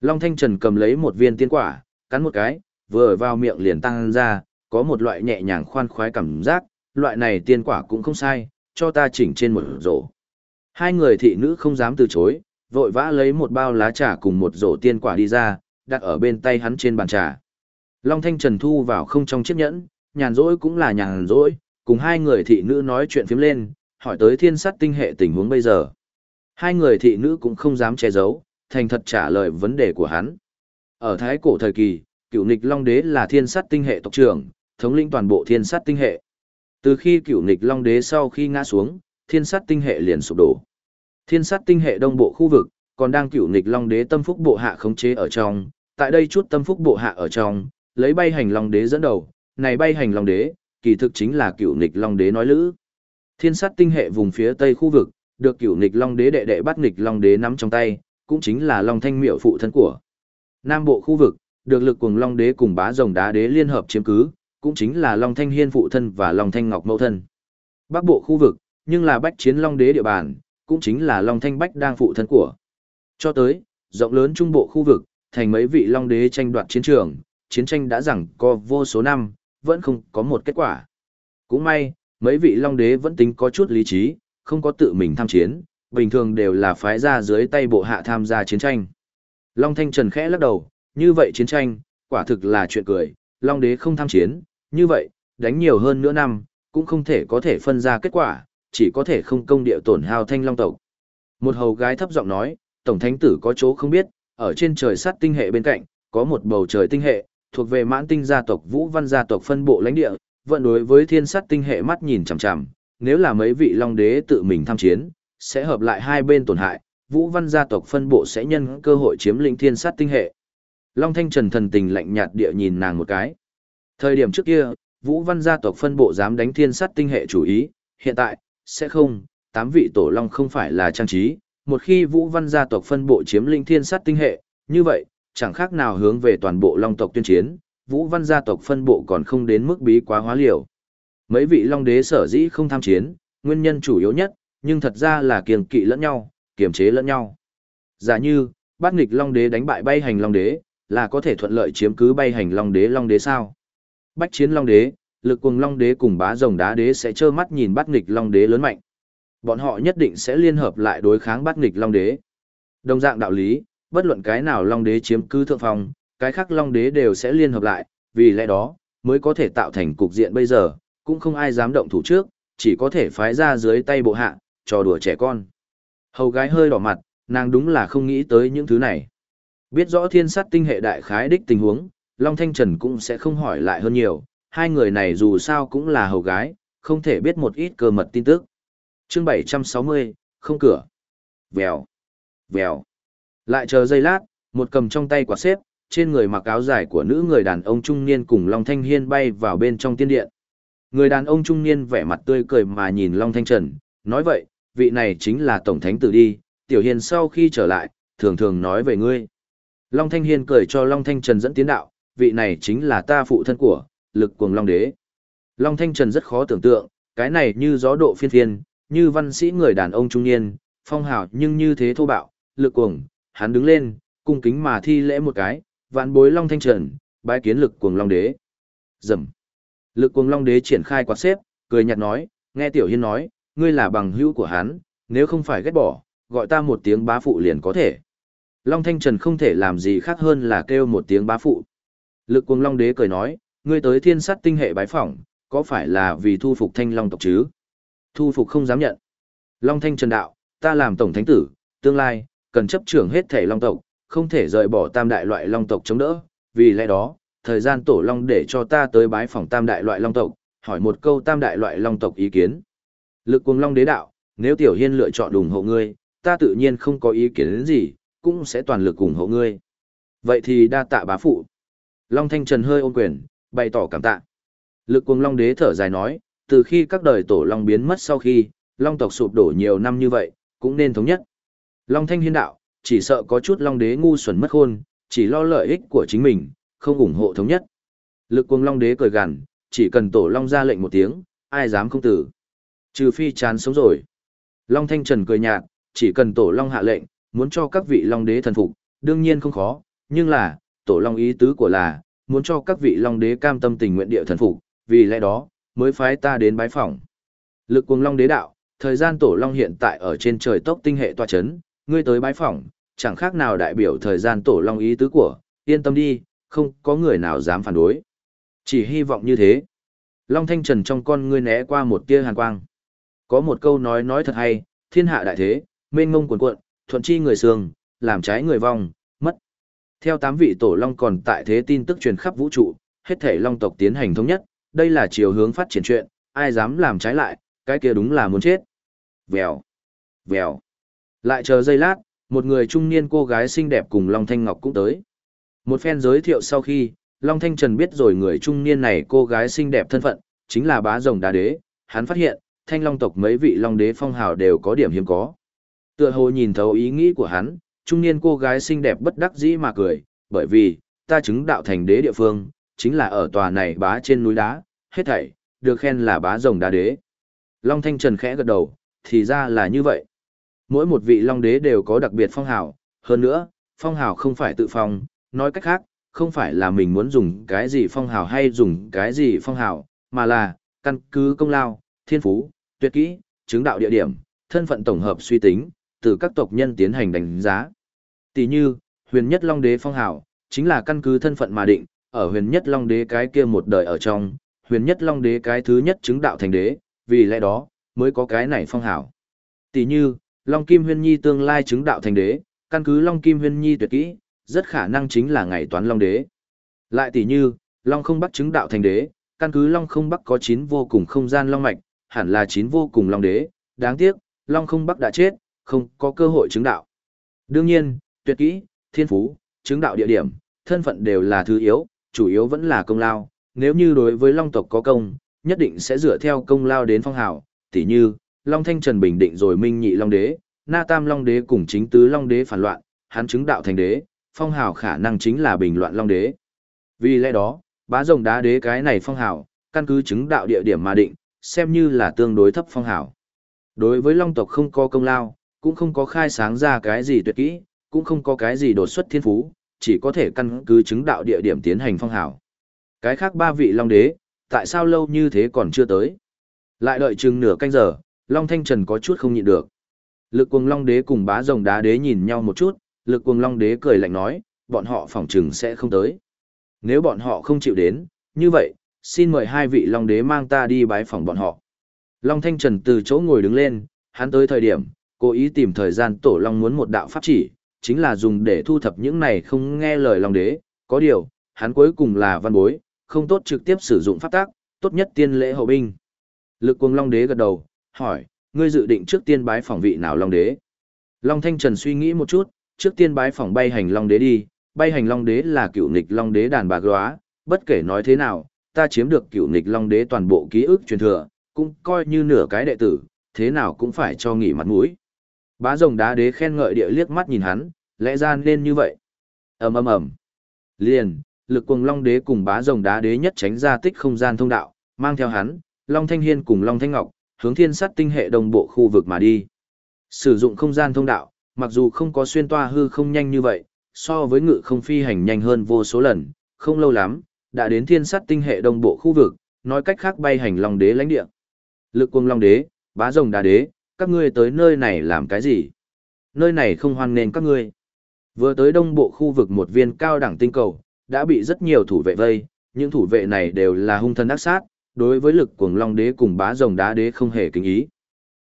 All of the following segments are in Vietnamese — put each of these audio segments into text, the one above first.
Long Thanh Trần cầm lấy một viên tiên quả, cắn một cái, vừa vào miệng liền tăng ra, có một loại nhẹ nhàng khoan khoái cảm giác, loại này tiên quả cũng không sai, cho ta chỉnh trên một rổ. Hai người thị nữ không dám từ chối, vội vã lấy một bao lá trà cùng một rổ tiên quả đi ra, đặt ở bên tay hắn trên bàn trà. Long Thanh Trần thu vào không trong chiếc nhẫn, nhàn rỗi cũng là nhàn rỗi, cùng hai người thị nữ nói chuyện phiếm lên, hỏi tới thiên sát tinh hệ tình huống bây giờ. Hai người thị nữ cũng không dám che giấu, thành thật trả lời vấn đề của hắn. Ở thái cổ thời kỳ, cựu nịch Long Đế là thiên sát tinh hệ tộc trưởng, thống lĩnh toàn bộ thiên sát tinh hệ. Từ khi cựu nịch Long Đế sau khi ngã xuống, thiên sát tinh hệ liền sụp đổ. Thiên sát tinh hệ đông bộ khu vực, còn đang cựu nịch Long Đế tâm phúc bộ hạ khống chế ở trong, tại đây chút tâm phúc bộ hạ ở trong, lấy bay hành Long Đế dẫn đầu, này bay hành Long Đế, kỳ thực chính là cựu nịch Long Đế nói lữ. Thiên sát tinh hệ vùng phía tây khu vực, được cựu nịch Long Đế đệ đệ bắt nịch Long Đế nắm trong tay, cũng chính là Long Thanh Miệu phụ thân của. Nam bộ khu vực, được lực cùng Long Đế cùng bá rồng đá đế liên hợp chiếm cứ, cũng chính là Long Thanh Hiên phụ thân và Long Thanh Ngọc mẫu thân. Bắc bộ khu vực, nhưng là bách chiến Long Đế địa bàn, cũng chính là Long Thanh Bách đang phụ thân của. Cho tới, rộng lớn trung bộ khu vực, thành mấy vị Long Đế tranh đoạt chiến trường, chiến tranh đã rằng có vô số năm, vẫn không có một kết quả. Cũng may, mấy vị Long Đế vẫn tính có chút lý trí, không có tự mình tham chiến, bình thường đều là phái ra dưới tay bộ hạ tham gia chiến tranh. Long Thanh Trần khẽ lắc đầu, như vậy chiến tranh, quả thực là chuyện cười, Long Đế không tham chiến, như vậy, đánh nhiều hơn nửa năm, cũng không thể có thể phân ra kết quả, chỉ có thể không công địa tổn hao thanh long tộc. Một hầu gái thấp giọng nói, Tổng Thánh Tử có chỗ không biết, ở trên trời sắt tinh hệ bên cạnh, có một bầu trời tinh hệ, thuộc về mãn tinh gia tộc Vũ Văn gia tộc phân bộ lãnh địa, vận đối với thiên sắt tinh hệ mắt nhìn chằm chằm, nếu là mấy vị long đế tự mình tham chiến, sẽ hợp lại hai bên tổn hại, Vũ Văn gia tộc phân bộ sẽ nhân cơ hội chiếm lĩnh thiên Sát tinh hệ. Long Thanh Trần thần tình lạnh nhạt địa nhìn nàng một cái. Thời điểm trước kia, Vũ Văn gia tộc phân bộ dám đánh thiên Sát tinh hệ chủ ý, hiện tại, sẽ không, tám vị tổ long không phải là trang trí, một khi Vũ Văn gia tộc phân bộ chiếm lĩnh thiên Sát tinh hệ, như vậy, chẳng khác nào hướng về toàn bộ long tộc tuyên chiến, Vũ Văn gia tộc phân bộ còn không đến mức bí quá hóa liều. Mấy vị long đế sở dĩ không tham chiến, nguyên nhân chủ yếu nhất, nhưng thật ra là kiềng kỵ lẫn nhau, kiềm chế lẫn nhau. Giả như, bát nghịch long đế đánh bại bay hành long đế, là có thể thuận lợi chiếm cứ bay hành long đế long đế sao? Bách chiến long đế, lực cùng long đế cùng bá rồng đá đế sẽ trơ mắt nhìn bát nghịch long đế lớn mạnh. Bọn họ nhất định sẽ liên hợp lại đối kháng bát nghịch long đế. Đồng dạng đạo lý, bất luận cái nào long đế chiếm cứ thượng phong, cái khác long đế đều sẽ liên hợp lại, vì lẽ đó, mới có thể tạo thành cục diện bây giờ, cũng không ai dám động thủ trước, chỉ có thể phái ra dưới tay bộ hạ, trò đùa trẻ con. Hầu gái hơi đỏ mặt, nàng đúng là không nghĩ tới những thứ này. Biết rõ thiên sát tinh hệ đại khái đích tình huống, Long Thanh Trần cũng sẽ không hỏi lại hơn nhiều, hai người này dù sao cũng là hầu gái, không thể biết một ít cơ mật tin tức. chương 760, không cửa. Vèo, vèo. Lại chờ giây lát, một cầm trong tay quả xếp, trên người mặc áo dài của nữ người đàn ông trung niên cùng Long Thanh Hiên bay vào bên trong tiên điện. Người đàn ông trung niên vẻ mặt tươi cười mà nhìn Long Thanh Trần, nói vậy, vị này chính là Tổng Thánh Tử đi, Tiểu Hiền sau khi trở lại, thường thường nói về ngươi. Long Thanh Hiên cười cho Long Thanh Trần dẫn tiến đạo, vị này chính là ta phụ thân của, lực cuồng Long Đế. Long Thanh Trần rất khó tưởng tượng, cái này như gió độ phiên phiên, như văn sĩ người đàn ông trung niên, phong hào nhưng như thế thô bạo, lực cuồng, hắn đứng lên, cung kính mà thi lễ một cái, vạn bối Long Thanh Trần, bái kiến lực cuồng Long Đế. Dầm. Lực cuồng Long Đế triển khai quạt xếp, cười nhạt nói, nghe Tiểu Hiên nói, ngươi là bằng hữu của hắn, nếu không phải ghét bỏ, gọi ta một tiếng bá phụ liền có thể. Long Thanh Trần không thể làm gì khác hơn là kêu một tiếng bá phụ. Lực cuồng Long Đế cười nói, ngươi tới thiên sát tinh hệ bái phỏng, có phải là vì thu phục thanh long tộc chứ? Thu phục không dám nhận. Long Thanh Trần đạo, ta làm tổng thánh tử, tương lai, cần chấp trưởng hết thể long tộc, không thể rời bỏ tam đại loại long tộc chống đỡ, vì lẽ đó, thời gian tổ long để cho ta tới bái phỏng tam đại loại long tộc, hỏi một câu tam đại loại long tộc ý kiến. Lực cuồng long đế đạo, nếu tiểu hiên lựa chọn ủng hộ ngươi, ta tự nhiên không có ý kiến gì, cũng sẽ toàn lực ủng hộ ngươi. Vậy thì đa tạ bá phụ. Long Thanh Trần hơi ôm quyền, bày tỏ cảm tạ. Lực cuồng long đế thở dài nói, từ khi các đời tổ long biến mất sau khi, long tộc sụp đổ nhiều năm như vậy, cũng nên thống nhất. Long Thanh Hiên đạo, chỉ sợ có chút long đế ngu xuẩn mất khôn, chỉ lo lợi ích của chính mình, không ủng hộ thống nhất. Lực cuồng long đế cười gằn, chỉ cần tổ long ra lệnh một tiếng, ai dám không tử. Trừ phi chán sống rồi. Long Thanh Trần cười nhạt, chỉ cần tổ long hạ lệnh, muốn cho các vị long đế thần phục, đương nhiên không khó, nhưng là, tổ long ý tứ của là, muốn cho các vị long đế cam tâm tình nguyện địa thần phục, vì lẽ đó, mới phái ta đến bái phỏng. Lực cuồng long đế đạo, thời gian tổ long hiện tại ở trên trời tốc tinh hệ tòa chấn, ngươi tới bái phỏng, chẳng khác nào đại biểu thời gian tổ long ý tứ của, yên tâm đi, không có người nào dám phản đối. Chỉ hy vọng như thế. Long Thanh Trần trong con ngươi né qua một tia hàn quang. Có một câu nói nói thật hay, thiên hạ đại thế, mênh mông cuồn cuộn, thuận chi người sương, làm trái người vong, mất. Theo tám vị tổ long còn tại thế tin tức truyền khắp vũ trụ, hết thể long tộc tiến hành thống nhất, đây là chiều hướng phát triển chuyện, ai dám làm trái lại, cái kia đúng là muốn chết. Vèo, vèo. Lại chờ giây lát, một người trung niên cô gái xinh đẹp cùng Long Thanh Ngọc cũng tới. Một phen giới thiệu sau khi, Long Thanh Trần biết rồi người trung niên này cô gái xinh đẹp thân phận, chính là bá rồng đá đế, hắn phát hiện, thanh long tộc mấy vị long đế phong hào đều có điểm hiếm có. Tựa hồ nhìn thấu ý nghĩ của hắn, trung niên cô gái xinh đẹp bất đắc dĩ mà cười, bởi vì, ta chứng đạo thành đế địa phương, chính là ở tòa này bá trên núi đá, hết thảy, được khen là bá rồng đá đế. Long Thanh Trần khẽ gật đầu, thì ra là như vậy. Mỗi một vị long đế đều có đặc biệt phong hào, hơn nữa, phong hào không phải tự phong, nói cách khác, không phải là mình muốn dùng cái gì phong hào hay dùng cái gì phong hào, mà là, căn cứ công lao, thiên phú, tuyệt kỹ, chứng đạo địa điểm, thân phận tổng hợp suy tính, từ các tộc nhân tiến hành đánh giá. Tỷ như, huyền nhất long đế phong hào, chính là căn cứ thân phận mà định, ở huyền nhất long đế cái kia một đời ở trong, huyền nhất long đế cái thứ nhất chứng đạo thành đế, vì lẽ đó, mới có cái này phong hào. Tỷ như, Long Kim Huyên Nhi tương lai chứng đạo thành đế, căn cứ Long Kim Huyên Nhi tuyệt kỹ, rất khả năng chính là ngày toán Long Đế. Lại tỷ như, Long không bắt chứng đạo thành đế, căn cứ Long không bắc có chín vô cùng không gian Long Mạch, hẳn là chín vô cùng Long Đế, đáng tiếc, Long không bắc đã chết, không có cơ hội chứng đạo. Đương nhiên, tuyệt kỹ, thiên phú, chứng đạo địa điểm, thân phận đều là thứ yếu, chủ yếu vẫn là công lao, nếu như đối với Long tộc có công, nhất định sẽ dựa theo công lao đến phong hào, tỷ như, Long Thanh Trần bình định rồi minh nhị Long Đế, Na Tam Long Đế cùng chính tứ Long Đế phản loạn, hắn chứng đạo thành đế, phong hào khả năng chính là bình loạn Long Đế. Vì lẽ đó, bá rồng đá đế cái này phong hào, căn cứ chứng đạo địa điểm mà định, xem như là tương đối thấp phong hảo Đối với Long tộc không có công lao, cũng không có khai sáng ra cái gì tuyệt kỹ, cũng không có cái gì đột xuất thiên phú, chỉ có thể căn cứ chứng đạo địa điểm tiến hành phong hảo Cái khác ba vị Long Đế, tại sao lâu như thế còn chưa tới? Lại đợi chừng nửa canh giờ, Long Thanh Trần có chút không nhịn được. Lực cuồng Long Đế cùng bá rồng đá đế nhìn nhau một chút, lực cuồng Long Đế cười lạnh nói, bọn họ phỏng chừng sẽ không tới. Nếu bọn họ không chịu đến, như vậy, xin mời hai vị Long Đế mang ta đi bái phỏng bọn họ. Long Thanh Trần từ chỗ ngồi đứng lên, hắn tới thời điểm, cố ý tìm thời gian tổ Long muốn một đạo pháp chỉ, chính là dùng để thu thập những này không nghe lời Long Đế, có điều, hắn cuối cùng là văn bối, không tốt trực tiếp sử dụng pháp tác, tốt nhất tiên lễ hậu binh. Lực cuồng Long Đế gật đầu, hỏi, ngươi dự định trước tiên bái phỏng vị nào Long Đế? Long Thanh Trần suy nghĩ một chút, trước tiên bái phỏng bay hành Long Đế đi, bay hành Long Đế là cựu nghịch Long Đế đàn bà góa, bất kể nói thế nào, ta chiếm được cựu nghịch Long Đế toàn bộ ký ức truyền thừa, cũng coi như nửa cái đệ tử, thế nào cũng phải cho nghỉ mặt mũi. Bá rồng đá đế khen ngợi địa liếc mắt nhìn hắn, lẽ ra nên như vậy. ầm ầm ầm. Liền, lực cuồng Long Đế cùng bá rồng đá đế nhất tránh ra tích không gian thông đạo, mang theo hắn, Long Thanh Hiên cùng Long Thanh Ngọc, hướng thiên sát tinh hệ đồng bộ khu vực mà đi. Sử dụng không gian thông đạo, mặc dù không có xuyên toa hư không nhanh như vậy, so với ngự không phi hành nhanh hơn vô số lần, không lâu lắm, đã đến thiên sát tinh hệ Đông bộ khu vực, nói cách khác bay hành Long Đế lãnh địa. Lực quân Long Đế, bá rồng đà đế, các ngươi tới nơi này làm cái gì? Nơi này không hoan nền các ngươi. Vừa tới đông bộ khu vực một viên cao đẳng tinh cầu, đã bị rất nhiều thủ vệ vây, những thủ vệ này đều là hung thân ác sát, đối với lực cuồng long đế cùng bá rồng đá đế không hề kính ý.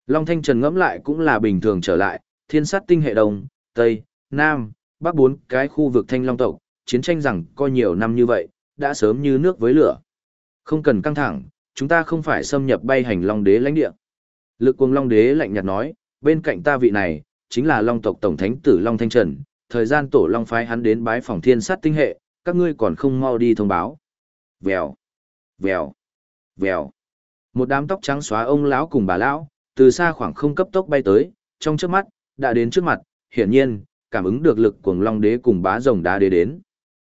Long Thanh Trần ngẫm lại cũng là bình thường trở lại, thiên sát tinh hệ đông, tây, nam, bắc bốn cái khu vực thanh long tộc, chiến tranh rằng có nhiều năm như vậy, đã sớm như nước với lửa. Không cần căng thẳng, chúng ta không phải xâm nhập bay hành long đế lãnh địa. Lực cuồng long đế lạnh nhạt nói, bên cạnh ta vị này, chính là long tộc tổng thánh tử Long Thanh Trần, thời gian tổ long phái hắn đến bái phòng thiên sát tinh hệ, các ngươi còn không mau đi thông báo. Vèo, vèo. Vèo. Một đám tóc trắng xóa ông lão cùng bà lão, từ xa khoảng không cấp tốc bay tới, trong trước mắt, đã đến trước mặt, hiển nhiên, cảm ứng được lực của Long Đế cùng bá rồng đá đế đến.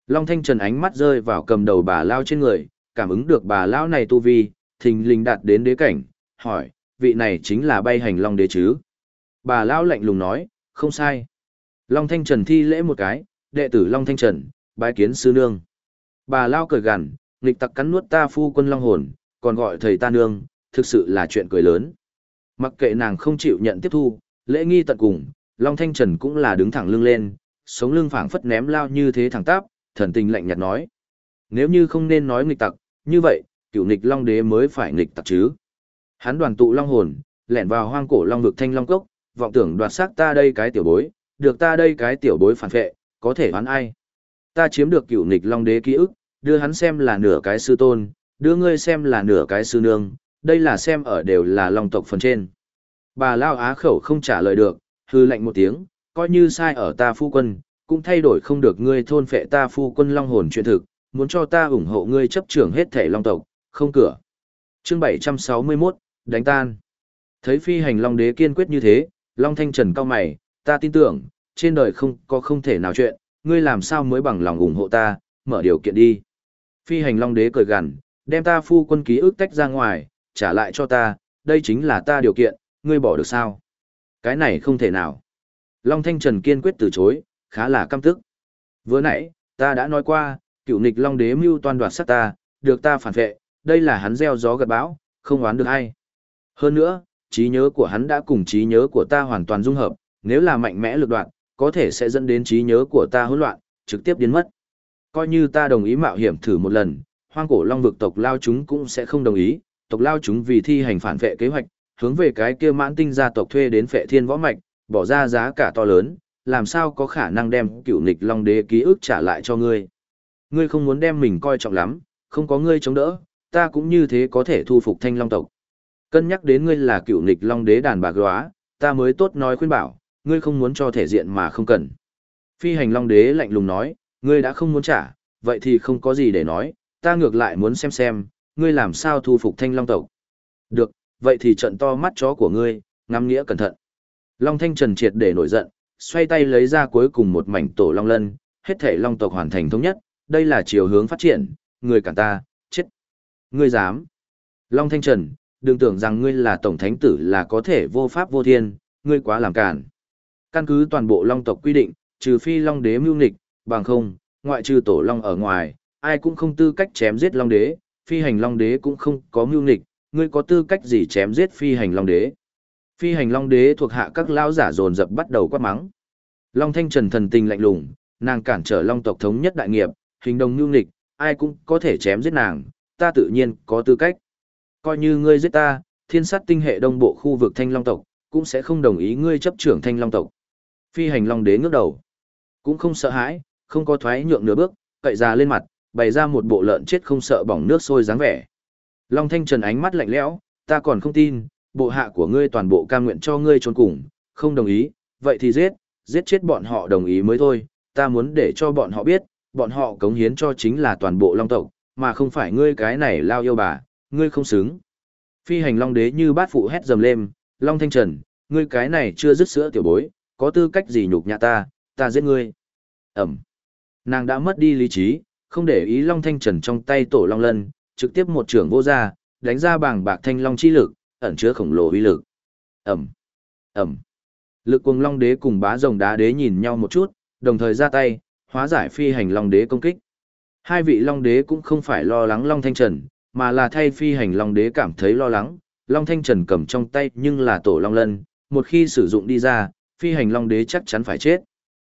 Long Thanh Trần ánh mắt rơi vào cầm đầu bà lao trên người, cảm ứng được bà lão này tu vi, thình lình đạt đến đế cảnh, hỏi, vị này chính là bay hành Long Đế chứ? Bà lão lạnh lùng nói, không sai. Long Thanh Trần thi lễ một cái, đệ tử Long Thanh Trần, bái kiến sư nương. Bà lao cười gằn, nghịch tặc cắn nuốt ta phu quân long hồn, còn gọi thầy ta nương, thực sự là chuyện cười lớn. Mặc kệ nàng không chịu nhận tiếp thu, lễ nghi tận cùng, Long Thanh Trần cũng là đứng thẳng lưng lên, sống lưng phảng phất ném lao như thế thẳng tắp, thần tình lạnh nhạt nói. Nếu như không nên nói nghịch tặc, như vậy, cựu nghịch Long Đế mới phải nghịch tặc chứ. Hắn đoàn tụ Long hồn, lẻn vào hoang cổ Long vực thanh Long Cốc, vọng tưởng đoạt xác ta đây cái tiểu bối, được ta đây cái tiểu bối phản vệ có thể đoán ai. Ta chiếm được cựu nghịch Long Đế ký ức, đưa hắn xem là nửa cái sư tôn, đưa ngươi xem là nửa cái sư nương, đây là xem ở đều là Long tộc phần trên. Bà Lao Á khẩu không trả lời được, hư lệnh một tiếng, coi như sai ở ta phu quân, cũng thay đổi không được ngươi thôn phệ ta phu quân long hồn chuyện thực, muốn cho ta ủng hộ ngươi chấp trưởng hết thể long tộc, không cửa. Chương 761, đánh tan. Thấy phi hành long đế kiên quyết như thế, long thanh trần cao mày, ta tin tưởng, trên đời không có không thể nào chuyện, ngươi làm sao mới bằng lòng ủng hộ ta, mở điều kiện đi. Phi hành long đế cười gằn, đem ta phu quân ký ức tách ra ngoài, trả lại cho ta, đây chính là ta điều kiện, ngươi bỏ được sao? Cái này không thể nào. Long Thanh Trần kiên quyết từ chối, khá là căm tức. Vừa nãy, ta đã nói qua, cựu nịch Long Đế mưu toan đoạt sát ta, được ta phản vệ, đây là hắn gieo gió gặt bão, không oán được hay. Hơn nữa, trí nhớ của hắn đã cùng trí nhớ của ta hoàn toàn dung hợp, nếu là mạnh mẽ lực đoạn, có thể sẽ dẫn đến trí nhớ của ta hỗn loạn, trực tiếp biến mất. Coi như ta đồng ý mạo hiểm thử một lần, hoang cổ long vực tộc lao chúng cũng sẽ không đồng ý, tộc lao chúng vì thi hành phản vệ kế hoạch, hướng về cái kia mãn tinh gia tộc thuê đến phệ thiên võ mạch, bỏ ra giá cả to lớn, làm sao có khả năng đem cựu nịch long đế ký ức trả lại cho ngươi. Ngươi không muốn đem mình coi trọng lắm, không có ngươi chống đỡ, ta cũng như thế có thể thu phục thanh long tộc. Cân nhắc đến ngươi là cựu nịch long đế đàn bà góa, ta mới tốt nói khuyên bảo, ngươi không muốn cho thể diện mà không cần. Phi hành long đế lạnh lùng nói, ngươi đã không muốn trả, vậy thì không có gì để nói, ta ngược lại muốn xem xem, ngươi làm sao thu phục thanh long tộc. Được, vậy thì trận to mắt chó của ngươi, ngắm nghĩa cẩn thận. Long Thanh Trần triệt để nổi giận, xoay tay lấy ra cuối cùng một mảnh tổ long lân, hết thể long tộc hoàn thành thống nhất, đây là chiều hướng phát triển, người cản ta, chết. Ngươi dám. Long Thanh Trần, đừng tưởng rằng ngươi là tổng thánh tử là có thể vô pháp vô thiên, ngươi quá làm cản. Căn cứ toàn bộ long tộc quy định, trừ phi long đế mưu nghịch, bằng không, ngoại trừ tổ long ở ngoài, ai cũng không tư cách chém giết long đế, phi hành long đế cũng không có mưu nghịch, ngươi có tư cách gì chém giết phi hành long đế. Phi hành long đế thuộc hạ các lão giả dồn dập bắt đầu quát mắng. Long Thanh Trần thần tình lạnh lùng, nàng cản trở long tộc thống nhất đại nghiệp, hình đồng nhu nghịch, ai cũng có thể chém giết nàng, ta tự nhiên có tư cách. Coi như ngươi giết ta, thiên sát tinh hệ đông bộ khu vực thanh long tộc, cũng sẽ không đồng ý ngươi chấp trưởng thanh long tộc. Phi hành long đế ngước đầu, cũng không sợ hãi, không có thoái nhượng nửa bước, cậy ra lên mặt, bày ra một bộ lợn chết không sợ bỏng nước sôi dáng vẻ. Long Thanh Trần ánh mắt lạnh lẽo, ta còn không tin, bộ hạ của ngươi toàn bộ cam nguyện cho ngươi trốn cùng, không đồng ý, vậy thì giết, giết chết bọn họ đồng ý mới thôi, ta muốn để cho bọn họ biết, bọn họ cống hiến cho chính là toàn bộ long tộc, mà không phải ngươi cái này lao yêu bà, ngươi không xứng. Phi hành long đế như bát phụ hét dầm lên, long thanh trần, ngươi cái này chưa dứt sữa tiểu bối, có tư cách gì nhục nhã ta, ta giết ngươi. Ẩm. Nàng đã mất đi lý trí, không để ý long thanh trần trong tay tổ long lân, trực tiếp một trưởng vô ra, đánh ra bảng bạc thanh long chi lực, ẩn chứa khổng lồ uy lực. Ẩm, Ẩm. Lực cuồng long đế cùng bá rồng đá đế nhìn nhau một chút, đồng thời ra tay, hóa giải phi hành long đế công kích. Hai vị long đế cũng không phải lo lắng long thanh trần, mà là thay phi hành long đế cảm thấy lo lắng. Long thanh trần cầm trong tay nhưng là tổ long lân, một khi sử dụng đi ra, phi hành long đế chắc chắn phải chết.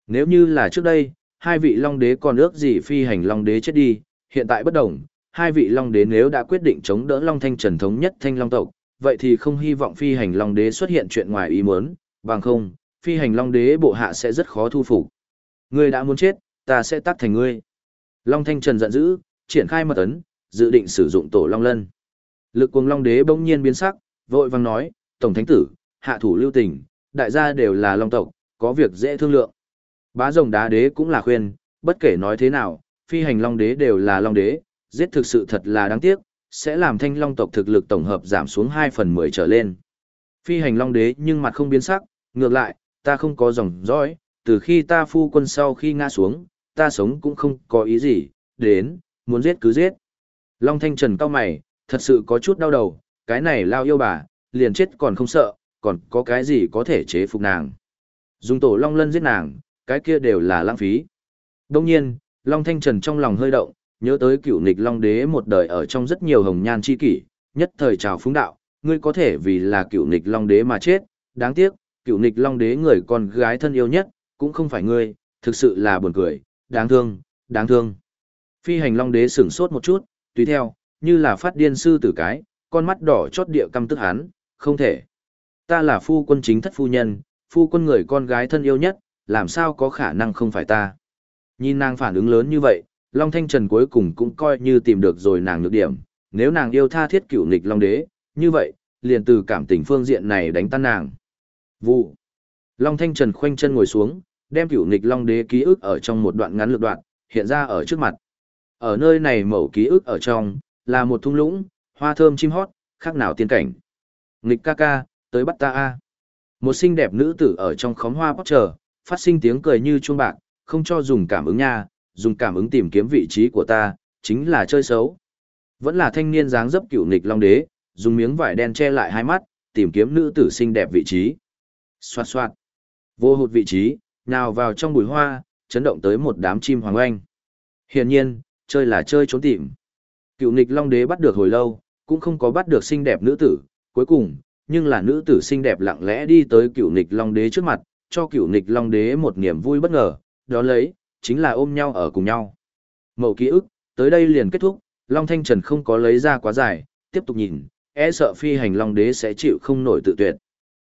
Nếu như là trước đây, hai vị long đế còn ước gì phi hành long đế chết đi, hiện tại bất đồng, hai vị long đế nếu đã quyết định chống đỡ long thanh trần thống nhất thanh long tộc, vậy thì không hy vọng phi hành long đế xuất hiện chuyện ngoài ý muốn, bằng không, phi hành long đế bộ hạ sẽ rất khó thu phục. Ngươi đã muốn chết, ta sẽ tắt thành ngươi. Long thanh trần giận dữ, triển khai mật ấn, dự định sử dụng tổ long lân. Lực cuồng long đế bỗng nhiên biến sắc, vội vàng nói, tổng thánh tử, hạ thủ lưu tình, đại gia đều là long tộc, có việc dễ thương lượng. Bá rồng đá đế cũng là khuyên, bất kể nói thế nào, phi hành long đế đều là long đế, giết thực sự thật là đáng tiếc, sẽ làm thanh long tộc thực lực tổng hợp giảm xuống 2 phần 10 trở lên. Phi hành long đế nhưng mặt không biến sắc, ngược lại, ta không có dòng dõi, từ khi ta phu quân sau khi ngã xuống, ta sống cũng không có ý gì, đến, muốn giết cứ giết. Long thanh trần cao mày, thật sự có chút đau đầu, cái này lao yêu bà, liền chết còn không sợ, còn có cái gì có thể chế phục nàng. Dùng tổ long lân giết nàng, cái kia đều là lãng phí. Đông nhiên, Long Thanh Trần trong lòng hơi động, nhớ tới cựu nịch Long Đế một đời ở trong rất nhiều hồng nhan chi kỷ, nhất thời trào phúng đạo, ngươi có thể vì là cựu nịch Long Đế mà chết, đáng tiếc, cựu nịch Long Đế người con gái thân yêu nhất, cũng không phải ngươi, thực sự là buồn cười, đáng thương, đáng thương. Phi hành Long Đế sửng sốt một chút, tùy theo, như là phát điên sư tử cái, con mắt đỏ chót địa căm tức hắn, không thể. Ta là phu quân chính thất phu nhân, phu quân người con gái thân yêu nhất, làm sao có khả năng không phải ta. Nhìn nàng phản ứng lớn như vậy, Long Thanh Trần cuối cùng cũng coi như tìm được rồi nàng nhược điểm, nếu nàng yêu tha thiết cửu nghịch Long Đế, như vậy, liền từ cảm tình phương diện này đánh tan nàng. Vụ. Long Thanh Trần khoanh chân ngồi xuống, đem cửu nghịch Long Đế ký ức ở trong một đoạn ngắn lược đoạn, hiện ra ở trước mặt. Ở nơi này mẩu ký ức ở trong, là một thung lũng, hoa thơm chim hót, khác nào tiên cảnh. Nghịch ca ca, tới bắt ta a. Một xinh đẹp nữ tử ở trong khóm hoa bóc chờ, phát sinh tiếng cười như chuông bạc, không cho dùng cảm ứng nha, dùng cảm ứng tìm kiếm vị trí của ta, chính là chơi xấu. Vẫn là thanh niên dáng dấp cựu nghịch long đế, dùng miếng vải đen che lại hai mắt, tìm kiếm nữ tử xinh đẹp vị trí. Xoạt xoạt. Vô hụt vị trí, nào vào trong bụi hoa, chấn động tới một đám chim hoàng oanh. Hiển nhiên, chơi là chơi trốn tìm. Cựu nghịch long đế bắt được hồi lâu, cũng không có bắt được xinh đẹp nữ tử, cuối cùng, nhưng là nữ tử xinh đẹp lặng lẽ đi tới cựu nghịch long đế trước mặt, cho cựu nghịch long đế một niềm vui bất ngờ, đó lấy, chính là ôm nhau ở cùng nhau. Mậu ký ức, tới đây liền kết thúc, Long Thanh Trần không có lấy ra quá dài, tiếp tục nhìn, e sợ phi hành Long Đế sẽ chịu không nổi tự tuyệt.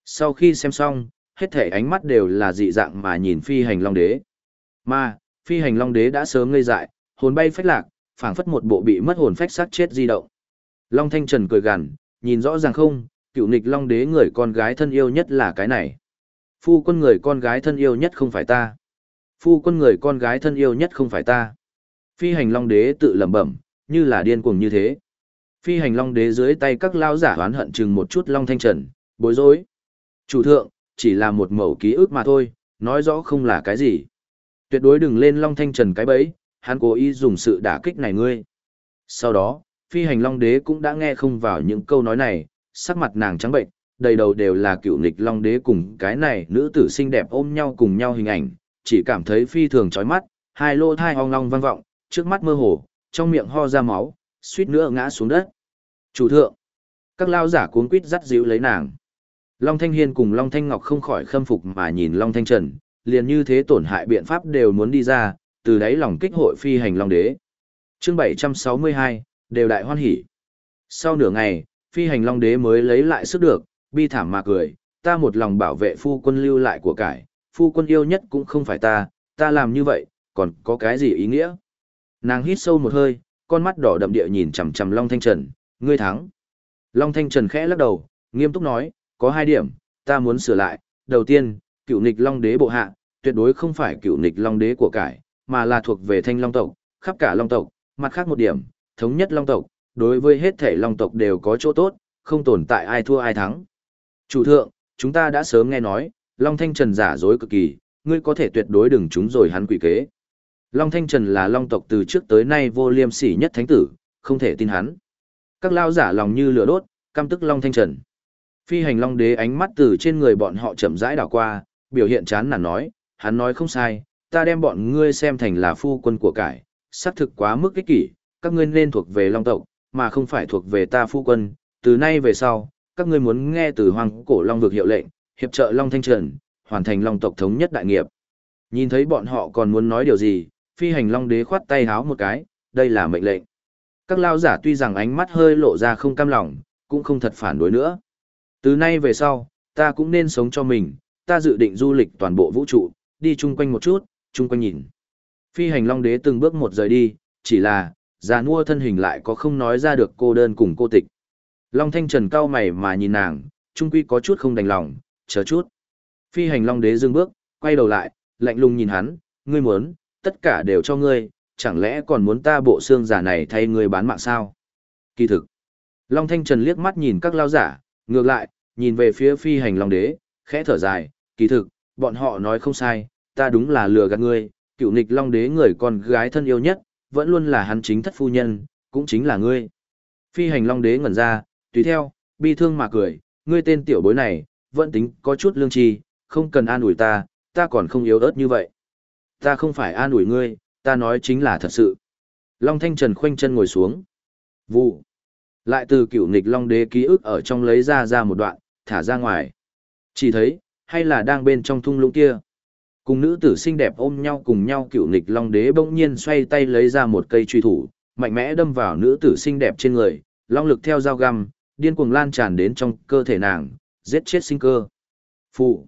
Sau khi xem xong, hết thể ánh mắt đều là dị dạng mà nhìn phi hành Long Đế. Mà, phi hành Long Đế đã sớm ngây dại, hồn bay phách lạc, phảng phất một bộ bị mất hồn phách sát chết di động. Long Thanh Trần cười gằn, nhìn rõ ràng không, cựu nịch Long Đế người con gái thân yêu nhất là cái này. Phu quân người con gái thân yêu nhất không phải ta. Phu quân người con gái thân yêu nhất không phải ta. Phi hành Long Đế tự lẩm bẩm, như là điên cuồng như thế. Phi hành Long Đế dưới tay các lao giả oán hận chừng một chút Long Thanh Trần, bối rối. Chủ thượng, chỉ là một mẩu ký ức mà thôi, nói rõ không là cái gì. Tuyệt đối đừng lên Long Thanh Trần cái bẫy, hắn cố ý dùng sự đả kích này ngươi. Sau đó, phi hành Long Đế cũng đã nghe không vào những câu nói này, sắc mặt nàng trắng bệnh, đầy đầu đều là cựu nghịch Long Đế cùng cái này nữ tử xinh đẹp ôm nhau cùng nhau hình ảnh, chỉ cảm thấy phi thường chói mắt, hai lô thai ong long vang vọng, trước mắt mơ hồ, trong miệng ho ra máu, suýt nữa ngã xuống đất. Chủ thượng, các lao giả cuốn quýt dắt dịu lấy nàng. Long Thanh Hiên cùng Long Thanh Ngọc không khỏi khâm phục mà nhìn Long Thanh Trần, liền như thế tổn hại biện pháp đều muốn đi ra, từ đấy lòng kích hội phi hành Long Đế. chương 762, đều đại hoan hỉ. Sau nửa ngày, phi hành Long Đế mới lấy lại sức được, bi thảm mà cười, ta một lòng bảo vệ phu quân lưu lại của cải, phu quân yêu nhất cũng không phải ta, ta làm như vậy, còn có cái gì ý nghĩa? Nàng hít sâu một hơi, con mắt đỏ đậm địa nhìn chằm chằm Long Thanh Trần, ngươi thắng. Long Thanh Trần khẽ lắc đầu, nghiêm túc nói, có hai điểm, ta muốn sửa lại. Đầu tiên, cựu nịch Long Đế bộ hạ, tuyệt đối không phải cựu nịch Long Đế của cải, mà là thuộc về thanh Long tộc, khắp cả Long tộc. Mặt khác một điểm, thống nhất Long tộc, đối với hết thể Long tộc đều có chỗ tốt, không tồn tại ai thua ai thắng. Chủ thượng, chúng ta đã sớm nghe nói, Long Thanh Trần giả dối cực kỳ, ngươi có thể tuyệt đối đừng trúng rồi hắn quỷ kế. Long Thanh Trần là Long tộc từ trước tới nay vô liêm sỉ nhất thánh tử, không thể tin hắn. Các lao giả lòng như lửa đốt, căm tức Long Thanh Trần. Phi hành Long Đế ánh mắt từ trên người bọn họ chậm rãi đảo qua, biểu hiện chán nản nói, hắn nói không sai, ta đem bọn ngươi xem thành là phu quân của cải, xác thực quá mức ích kỷ, các ngươi nên thuộc về Long tộc, mà không phải thuộc về ta phu quân, từ nay về sau, các ngươi muốn nghe từ hoàng cổ Long vực hiệu lệnh, hiệp trợ Long Thanh Trần, hoàn thành Long tộc thống nhất đại nghiệp. Nhìn thấy bọn họ còn muốn nói điều gì, phi hành Long Đế khoát tay háo một cái, đây là mệnh lệnh. Các lao giả tuy rằng ánh mắt hơi lộ ra không cam lòng, cũng không thật phản đối nữa. Từ nay về sau, ta cũng nên sống cho mình, ta dự định du lịch toàn bộ vũ trụ, đi chung quanh một chút, chung quanh nhìn. Phi hành Long Đế từng bước một rời đi, chỉ là, già nua thân hình lại có không nói ra được cô đơn cùng cô tịch. Long Thanh Trần cao mày mà nhìn nàng, trung quy có chút không đành lòng, chờ chút. Phi hành long đế dừng bước, quay đầu lại, lạnh lùng nhìn hắn, ngươi muốn, tất cả đều cho ngươi, chẳng lẽ còn muốn ta bộ xương giả này thay ngươi bán mạng sao? Kỳ thực. Long Thanh Trần liếc mắt nhìn các lao giả, ngược lại, nhìn về phía phi hành long đế, khẽ thở dài, kỳ thực, bọn họ nói không sai, ta đúng là lừa gạt ngươi, cựu nịch long đế người con gái thân yêu nhất, vẫn luôn là hắn chính thất phu nhân, cũng chính là ngươi. Phi hành long đế ngẩn ra, tùy theo, bi thương mà cười, ngươi tên tiểu bối này, vẫn tính có chút lương tri, không cần an ủi ta, ta còn không yếu ớt như vậy. Ta không phải an ủi ngươi, ta nói chính là thật sự. Long Thanh Trần khoanh chân ngồi xuống. Vụ. Lại từ cựu nghịch Long Đế ký ức ở trong lấy ra ra một đoạn, thả ra ngoài. Chỉ thấy, hay là đang bên trong thung lũng kia. Cùng nữ tử xinh đẹp ôm nhau cùng nhau cựu nghịch Long Đế bỗng nhiên xoay tay lấy ra một cây truy thủ, mạnh mẽ đâm vào nữ tử xinh đẹp trên người, long lực theo dao găm, điên cuồng lan tràn đến trong cơ thể nàng, giết chết sinh cơ. Phụ.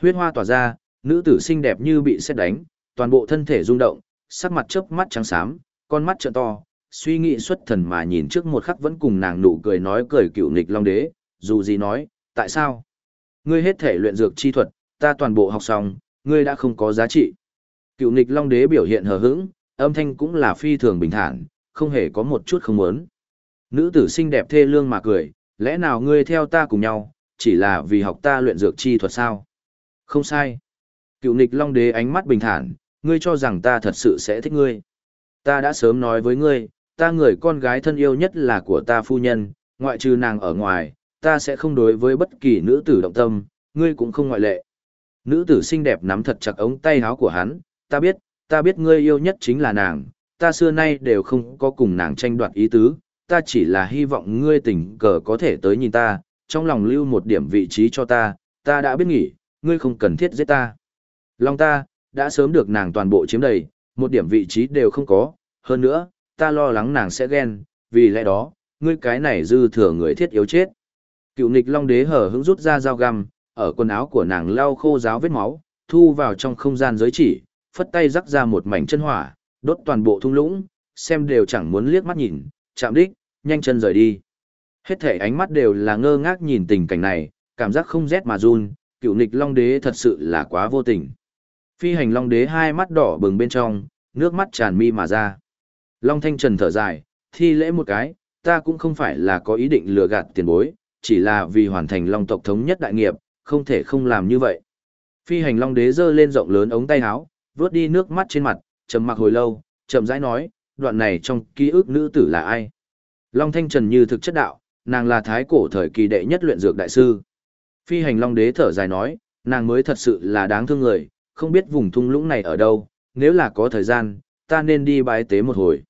Huyết hoa tỏa ra, nữ tử xinh đẹp như bị xét đánh, toàn bộ thân thể rung động, sắc mặt chớp mắt trắng xám, con mắt trợn to, suy nghĩ xuất thần mà nhìn trước một khắc vẫn cùng nàng nụ cười nói cười cựu nghịch long đế, dù gì nói, tại sao? Ngươi hết thể luyện dược chi thuật, ta toàn bộ học xong, ngươi đã không có giá trị. Cựu nghịch long đế biểu hiện hờ hững, âm thanh cũng là phi thường bình thản, không hề có một chút không muốn. Nữ tử xinh đẹp thê lương mà cười, lẽ nào ngươi theo ta cùng nhau, chỉ là vì học ta luyện dược chi thuật sao? Không sai. Cựu nghịch long đế ánh mắt bình thản, ngươi cho rằng ta thật sự sẽ thích ngươi. Ta đã sớm nói với ngươi, ta người con gái thân yêu nhất là của ta phu nhân, ngoại trừ nàng ở ngoài, ta sẽ không đối với bất kỳ nữ tử động tâm, ngươi cũng không ngoại lệ. Nữ tử xinh đẹp nắm thật chặt ống tay áo của hắn, ta biết, ta biết ngươi yêu nhất chính là nàng, ta xưa nay đều không có cùng nàng tranh đoạt ý tứ, ta chỉ là hy vọng ngươi tình cờ có thể tới nhìn ta, trong lòng lưu một điểm vị trí cho ta, ta đã biết nghỉ, ngươi không cần thiết giết ta. Long ta, đã sớm được nàng toàn bộ chiếm đầy, một điểm vị trí đều không có, hơn nữa, ta lo lắng nàng sẽ ghen, vì lẽ đó, ngươi cái này dư thừa người thiết yếu chết. Cựu nịch long đế hở hững rút ra dao găm, ở quần áo của nàng lau khô ráo vết máu, thu vào trong không gian giới chỉ, phất tay rắc ra một mảnh chân hỏa, đốt toàn bộ thung lũng, xem đều chẳng muốn liếc mắt nhìn, chạm đích, nhanh chân rời đi. Hết thể ánh mắt đều là ngơ ngác nhìn tình cảnh này, cảm giác không rét mà run, cựu nịch long đế thật sự là quá vô tình. Phi hành long đế hai mắt đỏ bừng bên trong, nước mắt tràn mi mà ra. Long thanh trần thở dài, thi lễ một cái, ta cũng không phải là có ý định lừa gạt tiền bối, chỉ là vì hoàn thành long tộc thống nhất đại nghiệp, không thể không làm như vậy. Phi hành long đế giơ lên rộng lớn ống tay áo, vớt đi nước mắt trên mặt, trầm mặc hồi lâu, chậm rãi nói, đoạn này trong ký ức nữ tử là ai? Long Thanh Trần như thực chất đạo, nàng là thái cổ thời kỳ đệ nhất luyện dược đại sư. Phi hành Long Đế thở dài nói, nàng mới thật sự là đáng thương người, không biết vùng thung lũng này ở đâu, nếu là có thời gian, ta nên đi bái tế một hồi.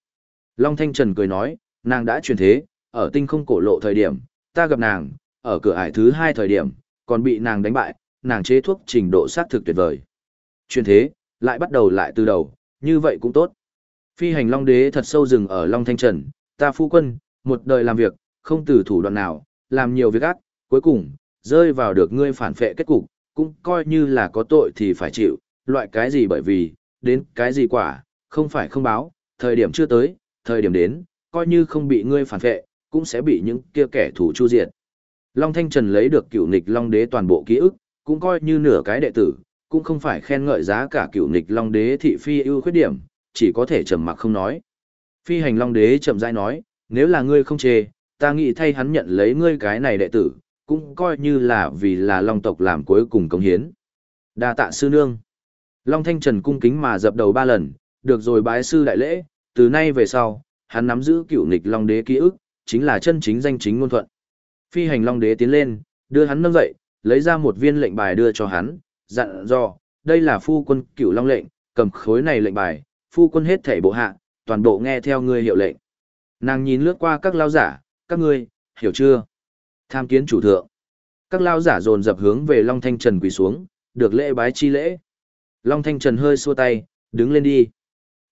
Long Thanh Trần cười nói, nàng đã truyền thế, ở tinh không cổ lộ thời điểm, ta gặp nàng, ở cửa ải thứ hai thời điểm, còn bị nàng đánh bại, nàng chế thuốc trình độ sát thực tuyệt vời. Truyền thế, lại bắt đầu lại từ đầu, như vậy cũng tốt. Phi hành Long Đế thật sâu rừng ở Long Thanh Trần, ta phu quân, một đời làm việc, không từ thủ đoạn nào, làm nhiều việc ác, cuối cùng, rơi vào được ngươi phản phệ kết cục, cũng coi như là có tội thì phải chịu, loại cái gì bởi vì, đến cái gì quả, không phải không báo, thời điểm chưa tới, thời điểm đến, coi như không bị ngươi phản phệ, cũng sẽ bị những kia kẻ thù chu diệt. Long Thanh Trần lấy được cựu nịch Long Đế toàn bộ ký ức, cũng coi như nửa cái đệ tử, cũng không phải khen ngợi giá cả cựu nịch Long Đế thị phi ưu khuyết điểm, chỉ có thể trầm mặc không nói. Phi hành Long Đế chậm rãi nói, nếu là ngươi không chê, ta nghĩ thay hắn nhận lấy ngươi cái này đệ tử, cũng coi như là vì là Long tộc làm cuối cùng công hiến. Đa tạ sư nương. Long Thanh Trần cung kính mà dập đầu ba lần, được rồi bái sư đại lễ, từ nay về sau, hắn nắm giữ cựu nghịch Long Đế ký ức, chính là chân chính danh chính ngôn thuận. Phi hành Long Đế tiến lên, đưa hắn nâng dậy, lấy ra một viên lệnh bài đưa cho hắn, dặn dò, đây là phu quân cựu Long lệnh, cầm khối này lệnh bài, phu quân hết thể bộ hạ, toàn bộ nghe theo ngươi hiệu lệnh. Nàng nhìn lướt qua các lao giả, các ngươi, hiểu chưa? Tham kiến chủ thượng. Các lao giả dồn dập hướng về Long Thanh Trần quỳ xuống, được lễ bái chi lễ. Long Thanh Trần hơi xua tay, đứng lên đi.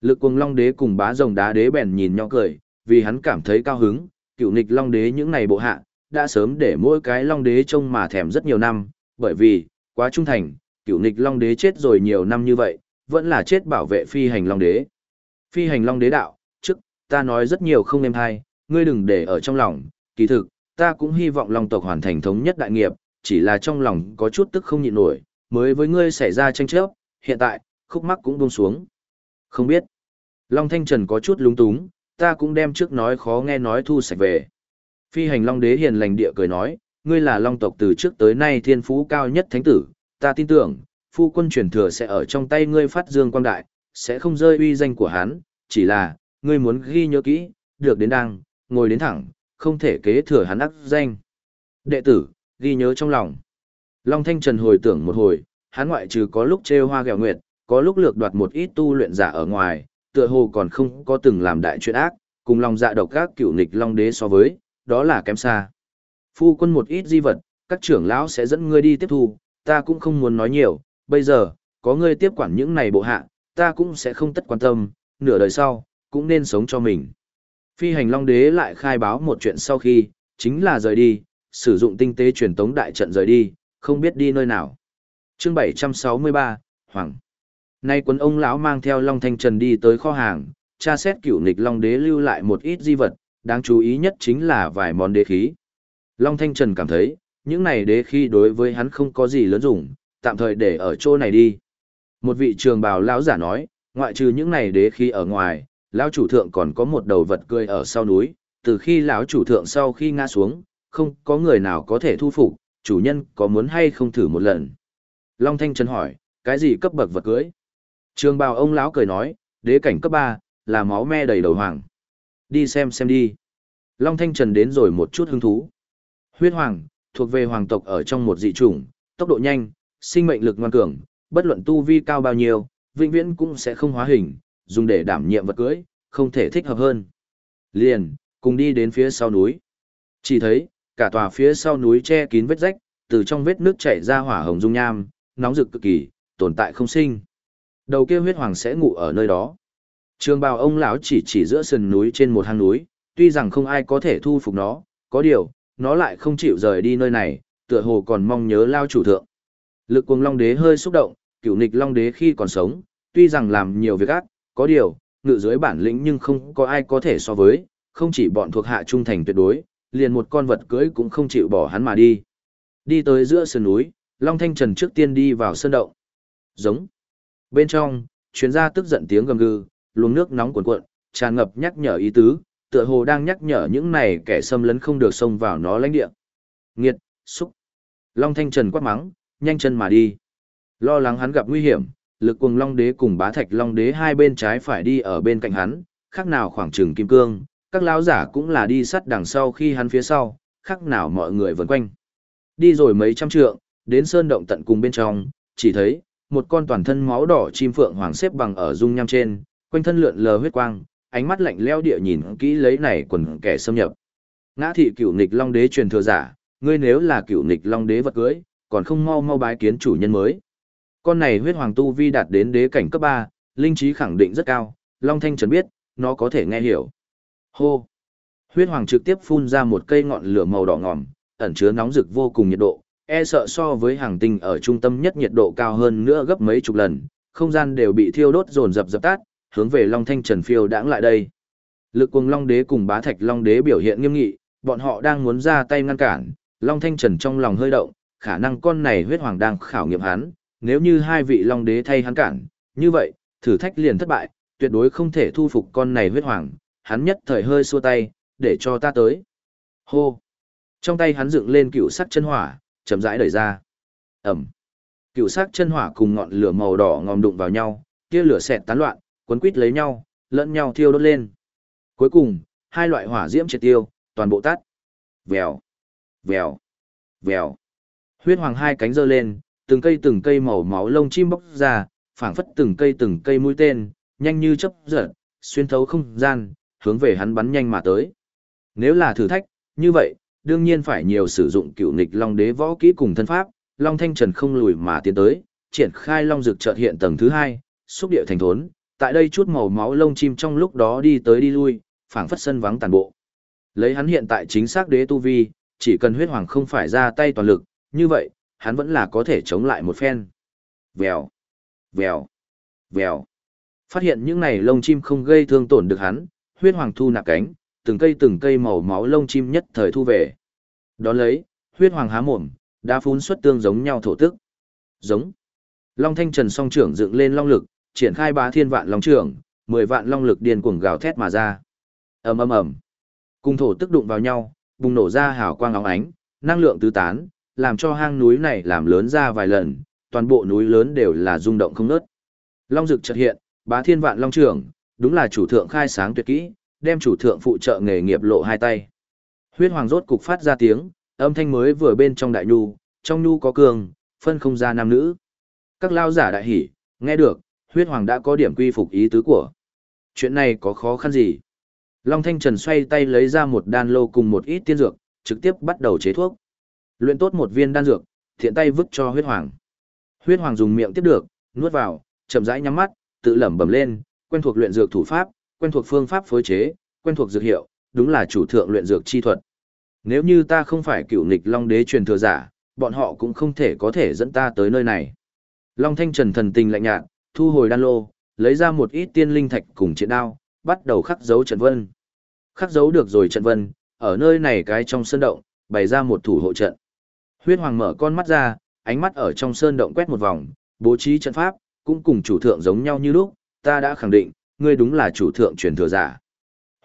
Lực cuồng Long Đế cùng bá rồng đá đế bèn nhìn nhau cười, vì hắn cảm thấy cao hứng, cựu nịch Long Đế những này bộ hạ, đã sớm để mỗi cái Long Đế trông mà thèm rất nhiều năm, bởi vì, quá trung thành, cựu nịch Long Đế chết rồi nhiều năm như vậy, vẫn là chết bảo vệ phi hành Long Đế. Phi hành Long Đế đạo, trước, ta nói rất nhiều không em hay, ngươi đừng để ở trong lòng, kỳ thực, ta cũng hy vọng Long tộc hoàn thành thống nhất đại nghiệp, chỉ là trong lòng có chút tức không nhịn nổi, mới với ngươi xảy ra tranh chấp, hiện tại, khúc mắc cũng buông xuống. Không biết. Long Thanh Trần có chút lúng túng, ta cũng đem trước nói khó nghe nói thu sạch về. Phi hành Long Đế hiền lành địa cười nói, ngươi là Long tộc từ trước tới nay thiên phú cao nhất thánh tử, ta tin tưởng, phu quân truyền thừa sẽ ở trong tay ngươi phát dương quang đại, sẽ không rơi uy danh của hắn, chỉ là, ngươi muốn ghi nhớ kỹ, được đến đăng, ngồi đến thẳng, không thể kế thừa hắn ác danh. Đệ tử, ghi nhớ trong lòng. Long Thanh Trần hồi tưởng một hồi, hắn ngoại trừ có lúc trêu hoa gẹo nguyệt, có lúc lược đoạt một ít tu luyện giả ở ngoài, tựa hồ còn không có từng làm đại chuyện ác, cùng lòng dạ độc các cựu nghịch long đế so với, đó là kém xa. Phu quân một ít di vật, các trưởng lão sẽ dẫn ngươi đi tiếp thu, ta cũng không muốn nói nhiều, bây giờ, có ngươi tiếp quản những này bộ hạ, ta cũng sẽ không tất quan tâm, nửa đời sau, cũng nên sống cho mình. Phi hành long đế lại khai báo một chuyện sau khi, chính là rời đi, sử dụng tinh tế truyền tống đại trận rời đi, không biết đi nơi nào. Chương 763, Hoàng. Nay quân ông lão mang theo Long Thanh Trần đi tới kho hàng, tra xét cựu nịch Long Đế lưu lại một ít di vật, đáng chú ý nhất chính là vài món đế khí. Long Thanh Trần cảm thấy, những này đế khí đối với hắn không có gì lớn dùng, tạm thời để ở chỗ này đi. Một vị trường bào lão giả nói, ngoại trừ những này đế khí ở ngoài, lão chủ thượng còn có một đầu vật cười ở sau núi, từ khi lão chủ thượng sau khi ngã xuống, không có người nào có thể thu phục, chủ nhân có muốn hay không thử một lần. Long Thanh Trần hỏi, cái gì cấp bậc vật cưới? Trường bào ông lão cười nói, đế cảnh cấp 3, là máu me đầy đầu hoàng. Đi xem xem đi. Long Thanh Trần đến rồi một chút hứng thú. Huyết hoàng, thuộc về hoàng tộc ở trong một dị chủng, tốc độ nhanh, sinh mệnh lực ngoan cường, bất luận tu vi cao bao nhiêu, vĩnh viễn cũng sẽ không hóa hình, dùng để đảm nhiệm vật cưới, không thể thích hợp hơn. Liền, cùng đi đến phía sau núi. Chỉ thấy, cả tòa phía sau núi che kín vết rách, từ trong vết nước chảy ra hỏa hồng dung nham, nóng rực cực kỳ, tồn tại không sinh. Đầu kia huyết hoàng sẽ ngủ ở nơi đó. Trường bào ông lão chỉ chỉ giữa sườn núi trên một hang núi, tuy rằng không ai có thể thu phục nó, có điều, nó lại không chịu rời đi nơi này, tựa hồ còn mong nhớ lao chủ thượng. Lực cuồng long đế hơi xúc động, cựu nịch long đế khi còn sống, tuy rằng làm nhiều việc ác, có điều, ngự dưới bản lĩnh nhưng không có ai có thể so với, không chỉ bọn thuộc hạ trung thành tuyệt đối, liền một con vật cưới cũng không chịu bỏ hắn mà đi. Đi tới giữa sườn núi, Long Thanh Trần trước tiên đi vào sơn động. Giống. Bên trong, chuyến ra tức giận tiếng gầm gừ, luồng nước nóng cuộn cuộn, tràn ngập nhắc nhở ý tứ, tựa hồ đang nhắc nhở những này kẻ xâm lấn không được xông vào nó lãnh địa. Nghiệt, xúc. Long Thanh Trần quát mắng, nhanh chân mà đi. Lo lắng hắn gặp nguy hiểm, lực cuồng Long Đế cùng bá thạch Long Đế hai bên trái phải đi ở bên cạnh hắn, khác nào khoảng trường kim cương, các lão giả cũng là đi sát đằng sau khi hắn phía sau, khác nào mọi người vần quanh. Đi rồi mấy trăm trượng, đến sơn động tận cùng bên trong, chỉ thấy, một con toàn thân máu đỏ chim phượng hoàng xếp bằng ở dung nham trên, quanh thân lượn lờ huyết quang, ánh mắt lạnh lẽo địa nhìn kỹ lấy này quần kẻ xâm nhập. Ngã thị cửu nghịch long đế truyền thừa giả, ngươi nếu là cửu nghịch long đế vật cưới, còn không mau mau bái kiến chủ nhân mới. Con này huyết hoàng tu vi đạt đến đế cảnh cấp 3, linh trí khẳng định rất cao, Long Thanh Trần biết, nó có thể nghe hiểu. Hô! Huyết hoàng trực tiếp phun ra một cây ngọn lửa màu đỏ ngòm, ẩn chứa nóng rực vô cùng nhiệt độ, e sợ so với hàng tinh ở trung tâm nhất nhiệt độ cao hơn nữa gấp mấy chục lần, không gian đều bị thiêu đốt dồn dập dập tắt, hướng về Long Thanh Trần phiêu đãng lại đây. Lực cuồng Long Đế cùng Bá Thạch Long Đế biểu hiện nghiêm nghị, bọn họ đang muốn ra tay ngăn cản, Long Thanh Trần trong lòng hơi động, khả năng con này huyết hoàng đang khảo nghiệm hắn, nếu như hai vị Long Đế thay hắn cản, như vậy, thử thách liền thất bại, tuyệt đối không thể thu phục con này huyết hoàng, hắn nhất thời hơi xua tay, để cho ta tới. Hô! Trong tay hắn dựng lên cựu sắc chân hỏa, chậm rãi đẩy ra. Ẩm. Cựu sắc chân hỏa cùng ngọn lửa màu đỏ ngòm đụng vào nhau, tia lửa xẹt tán loạn, cuốn quít lấy nhau, lẫn nhau thiêu đốt lên. Cuối cùng, hai loại hỏa diễm triệt tiêu, toàn bộ tắt. Vèo, vèo, vèo. Huyết hoàng hai cánh giơ lên, từng cây từng cây màu máu lông chim bốc ra, phảng phất từng cây từng cây mũi tên, nhanh như chớp giật, xuyên thấu không gian, hướng về hắn bắn nhanh mà tới. Nếu là thử thách, như vậy, đương nhiên phải nhiều sử dụng cựu nghịch long đế võ kỹ cùng thân pháp, long thanh trần không lùi mà tiến tới, triển khai long dực chợt hiện tầng thứ hai, xúc địa thành thốn, tại đây chút màu máu lông chim trong lúc đó đi tới đi lui, phảng phất sân vắng tàn bộ. Lấy hắn hiện tại chính xác đế tu vi, chỉ cần huyết hoàng không phải ra tay toàn lực, như vậy, hắn vẫn là có thể chống lại một phen. Vèo, vèo, vèo. Phát hiện những này lông chim không gây thương tổn được hắn, huyết hoàng thu nạp cánh, từng cây từng cây màu máu lông chim nhất thời thu về. Đón lấy, huyết hoàng há mồm, đã phun xuất tương giống nhau thổ tức. Giống. Long thanh trần song trưởng dựng lên long lực, triển khai bá thiên vạn long trưởng, mười vạn long lực điên cuồng gào thét mà ra. ầm ầm ầm, cùng thổ tức đụng vào nhau, bùng nổ ra hào quang óng ánh, năng lượng tứ tán, làm cho hang núi này làm lớn ra vài lần, toàn bộ núi lớn đều là rung động không ngớt. Long dực chợt hiện, bá thiên vạn long trưởng, đúng là chủ thượng khai sáng tuyệt kỹ, đem chủ thượng phụ trợ nghề nghiệp lộ hai tay. Huyết hoàng rốt cục phát ra tiếng, âm thanh mới vừa bên trong đại nhu, trong nhu có cường, phân không ra nam nữ. Các lao giả đại hỉ, nghe được, Huyết Hoàng đã có điểm quy phục ý tứ của. Chuyện này có khó khăn gì? Long Thanh Trần xoay tay lấy ra một đan lô cùng một ít tiên dược, trực tiếp bắt đầu chế thuốc. Luyện tốt một viên đan dược, thiện tay vứt cho huyết hoàng. Huyết hoàng dùng miệng tiếp được, nuốt vào, chậm rãi nhắm mắt, tự lẩm bẩm lên, quen thuộc luyện dược thủ pháp, quen thuộc phương pháp phối chế, quen thuộc dược hiệu, đúng là chủ thượng luyện dược chi thuật. Nếu như ta không phải cựu nghịch Long Đế truyền thừa giả, bọn họ cũng không thể có thể dẫn ta tới nơi này. Long Thanh Trần thần tình lạnh nhạt, thu hồi đan lô, lấy ra một ít tiên linh thạch cùng chiến đao, bắt đầu khắc dấu trận vân. Khắc dấu được rồi trận vân, ở nơi này cái trong sân động, bày ra một thủ hộ trận. Huyết Hoàng mở con mắt ra, ánh mắt ở trong sơn động quét một vòng, bố trí trận pháp, cũng cùng chủ thượng giống nhau như lúc, ta đã khẳng định, ngươi đúng là chủ thượng truyền thừa giả.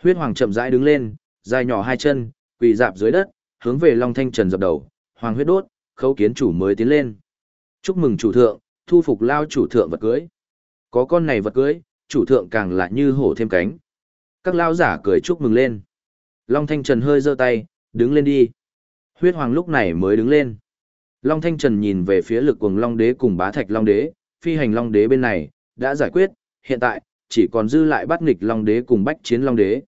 Huyết Hoàng chậm rãi đứng lên, dài nhỏ hai chân, quỳ dạp dưới đất, hướng về Long Thanh Trần dập đầu, hoàng huyết đốt, khấu kiến chủ mới tiến lên. Chúc mừng chủ thượng, thu phục lao chủ thượng vật cưới. Có con này vật cưới, chủ thượng càng lại như hổ thêm cánh. Các lao giả cười chúc mừng lên. Long Thanh Trần hơi giơ tay, đứng lên đi. Huyết Hoàng lúc này mới đứng lên. Long Thanh Trần nhìn về phía lực cuồng Long Đế cùng bá thạch Long Đế, phi hành Long Đế bên này, đã giải quyết, hiện tại, chỉ còn dư lại Bát nghịch Long Đế cùng bách chiến Long Đế.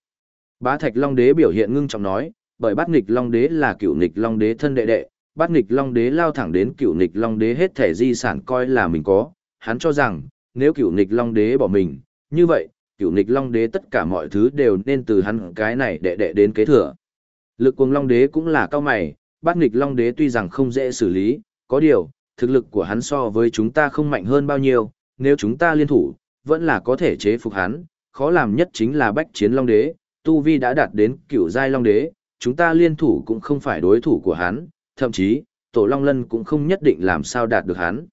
Bá thạch Long Đế biểu hiện ngưng trọng nói, bởi Bát nghịch Long Đế là cựu nghịch Long Đế thân đệ đệ, Bát nghịch Long Đế lao thẳng đến cựu nghịch Long Đế hết thể di sản coi là mình có, hắn cho rằng, nếu cựu nghịch Long Đế bỏ mình, như vậy, cựu nghịch Long Đế tất cả mọi thứ đều nên từ hắn cái này đệ đệ đến kế thừa. Lực cuồng Long Đế cũng là cao mày, bát nghịch Long Đế tuy rằng không dễ xử lý, có điều, thực lực của hắn so với chúng ta không mạnh hơn bao nhiêu, nếu chúng ta liên thủ, vẫn là có thể chế phục hắn, khó làm nhất chính là bách chiến Long Đế, Tu Vi đã đạt đến cựu giai Long Đế, chúng ta liên thủ cũng không phải đối thủ của hắn, thậm chí, Tổ Long Lân cũng không nhất định làm sao đạt được hắn.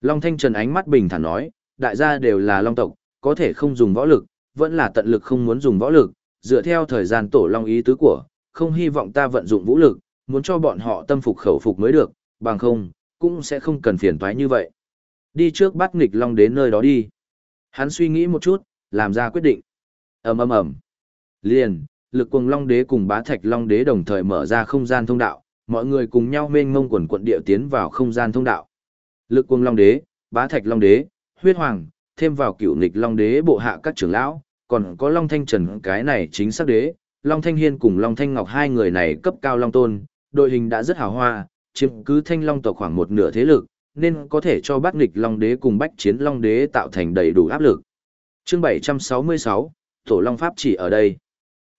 Long Thanh Trần ánh mắt bình thản nói, đại gia đều là Long tộc, có thể không dùng võ lực, vẫn là tận lực không muốn dùng võ lực, dựa theo thời gian Tổ Long ý tứ của, không hy vọng ta vận dụng vũ lực, muốn cho bọn họ tâm phục khẩu phục mới được, bằng không, cũng sẽ không cần phiền toái như vậy. Đi trước bắt nghịch long đến nơi đó đi. Hắn suy nghĩ một chút, làm ra quyết định. ầm ầm ầm. Liền, lực cuồng long đế cùng bá thạch long đế đồng thời mở ra không gian thông đạo, mọi người cùng nhau mênh mông quần quận địa tiến vào không gian thông đạo. Lực cuồng long đế, bá thạch long đế, huyết hoàng, thêm vào cựu nghịch long đế bộ hạ các trưởng lão, còn có long thanh trần cái này chính xác đế, long thanh hiên cùng long thanh ngọc hai người này cấp cao long tôn, đội hình đã rất hào hoa, chiếm cứ thanh long tộc khoảng một nửa thế lực, nên có thể cho bát nghịch long đế cùng bách chiến long đế tạo thành đầy đủ áp lực. Chương 766, Tổ Long Pháp chỉ ở đây.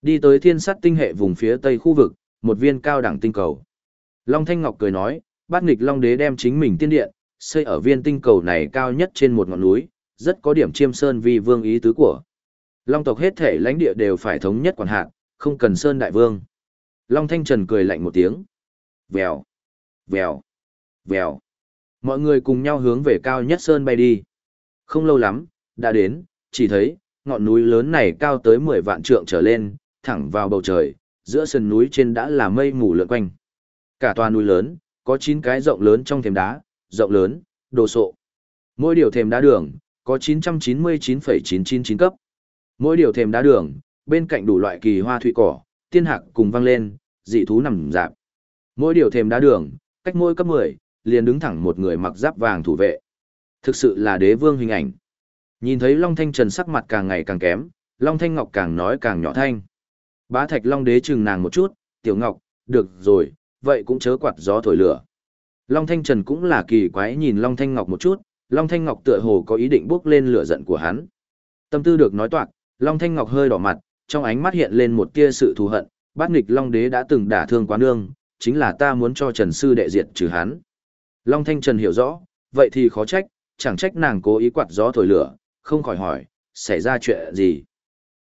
Đi tới thiên sát tinh hệ vùng phía tây khu vực, một viên cao đẳng tinh cầu. Long Thanh Ngọc cười nói, bát nghịch long đế đem chính mình tiên điện, xây ở viên tinh cầu này cao nhất trên một ngọn núi, rất có điểm chiêm sơn vì vương ý tứ của. Long tộc hết thể lãnh địa đều phải thống nhất quản hạt, không cần sơn đại vương. Long Thanh Trần cười lạnh một tiếng. Vèo, vèo, vèo. Mọi người cùng nhau hướng về cao nhất sơn bay đi. Không lâu lắm, đã đến, chỉ thấy, ngọn núi lớn này cao tới 10 vạn trượng trở lên, thẳng vào bầu trời, giữa sườn núi trên đã là mây mù lượn quanh. Cả tòa núi lớn, có 9 cái rộng lớn trong thềm đá, rộng lớn, đồ sộ. Mỗi điều thềm đá đường, có 999,999 cấp. Mỗi điều thềm đá đường, bên cạnh đủ loại kỳ hoa thủy cỏ, tiên hạc cùng vang lên, dị thú nằm dạp. Mỗi điều thềm đá đường, cách mỗi cấp 10, liền đứng thẳng một người mặc giáp vàng thủ vệ. Thực sự là đế vương hình ảnh. Nhìn thấy Long Thanh Trần sắc mặt càng ngày càng kém, Long Thanh Ngọc càng nói càng nhỏ thanh. Bá Thạch Long Đế chừng nàng một chút, "Tiểu Ngọc, được rồi, vậy cũng chớ quạt gió thổi lửa." Long Thanh Trần cũng là kỳ quái nhìn Long Thanh Ngọc một chút, Long Thanh Ngọc tựa hồ có ý định bước lên lửa giận của hắn. Tâm tư được nói toạc, Long Thanh Ngọc hơi đỏ mặt, trong ánh mắt hiện lên một tia sự thù hận, bát nghịch Long Đế đã từng đả thương quá nương, chính là ta muốn cho Trần Sư đệ diệt trừ hắn. Long Thanh Trần hiểu rõ, vậy thì khó trách, chẳng trách nàng cố ý quạt gió thổi lửa, không khỏi hỏi, xảy ra chuyện gì.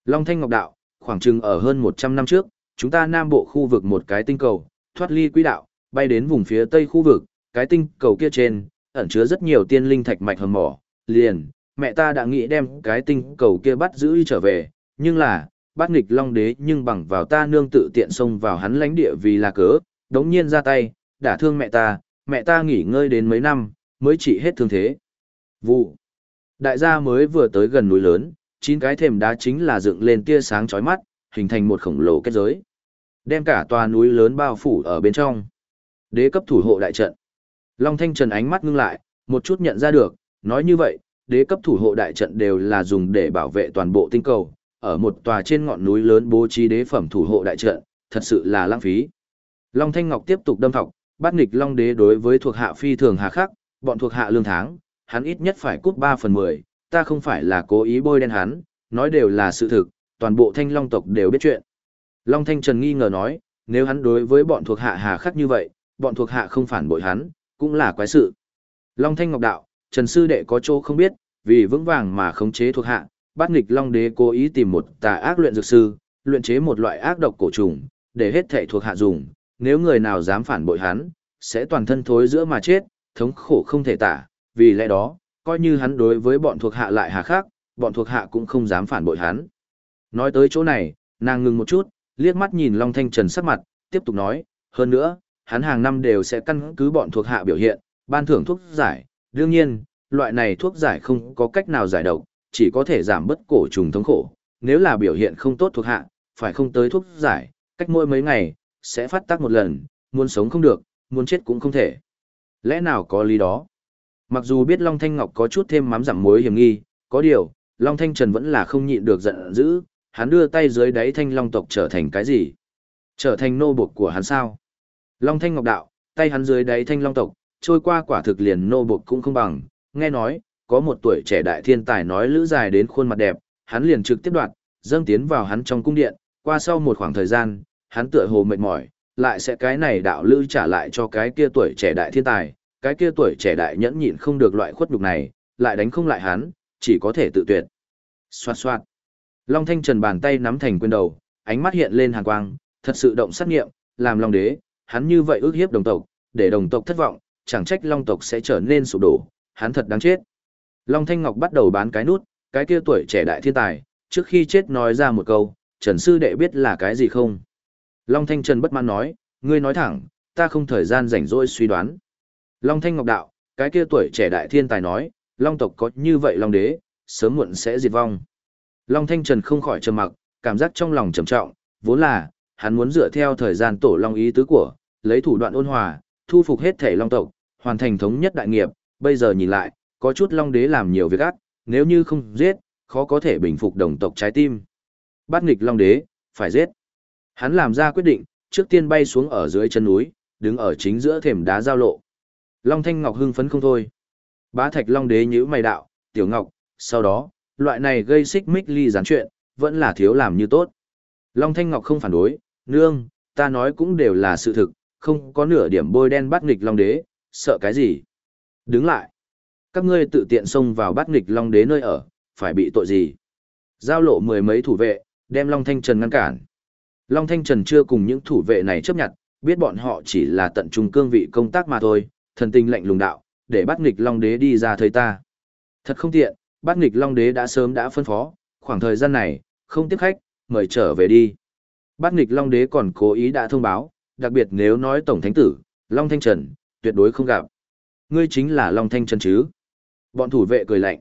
Long Thanh Ngọc Đạo, khoảng chừng ở hơn 100 năm trước, chúng ta nam bộ khu vực một cái tinh cầu, thoát ly quỹ đạo, bay đến vùng phía tây khu vực, cái tinh cầu kia trên, ẩn chứa rất nhiều tiên linh thạch mạch hầm mỏ, liền, mẹ ta đã nghĩ đem cái tinh cầu kia bắt giữ trở về, nhưng là, bát nghịch long đế nhưng bằng vào ta nương tự tiện xông vào hắn lãnh địa vì là cớ, đống nhiên ra tay, đả thương mẹ ta, mẹ ta nghỉ ngơi đến mấy năm, mới trị hết thương thế. Vụ. Đại gia mới vừa tới gần núi lớn, chín cái thềm đá chính là dựng lên tia sáng chói mắt, hình thành một khổng lồ kết giới. Đem cả tòa núi lớn bao phủ ở bên trong. Đế cấp thủ hộ đại trận. Long Thanh Trần ánh mắt ngưng lại, một chút nhận ra được, nói như vậy, đế cấp thủ hộ đại trận đều là dùng để bảo vệ toàn bộ tinh cầu, ở một tòa trên ngọn núi lớn bố trí đế phẩm thủ hộ đại trận, thật sự là lãng phí. Long Thanh Ngọc tiếp tục đâm thọc, bắt nghịch Long Đế đối với thuộc hạ phi thường hà khắc, bọn thuộc hạ lương tháng, hắn ít nhất phải cút 3 phần 10, ta không phải là cố ý bôi đen hắn, nói đều là sự thực, toàn bộ thanh long tộc đều biết chuyện. Long Thanh Trần nghi ngờ nói, nếu hắn đối với bọn thuộc hạ hà khắc như vậy, bọn thuộc hạ không phản bội hắn, cũng là quái sự. Long Thanh Ngọc đạo, Trần Sư Đệ có chỗ không biết, vì vững vàng mà khống chế thuộc hạ, bát nghịch Long Đế cố ý tìm một tà ác luyện dược sư, luyện chế một loại ác độc cổ trùng, để hết thảy thuộc hạ dùng, nếu người nào dám phản bội hắn, sẽ toàn thân thối giữa mà chết, thống khổ không thể tả, vì lẽ đó, coi như hắn đối với bọn thuộc hạ lại hà khắc, bọn thuộc hạ cũng không dám phản bội hắn. Nói tới chỗ này, nàng ngừng một chút, liếc mắt nhìn Long Thanh Trần sắc mặt, tiếp tục nói, hơn nữa, hắn hàng năm đều sẽ căn cứ bọn thuộc hạ biểu hiện, ban thưởng thuốc giải, đương nhiên, loại này thuốc giải không có cách nào giải độc, chỉ có thể giảm bớt cổ trùng thống khổ, nếu là biểu hiện không tốt thuộc hạ, phải không tới thuốc giải, cách mỗi mấy ngày, sẽ phát tác một lần, muốn sống không được, muốn chết cũng không thể. Lẽ nào có lý đó? Mặc dù biết Long Thanh Ngọc có chút thêm mắm giảm muối hiểm nghi, có điều, Long Thanh Trần vẫn là không nhịn được giận dữ, hắn đưa tay dưới đáy thanh long tộc trở thành cái gì? Trở thành nô buộc của hắn sao? Long Thanh Ngọc đạo, tay hắn dưới đáy thanh long tộc, trôi qua quả thực liền nô buộc cũng không bằng, nghe nói, có một tuổi trẻ đại thiên tài nói lữ dài đến khuôn mặt đẹp, hắn liền trực tiếp đoạt, dâng tiến vào hắn trong cung điện, qua sau một khoảng thời gian, hắn tựa hồ mệt mỏi, lại sẽ cái này đạo lữ trả lại cho cái kia tuổi trẻ đại thiên tài, cái kia tuổi trẻ đại nhẫn nhịn không được loại khuất nhục này, lại đánh không lại hắn, chỉ có thể tự tuyệt. Xoạt xoạt. Long Thanh Trần bàn tay nắm thành quyền đầu, ánh mắt hiện lên hàn quang, thật sự động sát nghiệm, làm Long Đế, hắn như vậy ước hiếp đồng tộc, để đồng tộc thất vọng, chẳng trách Long tộc sẽ trở nên sụp đổ, hắn thật đáng chết. Long Thanh Ngọc bắt đầu bán cái nút, cái kia tuổi trẻ đại thiên tài, trước khi chết nói ra một câu, Trần Sư Đệ biết là cái gì không? Long Thanh Trần bất mãn nói, ngươi nói thẳng, ta không thời gian rảnh rỗi suy đoán. Long Thanh Ngọc đạo, cái kia tuổi trẻ đại thiên tài nói, Long tộc có như vậy Long đế, sớm muộn sẽ diệt vong. Long Thanh Trần không khỏi trầm mặc, cảm giác trong lòng trầm trọng, vốn là, hắn muốn dựa theo thời gian tổ Long ý tứ của, lấy thủ đoạn ôn hòa, thu phục hết thể Long tộc, hoàn thành thống nhất đại nghiệp, bây giờ nhìn lại, có chút Long đế làm nhiều việc ác, nếu như không giết, khó có thể bình phục đồng tộc trái tim. Bắt nghịch Long đế, phải giết. Hắn làm ra quyết định, trước tiên bay xuống ở dưới chân núi, đứng ở chính giữa thềm đá giao lộ. Long Thanh Ngọc hưng phấn không thôi. Bá Thạch Long Đế nhíu mày đạo, "Tiểu Ngọc, sau đó, loại này gây xích mích ly gián chuyện, vẫn là thiếu làm như tốt." Long Thanh Ngọc không phản đối, "Nương, ta nói cũng đều là sự thực, không có nửa điểm bôi đen bắt nghịch Long Đế, sợ cái gì?" Đứng lại. Các ngươi tự tiện xông vào bắt nghịch Long Đế nơi ở, phải bị tội gì? Giao lộ mười mấy thủ vệ, đem Long Thanh Trần ngăn cản. Long Thanh Trần chưa cùng những thủ vệ này chấp nhận, biết bọn họ chỉ là tận trung cương vị công tác mà thôi, thần tình lệnh lùng đạo, để bắt nghịch Long Đế đi ra thấy ta. Thật không tiện, bắt nghịch Long Đế đã sớm đã phân phó, khoảng thời gian này, không tiếp khách, mời trở về đi. Bắt nghịch Long Đế còn cố ý đã thông báo, đặc biệt nếu nói Tổng Thánh Tử, Long Thanh Trần, tuyệt đối không gặp. Ngươi chính là Long Thanh Trần chứ? Bọn thủ vệ cười lạnh.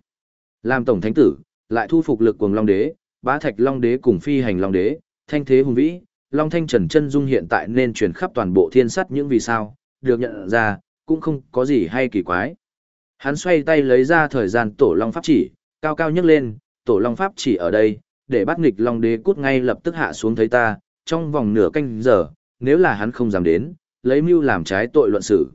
Làm Tổng Thánh Tử, lại thu phục lực cuồng Long Đế, bá thạch Long Đế cùng phi hành Long Đế, thanh thế hùng vĩ, Long Thanh Trần chân dung hiện tại nên truyền khắp toàn bộ thiên sắt những vì sao, được nhận ra, cũng không có gì hay kỳ quái. Hắn xoay tay lấy ra thời gian tổ long pháp chỉ, cao cao nhấc lên, tổ long pháp chỉ ở đây, để bắt nghịch long đế cút ngay lập tức hạ xuống thấy ta, trong vòng nửa canh giờ, nếu là hắn không dám đến, lấy mưu làm trái tội luận xử.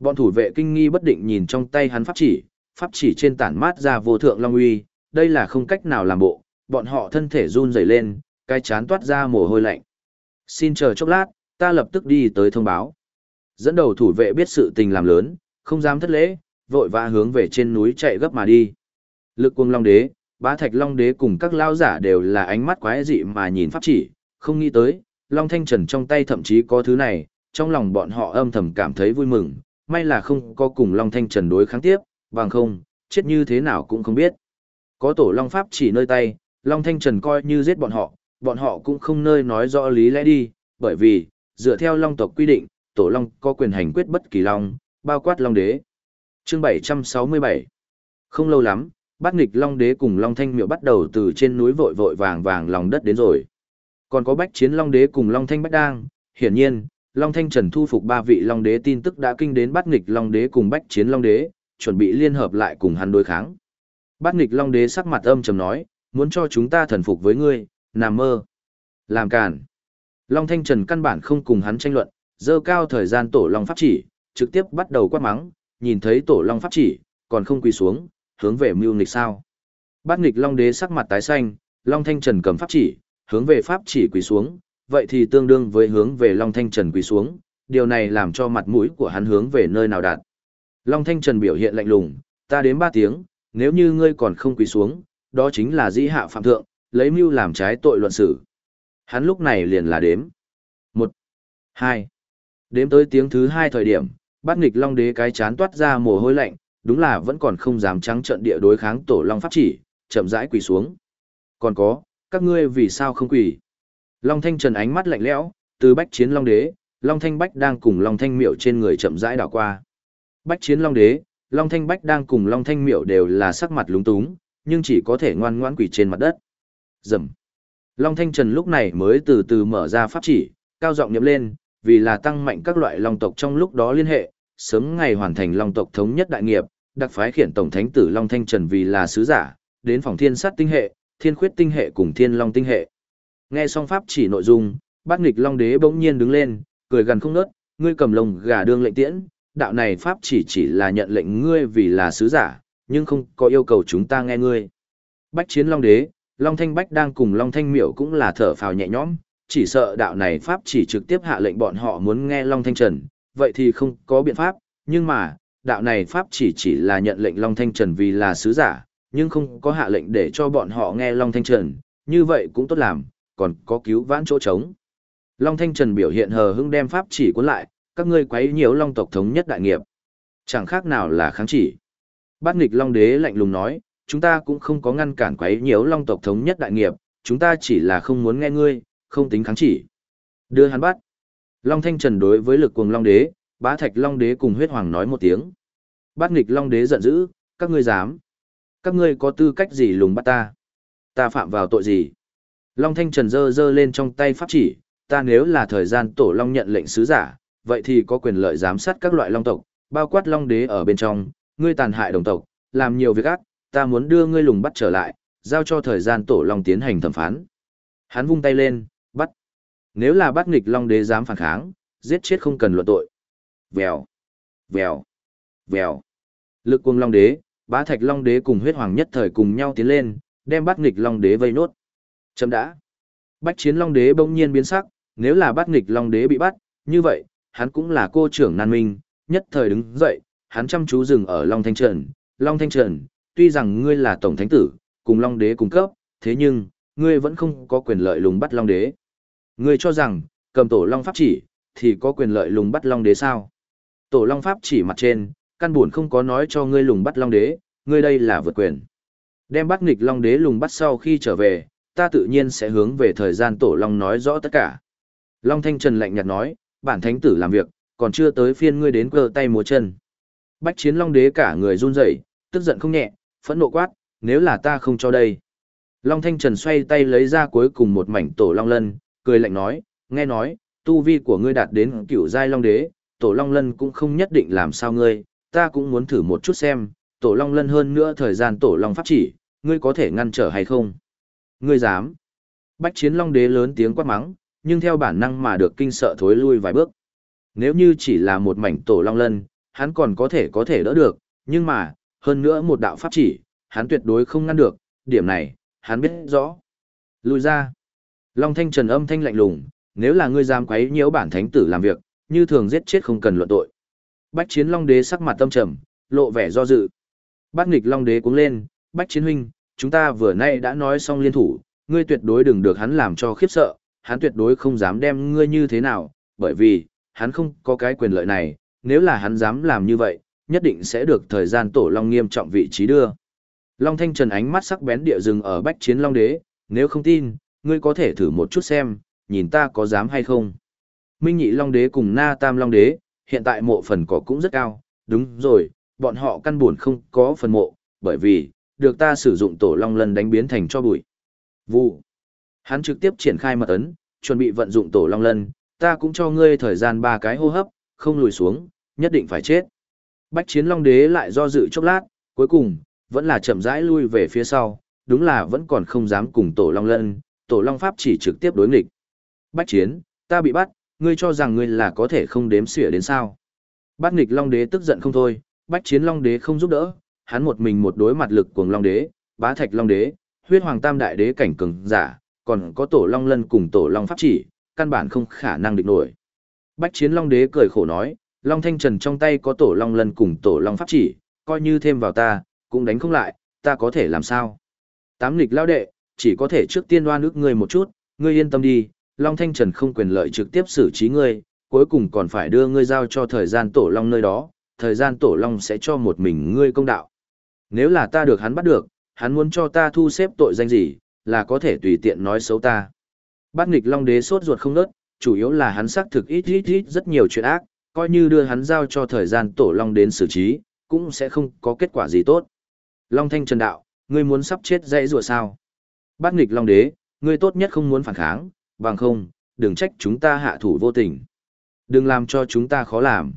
Bọn thủ vệ kinh nghi bất định nhìn trong tay hắn pháp chỉ, pháp chỉ trên tản mát ra vô thượng long uy, đây là không cách nào làm bộ, bọn họ thân thể run rẩy lên, cái chán toát ra mồ hôi lạnh. Xin chờ chốc lát, ta lập tức đi tới thông báo. Dẫn đầu thủ vệ biết sự tình làm lớn, không dám thất lễ, vội vã hướng về trên núi chạy gấp mà đi. Lực quân long đế, bá thạch long đế cùng các lao giả đều là ánh mắt quái dị mà nhìn pháp chỉ, không nghĩ tới, long thanh trần trong tay thậm chí có thứ này, trong lòng bọn họ âm thầm cảm thấy vui mừng, may là không có cùng long thanh trần đối kháng tiếp, bằng không, chết như thế nào cũng không biết. Có tổ long pháp chỉ nơi tay, long thanh trần coi như giết bọn họ, bọn họ cũng không nơi nói rõ lý lẽ đi, bởi vì, dựa theo long tộc quy định, tổ long có quyền hành quyết bất kỳ long, bao quát long đế. Chương 767 Không lâu lắm, bát nghịch long đế cùng long thanh miệu bắt đầu từ trên núi vội vội vàng vàng lòng đất đến rồi. Còn có bách chiến long đế cùng long thanh bách đang, hiển nhiên, long thanh trần thu phục ba vị long đế tin tức đã kinh đến bát nghịch long đế cùng bách chiến long đế, chuẩn bị liên hợp lại cùng hắn đối kháng. Bát nghịch Long Đế sắc mặt âm trầm nói, muốn cho chúng ta thần phục với ngươi, nằm mơ. Làm cản. Long Thanh Trần căn bản không cùng hắn tranh luận, dơ cao thời gian tổ Long Pháp chỉ, trực tiếp bắt đầu quát mắng, nhìn thấy tổ Long Pháp chỉ, còn không quỳ xuống, hướng về mưu nghịch sao. Bát nghịch Long Đế sắc mặt tái xanh, Long Thanh Trần cầm Pháp chỉ, hướng về Pháp chỉ quỳ xuống, vậy thì tương đương với hướng về Long Thanh Trần quỳ xuống, điều này làm cho mặt mũi của hắn hướng về nơi nào đạt. Long Thanh Trần biểu hiện lạnh lùng, ta đến ba tiếng, nếu như ngươi còn không quỳ xuống, đó chính là dĩ hạ phạm thượng, lấy mưu làm trái tội luận xử. Hắn lúc này liền là đếm. một, hai, Đếm tới tiếng thứ hai thời điểm, bát nghịch Long Đế cái chán toát ra mồ hôi lạnh, đúng là vẫn còn không dám trắng trận địa đối kháng tổ Long Pháp chỉ, chậm rãi quỳ xuống. Còn có, các ngươi vì sao không quỳ? Long Thanh Trần ánh mắt lạnh lẽo, từ bách chiến Long Đế, Long Thanh Bách đang cùng Long Thanh Miệu trên người chậm rãi đảo qua. Bách chiến Long Đế, Long Thanh Bách đang cùng Long Thanh Miệu đều là sắc mặt lúng túng, nhưng chỉ có thể ngoan ngoãn quỳ trên mặt đất. Dầm. Long Thanh Trần lúc này mới từ từ mở ra pháp chỉ, cao giọng niệm lên, vì là tăng mạnh các loại long tộc trong lúc đó liên hệ, sớm ngày hoàn thành long tộc thống nhất đại nghiệp, đặc phái khiển tổng thánh tử Long Thanh Trần vì là sứ giả, đến phòng thiên sát tinh hệ, thiên khuyết tinh hệ cùng thiên long tinh hệ. Nghe xong pháp chỉ nội dung, bát nghịch long đế bỗng nhiên đứng lên, cười gần không nớt, ngươi cầm lồng gà đương lệnh tiễn, đạo này pháp chỉ chỉ là nhận lệnh ngươi vì là sứ giả, nhưng không có yêu cầu chúng ta nghe ngươi. Bách chiến long đế, long thanh bách đang cùng long thanh miểu cũng là thở phào nhẹ nhõm, chỉ sợ đạo này pháp chỉ trực tiếp hạ lệnh bọn họ muốn nghe long thanh trần, vậy thì không có biện pháp, nhưng mà, đạo này pháp chỉ chỉ là nhận lệnh long thanh trần vì là sứ giả, nhưng không có hạ lệnh để cho bọn họ nghe long thanh trần, như vậy cũng tốt làm, còn có cứu vãn chỗ trống. Long Thanh Trần biểu hiện hờ hững đem pháp chỉ cuốn lại, các ngươi quấy nhiễu Long tộc thống nhất đại nghiệp. Chẳng khác nào là kháng chỉ. Bát nghịch Long Đế lạnh lùng nói, chúng ta cũng không có ngăn cản quấy nhiễu Long tộc thống nhất đại nghiệp, chúng ta chỉ là không muốn nghe ngươi, không tính kháng chỉ. Đưa hắn bắt. Long Thanh Trần đối với lực cuồng Long Đế, bá thạch Long Đế cùng huyết hoàng nói một tiếng. Bát nghịch Long Đế giận dữ, các ngươi dám. Các ngươi có tư cách gì lùng bắt ta? Ta phạm vào tội gì? Long Thanh Trần giơ giơ lên trong tay pháp chỉ, ta nếu là thời gian tổ long nhận lệnh sứ giả, vậy thì có quyền lợi giám sát các loại long tộc, bao quát long đế ở bên trong, ngươi tàn hại đồng tộc, làm nhiều việc ác, ta muốn đưa ngươi lùng bắt trở lại, giao cho thời gian tổ long tiến hành thẩm phán. Hắn vung tay lên, bắt. Nếu là bắt nghịch long đế dám phản kháng, giết chết không cần luận tội. Vèo, vèo, vèo. Lực quân long đế, bá thạch long đế cùng huyết hoàng nhất thời cùng nhau tiến lên, đem bắt nghịch long đế vây nốt. Chấm đã. Bách chiến long đế bỗng nhiên biến sắc, nếu là bắt nghịch long đế bị bắt, như vậy, hắn cũng là cô trưởng nan minh, nhất thời đứng dậy, hắn chăm chú dừng ở Long Thanh Trần. Long Thanh Trần, tuy rằng ngươi là tổng thánh tử, cùng long đế cung cấp, thế nhưng, ngươi vẫn không có quyền lợi lùng bắt long đế. Ngươi cho rằng, cầm tổ long pháp chỉ, thì có quyền lợi lùng bắt long đế sao? Tổ long pháp chỉ mặt trên, căn buồn không có nói cho ngươi lùng bắt long đế, ngươi đây là vượt quyền. Đem bắt nghịch long đế lùng bắt sau khi trở về, ta tự nhiên sẽ hướng về thời gian tổ long nói rõ tất cả. Long Thanh Trần lạnh nhạt nói, bản thánh tử làm việc, còn chưa tới phiên ngươi đến cơ tay múa chân. Bách chiến long đế cả người run rẩy, tức giận không nhẹ, phẫn nộ quát, nếu là ta không cho đây. Long Thanh Trần xoay tay lấy ra cuối cùng một mảnh tổ long lân, cười lạnh nói, nghe nói, tu vi của ngươi đạt đến cửu giai long đế, tổ long lân cũng không nhất định làm sao ngươi, ta cũng muốn thử một chút xem, tổ long lân hơn nữa thời gian tổ long pháp chỉ, ngươi có thể ngăn trở hay không. Ngươi dám. Bách chiến long đế lớn tiếng quát mắng, nhưng theo bản năng mà được kinh sợ thối lui vài bước. Nếu như chỉ là một mảnh tổ long lân, hắn còn có thể có thể đỡ được, nhưng mà, hơn nữa một đạo pháp chỉ, hắn tuyệt đối không ngăn được, điểm này, hắn biết rõ. Lùi ra. Long thanh trần âm thanh lạnh lùng, nếu là ngươi dám quấy nhiễu bản thánh tử làm việc, như thường giết chết không cần luận tội. Bách chiến long đế sắc mặt tâm trầm, lộ vẻ do dự. Bát nghịch long đế cuống lên, bách chiến huynh, chúng ta vừa nay đã nói xong liên thủ, ngươi tuyệt đối đừng được hắn làm cho khiếp sợ, hắn tuyệt đối không dám đem ngươi như thế nào, bởi vì, hắn không có cái quyền lợi này, nếu là hắn dám làm như vậy, nhất định sẽ được thời gian tổ long nghiêm trọng vị trí đưa. Long Thanh Trần ánh mắt sắc bén địa rừng ở bách chiến long đế, nếu không tin, ngươi có thể thử một chút xem, nhìn ta có dám hay không. Minh nhị long đế cùng na tam long đế, hiện tại mộ phần cỏ cũng rất cao, đúng rồi, bọn họ căn buồn không có phần mộ, bởi vì, được ta sử dụng tổ long lần đánh biến thành cho bụi. Vụ. Hắn trực tiếp triển khai mật ấn, chuẩn bị vận dụng tổ long lân, ta cũng cho ngươi thời gian ba cái hô hấp, không lùi xuống, nhất định phải chết. Bách chiến long đế lại do dự chốc lát, cuối cùng, vẫn là chậm rãi lui về phía sau, đúng là vẫn còn không dám cùng tổ long lân, tổ long pháp chỉ trực tiếp đối nghịch. Bách chiến, ta bị bắt, ngươi cho rằng ngươi là có thể không đếm xỉa đến sao. Bát nghịch long đế tức giận không thôi, bách chiến long đế không giúp đỡ, hắn một mình một đối mặt lực cuồng long đế, bá thạch long đế, huyết hoàng tam đại đế cảnh cường giả, còn có tổ long lân cùng tổ long pháp chỉ, căn bản không khả năng địch nổi. Bách chiến long đế cười khổ nói, long thanh trần trong tay có tổ long lân cùng tổ long pháp chỉ, coi như thêm vào ta, cũng đánh không lại, ta có thể làm sao? Tám nghịch lao đệ, chỉ có thể trước tiên đoan ước ngươi một chút, ngươi yên tâm đi, Long Thanh Trần không quyền lợi trực tiếp xử trí ngươi, cuối cùng còn phải đưa ngươi giao cho thời gian tổ Long nơi đó, thời gian tổ Long sẽ cho một mình ngươi công đạo. Nếu là ta được hắn bắt được, hắn muốn cho ta thu xếp tội danh gì, là có thể tùy tiện nói xấu ta. Bát nghịch Long Đế sốt ruột không nớt, chủ yếu là hắn xác thực ít ít ít rất nhiều chuyện ác, coi như đưa hắn giao cho thời gian tổ Long đến xử trí, cũng sẽ không có kết quả gì tốt. Long Thanh Trần Đạo, ngươi muốn sắp chết dãy rùa sao? Bát nghịch Long Đế, ngươi tốt nhất không muốn phản kháng, bằng không, đừng trách chúng ta hạ thủ vô tình. Đừng làm cho chúng ta khó làm.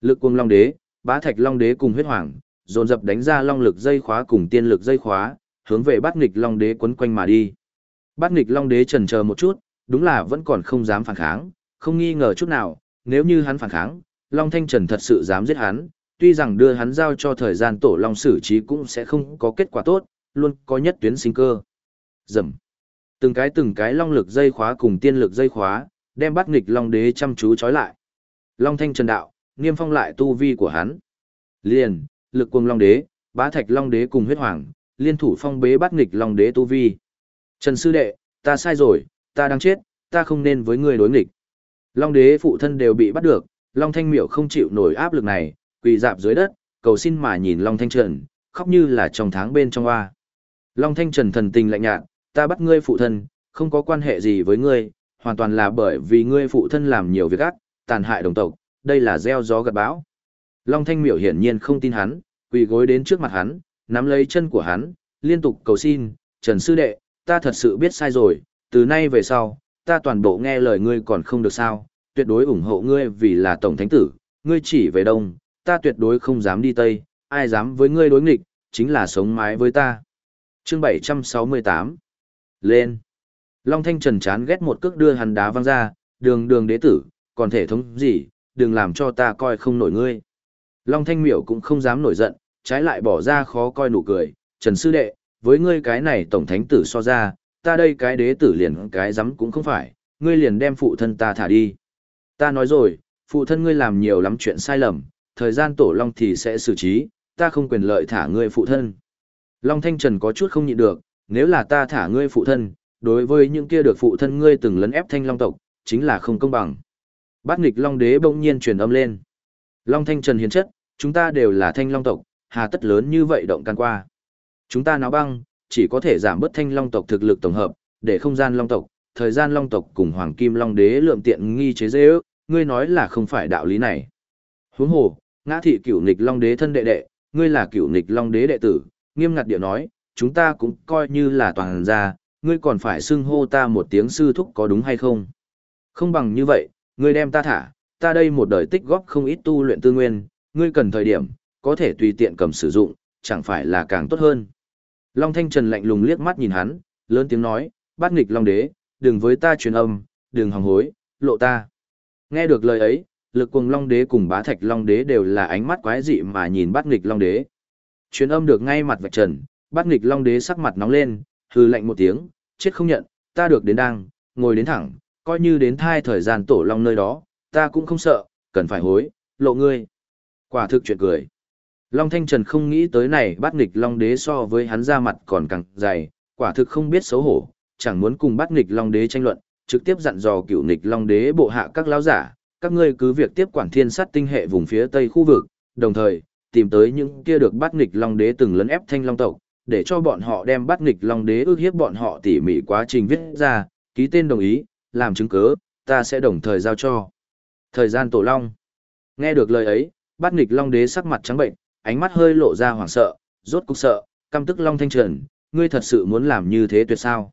Lực cuồng Long Đế, bá thạch Long Đế cùng huyết hoàng, dồn dập đánh ra long lực dây khóa cùng tiên lực dây khóa, hướng về bát nghịch Long Đế quấn quanh mà đi. Bát nghịch Long Đế trần chờ một chút, đúng là vẫn còn không dám phản kháng, không nghi ngờ chút nào, nếu như hắn phản kháng, Long Thanh Trần thật sự dám giết hắn, tuy rằng đưa hắn giao cho thời gian tổ long xử trí cũng sẽ không có kết quả tốt, luôn có nhất tuyến sinh cơ. Dầm. Từng cái từng cái long lực dây khóa cùng tiên lực dây khóa, đem bắt nghịch long đế chăm chú trói lại. Long thanh trần đạo, niêm phong lại tu vi của hắn. Liền, lực cuồng long đế, bá thạch long đế cùng huyết hoàng, liên thủ phong bế bắt nghịch long đế tu vi. Trần sư đệ, ta sai rồi, ta đang chết, ta không nên với người đối nghịch. Long đế phụ thân đều bị bắt được, long thanh miểu không chịu nổi áp lực này, quỳ dạp dưới đất, cầu xin mà nhìn long thanh trần, khóc như là trong tháng bên trong hoa. Long thanh trần thần tình lạnh nhạt, ta bắt ngươi phụ thân, không có quan hệ gì với ngươi, hoàn toàn là bởi vì ngươi phụ thân làm nhiều việc ác, tàn hại đồng tộc, đây là gieo gió gặt bão. Long Thanh Miểu hiển nhiên không tin hắn, quỳ gối đến trước mặt hắn, nắm lấy chân của hắn, liên tục cầu xin, Trần Sư Đệ, ta thật sự biết sai rồi, từ nay về sau, ta toàn bộ nghe lời ngươi còn không được sao, tuyệt đối ủng hộ ngươi vì là Tổng Thánh Tử, ngươi chỉ về Đông, ta tuyệt đối không dám đi Tây, ai dám với ngươi đối nghịch, chính là sống mái với ta. Chương 768 lên. Long Thanh Trần chán ghét một cước đưa hắn đá văng ra, đường đường đế tử, còn thể thống gì, đừng làm cho ta coi không nổi ngươi. Long Thanh Miểu cũng không dám nổi giận, trái lại bỏ ra khó coi nụ cười, Trần Sư Đệ, với ngươi cái này tổng thánh tử so ra, ta đây cái đế tử liền cái dám cũng không phải, ngươi liền đem phụ thân ta thả đi. Ta nói rồi, phụ thân ngươi làm nhiều lắm chuyện sai lầm, thời gian tổ Long thì sẽ xử trí, ta không quyền lợi thả ngươi phụ thân. Long Thanh Trần có chút không nhịn được, nếu là ta thả ngươi phụ thân, đối với những kia được phụ thân ngươi từng lấn ép thanh long tộc, chính là không công bằng. Bát nghịch long đế bỗng nhiên truyền âm lên. Long thanh trần hiến chất, chúng ta đều là thanh long tộc, hà tất lớn như vậy động can qua. Chúng ta náo băng, chỉ có thể giảm bớt thanh long tộc thực lực tổng hợp, để không gian long tộc, thời gian long tộc cùng hoàng kim long đế lượm tiện nghi chế dễ ước, ngươi nói là không phải đạo lý này. Huống hồ, ngã thị cửu nghịch long đế thân đệ đệ, ngươi là cửu nghịch long đế đệ tử, nghiêm ngặt địa nói, chúng ta cũng coi như là toàn gia, ngươi còn phải xưng hô ta một tiếng sư thúc có đúng hay không? Không bằng như vậy, ngươi đem ta thả, ta đây một đời tích góp không ít tu luyện tư nguyên, ngươi cần thời điểm, có thể tùy tiện cầm sử dụng, chẳng phải là càng tốt hơn. Long Thanh Trần lạnh lùng liếc mắt nhìn hắn, lớn tiếng nói, bát nghịch Long Đế, đừng với ta truyền âm, đừng hòng hối, lộ ta. Nghe được lời ấy, lực cuồng Long Đế cùng bá thạch Long Đế đều là ánh mắt quái dị mà nhìn bát nghịch Long Đế. Truyền âm được ngay mặt vạch trần, bát nghịch Long Đế sắc mặt nóng lên, hừ lạnh một tiếng, chết không nhận, ta được đến đang, ngồi đến thẳng, coi như đến thai thời gian tổ long nơi đó, ta cũng không sợ, cần phải hối, lộ ngươi. Quả thực chuyện cười. Long Thanh Trần không nghĩ tới này Bát nghịch Long Đế so với hắn ra mặt còn càng dày, quả thực không biết xấu hổ, chẳng muốn cùng Bát nghịch Long Đế tranh luận, trực tiếp dặn dò cựu nghịch Long Đế bộ hạ các lão giả, các ngươi cứ việc tiếp quản thiên sát tinh hệ vùng phía tây khu vực, đồng thời, tìm tới những kia được Bát nghịch Long Đế từng lấn ép thanh Long tộc, để cho bọn họ đem Bát nghịch Long Đế ước hiếp bọn họ tỉ mỉ quá trình viết ra, ký tên đồng ý, làm chứng cứ, ta sẽ đồng thời giao cho. Thời gian tổ long. Nghe được lời ấy, Bát nghịch Long Đế sắc mặt trắng bệnh, ánh mắt hơi lộ ra hoảng sợ, rốt cục sợ, căm tức Long Thanh Trần, ngươi thật sự muốn làm như thế tuyệt sao?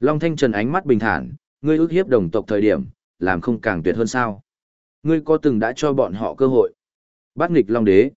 Long Thanh Trần ánh mắt bình thản, ngươi ước hiếp đồng tộc thời điểm, làm không càng tuyệt hơn sao? Ngươi có từng đã cho bọn họ cơ hội? Bát nghịch Long Đế.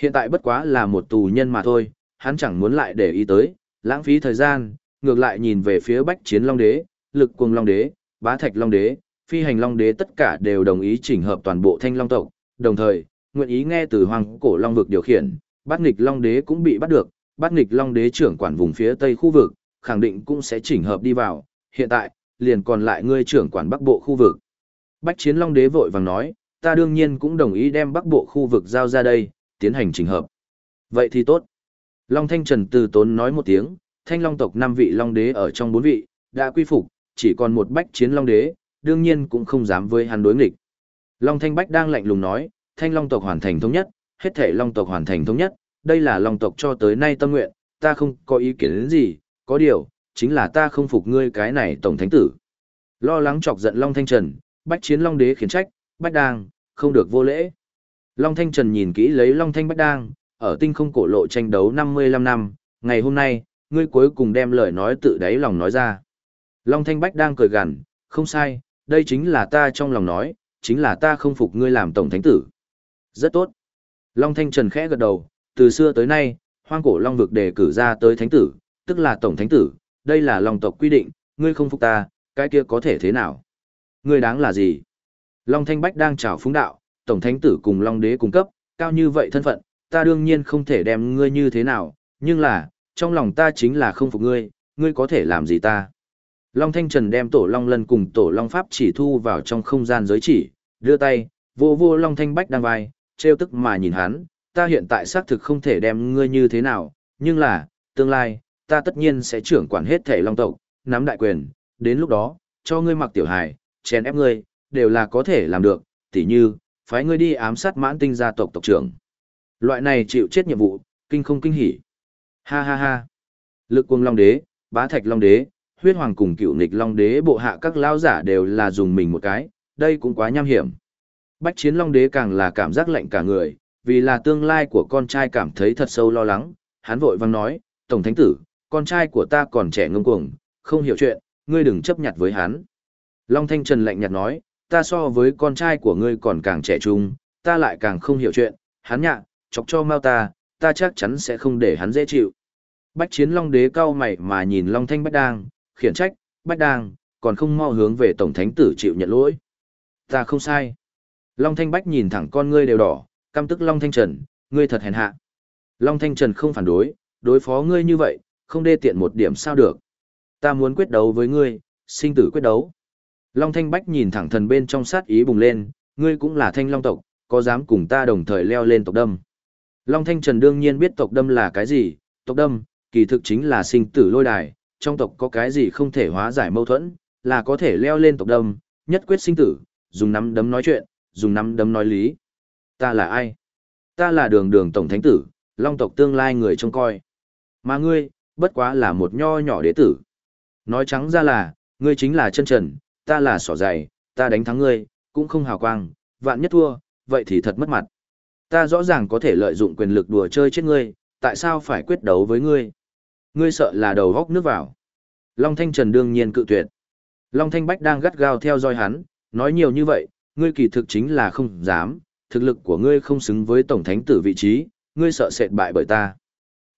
Hiện tại bất quá là một tù nhân mà thôi, hắn chẳng muốn lại để ý tới, lãng phí thời gian, ngược lại nhìn về phía bách chiến long đế, lực cuồng long đế, bá thạch long đế, phi hành long đế tất cả đều đồng ý chỉnh hợp toàn bộ thanh long tộc, đồng thời, nguyện ý nghe từ hoàng cổ long vực điều khiển, bát nghịch long đế cũng bị bắt được, bát nghịch long đế trưởng quản vùng phía tây khu vực, khẳng định cũng sẽ chỉnh hợp đi vào, hiện tại, liền còn lại ngươi trưởng quản bắc bộ khu vực. Bách chiến long đế vội vàng nói, ta đương nhiên cũng đồng ý đem bắc bộ khu vực giao ra đây, tiến hành chỉnh hợp. Vậy thì tốt. Long Thanh Trần từ tốn nói một tiếng, thanh long tộc năm vị long đế ở trong bốn vị, đã quy phục, chỉ còn một bách chiến long đế, đương nhiên cũng không dám với hắn đối nghịch. Long Thanh Bách đang lạnh lùng nói, thanh long tộc hoàn thành thống nhất, hết thể long tộc hoàn thành thống nhất, đây là long tộc cho tới nay tâm nguyện, ta không có ý kiến đến gì, có điều, chính là ta không phục ngươi cái này tổng thánh tử. Lo lắng chọc giận Long Thanh Trần, bách chiến long đế khiển trách, bách đang, không được vô lễ. Long Thanh Trần nhìn kỹ lấy Long Thanh Bách đang, ở tinh không cổ lộ tranh đấu 55 năm, ngày hôm nay, ngươi cuối cùng đem lời nói tự đáy lòng nói ra. Long Thanh Bách đang cười gằn, không sai, đây chính là ta trong lòng nói, chính là ta không phục ngươi làm tổng thánh tử. Rất tốt. Long Thanh Trần khẽ gật đầu, từ xưa tới nay, hoang cổ Long vực đề cử ra tới thánh tử, tức là tổng thánh tử, đây là Long tộc quy định, ngươi không phục ta, cái kia có thể thế nào? Ngươi đáng là gì? Long Thanh Bách đang chào phúng đạo, tổng thánh tử cùng Long đế cung cấp, cao như vậy thân phận, ta đương nhiên không thể đem ngươi như thế nào, nhưng là, trong lòng ta chính là không phục ngươi, ngươi có thể làm gì ta? Long Thanh Trần đem tổ Long Lân cùng tổ Long Pháp chỉ thu vào trong không gian giới chỉ, đưa tay, vô vô Long Thanh Bách đang vai, Trêu tức mà nhìn hắn, ta hiện tại xác thực không thể đem ngươi như thế nào, nhưng là, tương lai, ta tất nhiên sẽ trưởng quản hết thể Long tộc, nắm đại quyền, đến lúc đó, cho ngươi mặc tiểu hài, chèn ép ngươi, đều là có thể làm được, tỉ như, phái ngươi đi ám sát mãn tinh gia tộc tộc trưởng. Loại này chịu chết nhiệm vụ, kinh không kinh hỉ. Ha ha ha. Lực quân Long Đế, Bá Thạch Long Đế, huyết hoàng cùng cựu nịch long đế bộ hạ các lao giả đều là dùng mình một cái, đây cũng quá nham hiểm. Bách chiến long đế càng là cảm giác lạnh cả người, vì là tương lai của con trai cảm thấy thật sâu lo lắng, hắn vội vang nói, Tổng Thánh Tử, con trai của ta còn trẻ ngông cuồng, không hiểu chuyện, ngươi đừng chấp nhặt với hắn. Long Thanh Trần lạnh nhạt nói, ta so với con trai của ngươi còn càng trẻ trung, ta lại càng không hiểu chuyện, hắn nhạ, chọc cho mau ta, ta chắc chắn sẽ không để hắn dễ chịu. Bách chiến Long Đế cao mày mà nhìn Long Thanh Bách Đang, khiển trách, Bách Đang, còn không mau hướng về Tổng Thánh Tử chịu nhận lỗi. Ta không sai. Long Thanh Bách nhìn thẳng con ngươi đều đỏ, căm tức Long Thanh Trần, ngươi thật hèn hạ. Long Thanh Trần không phản đối, đối phó ngươi như vậy, không đê tiện một điểm sao được. Ta muốn quyết đấu với ngươi, sinh tử quyết đấu. Long Thanh Bách nhìn thẳng thần bên trong sát ý bùng lên, ngươi cũng là thanh long tộc, có dám cùng ta đồng thời leo lên tộc đâm. Long Thanh Trần đương nhiên biết tộc đâm là cái gì, tộc đâm, kỳ thực chính là sinh tử lôi đài, trong tộc có cái gì không thể hóa giải mâu thuẫn, là có thể leo lên tộc đâm, nhất quyết sinh tử, dùng nắm đấm nói chuyện, dùng nắm đấm nói lý. Ta là ai? Ta là đường đường tổng thánh tử, long tộc tương lai người trông coi. Mà ngươi, bất quá là một nho nhỏ đế tử. Nói trắng ra là, ngươi chính là chân trần, ta là sỏ dày, ta đánh thắng ngươi, cũng không hào quang, vạn nhất thua, vậy thì thật mất mặt. Ta rõ ràng có thể lợi dụng quyền lực đùa chơi chết ngươi, tại sao phải quyết đấu với ngươi? Ngươi sợ là đầu góc nước vào. Long Thanh Trần đương nhiên cự tuyệt. Long Thanh Bách đang gắt gao theo dõi hắn, nói nhiều như vậy, ngươi kỳ thực chính là không dám, thực lực của ngươi không xứng với tổng thánh tử vị trí, ngươi sợ sệt bại bởi ta.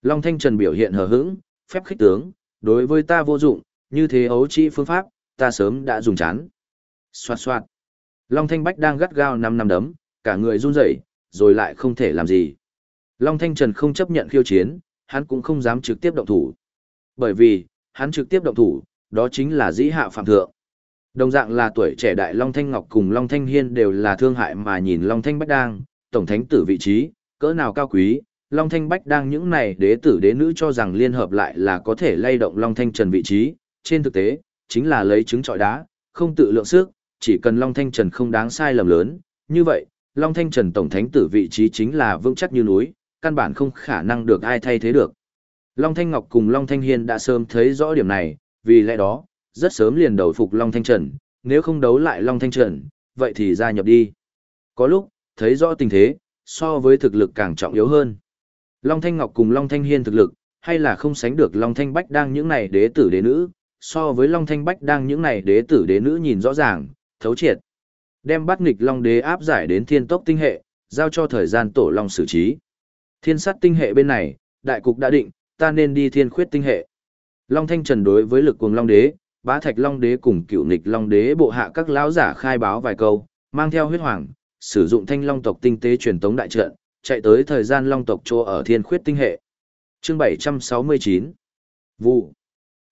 Long Thanh Trần biểu hiện hờ hững, phép khích tướng, đối với ta vô dụng, như thế ấu trĩ phương pháp, ta sớm đã dùng chán. Xoạt xoạt. Long Thanh Bách đang gắt gao năm năm đấm, cả người run rẩy, rồi lại không thể làm gì. Long Thanh Trần không chấp nhận khiêu chiến, hắn cũng không dám trực tiếp động thủ. Bởi vì, hắn trực tiếp động thủ, đó chính là dĩ hạ phạm thượng. Đồng dạng là tuổi trẻ đại Long Thanh Ngọc cùng Long Thanh Hiên đều là thương hại mà nhìn Long Thanh Bách Đang, tổng thánh tử vị trí, cỡ nào cao quý, Long Thanh Bách Đang những này đế tử đế nữ cho rằng liên hợp lại là có thể lay động Long Thanh Trần vị trí, trên thực tế, chính là lấy trứng trọi đá, không tự lượng sức, chỉ cần Long Thanh Trần không đáng sai lầm lớn, như vậy, Long Thanh Trần tổng thánh tử vị trí chính là vững chắc như núi, căn bản không khả năng được ai thay thế được. Long Thanh Ngọc cùng Long Thanh Hiên đã sớm thấy rõ điểm này, vì lẽ đó, rất sớm liền đầu phục Long Thanh Trần, nếu không đấu lại Long Thanh Trần, vậy thì gia nhập đi. Có lúc, thấy rõ tình thế, so với thực lực càng trọng yếu hơn. Long Thanh Ngọc cùng Long Thanh Hiên thực lực, hay là không sánh được Long Thanh Bách đang những này đế tử đế nữ, so với Long Thanh Bách đang những này đế tử đế nữ nhìn rõ ràng, thấu triệt. Đem bắt nghịch Long đế áp giải đến thiên tốc tinh hệ, giao cho thời gian tổ Long xử trí. Thiên sát tinh hệ bên này, đại cục đã định, ta nên đi thiên khuyết tinh hệ. Long Thanh Trần đối với lực cuồng Long Đế, bá thạch Long Đế cùng cựu nịch Long Đế bộ hạ các lão giả khai báo vài câu, mang theo huyết hoàng, sử dụng thanh long tộc tinh tế truyền tống đại trận, chạy tới thời gian long tộc chỗ ở thiên khuyết tinh hệ. Chương 769 Vụ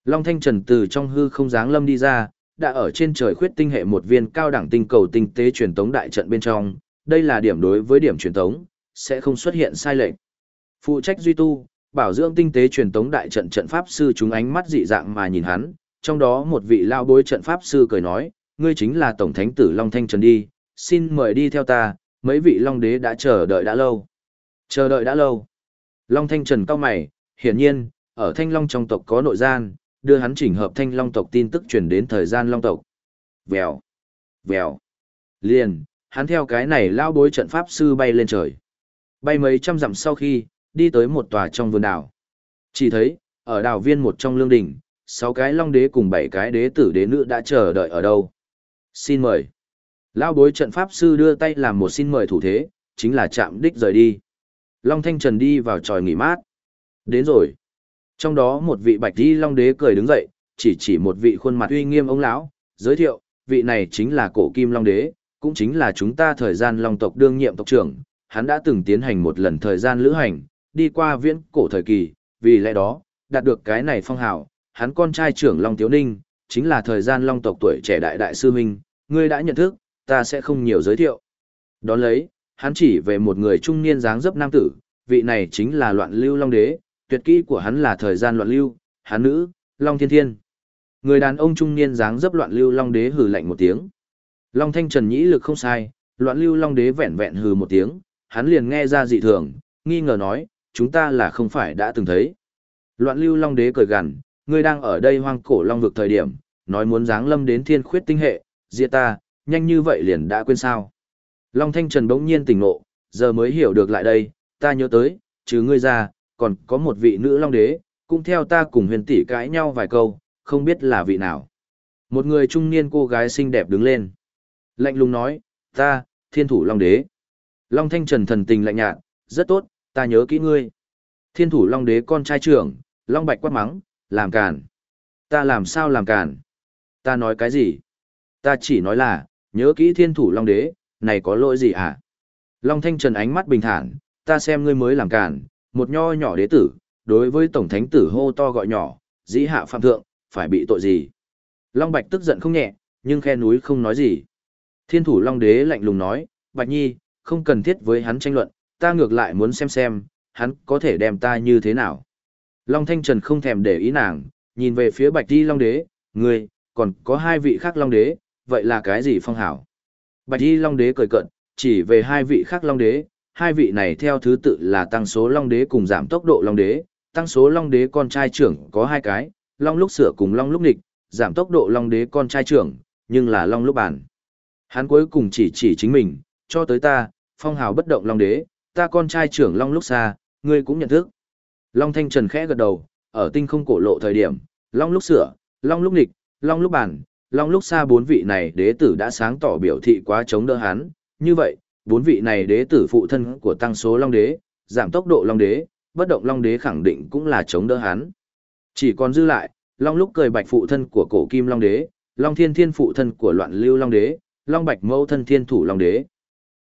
Long Thanh Trần từ trong hư không dáng lâm đi ra, đã ở trên trời khuyết tinh hệ một viên cao đẳng tinh cầu tinh tế truyền tống đại trận bên trong, đây là điểm đối với điểm truyền tống, sẽ không xuất hiện sai lệch. Phụ trách duy tu, bảo dưỡng tinh tế truyền tống đại trận trận pháp sư chúng ánh mắt dị dạng mà nhìn hắn, trong đó một vị lao bối trận pháp sư cười nói, ngươi chính là tổng thánh tử Long Thanh Trần đi, xin mời đi theo ta, mấy vị Long đế đã chờ đợi đã lâu. Chờ đợi đã lâu. Long Thanh Trần cao mày, hiển nhiên, ở Thanh Long trong tộc có nội gian, đưa hắn chỉnh hợp Thanh Long tộc tin tức truyền đến thời gian Long tộc. Vèo, vèo, liền, hắn theo cái này lao bối trận pháp sư bay lên trời. Bay mấy trăm dặm sau khi, đi tới một tòa trong vườn đảo. Chỉ thấy, ở đảo viên một trong lương đỉnh, sáu cái long đế cùng bảy cái đế tử đế nữ đã chờ đợi ở đâu. Xin mời. Lao bối trận pháp sư đưa tay làm một xin mời thủ thế, chính là chạm đích rời đi. Long Thanh Trần đi vào tròi nghỉ mát. Đến rồi. Trong đó một vị bạch đi long đế cười đứng dậy, chỉ chỉ một vị khuôn mặt uy nghiêm ông lão, giới thiệu, vị này chính là cổ kim long đế, cũng chính là chúng ta thời gian long tộc đương nhiệm tộc trưởng, hắn đã từng tiến hành một lần thời gian lữ hành, đi qua viễn cổ thời kỳ, vì lẽ đó, đạt được cái này phong hào, hắn con trai trưởng Long Tiếu Ninh, chính là thời gian Long tộc tuổi trẻ đại đại sư huynh, ngươi đã nhận thức, ta sẽ không nhiều giới thiệu. Đón lấy, hắn chỉ về một người trung niên dáng dấp nam tử, vị này chính là loạn lưu Long Đế, tuyệt kỹ của hắn là thời gian loạn lưu, hắn nữ, Long Thiên Thiên. Người đàn ông trung niên dáng dấp loạn lưu Long Đế hừ lạnh một tiếng. Long Thanh Trần nhĩ lực không sai, loạn lưu Long Đế vẹn vẹn hừ một tiếng, hắn liền nghe ra dị thường, nghi ngờ nói, chúng ta là không phải đã từng thấy. Loạn lưu Long Đế cười gằn, ngươi đang ở đây hoang cổ Long vực thời điểm, nói muốn giáng lâm đến thiên khuyết tinh hệ, diệt ta, nhanh như vậy liền đã quên sao. Long Thanh Trần bỗng nhiên tỉnh ngộ, giờ mới hiểu được lại đây, ta nhớ tới, chứ ngươi ra, còn có một vị nữ Long Đế, cũng theo ta cùng huyền tỷ cãi nhau vài câu, không biết là vị nào. Một người trung niên cô gái xinh đẹp đứng lên. Lạnh lùng nói, ta, thiên thủ Long Đế. Long Thanh Trần thần tình lạnh nhạt, rất tốt, ta nhớ kỹ ngươi. Thiên thủ Long Đế con trai trưởng, Long Bạch quát mắng, làm càn. Ta làm sao làm càn? Ta nói cái gì? Ta chỉ nói là, nhớ kỹ thiên thủ Long Đế, này có lỗi gì à? Long Thanh Trần ánh mắt bình thản, ta xem ngươi mới làm càn, một nho nhỏ đế tử, đối với tổng thánh tử hô to gọi nhỏ, dĩ hạ phạm thượng, phải bị tội gì? Long Bạch tức giận không nhẹ, nhưng khe núi không nói gì. Thiên thủ Long Đế lạnh lùng nói, Bạch Nhi, không cần thiết với hắn tranh luận, ta ngược lại muốn xem xem, hắn có thể đem ta như thế nào. Long Thanh Trần không thèm để ý nàng, nhìn về phía Bạch Di Long Đế, ngươi, còn có hai vị khác Long Đế, vậy là cái gì phong hảo? Bạch Di Long Đế cười cận, chỉ về hai vị khác Long Đế, hai vị này theo thứ tự là tăng số Long Đế cùng giảm tốc độ Long Đế, tăng số Long Đế con trai trưởng có hai cái, Long lúc sửa cùng Long lúc nịch, giảm tốc độ Long Đế con trai trưởng, nhưng là Long lúc bản. Hắn cuối cùng chỉ chỉ chính mình, cho tới ta, phong hào bất động Long Đế, ta con trai trưởng Long lúc xa, ngươi cũng nhận thức. Long Thanh Trần khẽ gật đầu, ở tinh không cổ lộ thời điểm, Long lúc sửa, Long lúc nghịch, Long lúc bản, Long lúc xa bốn vị này đế tử đã sáng tỏ biểu thị quá chống đỡ hắn, như vậy, bốn vị này đế tử phụ thân của tăng số Long đế, giảm tốc độ Long đế, bất động Long đế khẳng định cũng là chống đỡ hắn. Chỉ còn dư lại, Long lúc cười bạch phụ thân của cổ kim Long đế, Long thiên thiên phụ thân của loạn lưu Long đế, Long bạch mẫu thân thiên thủ Long đế.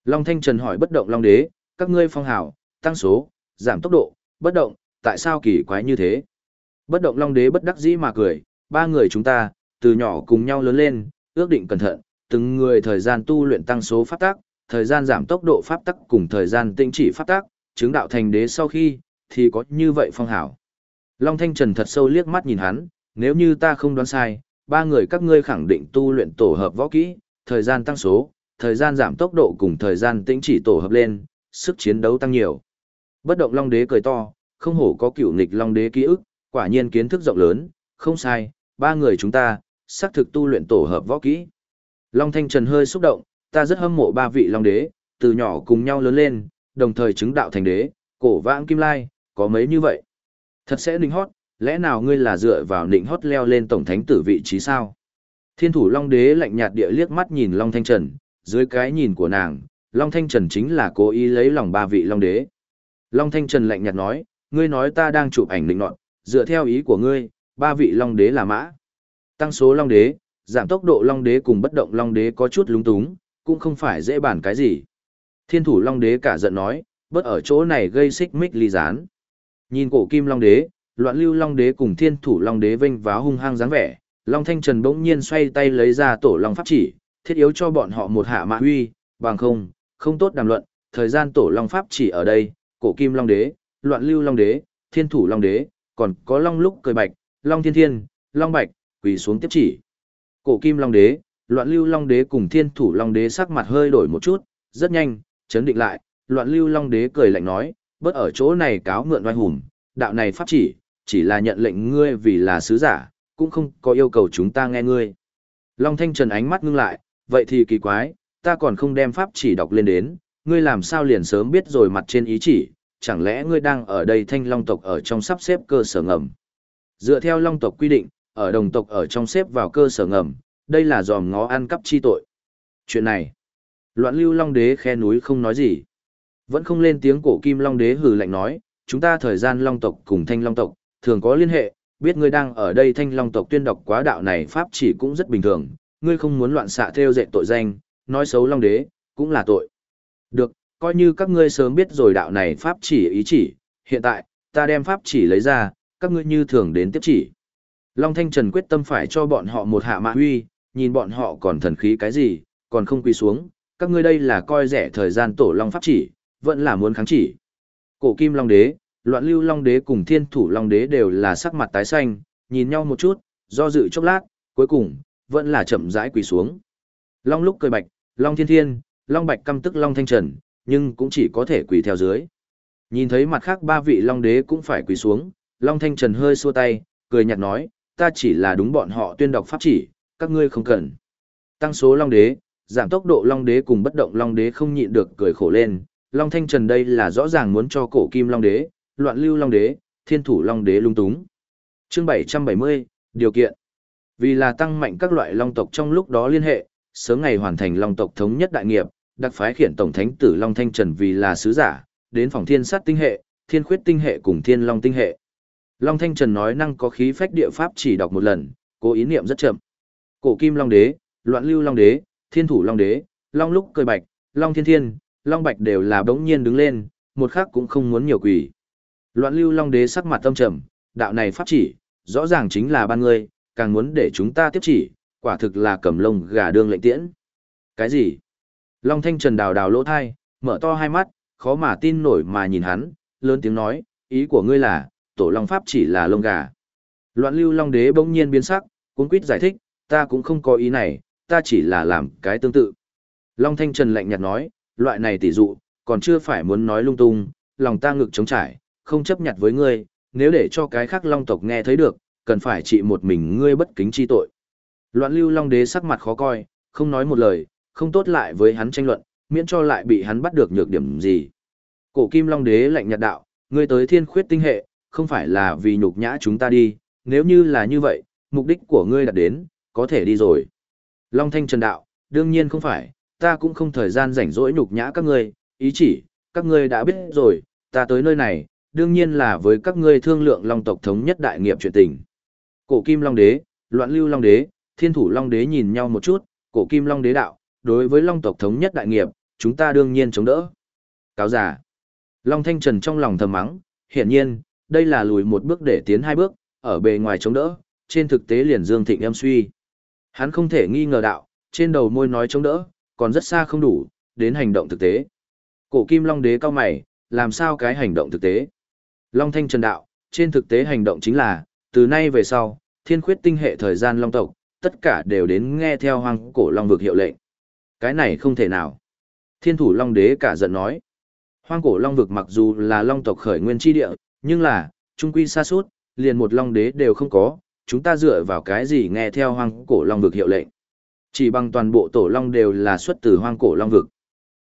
Long Thanh Trần hỏi bất động Long đế, các ngươi phong hào, tăng số, giảm tốc độ, bất động, tại sao kỳ quái như thế? Bất động Long Đế bất đắc dĩ mà cười, ba người chúng ta, từ nhỏ cùng nhau lớn lên, ước định cẩn thận, từng người thời gian tu luyện tăng số pháp tắc, thời gian giảm tốc độ pháp tắc cùng thời gian tinh chỉ pháp tắc, chứng đạo thành đế sau khi, thì có như vậy phong hảo. Long Thanh Trần thật sâu liếc mắt nhìn hắn, nếu như ta không đoán sai, ba người các ngươi khẳng định tu luyện tổ hợp võ kỹ, thời gian tăng số, thời gian giảm tốc độ cùng thời gian tĩnh chỉ tổ hợp lên, sức chiến đấu tăng nhiều. Bất động Long Đế cười to, không hổ có cựu nghịch Long Đế ký ức, quả nhiên kiến thức rộng lớn, không sai, ba người chúng ta, xác thực tu luyện tổ hợp võ kỹ. Long Thanh Trần hơi xúc động, ta rất hâm mộ ba vị Long Đế, từ nhỏ cùng nhau lớn lên, đồng thời chứng đạo thành đế, cổ vãng kim lai, có mấy như vậy. Thật sẽ nịnh hót, lẽ nào ngươi là dựa vào nịnh hót leo lên tổng thánh tử vị trí sao? Thiên thủ Long Đế lạnh nhạt địa liếc mắt nhìn Long Thanh Trần, dưới cái nhìn của nàng, Long Thanh Trần chính là cố ý lấy lòng ba vị Long Đế. Long Thanh Trần lạnh nhạt nói, ngươi nói ta đang chụp ảnh định nọt, dựa theo ý của ngươi, ba vị long đế là mã. Tăng số long đế, giảm tốc độ long đế cùng bất động long đế có chút lúng túng, cũng không phải dễ bản cái gì. Thiên thủ long đế cả giận nói, bất ở chỗ này gây xích mích ly gián. Nhìn cổ kim long đế, loạn lưu long đế cùng thiên thủ long đế vênh váo hung hăng dáng vẻ, long thanh trần bỗng nhiên xoay tay lấy ra tổ long pháp chỉ, thiết yếu cho bọn họ một hạ mạ huy, bằng không, không tốt đàm luận, thời gian tổ long pháp chỉ ở đây, cổ kim long đế, loạn lưu long đế, thiên thủ long đế, còn có long lúc cười bạch, long thiên thiên, long bạch, quỳ xuống tiếp chỉ. Cổ kim long đế, loạn lưu long đế cùng thiên thủ long đế sắc mặt hơi đổi một chút, rất nhanh, chấn định lại, loạn lưu long đế cười lạnh nói, bớt ở chỗ này cáo mượn oai hùng, đạo này pháp chỉ, chỉ là nhận lệnh ngươi vì là sứ giả, cũng không có yêu cầu chúng ta nghe ngươi. Long thanh trần ánh mắt ngưng lại, vậy thì kỳ quái, ta còn không đem pháp chỉ đọc lên đến, ngươi làm sao liền sớm biết rồi mặt trên ý chỉ, chẳng lẽ ngươi đang ở đây thanh long tộc ở trong sắp xếp cơ sở ngầm. Dựa theo long tộc quy định, ở đồng tộc ở trong xếp vào cơ sở ngầm, đây là dòm ngó ăn cắp chi tội. Chuyện này, loạn lưu long đế khe núi không nói gì. Vẫn không lên tiếng cổ kim long đế hừ lạnh nói, chúng ta thời gian long tộc cùng thanh long tộc, thường có liên hệ, biết ngươi đang ở đây thanh long tộc tuyên đọc quá đạo này pháp chỉ cũng rất bình thường, ngươi không muốn loạn xạ theo dệt tội danh, nói xấu long đế, cũng là tội. Được, coi như các ngươi sớm biết rồi đạo này pháp chỉ ý chỉ, hiện tại, ta đem pháp chỉ lấy ra, các ngươi như thường đến tiếp chỉ. Long Thanh Trần quyết tâm phải cho bọn họ một hạ mạ huy, nhìn bọn họ còn thần khí cái gì, còn không quỳ xuống, các ngươi đây là coi rẻ thời gian tổ Long pháp chỉ, vẫn là muốn kháng chỉ. Cổ Kim Long Đế, Loạn Lưu Long Đế cùng Thiên Thủ Long Đế đều là sắc mặt tái xanh, nhìn nhau một chút, do dự chốc lát, cuối cùng, vẫn là chậm rãi quỳ xuống. Long lúc cười bạch, Long Thiên Thiên, Long Bạch căm tức Long Thanh Trần, nhưng cũng chỉ có thể quỳ theo dưới. Nhìn thấy mặt khác ba vị Long Đế cũng phải quỳ xuống, Long Thanh Trần hơi xua tay, cười nhạt nói, ta chỉ là đúng bọn họ tuyên đọc pháp chỉ, các ngươi không cần. Tăng số Long Đế, giảm tốc độ Long Đế cùng bất động Long Đế không nhịn được cười khổ lên, Long Thanh Trần đây là rõ ràng muốn cho cổ kim Long Đế, loạn lưu Long Đế, thiên thủ Long Đế lung túng. Chương 770, điều kiện. Vì là tăng mạnh các loại Long tộc trong lúc đó liên hệ, sớm ngày hoàn thành Long tộc thống nhất đại nghiệp, đặc phái khiển Tổng Thánh tử Long Thanh Trần vì là sứ giả, đến phòng thiên sát tinh hệ, thiên khuyết tinh hệ cùng thiên long tinh hệ. Long Thanh Trần nói năng có khí phách địa pháp chỉ đọc một lần, cố ý niệm rất chậm. Cổ Kim Long Đế, Loạn Lưu Long Đế, Thiên Thủ Long Đế, Long Lúc Cười Bạch, Long Thiên Thiên, Long Bạch đều là bỗng nhiên đứng lên, một khắc cũng không muốn nhiều quỷ. Loạn Lưu Long Đế sắc mặt tâm trầm, đạo này pháp chỉ, rõ ràng chính là ban ngươi, càng muốn để chúng ta tiếp chỉ, quả thực là cầm lông gà đương lệnh tiễn. Cái gì? Long Thanh Trần đào đào lỗ thai, mở to hai mắt, khó mà tin nổi mà nhìn hắn, lớn tiếng nói, ý của ngươi là, tổ long pháp chỉ là lông gà. Loạn lưu long đế bỗng nhiên biến sắc, cuốn quýt giải thích, ta cũng không có ý này, ta chỉ là làm cái tương tự. Long Thanh Trần lạnh nhạt nói, loại này tỷ dụ, còn chưa phải muốn nói lung tung, lòng ta ngực chống trải, không chấp nhặt với ngươi, nếu để cho cái khác long tộc nghe thấy được, cần phải trị một mình ngươi bất kính chi tội. Loạn lưu long đế sắc mặt khó coi, không nói một lời, không tốt lại với hắn tranh luận, miễn cho lại bị hắn bắt được nhược điểm gì. Cổ kim long đế lạnh nhạt đạo, ngươi tới thiên khuyết tinh hệ, không phải là vì nhục nhã chúng ta đi, nếu như là như vậy, mục đích của ngươi đạt đến, có thể đi rồi. Long thanh trần đạo, đương nhiên không phải, ta cũng không thời gian rảnh rỗi nhục nhã các ngươi, ý chỉ, các ngươi đã biết rồi, ta tới nơi này, đương nhiên là với các ngươi thương lượng long tộc thống nhất đại nghiệp chuyện tình. Cổ kim long đế, loạn lưu long đế, thiên thủ long đế nhìn nhau một chút, cổ kim long đế đạo, đối với long tộc thống nhất đại nghiệp, chúng ta đương nhiên chống đỡ. Cáo giả. Long Thanh Trần trong lòng thầm mắng, hiển nhiên, đây là lùi một bước để tiến hai bước, ở bề ngoài chống đỡ, trên thực tế liền dương thịnh em suy. Hắn không thể nghi ngờ đạo, trên đầu môi nói chống đỡ, còn rất xa không đủ, đến hành động thực tế. Cổ kim long đế cao mày, làm sao cái hành động thực tế? Long Thanh Trần đạo, trên thực tế hành động chính là, từ nay về sau, thiên khuyết tinh hệ thời gian long tộc, tất cả đều đến nghe theo hoàng cổ long vực hiệu lệnh. Cái này không thể nào. Thiên thủ long đế cả giận nói. Hoang cổ long vực mặc dù là long tộc khởi nguyên tri địa, nhưng là, trung quy xa suốt, liền một long đế đều không có, chúng ta dựa vào cái gì nghe theo hoang cổ long vực hiệu lệnh. Chỉ bằng toàn bộ tổ long đều là xuất từ hoang cổ long vực.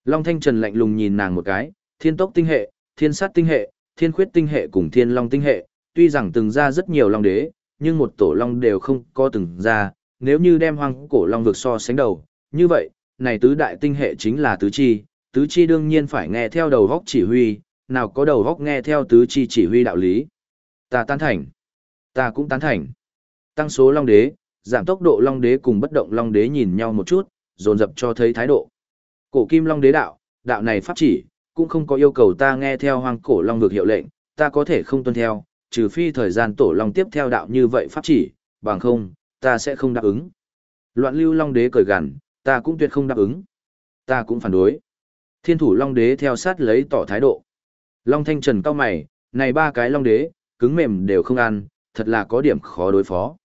Long Thanh Trần lạnh lùng nhìn nàng một cái, thiên tốc tinh hệ, thiên sát tinh hệ, thiên khuyết tinh hệ cùng thiên long tinh hệ, tuy rằng từng ra rất nhiều long đế, nhưng một tổ long đều không có từng ra, nếu như đem hoang cổ long vực so sánh đầu, như vậy, này tứ đại tinh hệ chính là tứ chi, tứ chi đương nhiên phải nghe theo đầu góc chỉ huy, nào có đầu góc nghe theo tứ chi chỉ huy đạo lý. Ta tán thành. Ta cũng tán thành. Tăng số long đế, giảm tốc độ long đế cùng bất động long đế nhìn nhau một chút, dồn dập cho thấy thái độ. Cổ kim long đế đạo, đạo này pháp chỉ, cũng không có yêu cầu ta nghe theo hoang cổ long vực hiệu lệnh, ta có thể không tuân theo, trừ phi thời gian tổ long tiếp theo đạo như vậy pháp chỉ, bằng không, ta sẽ không đáp ứng. Loạn lưu long đế cười gằn, ta cũng tuyệt không đáp ứng. Ta cũng phản đối. Thiên thủ long đế theo sát lấy tỏ thái độ. Long thanh trần cao mày, này ba cái long đế, cứng mềm đều không ăn, thật là có điểm khó đối phó.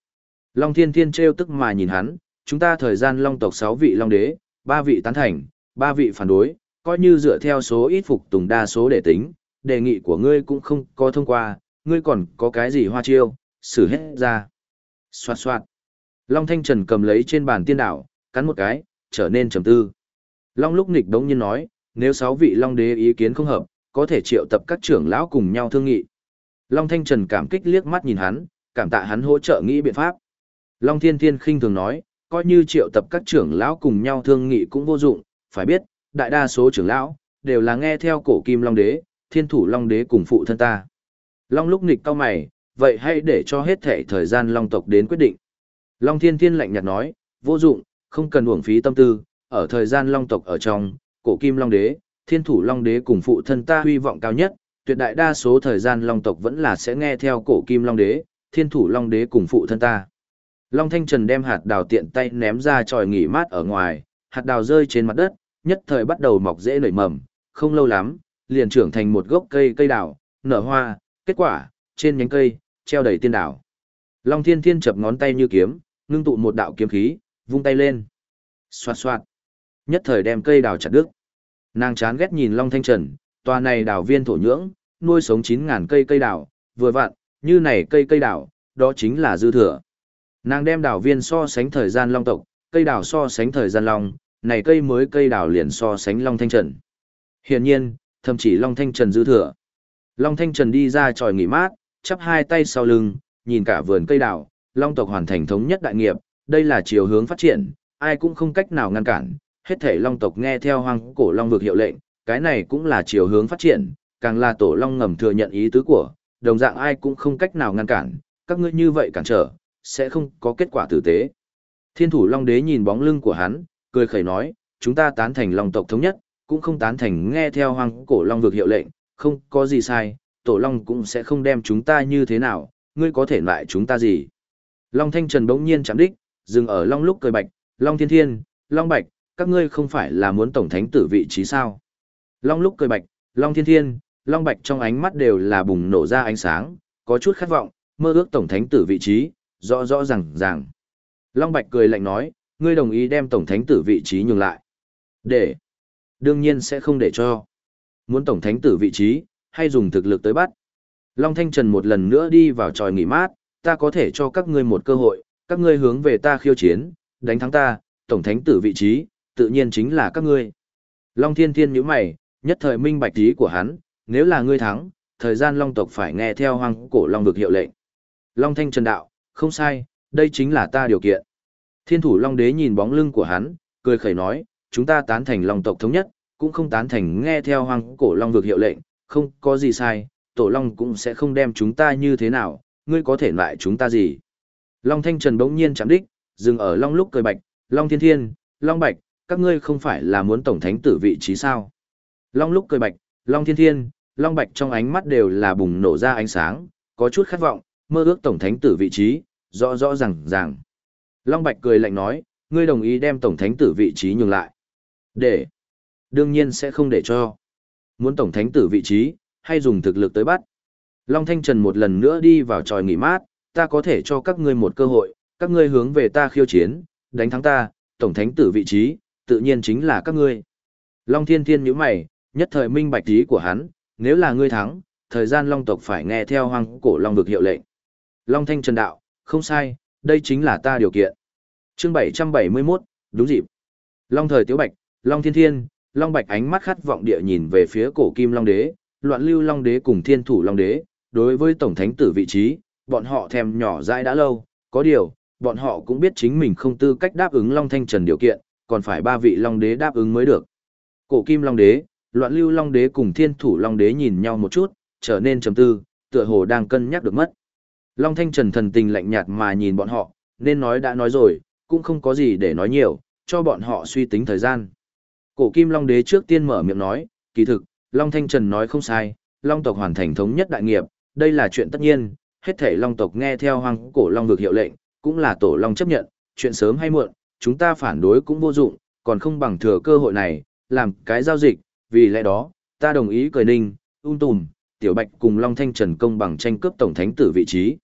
Long thiên thiên trêu tức mà nhìn hắn, chúng ta thời gian long tộc 6 vị long đế, 3 vị tán thành, 3 vị phản đối, coi như dựa theo số ít phục tùng đa số để tính, đề nghị của ngươi cũng không có thông qua, ngươi còn có cái gì hoa chiêu, xử hết ra. Xoạt xoạt. Long Thanh Trần cầm lấy trên bàn tiên đảo, cắn một cái, trở nên trầm tư. Long lúc nghịch đống nhiên nói, nếu sáu vị Long đế ý kiến không hợp, có thể triệu tập các trưởng lão cùng nhau thương nghị. Long Thanh Trần cảm kích liếc mắt nhìn hắn, cảm tạ hắn hỗ trợ nghĩ biện pháp. Long Thiên Thiên khinh thường nói, coi như triệu tập các trưởng lão cùng nhau thương nghị cũng vô dụng, phải biết, đại đa số trưởng lão, đều là nghe theo cổ kim Long Đế, thiên thủ Long Đế cùng phụ thân ta. Long lúc nghịch cao mày, vậy hãy để cho hết thể thời gian Long tộc đến quyết định. Long Thiên Thiên lạnh nhạt nói, vô dụng, không cần uổng phí tâm tư, ở thời gian Long tộc ở trong, cổ kim Long Đế, thiên thủ Long Đế cùng phụ thân ta huy vọng cao nhất, tuyệt đại đa số thời gian Long tộc vẫn là sẽ nghe theo cổ kim Long Đế, thiên thủ Long Đế cùng phụ thân ta. Long Thanh Trần đem hạt đào tiện tay ném ra tròi nghỉ mát ở ngoài, hạt đào rơi trên mặt đất, nhất thời bắt đầu mọc dễ nảy mầm, không lâu lắm, liền trưởng thành một gốc cây cây đào, nở hoa, kết quả, trên nhánh cây, treo đầy tiên đào. Long Thiên Thiên chập ngón tay như kiếm, ngưng tụ một đạo kiếm khí, vung tay lên. Xoạt xoạt. Nhất thời đem cây đào chặt đứt. Nàng chán ghét nhìn Long Thanh Trần, tòa này đào viên thổ nhưỡng, nuôi sống 9.000 cây cây đào, vừa vặn, như này cây cây đào, đó chính là dư thừa. Nàng đem đào viên so sánh thời gian long tộc, cây đào so sánh thời gian long, này cây mới cây đào liền so sánh long thanh trần. Hiển nhiên, thậm chí long thanh trần dư thừa. Long thanh trần đi ra tròi nghỉ mát, chắp hai tay sau lưng, nhìn cả vườn cây đào, long tộc hoàn thành thống nhất đại nghiệp, đây là chiều hướng phát triển, ai cũng không cách nào ngăn cản, hết thể long tộc nghe theo hoang cổ long vực hiệu lệnh, cái này cũng là chiều hướng phát triển, càng là tổ long ngầm thừa nhận ý tứ của, đồng dạng ai cũng không cách nào ngăn cản, các ngươi như vậy cản trở, sẽ không có kết quả tử tế. Thiên thủ long đế nhìn bóng lưng của hắn, cười khẩy nói, chúng ta tán thành long tộc thống nhất, cũng không tán thành nghe theo hoang cổ long vực hiệu lệnh, không có gì sai, tổ long cũng sẽ không đem chúng ta như thế nào, ngươi có thể lại chúng ta gì. Long thanh trần bỗng nhiên chạm đích, dừng ở long lúc cười bạch, long thiên thiên, long bạch, các ngươi không phải là muốn tổng thánh tử vị trí sao. Long lúc cười bạch, long thiên thiên, long bạch trong ánh mắt đều là bùng nổ ra ánh sáng, có chút khát vọng, mơ ước tổng thánh tử vị trí, rõ rõ ràng ràng. Long Bạch cười lạnh nói, ngươi đồng ý đem tổng thánh tử vị trí nhường lại. Để. Đương nhiên sẽ không để cho. Muốn tổng thánh tử vị trí, hay dùng thực lực tới bắt. Long Thanh Trần một lần nữa đi vào tròi nghỉ mát, ta có thể cho các ngươi một cơ hội, các ngươi hướng về ta khiêu chiến, đánh thắng ta, tổng thánh tử vị trí, tự nhiên chính là các ngươi. Long Thiên Thiên nhíu mày, nhất thời minh bạch ý của hắn, nếu là ngươi thắng, thời gian Long tộc phải nghe theo hoang cổ Long vực hiệu lệnh. Long Thanh Trần đạo, không sai, đây chính là ta điều kiện. Thiên thủ Long Đế nhìn bóng lưng của hắn, cười khẩy nói, chúng ta tán thành Long tộc thống nhất, cũng không tán thành nghe theo hoàng cổ Long vực hiệu lệnh, không có gì sai, tổ Long cũng sẽ không đem chúng ta như thế nào, ngươi có thể lại chúng ta gì. Long Thanh Trần bỗng nhiên chạm đích, dừng ở Long lúc cười bạch, Long Thiên Thiên, Long Bạch, các ngươi không phải là muốn tổng thánh tử vị trí sao. Long lúc cười bạch, Long Thiên Thiên, Long Bạch trong ánh mắt đều là bùng nổ ra ánh sáng, có chút khát vọng, mơ ước tổng thánh tử vị trí, rõ rõ ràng ràng. Long Bạch cười lạnh nói, ngươi đồng ý đem tổng thánh tử vị trí nhường lại. Để. Đương nhiên sẽ không để cho. Muốn tổng thánh tử vị trí, hay dùng thực lực tới bắt. Long Thanh Trần một lần nữa đi vào tròi nghỉ mát, ta có thể cho các ngươi một cơ hội, các ngươi hướng về ta khiêu chiến, đánh thắng ta, tổng thánh tử vị trí, tự nhiên chính là các ngươi. Long Thiên Thiên nhíu mày, nhất thời minh bạch ý của hắn, nếu là ngươi thắng, thời gian Long tộc phải nghe theo hoang cổ Long vực hiệu lệnh. Long Thanh Trần đạo, không sai, đây chính là ta điều kiện. Chương 771, đúng dịp. Long thời Tiếu Bạch, Long Thiên Thiên, Long Bạch ánh mắt khát vọng địa nhìn về phía cổ kim Long Đế, loạn lưu Long Đế cùng thiên thủ Long Đế, đối với Tổng Thánh tử vị trí, bọn họ thèm nhỏ dãi đã lâu, có điều, bọn họ cũng biết chính mình không tư cách đáp ứng Long Thanh Trần điều kiện, còn phải ba vị Long Đế đáp ứng mới được. Cổ kim Long Đế, Loạn lưu Long Đế cùng Thiên Thủ Long Đế nhìn nhau một chút, trở nên trầm tư, tựa hồ đang cân nhắc được mất. Long Thanh Trần thần tình lạnh nhạt mà nhìn bọn họ, nên nói đã nói rồi, cũng không có gì để nói nhiều, cho bọn họ suy tính thời gian. Cổ Kim Long Đế trước tiên mở miệng nói, kỳ thực, Long Thanh Trần nói không sai, Long tộc hoàn thành thống nhất đại nghiệp, đây là chuyện tất nhiên, hết thể Long tộc nghe theo hoàng cổ Long vực hiệu lệnh, cũng là tổ Long chấp nhận, chuyện sớm hay muộn, chúng ta phản đối cũng vô dụng, còn không bằng thừa cơ hội này, làm cái giao dịch, vì lẽ đó, ta đồng ý cười ninh, ung tùm, tiểu bạch cùng Long Thanh Trần công bằng tranh cướp tổng thánh tử vị trí.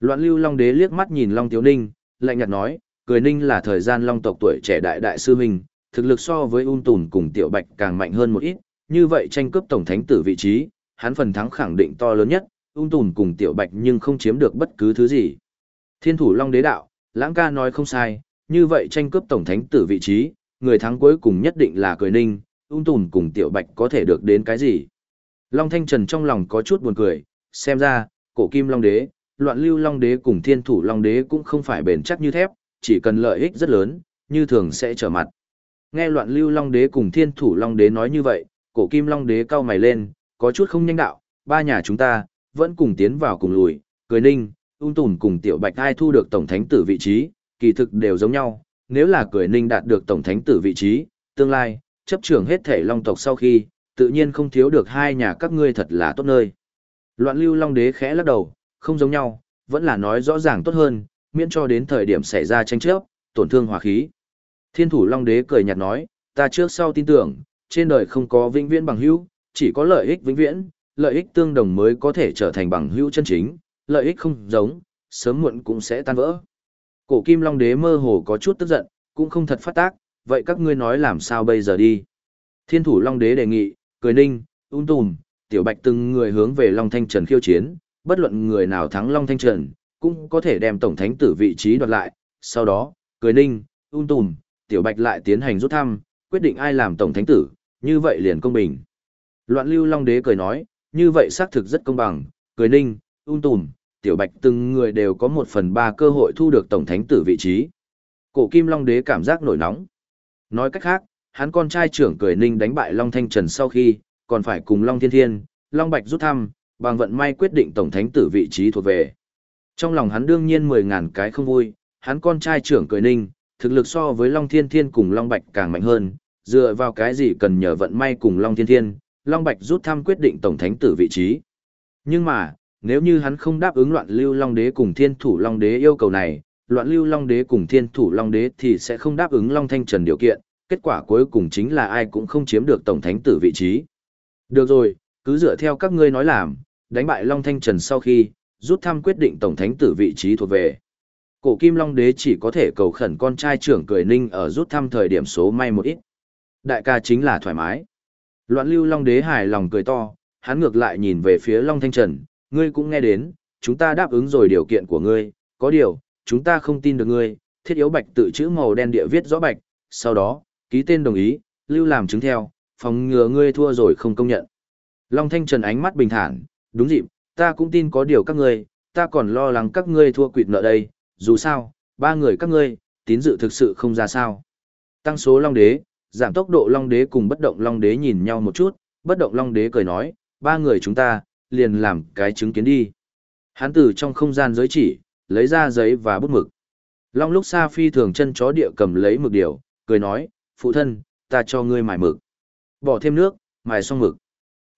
Loạn lưu Long Đế liếc mắt nhìn Long Tiếu Ninh, lạnh nhạt nói, cười ninh là thời gian Long tộc tuổi trẻ đại đại sư huynh, thực lực so với ung tùm cùng tiểu bạch càng mạnh hơn một ít, như vậy tranh cướp tổng thánh tử vị trí, hắn phần thắng khẳng định to lớn nhất, ung tùm cùng tiểu bạch nhưng không chiếm được bất cứ thứ gì. Thiên thủ Long Đế đạo, lãng ca nói không sai, như vậy tranh cướp tổng thánh tử vị trí, người thắng cuối cùng nhất định là cười ninh, ung tùn cùng tiểu bạch có thể được đến cái gì. Long Thanh Trần trong lòng có chút buồn cười, xem ra, cổ kim Long Đế, loạn lưu Long Đế cùng thiên thủ Long Đế cũng không phải bền chắc như thép, chỉ cần lợi ích rất lớn, như thường sẽ trở mặt. Nghe loạn lưu Long Đế cùng thiên thủ Long Đế nói như vậy, cổ kim Long Đế cau mày lên, có chút không nhanh đạo, ba nhà chúng ta, vẫn cùng tiến vào cùng lùi, cười ninh, ung tùn cùng tiểu bạch ai thu được tổng thánh tử vị trí, kỳ thực đều giống nhau, nếu là cười ninh đạt được tổng thánh tử vị trí, tương lai, chấp trưởng hết thể long tộc sau khi, tự nhiên không thiếu được hai nhà các ngươi thật là tốt nơi. Loạn lưu long đế khẽ lắc đầu, không giống nhau, vẫn là nói rõ ràng tốt hơn, miễn cho đến thời điểm xảy ra tranh chấp, tổn thương hòa khí. Thiên thủ long đế cười nhạt nói, ta trước sau tin tưởng, trên đời không có vĩnh viễn bằng hữu, chỉ có lợi ích vĩnh viễn, lợi ích tương đồng mới có thể trở thành bằng hữu chân chính, lợi ích không giống, sớm muộn cũng sẽ tan vỡ. Cổ kim long đế mơ hồ có chút tức giận, cũng không thật phát tác, vậy các ngươi nói làm sao bây giờ đi. Thiên thủ long đế đề nghị, cười ninh, ung tùm, tiểu bạch từng người hướng về long thanh trần khiêu chiến, bất luận người nào thắng long thanh trần, cũng có thể đem tổng thánh tử vị trí đoạt lại, sau đó, cười ninh, ung tùm, tiểu bạch lại tiến hành rút thăm, quyết định ai làm tổng thánh tử, như vậy liền công bình. Loạn lưu long đế cười nói, như vậy xác thực rất công bằng, cười ninh, ung tùm, tiểu bạch từng người đều có một phần ba cơ hội thu được tổng thánh tử vị trí. Cổ kim long đế cảm giác nổi nóng. Nói cách khác, hắn con trai trưởng cười ninh đánh bại long thanh trần sau khi, còn phải cùng long thiên thiên, long bạch rút thăm, bằng vận may quyết định tổng thánh tử vị trí thuộc về. Trong lòng hắn đương nhiên mười ngàn cái không vui, hắn con trai trưởng cười ninh, thực lực so với long thiên thiên cùng long bạch càng mạnh hơn, dựa vào cái gì cần nhờ vận may cùng long thiên thiên, long bạch rút thăm quyết định tổng thánh tử vị trí. Nhưng mà, nếu như hắn không đáp ứng loạn lưu long đế cùng thiên thủ long đế yêu cầu này, loạn lưu long đế cùng thiên thủ long đế thì sẽ không đáp ứng long thanh trần điều kiện, kết quả cuối cùng chính là ai cũng không chiếm được tổng thánh tử vị trí. Được rồi, cứ dựa theo các ngươi nói làm, đánh bại long thanh trần sau khi, rút thăm quyết định tổng thánh tử vị trí thuộc về. Cổ kim long đế chỉ có thể cầu khẩn con trai trưởng cười ninh ở rút thăm thời điểm số may một ít. Đại ca chính là thoải mái. Loạn lưu long đế hài lòng cười to, hắn ngược lại nhìn về phía long thanh trần, ngươi cũng nghe đến, chúng ta đáp ứng rồi điều kiện của ngươi, có điều, chúng ta không tin được ngươi, thiết yếu bạch tự chữ màu đen địa viết rõ bạch, sau đó, ký tên đồng ý, lưu làm chứng theo, phòng ngừa ngươi thua rồi không công nhận. Long Thanh Trần ánh mắt bình thản, đúng dịp, ta cũng tin có điều các ngươi, ta còn lo lắng các ngươi thua quỵt nợ đây, dù sao, ba người các ngươi, tín dự thực sự không ra sao. Tăng số Long Đế, giảm tốc độ Long Đế cùng bất động Long Đế nhìn nhau một chút, bất động Long Đế cười nói, ba người chúng ta, liền làm cái chứng kiến đi. Hắn từ trong không gian giới chỉ, lấy ra giấy và bút mực. Long lúc xa phi thường chân chó địa cầm lấy mực điều, cười nói, phụ thân, ta cho ngươi mài mực. Bỏ thêm nước, mài xong mực.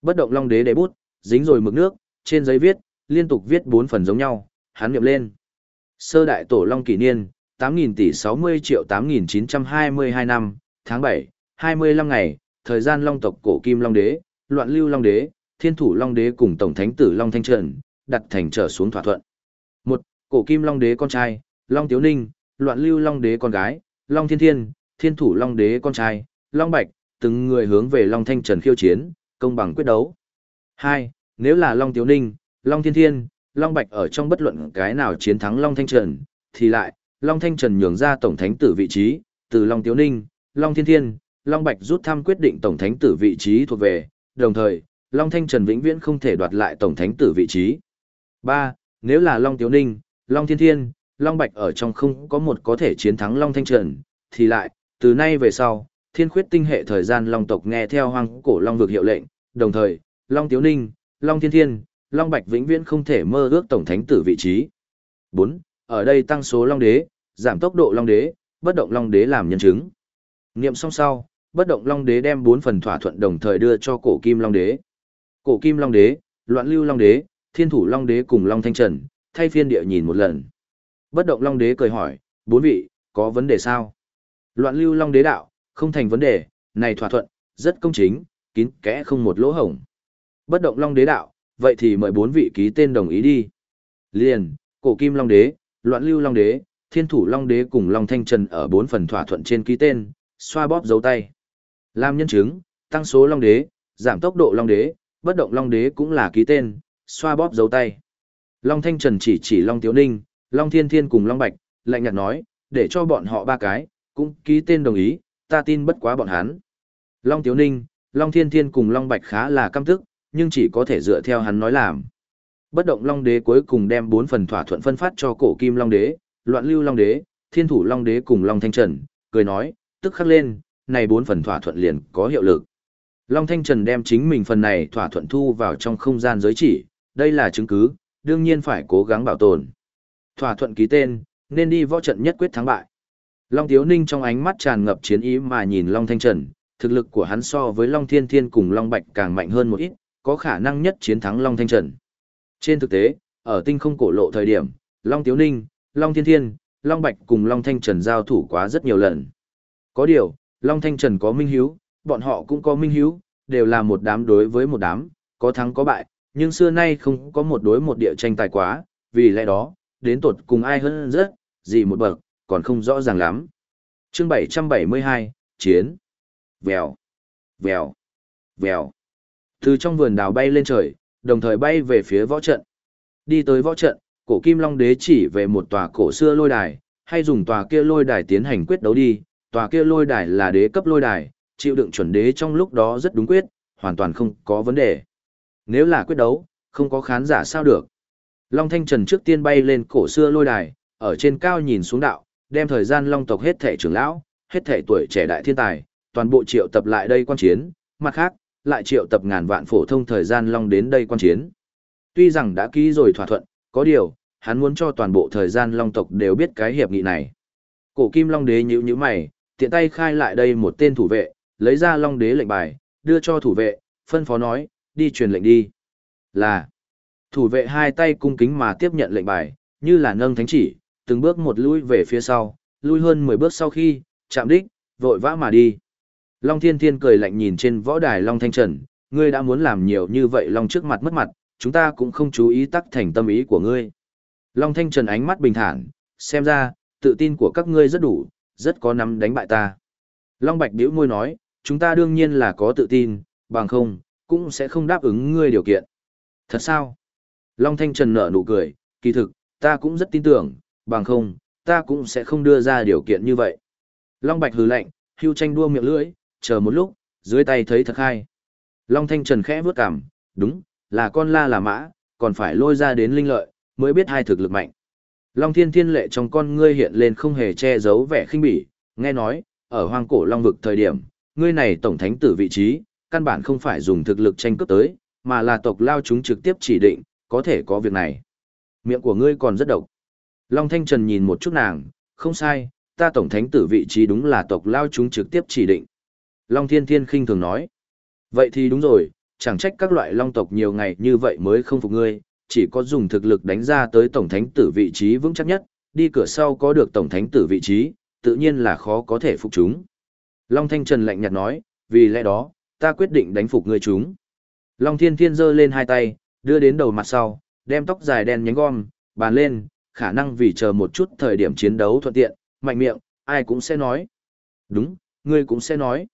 Bất động long đế để bút, dính rồi mực nước, trên giấy viết, liên tục viết bốn phần giống nhau, hắn niệm lên. Sơ đại tổ long kỷ niên, 8.000 tỷ 60 triệu 8.922 năm, tháng 7, 25 ngày, thời gian long tộc cổ kim long đế, loạn lưu long đế, thiên thủ long đế cùng tổng thánh tử long thanh trần, đặt thành trở xuống thỏa thuận. Một, cổ kim long đế con trai, long tiếu ninh, loạn lưu long đế con gái, long thiên thiên, thiên thủ long đế con trai, long bạch, từng người hướng về long thanh trần khiêu chiến, công bằng quyết đấu. Hai, nếu là long tiếu ninh, long thiên thiên, long bạch ở trong bất luận cái nào chiến thắng long thanh trần, thì lại, long thanh trần nhường ra tổng thánh tử vị trí, từ long tiếu ninh, long thiên thiên, long bạch rút thăm quyết định tổng thánh tử vị trí thuộc về, đồng thời, long thanh trần vĩnh viễn không thể đoạt lại tổng thánh tử vị trí. Ba, nếu là long tiếu ninh, long thiên thiên, long bạch ở trong không có một có thể chiến thắng long thanh trần, thì lại, từ nay về sau, thiên khuyết tinh hệ thời gian long tộc nghe theo hoang cổ long vực hiệu lệnh, đồng thời, Long Tiếu Ninh, Long Thiên Thiên, Long Bạch vĩnh viễn không thể mơ ước tổng thánh tử vị trí. 4. Ở đây tăng số Long Đế, giảm tốc độ Long Đế, bất động Long Đế làm nhân chứng. Niệm xong sau, bất động Long Đế đem 4 phần thỏa thuận đồng thời đưa cho cổ kim Long Đế. Cổ kim Long Đế, loạn lưu Long Đế, thiên thủ Long Đế cùng Long Thanh Trần, thay phiên địa nhìn một lần. Bất động Long Đế cười hỏi, bốn vị, có vấn đề sao? Loạn lưu Long Đế đạo, không thành vấn đề, này thỏa thuận, rất công chính, kín kẽ không một lỗ hổng. Bất động Long Đế đạo, vậy thì mời bốn vị ký tên đồng ý đi. Liền, cổ kim Long Đế, loạn lưu Long Đế, thiên thủ Long Đế cùng Long Thanh Trần ở bốn phần thỏa thuận trên ký tên, xoa bóp dấu tay. Làm nhân chứng, tăng số Long Đế, giảm tốc độ Long Đế, bất động Long Đế cũng là ký tên, xoa bóp dấu tay. Long Thanh Trần chỉ chỉ Long Tiếu Ninh, Long Thiên Thiên cùng Long Bạch, lạnh nhạt nói, để cho bọn họ ba cái, cũng ký tên đồng ý, ta tin bất quá bọn hắn. Long Tiếu Ninh, Long Thiên Thiên cùng Long Bạch khá là căm tức, nhưng chỉ có thể dựa theo hắn nói làm. Bất động Long Đế cuối cùng đem bốn phần thỏa thuận phân phát cho cổ kim Long Đế, loạn lưu Long Đế, thiên thủ Long Đế cùng Long Thanh Trần, cười nói, tức khắc lên, này bốn phần thỏa thuận liền có hiệu lực. Long Thanh Trần đem chính mình phần này thỏa thuận thu vào trong không gian giới chỉ, đây là chứng cứ, đương nhiên phải cố gắng bảo tồn. Thỏa thuận ký tên, nên đi võ trận nhất quyết thắng bại. Long Tiếu Ninh trong ánh mắt tràn ngập chiến ý mà nhìn Long Thanh Trần, thực lực của hắn so với Long Thiên Thiên cùng Long Bạch càng mạnh hơn một ít, có khả năng nhất chiến thắng Long Thanh Trần. Trên thực tế, ở tinh không cổ lộ thời điểm, Long Tiếu Ninh, Long Thiên Thiên, Long Bạch cùng Long Thanh Trần giao thủ quá rất nhiều lần. Có điều, Long Thanh Trần có minh hiếu, bọn họ cũng có minh hiếu, đều là một đám đối với một đám, có thắng có bại, nhưng xưa nay không có một đối một địa tranh tài quá, vì lẽ đó, đến tột cùng ai hơn rất, gì một bậc, còn không rõ ràng lắm. chương 772, Chiến. Vèo, vèo, vèo. Từ trong vườn đào bay lên trời, đồng thời bay về phía võ trận. Đi tới võ trận, cổ kim long đế chỉ về một tòa cổ xưa lôi đài, hay dùng tòa kia lôi đài tiến hành quyết đấu đi, tòa kia lôi đài là đế cấp lôi đài, chịu đựng chuẩn đế trong lúc đó rất đúng quyết, hoàn toàn không có vấn đề. Nếu là quyết đấu, không có khán giả sao được. Long Thanh Trần trước tiên bay lên cổ xưa lôi đài, ở trên cao nhìn xuống đạo, đem thời gian long tộc hết thể trưởng lão, hết thể tuổi trẻ đại thiên tài, toàn bộ triệu tập lại đây quan chiến, mặt khác, lại triệu tập ngàn vạn phổ thông thời gian long đến đây quan chiến. Tuy rằng đã ký rồi thỏa thuận, có điều, hắn muốn cho toàn bộ thời gian long tộc đều biết cái hiệp nghị này. Cổ kim long đế nhíu nhíu mày, tiện tay khai lại đây một tên thủ vệ, lấy ra long đế lệnh bài, đưa cho thủ vệ, phân phó nói, đi truyền lệnh đi. Là, thủ vệ hai tay cung kính mà tiếp nhận lệnh bài, như là nâng thánh chỉ, từng bước một lui về phía sau, lui hơn 10 bước sau khi, chạm đích, vội vã mà đi. Long Thiên Thiên cười lạnh nhìn trên võ đài Long Thanh Trần, ngươi đã muốn làm nhiều như vậy Long trước mặt mất mặt, chúng ta cũng không chú ý tắc thành tâm ý của ngươi. Long Thanh Trần ánh mắt bình thản, xem ra, tự tin của các ngươi rất đủ, rất có nắm đánh bại ta. Long Bạch điếu môi nói, chúng ta đương nhiên là có tự tin, bằng không, cũng sẽ không đáp ứng ngươi điều kiện. Thật sao? Long Thanh Trần nở nụ cười, kỳ thực, ta cũng rất tin tưởng, bằng không, ta cũng sẽ không đưa ra điều kiện như vậy. Long Bạch hừ lạnh, hưu tranh đua miệng lưỡi, chờ một lúc, dưới tay thấy thật hay. Long Thanh Trần khẽ vướt cằm, đúng, là con la là mã, còn phải lôi ra đến linh lợi, mới biết hai thực lực mạnh. Long Thiên Thiên lệ trong con ngươi hiện lên không hề che giấu vẻ khinh bỉ, nghe nói, ở hoang cổ Long vực thời điểm, ngươi này tổng thánh tử vị trí, căn bản không phải dùng thực lực tranh cướp tới, mà là tộc lao chúng trực tiếp chỉ định, có thể có việc này. Miệng của ngươi còn rất độc. Long Thanh Trần nhìn một chút nàng, không sai, ta tổng thánh tử vị trí đúng là tộc lao chúng trực tiếp chỉ định. Long Thiên Thiên khinh thường nói. Vậy thì đúng rồi, chẳng trách các loại long tộc nhiều ngày như vậy mới không phục ngươi, chỉ có dùng thực lực đánh ra tới tổng thánh tử vị trí vững chắc nhất, đi cửa sau có được tổng thánh tử vị trí, tự nhiên là khó có thể phục chúng. Long Thanh Trần lạnh nhạt nói, vì lẽ đó, ta quyết định đánh phục ngươi chúng. Long Thiên Thiên giơ lên hai tay, đưa đến đầu mặt sau, đem tóc dài đen nhánh gom, bàn lên, khả năng vì chờ một chút thời điểm chiến đấu thuận tiện, mạnh miệng, ai cũng sẽ nói. Đúng, ngươi cũng sẽ nói.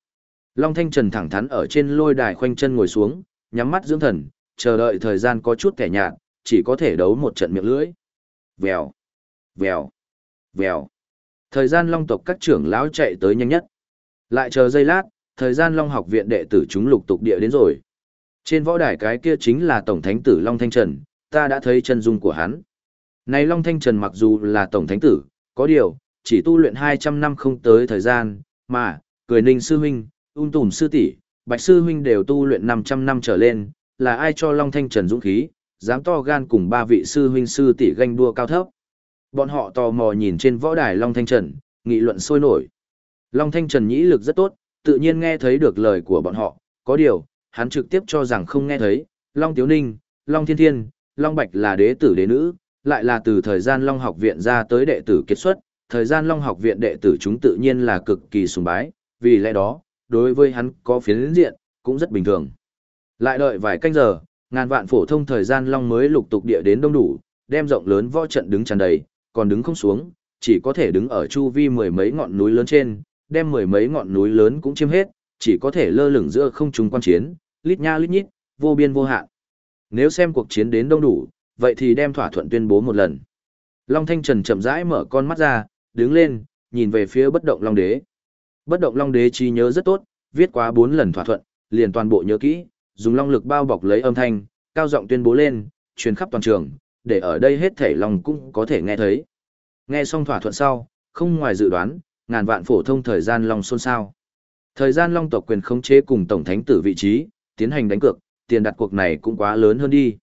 Long Thanh Trần thẳng thắn ở trên lôi đài khoanh chân ngồi xuống, nhắm mắt dưỡng thần, chờ đợi thời gian có chút kẻ nhạt, chỉ có thể đấu một trận miệng lưỡi. Vèo, vèo, vèo. Thời gian Long tộc các trưởng lão chạy tới nhanh nhất. Lại chờ giây lát, thời gian Long học viện đệ tử chúng lục tục địa đến rồi. Trên võ đài cái kia chính là Tổng Thánh tử Long Thanh Trần, ta đã thấy chân dung của hắn. Này Long Thanh Trần mặc dù là Tổng Thánh tử, có điều, chỉ tu luyện 200 năm không tới thời gian, mà, cười ninh sư huynh, ung tùm sư tỷ, bạch sư huynh đều tu luyện 500 năm trở lên, là ai cho Long Thanh Trần dũng khí, dám to gan cùng ba vị sư huynh sư tỷ ganh đua cao thấp. Bọn họ tò mò nhìn trên võ đài Long Thanh Trần, nghị luận sôi nổi. Long Thanh Trần nhĩ lực rất tốt, tự nhiên nghe thấy được lời của bọn họ, có điều, hắn trực tiếp cho rằng không nghe thấy, Long Tiếu Ninh, Long Thiên Thiên, Long Bạch là đế tử đế nữ, lại là từ thời gian Long học viện ra tới đệ tử kết xuất, thời gian Long học viện đệ tử chúng tự nhiên là cực kỳ sùng bái, vì lẽ đó, đối với hắn có phiến diện, cũng rất bình thường. Lại đợi vài canh giờ, ngàn vạn phổ thông thời gian Long mới lục tục địa đến đông đủ, đem rộng lớn võ trận đứng tràn đầy, còn đứng không xuống, chỉ có thể đứng ở chu vi mười mấy ngọn núi lớn trên, đem mười mấy ngọn núi lớn cũng chiếm hết, chỉ có thể lơ lửng giữa không trung quan chiến, lít nha lít nhít, vô biên vô hạn. Nếu xem cuộc chiến đến đông đủ, vậy thì đem thỏa thuận tuyên bố một lần. Long Thanh Trần chậm rãi mở con mắt ra, đứng lên, nhìn về phía bất động Long Đế. Bất động Long Đế trí nhớ rất tốt, viết quá 4 lần thỏa thuận, liền toàn bộ nhớ kỹ, dùng long lực bao bọc lấy âm thanh, cao giọng tuyên bố lên, truyền khắp toàn trường, để ở đây hết thể lòng cũng có thể nghe thấy. Nghe xong thỏa thuận sau, không ngoài dự đoán, ngàn vạn phổ thông thời gian long xôn xao. Thời gian long tộc quyền khống chế cùng tổng thánh tử vị trí, tiến hành đánh cược, tiền đặt cuộc này cũng quá lớn hơn đi.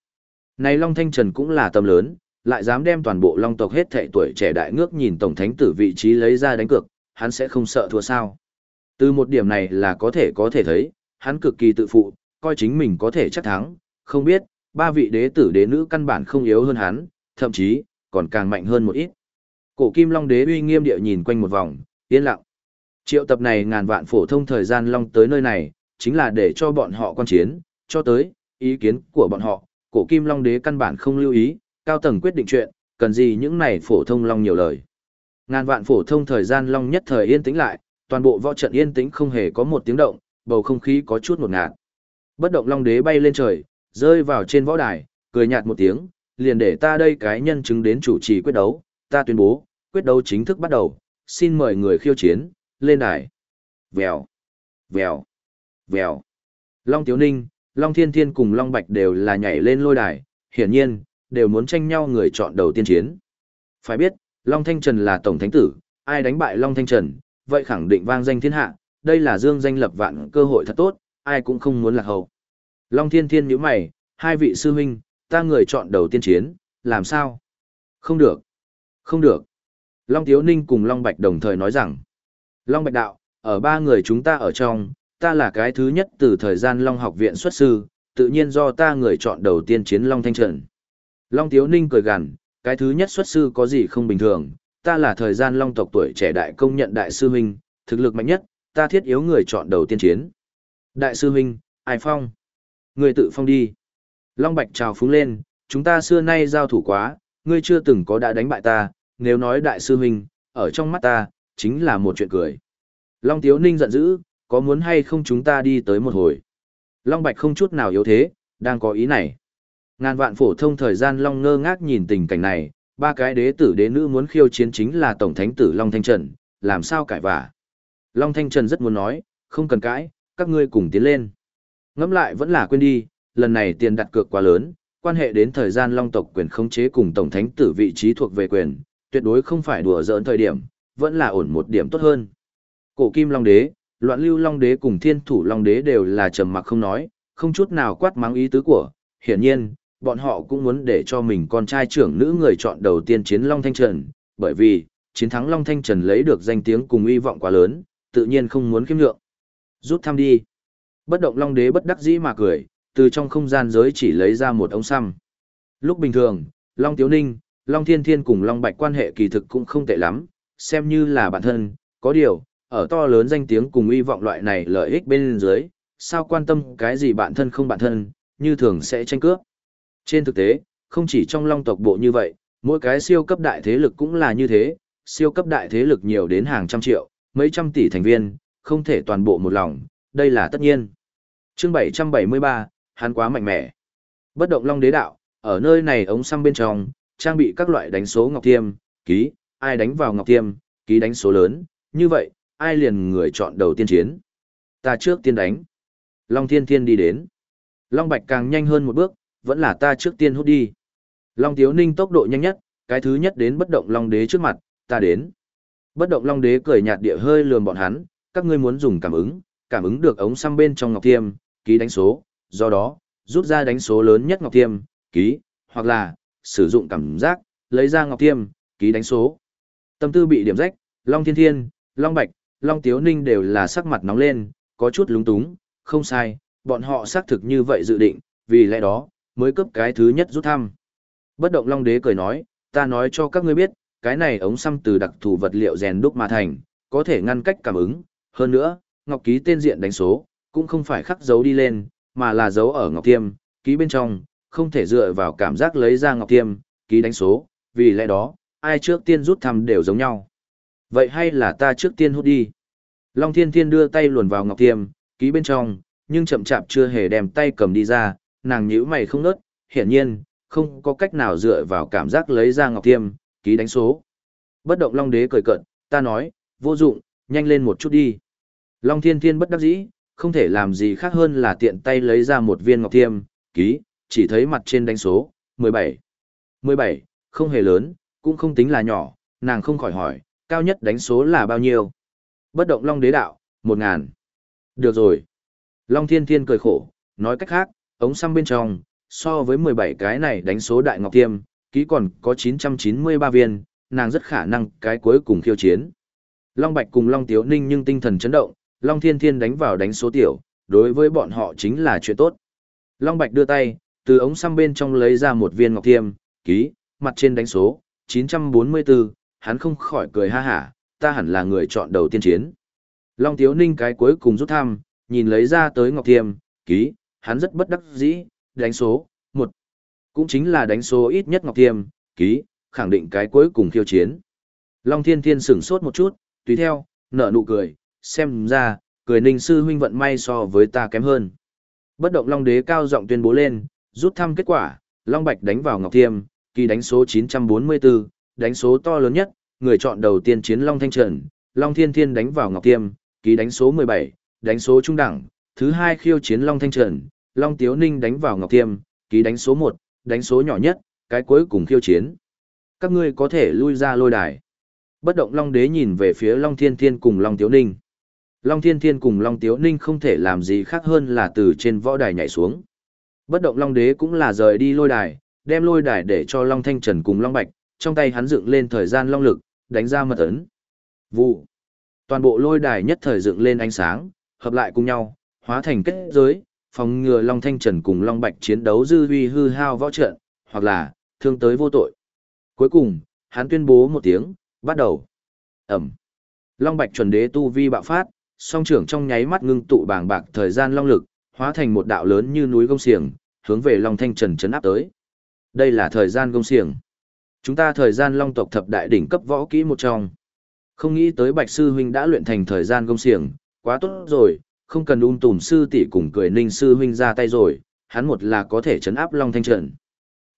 Này Long Thanh Trần cũng là tâm lớn, lại dám đem toàn bộ Long tộc hết thệ tuổi trẻ đại ngước nhìn tổng thánh tử vị trí lấy ra đánh cược, hắn sẽ không sợ thua sao. Từ một điểm này là có thể có thể thấy, hắn cực kỳ tự phụ, coi chính mình có thể chắc thắng, không biết, ba vị đế tử đế nữ căn bản không yếu hơn hắn, thậm chí, còn càng mạnh hơn một ít. Cổ kim long đế uy nghiêm địa nhìn quanh một vòng, yên lặng. Triệu tập này ngàn vạn phổ thông thời gian long tới nơi này, chính là để cho bọn họ quan chiến, cho tới, ý kiến của bọn họ, cổ kim long đế căn bản không lưu ý, cao tầng quyết định chuyện, cần gì những này phổ thông long nhiều lời. Ngàn vạn phổ thông thời gian long nhất thời yên tĩnh lại, toàn bộ võ trận yên tĩnh không hề có một tiếng động, bầu không khí có chút ngột ngạt. Bất động long đế bay lên trời, rơi vào trên võ đài, cười nhạt một tiếng, liền để ta đây cái nhân chứng đến chủ trì quyết đấu, ta tuyên bố, quyết đấu chính thức bắt đầu, xin mời người khiêu chiến, lên đài. Vèo, vèo, vèo. Long Tiếu Ninh, Long Thiên Thiên cùng Long Bạch đều là nhảy lên lôi đài, hiển nhiên, đều muốn tranh nhau người chọn đầu tiên chiến. Phải biết, Long Thanh Trần là tổng thánh tử, ai đánh bại Long Thanh Trần, vậy khẳng định vang danh thiên hạ, đây là dương danh lập vạn cơ hội thật tốt, ai cũng không muốn lạc hậu. Long Thiên Thiên nhíu mày, hai vị sư huynh, ta người chọn đầu tiên chiến, làm sao? Không được. Không được. Long Tiếu Ninh cùng Long Bạch đồng thời nói rằng, Long Bạch đạo, ở ba người chúng ta ở trong, ta là cái thứ nhất từ thời gian Long học viện xuất sư, tự nhiên do ta người chọn đầu tiên chiến Long Thanh Trần. Long Tiếu Ninh cười gằn, cái thứ nhất xuất sư có gì không bình thường, ta là thời gian Long tộc tuổi trẻ đại công nhận đại sư huynh, thực lực mạnh nhất, ta thiết yếu người chọn đầu tiên chiến. Đại sư huynh, ai phong? Người tự phong đi. Long Bạch trào phúng lên, chúng ta xưa nay giao thủ quá, ngươi chưa từng có đã đánh bại ta, nếu nói đại sư huynh, ở trong mắt ta, chính là một chuyện cười. Long Tiếu Ninh giận dữ, có muốn hay không chúng ta đi tới một hồi. Long Bạch không chút nào yếu thế, đang có ý này. Ngàn vạn phổ thông thời gian Long ngơ ngác nhìn tình cảnh này, ba cái đế tử đế nữ muốn khiêu chiến chính là Tổng Thánh tử Long Thanh Trần, làm sao cãi vả. Long Thanh Trần rất muốn nói, không cần cãi, các ngươi cùng tiến lên. Ngẫm lại vẫn là quên đi, lần này tiền đặt cược quá lớn, quan hệ đến thời gian Long tộc quyền khống chế cùng Tổng Thánh tử vị trí thuộc về quyền, tuyệt đối không phải đùa giỡn thời điểm, vẫn là ổn một điểm tốt hơn. Cổ Kim Long Đế, Loạn Lưu Long Đế cùng Thiên Thủ Long Đế đều là trầm mặc không nói, không chút nào quát mắng ý tứ của, hiển nhiên, bọn họ cũng muốn để cho mình con trai trưởng nữ người chọn đầu tiên chiến Long Thanh Trần, bởi vì, chiến thắng Long Thanh Trần lấy được danh tiếng cùng uy vọng quá lớn, tự nhiên không muốn khiêm nhượng. Rút thăm đi. Bất động Long Đế bất đắc dĩ mà cười, từ trong không gian giới chỉ lấy ra một ống xăm. Lúc bình thường, Long Tiếu Ninh, Long Thiên Thiên cùng Long Bạch quan hệ kỳ thực cũng không tệ lắm, xem như là bạn thân, có điều, ở to lớn danh tiếng cùng uy vọng loại này lợi ích bên dưới, sao quan tâm cái gì bạn thân không bạn thân, như thường sẽ tranh cướp. Trên thực tế, không chỉ trong long tộc bộ như vậy, mỗi cái siêu cấp đại thế lực cũng là như thế, siêu cấp đại thế lực nhiều đến hàng trăm triệu, mấy trăm tỷ thành viên, không thể toàn bộ một lòng, đây là tất nhiên. chương 773, hắn quá mạnh mẽ. Bất động long đế đạo, ở nơi này ống xăm bên trong, trang bị các loại đánh số ngọc tiêm, ký, ai đánh vào ngọc tiêm, ký đánh số lớn, như vậy, ai liền người chọn đầu tiên chiến. Ta trước tiên đánh. Long thiên thiên đi đến. Long bạch càng nhanh hơn một bước, vẫn là ta trước tiên hút đi. Long Tiếu Ninh tốc độ nhanh nhất, cái thứ nhất đến bất động Long Đế trước mặt, ta đến. Bất động Long Đế cười nhạt địa hơi lườm bọn hắn, các ngươi muốn dùng cảm ứng, cảm ứng được ống xăm bên trong ngọc tiêm, ký đánh số, do đó, rút ra đánh số lớn nhất ngọc tiêm, ký, hoặc là, sử dụng cảm giác, lấy ra ngọc tiêm, ký đánh số. Tâm tư bị điểm rách, Long Thiên Thiên, Long Bạch, Long Tiếu Ninh đều là sắc mặt nóng lên, có chút lúng túng, không sai, bọn họ xác thực như vậy dự định, vì lẽ đó, mới cấp cái thứ nhất rút thăm. Bất động Long Đế cười nói, ta nói cho các ngươi biết, cái này ống xăm từ đặc thù vật liệu rèn đúc mà thành, có thể ngăn cách cảm ứng, hơn nữa, ngọc ký tên diện đánh số, cũng không phải khắc dấu đi lên, mà là dấu ở ngọc tiêm, ký bên trong, không thể dựa vào cảm giác lấy ra ngọc tiêm, ký đánh số, vì lẽ đó, ai trước tiên rút thăm đều giống nhau. Vậy hay là ta trước tiên hút đi? Long Thiên Thiên đưa tay luồn vào ngọc tiêm, ký bên trong, nhưng chậm chạp chưa hề đem tay cầm đi ra, nàng nhíu mày không nớt, hiển nhiên, không có cách nào dựa vào cảm giác lấy ra ngọc tiêm, ký đánh số. Bất động Long Đế cười cận, ta nói, vô dụng, nhanh lên một chút đi. Long Thiên Thiên bất đắc dĩ, không thể làm gì khác hơn là tiện tay lấy ra một viên ngọc thiêm ký, chỉ thấy mặt trên đánh số, 17. 17, không hề lớn, cũng không tính là nhỏ, nàng không khỏi hỏi, cao nhất đánh số là bao nhiêu? Bất động Long Đế đạo, 1000. Được rồi. Long Thiên Thiên cười khổ, nói cách khác, ống xăm bên trong, so với 17 cái này đánh số đại ngọc thiêm ký còn có 993 viên, nàng rất khả năng cái cuối cùng khiêu chiến. Long Bạch cùng Long Tiếu Ninh nhưng tinh thần chấn động, Long Thiên Thiên đánh vào đánh số tiểu, đối với bọn họ chính là chuyện tốt. Long Bạch đưa tay, từ ống xăm bên trong lấy ra một viên ngọc thiêm, ký, mặt trên đánh số, 944, hắn không khỏi cười ha hả, ta hẳn là người chọn đầu tiên chiến. Long Tiếu Ninh cái cuối cùng rút thăm, nhìn lấy ra tới ngọc thiêm, ký, hắn rất bất đắc dĩ, đánh số, một Cũng chính là đánh số ít nhất ngọc thiêm, ký, khẳng định cái cuối cùng khiêu chiến. Long Thiên Thiên sửng sốt một chút, tùy theo, nở nụ cười, xem ra, cười ninh sư huynh vận may so với ta kém hơn. Bất động Long Đế cao giọng tuyên bố lên, rút thăm kết quả, Long Bạch đánh vào Ngọc Thiêm, kỳ đánh số 944, đánh số to lớn nhất, người chọn đầu tiên chiến Long Thanh Trần, Long Thiên Thiên đánh vào Ngọc Thiêm, kỳ đánh số 17, đánh số trung đẳng, thứ hai khiêu chiến Long Thanh Trần, Long Tiếu Ninh đánh vào Ngọc Thiêm, kỳ đánh số 1, đánh số nhỏ nhất, cái cuối cùng khiêu chiến. Các ngươi có thể lui ra lôi đài. Bất động Long Đế nhìn về phía Long Thiên Thiên cùng Long Tiếu Ninh. Long Thiên Thiên cùng Long Tiếu Ninh không thể làm gì khác hơn là từ trên võ đài nhảy xuống. Bất động Long Đế cũng là rời đi lôi đài, đem lôi đài để cho Long Thanh Trần cùng Long Bạch, trong tay hắn dựng lên thời gian long lực, đánh ra mật ấn. Vụ. Toàn bộ lôi đài nhất thời dựng lên ánh sáng, hợp lại cùng nhau, hóa thành kết giới, phòng ngừa Long Thanh Trần cùng Long Bạch chiến đấu dư huy hư hao võ trận, hoặc là thương tới vô tội. Cuối cùng, hắn tuyên bố một tiếng, bắt đầu. Ẩm. Long Bạch chuẩn đế tu vi bạo phát, song trưởng trong nháy mắt ngưng tụ bàng bạc thời gian long lực, hóa thành một đạo lớn như núi gông xiềng, hướng về Long Thanh Trần chấn áp tới. Đây là thời gian gông xiềng. Chúng ta thời gian long tộc thập đại đỉnh cấp võ kỹ một trong. Không nghĩ tới Bạch sư huynh đã luyện thành thời gian gông xiềng, quá tốt rồi, không cần ung tùm sư tỷ cùng cười ninh sư huynh ra tay rồi, hắn một là có thể chấn áp Long Thanh Trần.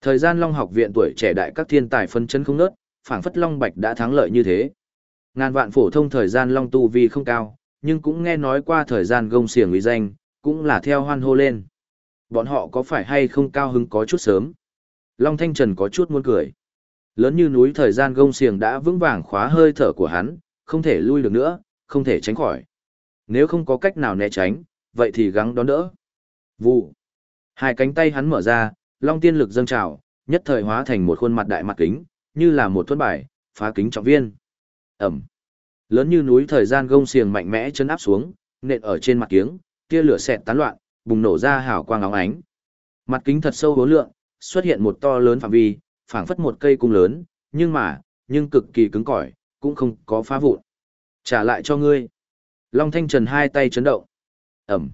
Thời gian Long học viện tuổi trẻ đại các thiên tài phân chân không nớt, phảng phất Long Bạch đã thắng lợi như thế. Ngàn vạn phổ thông thời gian Long tu vi không cao, nhưng cũng nghe nói qua thời gian gông xiềng uy danh, cũng là theo hoan hô lên. Bọn họ có phải hay không cao hứng có chút sớm? Long Thanh Trần có chút muốn cười. Lớn như núi thời gian gông xiềng đã vững vàng khóa hơi thở của hắn, không thể lui được nữa, không thể tránh khỏi. Nếu không có cách nào né tránh, vậy thì gắng đón đỡ. Vụ. Hai cánh tay hắn mở ra, Long tiên lực dâng trào, nhất thời hóa thành một khuôn mặt đại mặt kính, như là một thuẫn bài, phá kính trọng viên. Ẩm. Lớn như núi thời gian gông xiềng mạnh mẽ chân áp xuống, nện ở trên mặt kiếng, tia lửa xẹt tán loạn, bùng nổ ra hào quang óng ánh. Mặt kính thật sâu hố lượng, xuất hiện một to lớn phạm vi, phảng phất một cây cung lớn, nhưng mà, nhưng cực kỳ cứng cỏi, cũng không có phá vụn. Trả lại cho ngươi. Long Thanh Trần hai tay chấn động. Ẩm.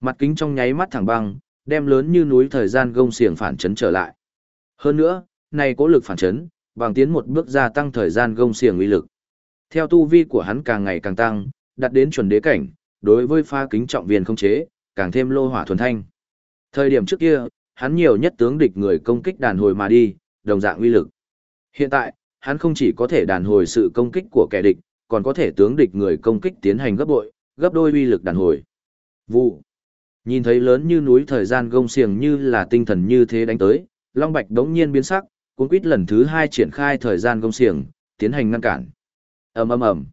Mặt kính trong nháy mắt thẳng băng, đem lớn như núi thời gian gông xiềng phản chấn trở lại. Hơn nữa, này cố lực phản chấn, bằng tiến một bước gia tăng thời gian gông xiềng uy lực. Theo tu vi của hắn càng ngày càng tăng, đạt đến chuẩn đế cảnh, đối với pha kính trọng viên không chế, càng thêm lô hỏa thuần thanh. Thời điểm trước kia, hắn nhiều nhất tướng địch người công kích đàn hồi mà đi, đồng dạng uy lực. Hiện tại, hắn không chỉ có thể đàn hồi sự công kích của kẻ địch, còn có thể tướng địch người công kích tiến hành gấp bội, gấp đôi uy lực đàn hồi. Vụ. Nhìn thấy lớn như núi thời gian gông xiềng như là tinh thần như thế đánh tới, Long Bạch đống nhiên biến sắc, cuốn quýt lần thứ hai triển khai thời gian gông xiềng, tiến hành ngăn cản ầm ầm ầm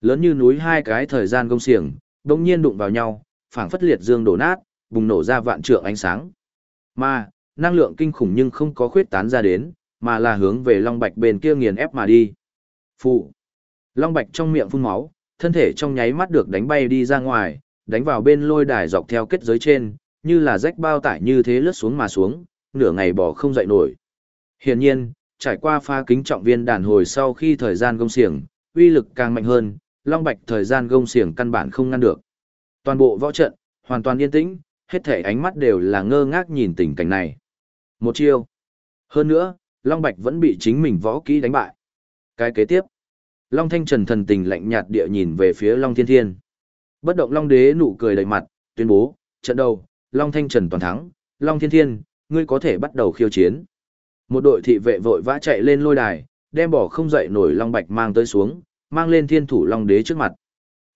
Lớn như núi hai cái thời gian công xiềng, đồng nhiên đụng vào nhau, phảng phất liệt dương đổ nát, bùng nổ ra vạn trượng ánh sáng. Mà, năng lượng kinh khủng nhưng không có khuyết tán ra đến, mà là hướng về Long Bạch bên kia nghiền ép mà đi. Phụ. Long Bạch trong miệng phun máu, thân thể trong nháy mắt được đánh bay đi ra ngoài, đánh vào bên lôi đài dọc theo kết giới trên, như là rách bao tải như thế lướt xuống mà xuống, nửa ngày bỏ không dậy nổi. Hiển nhiên, trải qua pha kính trọng viên đàn hồi sau khi thời gian gông xiềng, uy lực càng mạnh hơn, Long Bạch thời gian gông xiềng căn bản không ngăn được. Toàn bộ võ trận, hoàn toàn yên tĩnh, hết thể ánh mắt đều là ngơ ngác nhìn tình cảnh này. Một chiêu. Hơn nữa, Long Bạch vẫn bị chính mình võ kỹ đánh bại. Cái kế tiếp. Long Thanh Trần thần tình lạnh nhạt địa nhìn về phía Long Thiên Thiên. Bất động Long Đế nụ cười đầy mặt, tuyên bố, trận đầu, Long Thanh Trần toàn thắng, Long Thiên Thiên, ngươi có thể bắt đầu khiêu chiến. Một đội thị vệ vội vã chạy lên lôi đài, đem bỏ không dậy nổi Long Bạch mang tới xuống, mang lên Thiên Thủ Long Đế trước mặt.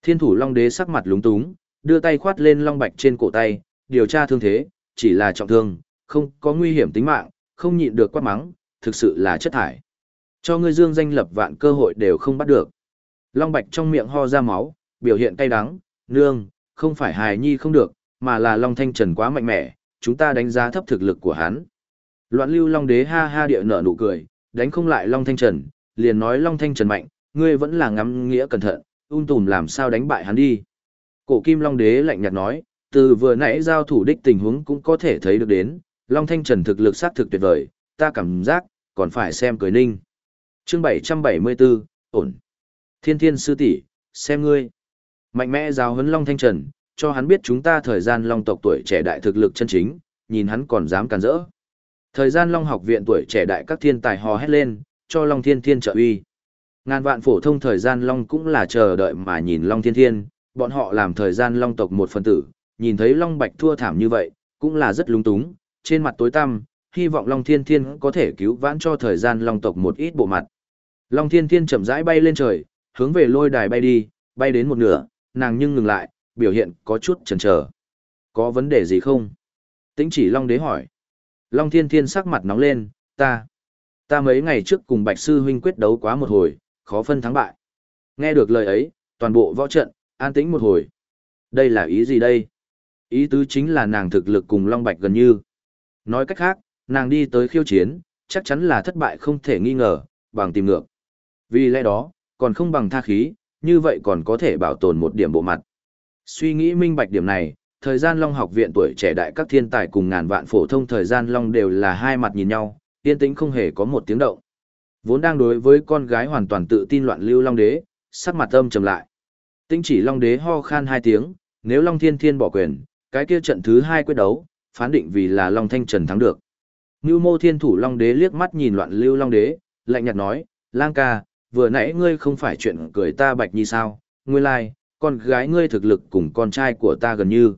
Thiên Thủ Long Đế sắc mặt lúng túng, đưa tay khoát lên Long Bạch trên cổ tay, điều tra thương thế, chỉ là trọng thương, không có nguy hiểm tính mạng, không nhịn được quát mắng, thực sự là chất thải. Cho ngươi dương danh lập vạn cơ hội đều không bắt được. Long Bạch trong miệng ho ra máu, biểu hiện cay đắng, nương, không phải hài nhi không được, mà là Long Thanh Trần quá mạnh mẽ, chúng ta đánh giá thấp thực lực của hắn. Loạn lưu Long Đế ha ha địa nở nụ cười, đánh không lại Long Thanh Trần, liền nói Long Thanh Trần mạnh, ngươi vẫn là ngắm nghĩa cẩn thận, ung tùm làm sao đánh bại hắn đi. Cổ Kim Long Đế lạnh nhạt nói, từ vừa nãy giao thủ đích tình huống cũng có thể thấy được đến, Long Thanh Trần thực lực sát thực tuyệt vời, ta cảm giác, còn phải xem cười ninh. chương 774, ổn. Thiên thiên sư tỷ xem ngươi. Mạnh mẽ giáo huấn Long Thanh Trần, cho hắn biết chúng ta thời gian Long tộc tuổi trẻ đại thực lực chân chính, nhìn hắn còn dám càn rỡ. Thời gian Long học viện tuổi trẻ đại các thiên tài hò hét lên, cho Long Thiên Thiên trợ uy. Ngàn vạn phổ thông thời gian Long cũng là chờ đợi mà nhìn Long Thiên Thiên, bọn họ làm thời gian Long tộc một phần tử, nhìn thấy Long Bạch thua thảm như vậy, cũng là rất lung túng, trên mặt tối tăm, hy vọng Long Thiên Thiên có thể cứu vãn cho thời gian Long tộc một ít bộ mặt. Long Thiên Thiên chậm rãi bay lên trời, hướng về lôi đài bay đi, bay đến một nửa, nàng nhưng ngừng lại, biểu hiện có chút chần chờ. Có vấn đề gì không? Tĩnh chỉ Long Đế hỏi. Long Thiên Thiên sắc mặt nóng lên, ta. Ta mấy ngày trước cùng Bạch Sư Huynh quyết đấu quá một hồi, khó phân thắng bại. Nghe được lời ấy, toàn bộ võ trận, an tĩnh một hồi. Đây là ý gì đây? Ý tứ chính là nàng thực lực cùng Long Bạch gần như. Nói cách khác, nàng đi tới khiêu chiến, chắc chắn là thất bại không thể nghi ngờ, bằng tìm ngược. Vì lẽ đó, còn không bằng tha khí, như vậy còn có thể bảo tồn một điểm bộ mặt. Suy nghĩ minh bạch điểm này, thời gian Long học viện tuổi trẻ đại các thiên tài cùng ngàn vạn phổ thông thời gian Long đều là hai mặt nhìn nhau, yên tĩnh không hề có một tiếng động. Vốn đang đối với con gái hoàn toàn tự tin loạn lưu Long đế, sắc mặt âm trầm lại. Tinh chỉ Long đế ho khan hai tiếng, nếu Long thiên thiên bỏ quyền, cái kia trận thứ hai quyết đấu, phán định vì là Long Thanh Trần thắng được. Ngưu mô thiên thủ Long Đế liếc mắt nhìn loạn lưu Long Đế, lạnh nhạt nói, lang ca, vừa nãy ngươi không phải chuyện cười ta bạch như sao, ngươi lai, con gái ngươi thực lực cùng con trai của ta gần như.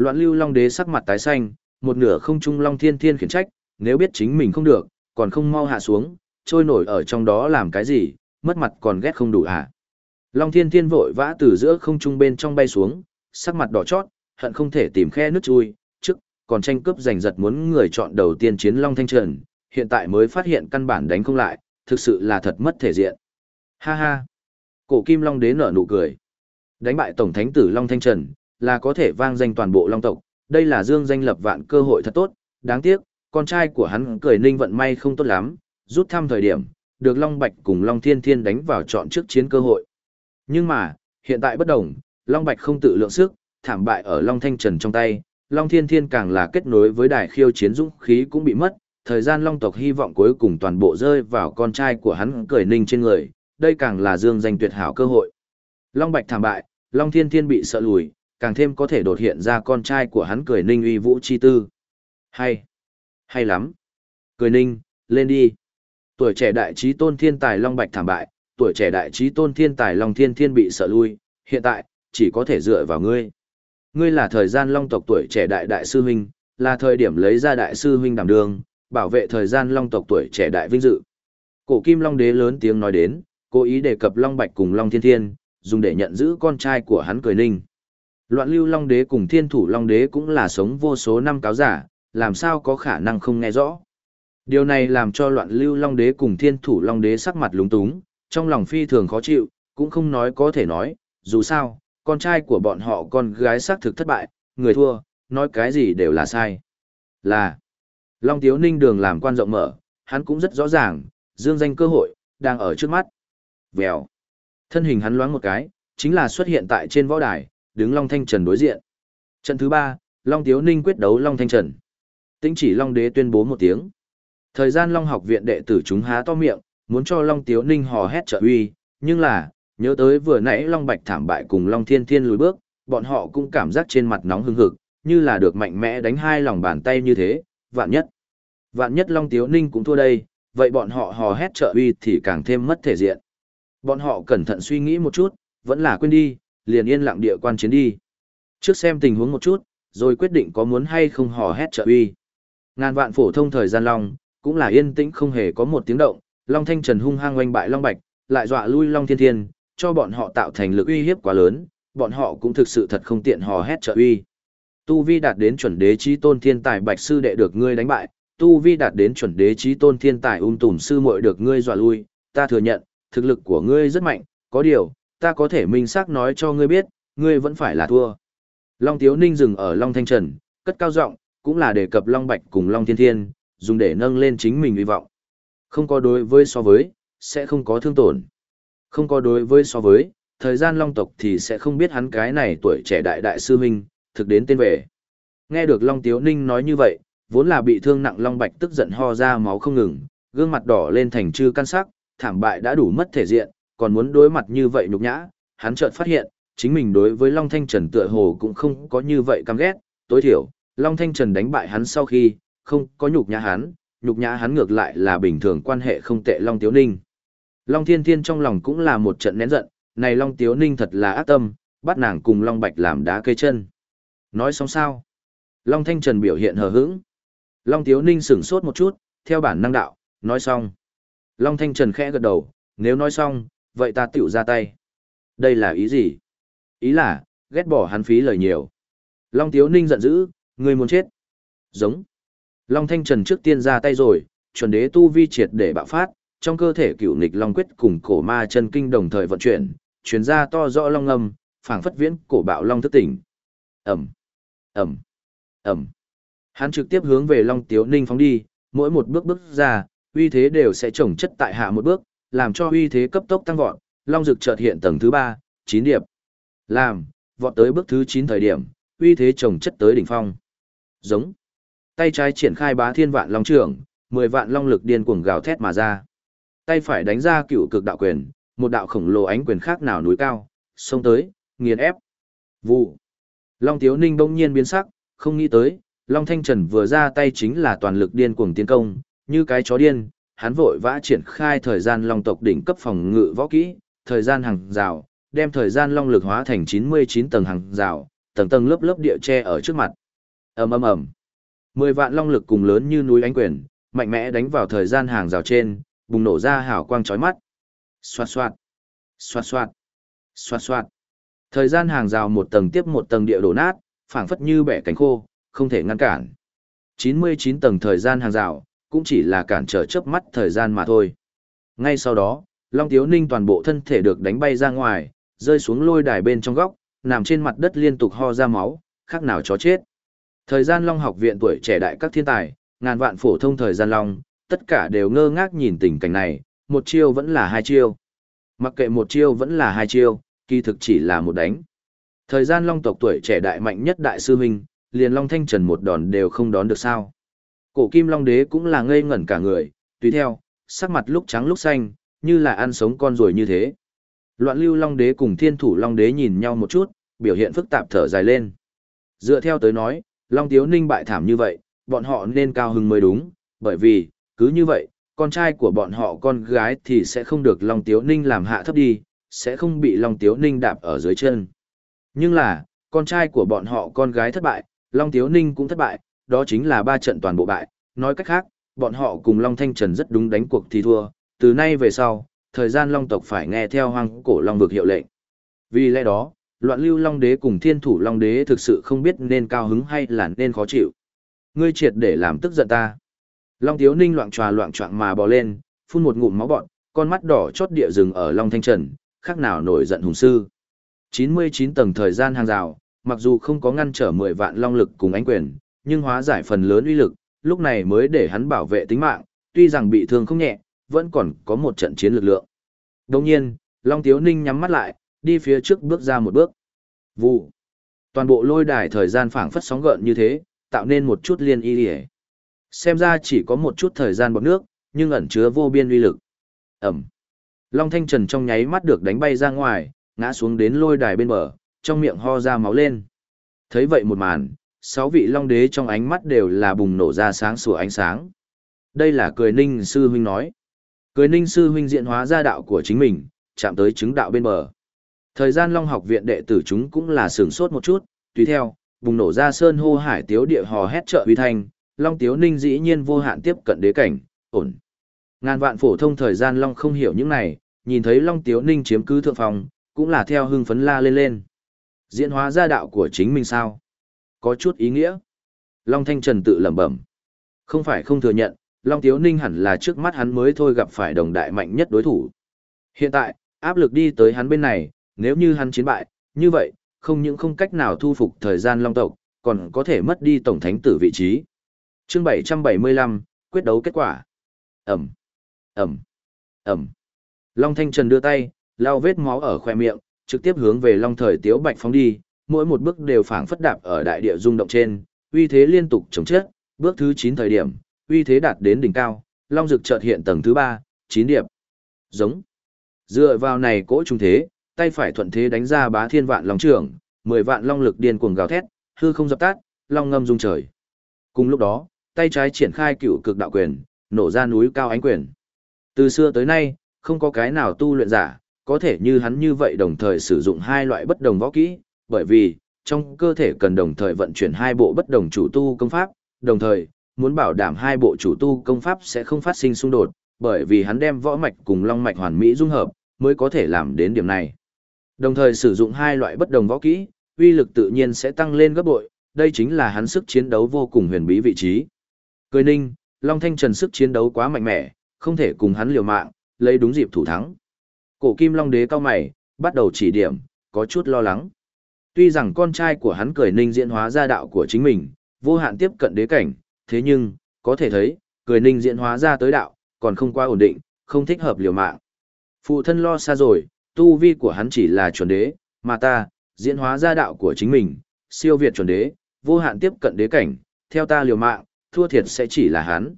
Loạn lưu Long Đế sắc mặt tái xanh, một nửa không trung Long Thiên Thiên khiển trách, nếu biết chính mình không được, còn không mau hạ xuống, trôi nổi ở trong đó làm cái gì, mất mặt còn ghét không đủ hả. Long Thiên Thiên vội vã từ giữa không trung bên trong bay xuống, sắc mặt đỏ chót, hận không thể tìm khe nước chui, trước, còn tranh cướp giành giật muốn người chọn đầu tiên chiến Long Thanh Trần, hiện tại mới phát hiện căn bản đánh không lại, thực sự là thật mất thể diện. Ha ha! Cổ Kim Long đế nở nụ cười. Đánh bại Tổng Thánh tử Long Thanh Trần, là có thể vang danh toàn bộ Long tộc, đây là dương danh lập vạn cơ hội thật tốt, đáng tiếc, con trai của hắn cười ninh vận may không tốt lắm, rút thăm thời điểm, được Long Bạch cùng Long Thiên Thiên đánh vào chọn trước chiến cơ hội. Nhưng mà, hiện tại bất đồng, Long Bạch không tự lượng sức, thảm bại ở Long Thanh Trần trong tay, Long Thiên Thiên càng là kết nối với đại khiêu chiến dũng khí cũng bị mất, thời gian Long tộc hy vọng cuối cùng toàn bộ rơi vào con trai của hắn cười ninh trên người, đây càng là dương danh tuyệt hảo cơ hội. Long Bạch thảm bại, Long Thiên Thiên bị sợ lùi, càng thêm có thể đột hiện ra con trai của hắn cười ninh uy vũ chi tư. Hay, hay lắm. Cười ninh, lên đi. Tuổi trẻ đại trí tôn thiên tài Long Bạch thảm bại, tuổi trẻ đại trí tôn thiên tài Long Thiên Thiên bị sợ lui, hiện tại, chỉ có thể dựa vào ngươi. Ngươi là thời gian long tộc tuổi trẻ đại đại sư huynh, là thời điểm lấy ra đại sư huynh đảm đường, bảo vệ thời gian long tộc tuổi trẻ đại vinh dự. Cổ kim long đế lớn tiếng nói đến, cố ý đề cập long bạch cùng long thiên thiên, dùng để nhận giữ con trai của hắn cười ninh. Loạn lưu long đế cùng thiên thủ long đế cũng là sống vô số năm cáo giả, làm sao có khả năng không nghe rõ. Điều này làm cho loạn lưu long đế cùng thiên thủ long đế sắc mặt lúng túng, trong lòng phi thường khó chịu, cũng không nói có thể nói, dù sao, con trai của bọn họ con gái xác thực thất bại, người thua, nói cái gì đều là sai. Là, Long Tiếu Ninh đường làm quan rộng mở, hắn cũng rất rõ ràng, dương danh cơ hội, đang ở trước mắt. Vèo. Thân hình hắn loáng một cái, chính là xuất hiện tại trên võ đài, đứng Long Thanh Trần đối diện. Trận thứ ba, Long Tiếu Ninh quyết đấu Long Thanh Trần. Tĩnh chỉ Long Đế tuyên bố một tiếng. Thời gian Long học viện đệ tử chúng há to miệng, muốn cho Long Tiếu Ninh hò hét trợ uy, nhưng là, nhớ tới vừa nãy Long Bạch thảm bại cùng Long Thiên Thiên lùi bước, bọn họ cũng cảm giác trên mặt nóng hừng hực, như là được mạnh mẽ đánh hai lòng bàn tay như thế, vạn nhất. Vạn nhất Long Tiếu Ninh cũng thua đây, vậy bọn họ hò hét trợ uy thì càng thêm mất thể diện. Bọn họ cẩn thận suy nghĩ một chút, vẫn là quên đi, liền yên lặng địa quan chiến đi. Trước xem tình huống một chút, rồi quyết định có muốn hay không hò hét trợ uy. Ngàn vạn phổ thông thời gian long, cũng là yên tĩnh không hề có một tiếng động, Long Thanh Trần hung hăng oanh bại Long Bạch, lại dọa lui Long Thiên Thiên, cho bọn họ tạo thành lực uy hiếp quá lớn, bọn họ cũng thực sự thật không tiện hò hét trợ uy. Tu vi đạt đến chuẩn đế chí tôn thiên tài Bạch sư đệ được ngươi đánh bại, tu vi đạt đến chuẩn đế chí tôn thiên tài ung tùm sư muội được ngươi dọa lui, ta thừa nhận, thực lực của ngươi rất mạnh, có điều, ta có thể minh xác nói cho ngươi biết, ngươi vẫn phải là thua. Long Tiếu Ninh dừng ở Long Thanh Trần, cất cao giọng, cũng là đề cập Long Bạch cùng Long Thiên Thiên, dùng để nâng lên chính mình hy vọng. Không có đối với so với, sẽ không có thương tổn. Không có đối với so với, thời gian Long tộc thì sẽ không biết hắn cái này tuổi trẻ đại đại sư huynh, thực đến tên về. Nghe được Long Tiếu Ninh nói như vậy, vốn là bị thương nặng Long Bạch tức giận ho ra máu không ngừng, gương mặt đỏ lên thành chư căn sắc, thảm bại đã đủ mất thể diện, còn muốn đối mặt như vậy nhục nhã, hắn chợt phát hiện, chính mình đối với Long Thanh Trần tựa hồ cũng không có như vậy căm ghét, tối thiểu, Long Thanh Trần đánh bại hắn sau khi, không có nhục nhã hắn, nhục nhã hắn ngược lại là bình thường quan hệ không tệ Long Tiếu Ninh. Long Thiên Thiên trong lòng cũng là một trận nén giận, này Long Tiếu Ninh thật là ác tâm, bắt nàng cùng Long Bạch làm đá cây chân. Nói xong sao? Long Thanh Trần biểu hiện hờ hững. Long Tiếu Ninh sửng sốt một chút, theo bản năng đạo, nói xong. Long Thanh Trần khẽ gật đầu, nếu nói xong, vậy ta tiểu ra tay. Đây là ý gì? Ý là, ghét bỏ hắn phí lời nhiều. Long Tiếu Ninh giận dữ, người muốn chết. Giống. Long Thanh Trần trước tiên ra tay rồi, chuẩn đế tu vi triệt để bạo phát, trong cơ thể cựu nghịch Long Quyết cùng cổ ma chân kinh đồng thời vận chuyển, chuyển ra to rõ long âm, phảng phất viễn cổ bạo long thức tỉnh. Ẩm, Ẩm, Ẩm. Hắn trực tiếp hướng về Long Tiếu Ninh phóng đi, mỗi một bước bước ra, uy thế đều sẽ trồng chất tại hạ một bước, làm cho uy thế cấp tốc tăng vọt, Long Dực chợt hiện tầng thứ 3, 9 điệp. Làm, vọt tới bước thứ 9 thời điểm, uy thế chồng chất tới đỉnh phong. Giống. Tay trái triển khai bá thiên vạn long trưởng, 10 vạn long lực điên cuồng gào thét mà ra. Tay phải đánh ra cựu cực đạo quyền, một đạo khổng lồ ánh quyền khác nào núi cao, xông tới, nghiền ép. Vụ. Long Tiếu Ninh đông nhiên biến sắc, không nghĩ tới, Long Thanh Trần vừa ra tay chính là toàn lực điên cuồng tiến công, như cái chó điên, hắn vội vã triển khai thời gian long tộc đỉnh cấp phòng ngự võ kỹ, thời gian hàng rào, đem thời gian long lực hóa thành 99 tầng hàng rào, tầng tầng lớp lớp địa che ở trước mặt. Ầm ầm ầm. Mười vạn long lực cùng lớn như núi ánh quyền, mạnh mẽ đánh vào thời gian hàng rào trên, bùng nổ ra hào quang chói mắt. Xoạt xoạt, xoạt xoạt, xoạt xoạt. Thời gian hàng rào một tầng tiếp một tầng địa đổ nát, phảng phất như bẻ cánh khô, không thể ngăn cản. 99 tầng thời gian hàng rào, cũng chỉ là cản trở chớp mắt thời gian mà thôi. Ngay sau đó, Long Tiếu Ninh toàn bộ thân thể được đánh bay ra ngoài, rơi xuống lôi đài bên trong góc, nằm trên mặt đất liên tục ho ra máu, khác nào chó chết. Thời gian Long học viện tuổi trẻ đại các thiên tài, ngàn vạn phổ thông thời gian Long, tất cả đều ngơ ngác nhìn tình cảnh này, một chiêu vẫn là hai chiêu. Mặc kệ một chiêu vẫn là hai chiêu, kỳ thực chỉ là một đánh. Thời gian Long tộc tuổi trẻ đại mạnh nhất đại sư huynh, liền Long Thanh Trần một đòn đều không đón được sao. Cổ kim long đế cũng là ngây ngẩn cả người, tùy theo, sắc mặt lúc trắng lúc xanh, như là ăn sống con rồi như thế. Loạn lưu long đế cùng thiên thủ long đế nhìn nhau một chút, biểu hiện phức tạp thở dài lên. Dựa theo tới nói, long tiếu ninh bại thảm như vậy, bọn họ nên cao hứng mới đúng, bởi vì, cứ như vậy, con trai của bọn họ con gái thì sẽ không được long tiếu ninh làm hạ thấp đi, sẽ không bị long tiếu ninh đạp ở dưới chân. Nhưng là, con trai của bọn họ con gái thất bại, long tiếu ninh cũng thất bại, đó chính là ba trận toàn bộ bại, nói cách khác, bọn họ cùng Long Thanh Trần rất đúng đánh cuộc thì thua, từ nay về sau, thời gian Long tộc phải nghe theo hoang cổ Long vực hiệu lệnh. Vì lẽ đó, loạn lưu Long đế cùng thiên thủ Long đế thực sự không biết nên cao hứng hay là nên khó chịu. Ngươi triệt để làm tức giận ta. Long Tiếu Ninh loạn tròa loạn trọng mà bò lên, phun một ngụm máu bọn, con mắt đỏ chót địa rừng ở Long Thanh Trần, khác nào nổi giận hùng sư. 99 tầng thời gian hàng rào, mặc dù không có ngăn trở 10 vạn long lực cùng ánh quyền, nhưng hóa giải phần lớn uy lực, lúc này mới để hắn bảo vệ tính mạng, tuy rằng bị thương không nhẹ, vẫn còn có một trận chiến lực lượng. Đồng nhiên, Long Tiếu Ninh nhắm mắt lại, đi phía trước bước ra một bước. Vụ. Toàn bộ lôi đài thời gian phảng phất sóng gợn như thế, tạo nên một chút liên y lìa. Xem ra chỉ có một chút thời gian bọc nước, nhưng ẩn chứa vô biên uy lực. Ẩm. Long Thanh Trần trong nháy mắt được đánh bay ra ngoài, ngã xuống đến lôi đài bên bờ, trong miệng ho ra máu lên. Thấy vậy một màn, sáu vị Long Đế trong ánh mắt đều là bùng nổ ra sáng sủa ánh sáng. Đây là cười ninh sư huynh nói. Cười ninh sư huynh diện hóa ra đạo của chính mình, chạm tới chứng đạo bên bờ. Thời gian Long học viện đệ tử chúng cũng là sửng sốt một chút, tùy theo, bùng nổ ra sơn hô hải tiếu địa hò hét trợ uy thanh, Long Tiếu Ninh dĩ nhiên vô hạn tiếp cận đế cảnh, ổn. Ngàn vạn phổ thông thời gian Long không hiểu những này, nhìn thấy Long Tiếu Ninh chiếm cứ thượng phòng, cũng là theo hưng phấn la lên lên. Diễn hóa ra đạo của chính mình sao? Có chút ý nghĩa. Long Thanh Trần tự lẩm bẩm. Không phải không thừa nhận, Long Tiếu Ninh hẳn là trước mắt hắn mới thôi gặp phải đồng đại mạnh nhất đối thủ. Hiện tại, áp lực đi tới hắn bên này, nếu như hắn chiến bại, như vậy, không những không cách nào thu phục thời gian Long tộc, còn có thể mất đi tổng thánh tử vị trí. Chương 775, quyết đấu kết quả. Ẩm, Ẩm, Ẩm. Long Thanh Trần đưa tay, lau vết máu ở khoe miệng, trực tiếp hướng về Long Thời Tiếu Bạch phóng đi, mỗi một bước đều phảng phất đạp ở đại địa rung động trên, uy thế liên tục chống chết, bước thứ 9 thời điểm, uy thế đạt đến đỉnh cao, Long Dực chợt hiện tầng thứ 3, 9 điệp. Giống. Dựa vào này cỗ trung thế, tay phải thuận thế đánh ra bá thiên vạn long trưởng, 10 vạn long lực điên cuồng gào thét, hư không dập tắt, long ngâm rung trời. Cùng lúc đó, tay trái triển khai cựu cực đạo quyền, nổ ra núi cao ánh quyền. Từ xưa tới nay, không có cái nào tu luyện giả, có thể như hắn như vậy đồng thời sử dụng hai loại bất đồng võ kỹ, bởi vì, trong cơ thể cần đồng thời vận chuyển hai bộ bất đồng chủ tu công pháp, đồng thời, muốn bảo đảm hai bộ chủ tu công pháp sẽ không phát sinh xung đột, bởi vì hắn đem võ mạch cùng long mạch hoàn mỹ dung hợp, mới có thể làm đến điểm này. Đồng thời sử dụng hai loại bất đồng võ kỹ, uy lực tự nhiên sẽ tăng lên gấp bội, đây chính là hắn sức chiến đấu vô cùng huyền bí vị trí. Cười ninh, Long Thanh Trần sức chiến đấu quá mạnh mẽ, không thể cùng hắn liều mạng, lấy đúng dịp thủ thắng. Cổ Kim Long Đế cao mày, bắt đầu chỉ điểm, có chút lo lắng. Tuy rằng con trai của hắn cười ninh diễn hóa ra đạo của chính mình, vô hạn tiếp cận đế cảnh, thế nhưng, có thể thấy, cười ninh diễn hóa ra tới đạo, còn không quá ổn định, không thích hợp liều mạng. Phụ thân lo xa rồi, tu vi của hắn chỉ là chuẩn đế, mà ta, diễn hóa ra đạo của chính mình, siêu việt chuẩn đế, vô hạn tiếp cận đế cảnh, theo ta liều mạng, thua thiệt sẽ chỉ là hắn.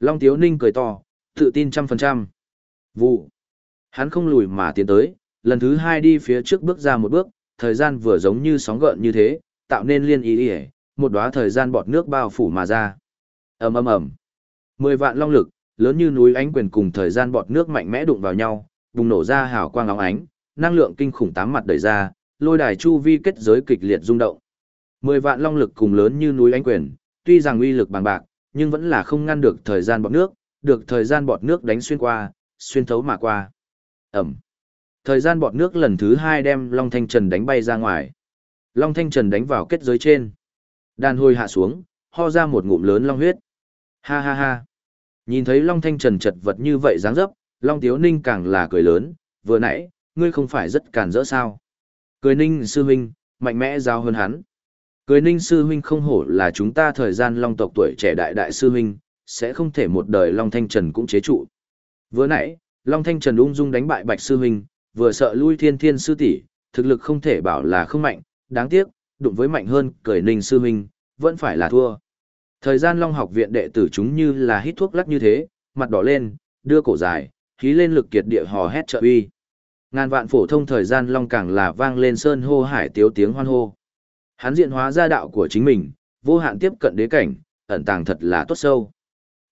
Long Tiếu Ninh cười to, tự tin trăm phần trăm. Vụ. Hắn không lùi mà tiến tới, lần thứ hai đi phía trước bước ra một bước, thời gian vừa giống như sóng gợn như thế, tạo nên liên ý ỉa, một đóa thời gian bọt nước bao phủ mà ra. ầm ầm ầm, mười vạn long lực, lớn như núi ánh quyền cùng thời gian bọt nước mạnh mẽ đụng vào nhau, bùng nổ ra hào quang óng ánh, năng lượng kinh khủng tám mặt đẩy ra, lôi đài chu vi kết giới kịch liệt rung động. Mười vạn long lực cùng lớn như núi ánh quyền, tuy rằng uy lực bằng bạc, nhưng vẫn là không ngăn được thời gian bọt nước, được thời gian bọt nước đánh xuyên qua, xuyên thấu mà qua. Ẩm. Thời gian bọt nước lần thứ hai đem Long Thanh Trần đánh bay ra ngoài. Long Thanh Trần đánh vào kết giới trên. Đàn hôi hạ xuống, ho ra một ngụm lớn long huyết. Ha ha ha. Nhìn thấy Long Thanh Trần chật vật như vậy dáng dấp, Long Tiếu Ninh càng là cười lớn, vừa nãy, ngươi không phải rất càn rỡ sao. Cười ninh sư huynh, mạnh mẽ giao hơn hắn. Cười ninh sư huynh không hổ là chúng ta thời gian Long tộc tuổi trẻ đại đại sư huynh, sẽ không thể một đời Long Thanh Trần cũng chế trụ. Vừa nãy, Long Thanh Trần ung dung đánh bại Bạch sư huynh, vừa sợ lui thiên thiên sư tỷ, thực lực không thể bảo là không mạnh, đáng tiếc, đụng với mạnh hơn, cởi ninh sư huynh, vẫn phải là thua. Thời gian Long học viện đệ tử chúng như là hít thuốc lắc như thế, mặt đỏ lên, đưa cổ dài, khí lên lực kiệt địa hò hét trợ uy. Ngàn vạn phổ thông thời gian long càng là vang lên sơn hô hải tiếu tiếng hoan hô. Hắn diện hóa ra đạo của chính mình, vô hạn tiếp cận đế cảnh, ẩn tàng thật là tốt sâu.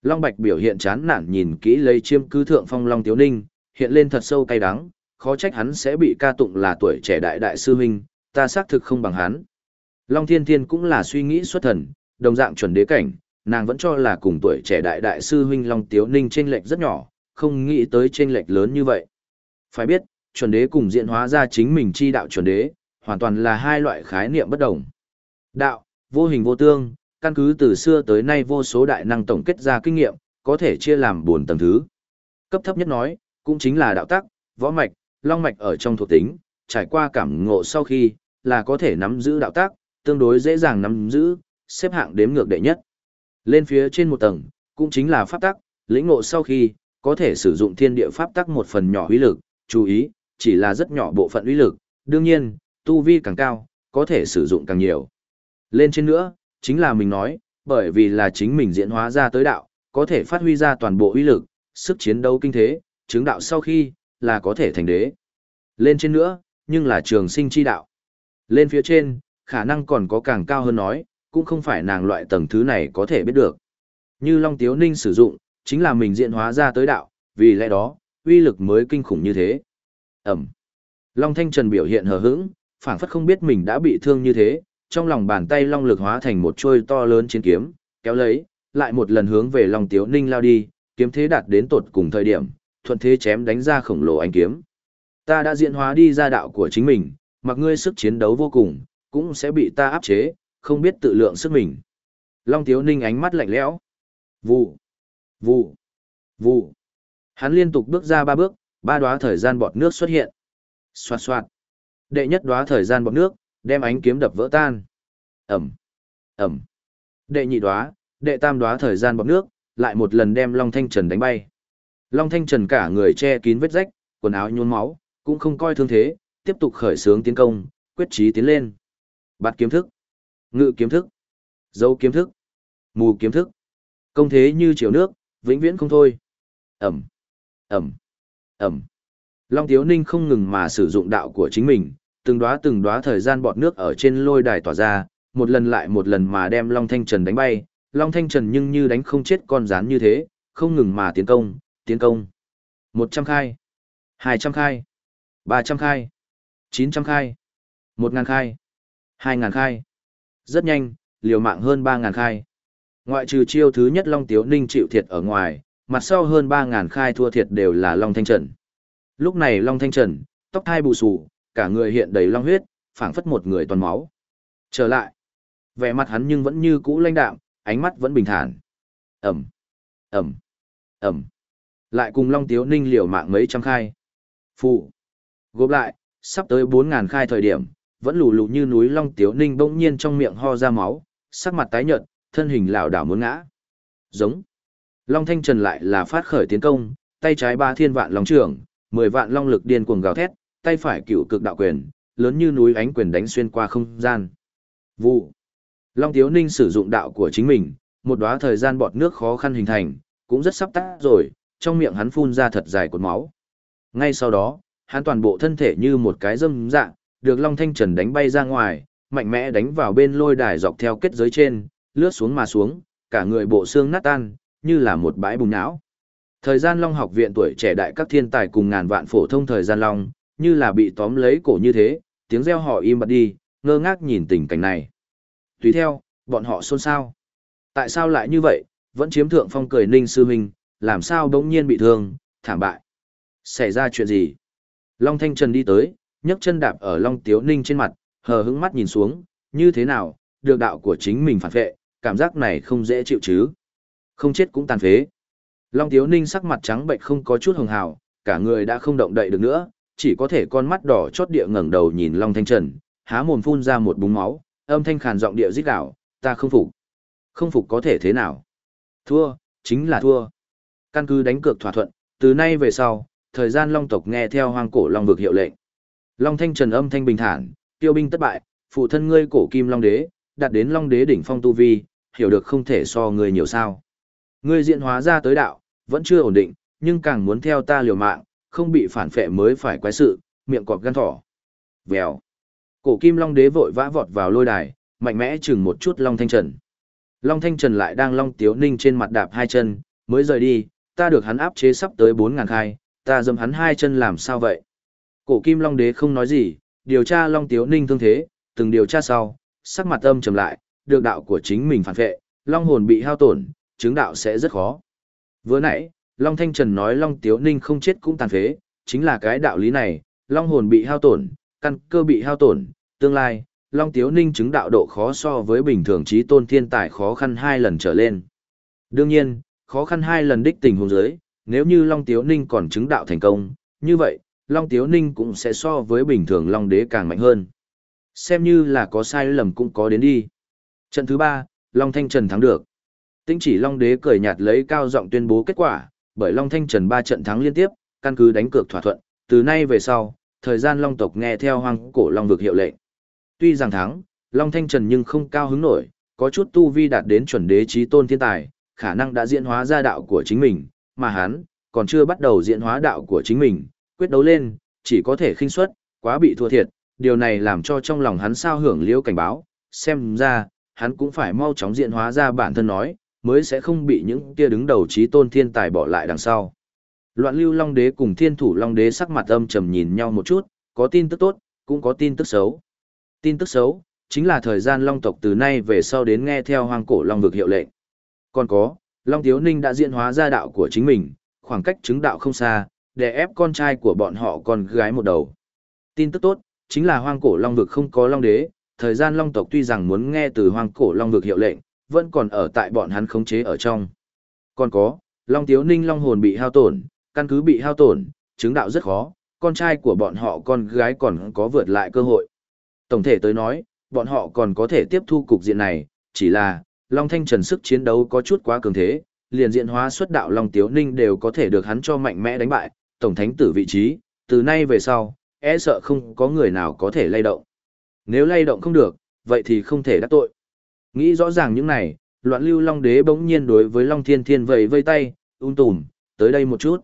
Long Bạch biểu hiện chán nản nhìn kỹ lấy chiêm cư thượng phong Long Tiếu Ninh, hiện lên thật sâu cay đắng, khó trách hắn sẽ bị ca tụng là tuổi trẻ đại đại sư huynh, ta xác thực không bằng hắn. Long Thiên Thiên cũng là suy nghĩ xuất thần, đồng dạng chuẩn đế cảnh, nàng vẫn cho là cùng tuổi trẻ đại đại sư huynh Long Tiếu Ninh chênh lệch rất nhỏ, không nghĩ tới chênh lệch lớn như vậy. Phải biết, chuẩn đế cùng diễn hóa ra chính mình chi đạo chuẩn đế, hoàn toàn là hai loại khái niệm bất đồng. Đạo, vô hình vô tương, căn cứ từ xưa tới nay vô số đại năng tổng kết ra kinh nghiệm, có thể chia làm bốn tầng thứ. Cấp thấp nhất nói, cũng chính là đạo tắc, võ mạch, long mạch ở trong thuộc tính, trải qua cảm ngộ sau khi, là có thể nắm giữ đạo tác, tương đối dễ dàng nắm giữ, xếp hạng đếm ngược đệ nhất. Lên phía trên một tầng, cũng chính là pháp tắc, lĩnh ngộ sau khi, có thể sử dụng thiên địa pháp tắc một phần nhỏ uy lực, chú ý, chỉ là rất nhỏ bộ phận uy lực, đương nhiên, tu vi càng cao, có thể sử dụng càng nhiều. Lên trên nữa, chính là mình nói, bởi vì là chính mình diễn hóa ra tới đạo, có thể phát huy ra toàn bộ uy lực, sức chiến đấu kinh thế, chứng đạo sau khi, là có thể thành đế. Lên trên nữa, nhưng là trường sinh chi đạo. Lên phía trên, khả năng còn có càng cao hơn nói, cũng không phải nàng loại tầng thứ này có thể biết được. Như Long Tiếu Ninh sử dụng, chính là mình diện hóa ra tới đạo, vì lẽ đó, uy lực mới kinh khủng như thế. Ẩm. Long Thanh Trần biểu hiện hờ hững, phảng phất không biết mình đã bị thương như thế, trong lòng bàn tay long lực hóa thành một trôi to lớn chiến kiếm, kéo lấy, lại một lần hướng về Long Tiếu Ninh lao đi, kiếm thế đạt đến tột cùng thời điểm, thuận thế chém đánh ra khổng lồ ánh kiếm. Ta đã diễn hóa đi ra đạo của chính mình, mặc ngươi sức chiến đấu vô cùng, cũng sẽ bị ta áp chế, không biết tự lượng sức mình. Long Tiếu Ninh ánh mắt lạnh lẽo. Vụ, vụ, vụ. Hắn liên tục bước ra ba bước, ba đóa thời gian bọt nước xuất hiện. Xoạt xoạt. Đệ nhất đóa thời gian bọt nước, đem ánh kiếm đập vỡ tan. Ẩm, Ẩm. Đệ nhị đóa, đệ tam đóa thời gian bọt nước, lại một lần đem Long Thanh Trần đánh bay. Long Thanh Trần cả người che kín vết rách, quần áo nhuôn máu, cũng không coi thương thế, tiếp tục khởi sướng tiến công, quyết chí tiến lên. Bạt kiếm thức, ngự kiếm thức, dấu kiếm thức, mù kiếm thức. Công thế như chiều nước, vĩnh viễn không thôi. Ẩm, Ẩm, Ẩm. Long Tiếu Ninh không ngừng mà sử dụng đạo của chính mình, từng đóa từng đóa thời gian bọt nước ở trên lôi đài tỏa ra, một lần lại một lần mà đem Long Thanh Trần đánh bay, Long Thanh Trần nhưng như đánh không chết con rán như thế, không ngừng mà tiến công, tiến công. 100 khai, 200 khai, 300 khai, 900 khai, 1000 khai, 2000 khai. Rất nhanh, liều mạng hơn 3000 khai. Ngoại trừ chiêu thứ nhất Long Tiếu Ninh chịu thiệt ở ngoài, mặt sau hơn 3000 khai thua thiệt đều là Long Thanh Trần. Lúc này Long Thanh Trần, tóc thai bù xù, cả người hiện đầy long huyết, phảng phất một người toàn máu. Trở lại, vẻ mặt hắn nhưng vẫn như cũ lãnh đạm, ánh mắt vẫn bình thản. Ẩm, Ẩm, Ẩm. Lại cùng Long Tiếu Ninh liều mạng mấy trăm khai. Phụ. Gộp lại, sắp tới 4.000 khai thời điểm, vẫn lù lù như núi Long Tiếu Ninh bỗng nhiên trong miệng ho ra máu, sắc mặt tái nhợt, thân hình lảo đảo muốn ngã. Giống. Long Thanh Trần lại là phát khởi tiến công, tay trái ba thiên vạn long trưởng, 10 vạn long lực điên cuồng gào thét, tay phải cựu cực đạo quyền, lớn như núi ánh quyền đánh xuyên qua không gian. Vụ. Long Tiếu Ninh sử dụng đạo của chính mình, một đóa thời gian bọt nước khó khăn hình thành, cũng rất sắp tắt rồi, trong miệng hắn phun ra thật dài cột máu. Ngay sau đó, hắn toàn bộ thân thể như một cái dâm dạng được Long Thanh Trần đánh bay ra ngoài, mạnh mẽ đánh vào bên lôi đài dọc theo kết giới trên, lướt xuống mà xuống, cả người bộ xương nát tan, như là một bãi bùng não. Thời gian Long học viện tuổi trẻ đại các thiên tài cùng ngàn vạn phổ thông thời gian Long, như là bị tóm lấy cổ như thế, tiếng reo họ im bặt đi, ngơ ngác nhìn tình cảnh này. Tùy theo, bọn họ xôn xao. Tại sao lại như vậy, vẫn chiếm thượng phong cười ninh sư huynh, làm sao đống nhiên bị thương, thảm bại. Xảy ra chuyện gì? Long Thanh Trần đi tới, nhấc chân đạp ở Long Tiếu Ninh trên mặt, hờ hững mắt nhìn xuống, như thế nào, được đạo của chính mình phản vệ, cảm giác này không dễ chịu chứ. Không chết cũng tàn phế. Long Tiếu Ninh sắc mặt trắng bệnh không có chút hồng hào, cả người đã không động đậy được nữa, chỉ có thể con mắt đỏ chót địa ngẩng đầu nhìn Long Thanh Trần, há mồm phun ra một búng máu, âm thanh khàn giọng địa rít gào, ta không phục. Không phục có thể thế nào? Thua, chính là thua. Căn cứ đánh cược thỏa thuận, từ nay về sau, thời gian Long tộc nghe theo hoang cổ Long vực hiệu lệnh. Long Thanh Trần âm thanh bình thản, tiêu binh thất bại, phụ thân ngươi cổ kim Long đế, đạt đến Long đế đỉnh phong tu vi, hiểu được không thể so ngươi nhiều sao. Ngươi diện hóa ra tới đạo, vẫn chưa ổn định, nhưng càng muốn theo ta liều mạng, không bị phản phệ mới phải quái sự, miệng cọp gan thỏ. Vèo. Cổ kim long đế vội vã vọt vào lôi đài, mạnh mẽ chừng một chút long thanh trần. Long thanh trần lại đang long tiếu ninh trên mặt đạp hai chân, mới rời đi, ta được hắn áp chế sắp tới bốn ngàn khai, ta dâm hắn hai chân làm sao vậy? Cổ kim long đế không nói gì, điều tra long tiếu ninh thương thế, từng điều tra sau, sắc mặt âm trầm lại, được đạo của chính mình phản vệ, long hồn bị hao tổn, chứng đạo sẽ rất khó. Vừa nãy, Long Thanh Trần nói Long Tiếu Ninh không chết cũng tàn phế, chính là cái đạo lý này, Long hồn bị hao tổn, căn cơ bị hao tổn, tương lai, Long Tiếu Ninh chứng đạo độ khó so với bình thường trí tôn thiên tài khó khăn hai lần trở lên. Đương nhiên, khó khăn hai lần đích tình huống giới, nếu như Long Tiếu Ninh còn chứng đạo thành công, như vậy, Long Tiếu Ninh cũng sẽ so với bình thường Long Đế càng mạnh hơn. Xem như là có sai lầm cũng có đến đi. Trận thứ ba, Long Thanh Trần thắng được. Tinh chỉ Long Đế cười nhạt lấy cao giọng tuyên bố kết quả, bởi Long Thanh Trần ba trận thắng liên tiếp, căn cứ đánh cược thỏa thuận, từ nay về sau, thời gian Long tộc nghe theo hoang cổ Long vực hiệu lệnh. Tuy rằng thắng, Long Thanh Trần nhưng không cao hứng nổi, có chút tu vi đạt đến chuẩn đế trí tôn thiên tài, khả năng đã diễn hóa ra đạo của chính mình, mà hắn, còn chưa bắt đầu diễn hóa đạo của chính mình, quyết đấu lên, chỉ có thể khinh suất, quá bị thua thiệt, điều này làm cho trong lòng hắn sao hưởng liễu cảnh báo, xem ra, hắn cũng phải mau chóng diễn hóa ra bản thân nói, mới sẽ không bị những kia đứng đầu trí tôn thiên tài bỏ lại đằng sau. Loạn lưu Long Đế cùng Thiên Thủ Long Đế sắc mặt âm trầm nhìn nhau một chút, có tin tức tốt, cũng có tin tức xấu. Tin tức xấu, chính là thời gian Long tộc từ nay về sau đến nghe theo hoang cổ Long vực hiệu lệnh. Còn có, Long Tiếu Ninh đã diễn hóa ra đạo của chính mình, khoảng cách chứng đạo không xa, để ép con trai của bọn họ con gái một đầu. Tin tức tốt, chính là hoang cổ Long vực không có Long Đế, thời gian Long tộc tuy rằng muốn nghe từ hoang cổ Long vực hiệu lệnh, vẫn còn ở tại bọn hắn khống chế ở trong. Còn có, Long Tiếu Ninh Long hồn bị hao tổn, căn cứ bị hao tổn, chứng đạo rất khó, con trai của bọn họ con gái còn có vượt lại cơ hội. Tổng thể tới nói, bọn họ còn có thể tiếp thu cục diện này, chỉ là, Long Thanh Trần sức chiến đấu có chút quá cường thế, liền diện hóa xuất đạo Long Tiếu Ninh đều có thể được hắn cho mạnh mẽ đánh bại, tổng thánh tử vị trí, từ nay về sau, e sợ không có người nào có thể lay động. Nếu lay động không được, vậy thì không thể đắc tội. Nghĩ rõ ràng những này, loạn lưu Long Đế bỗng nhiên đối với Long Thiên Thiên vẫy vây tay, ung tùm, tới đây một chút.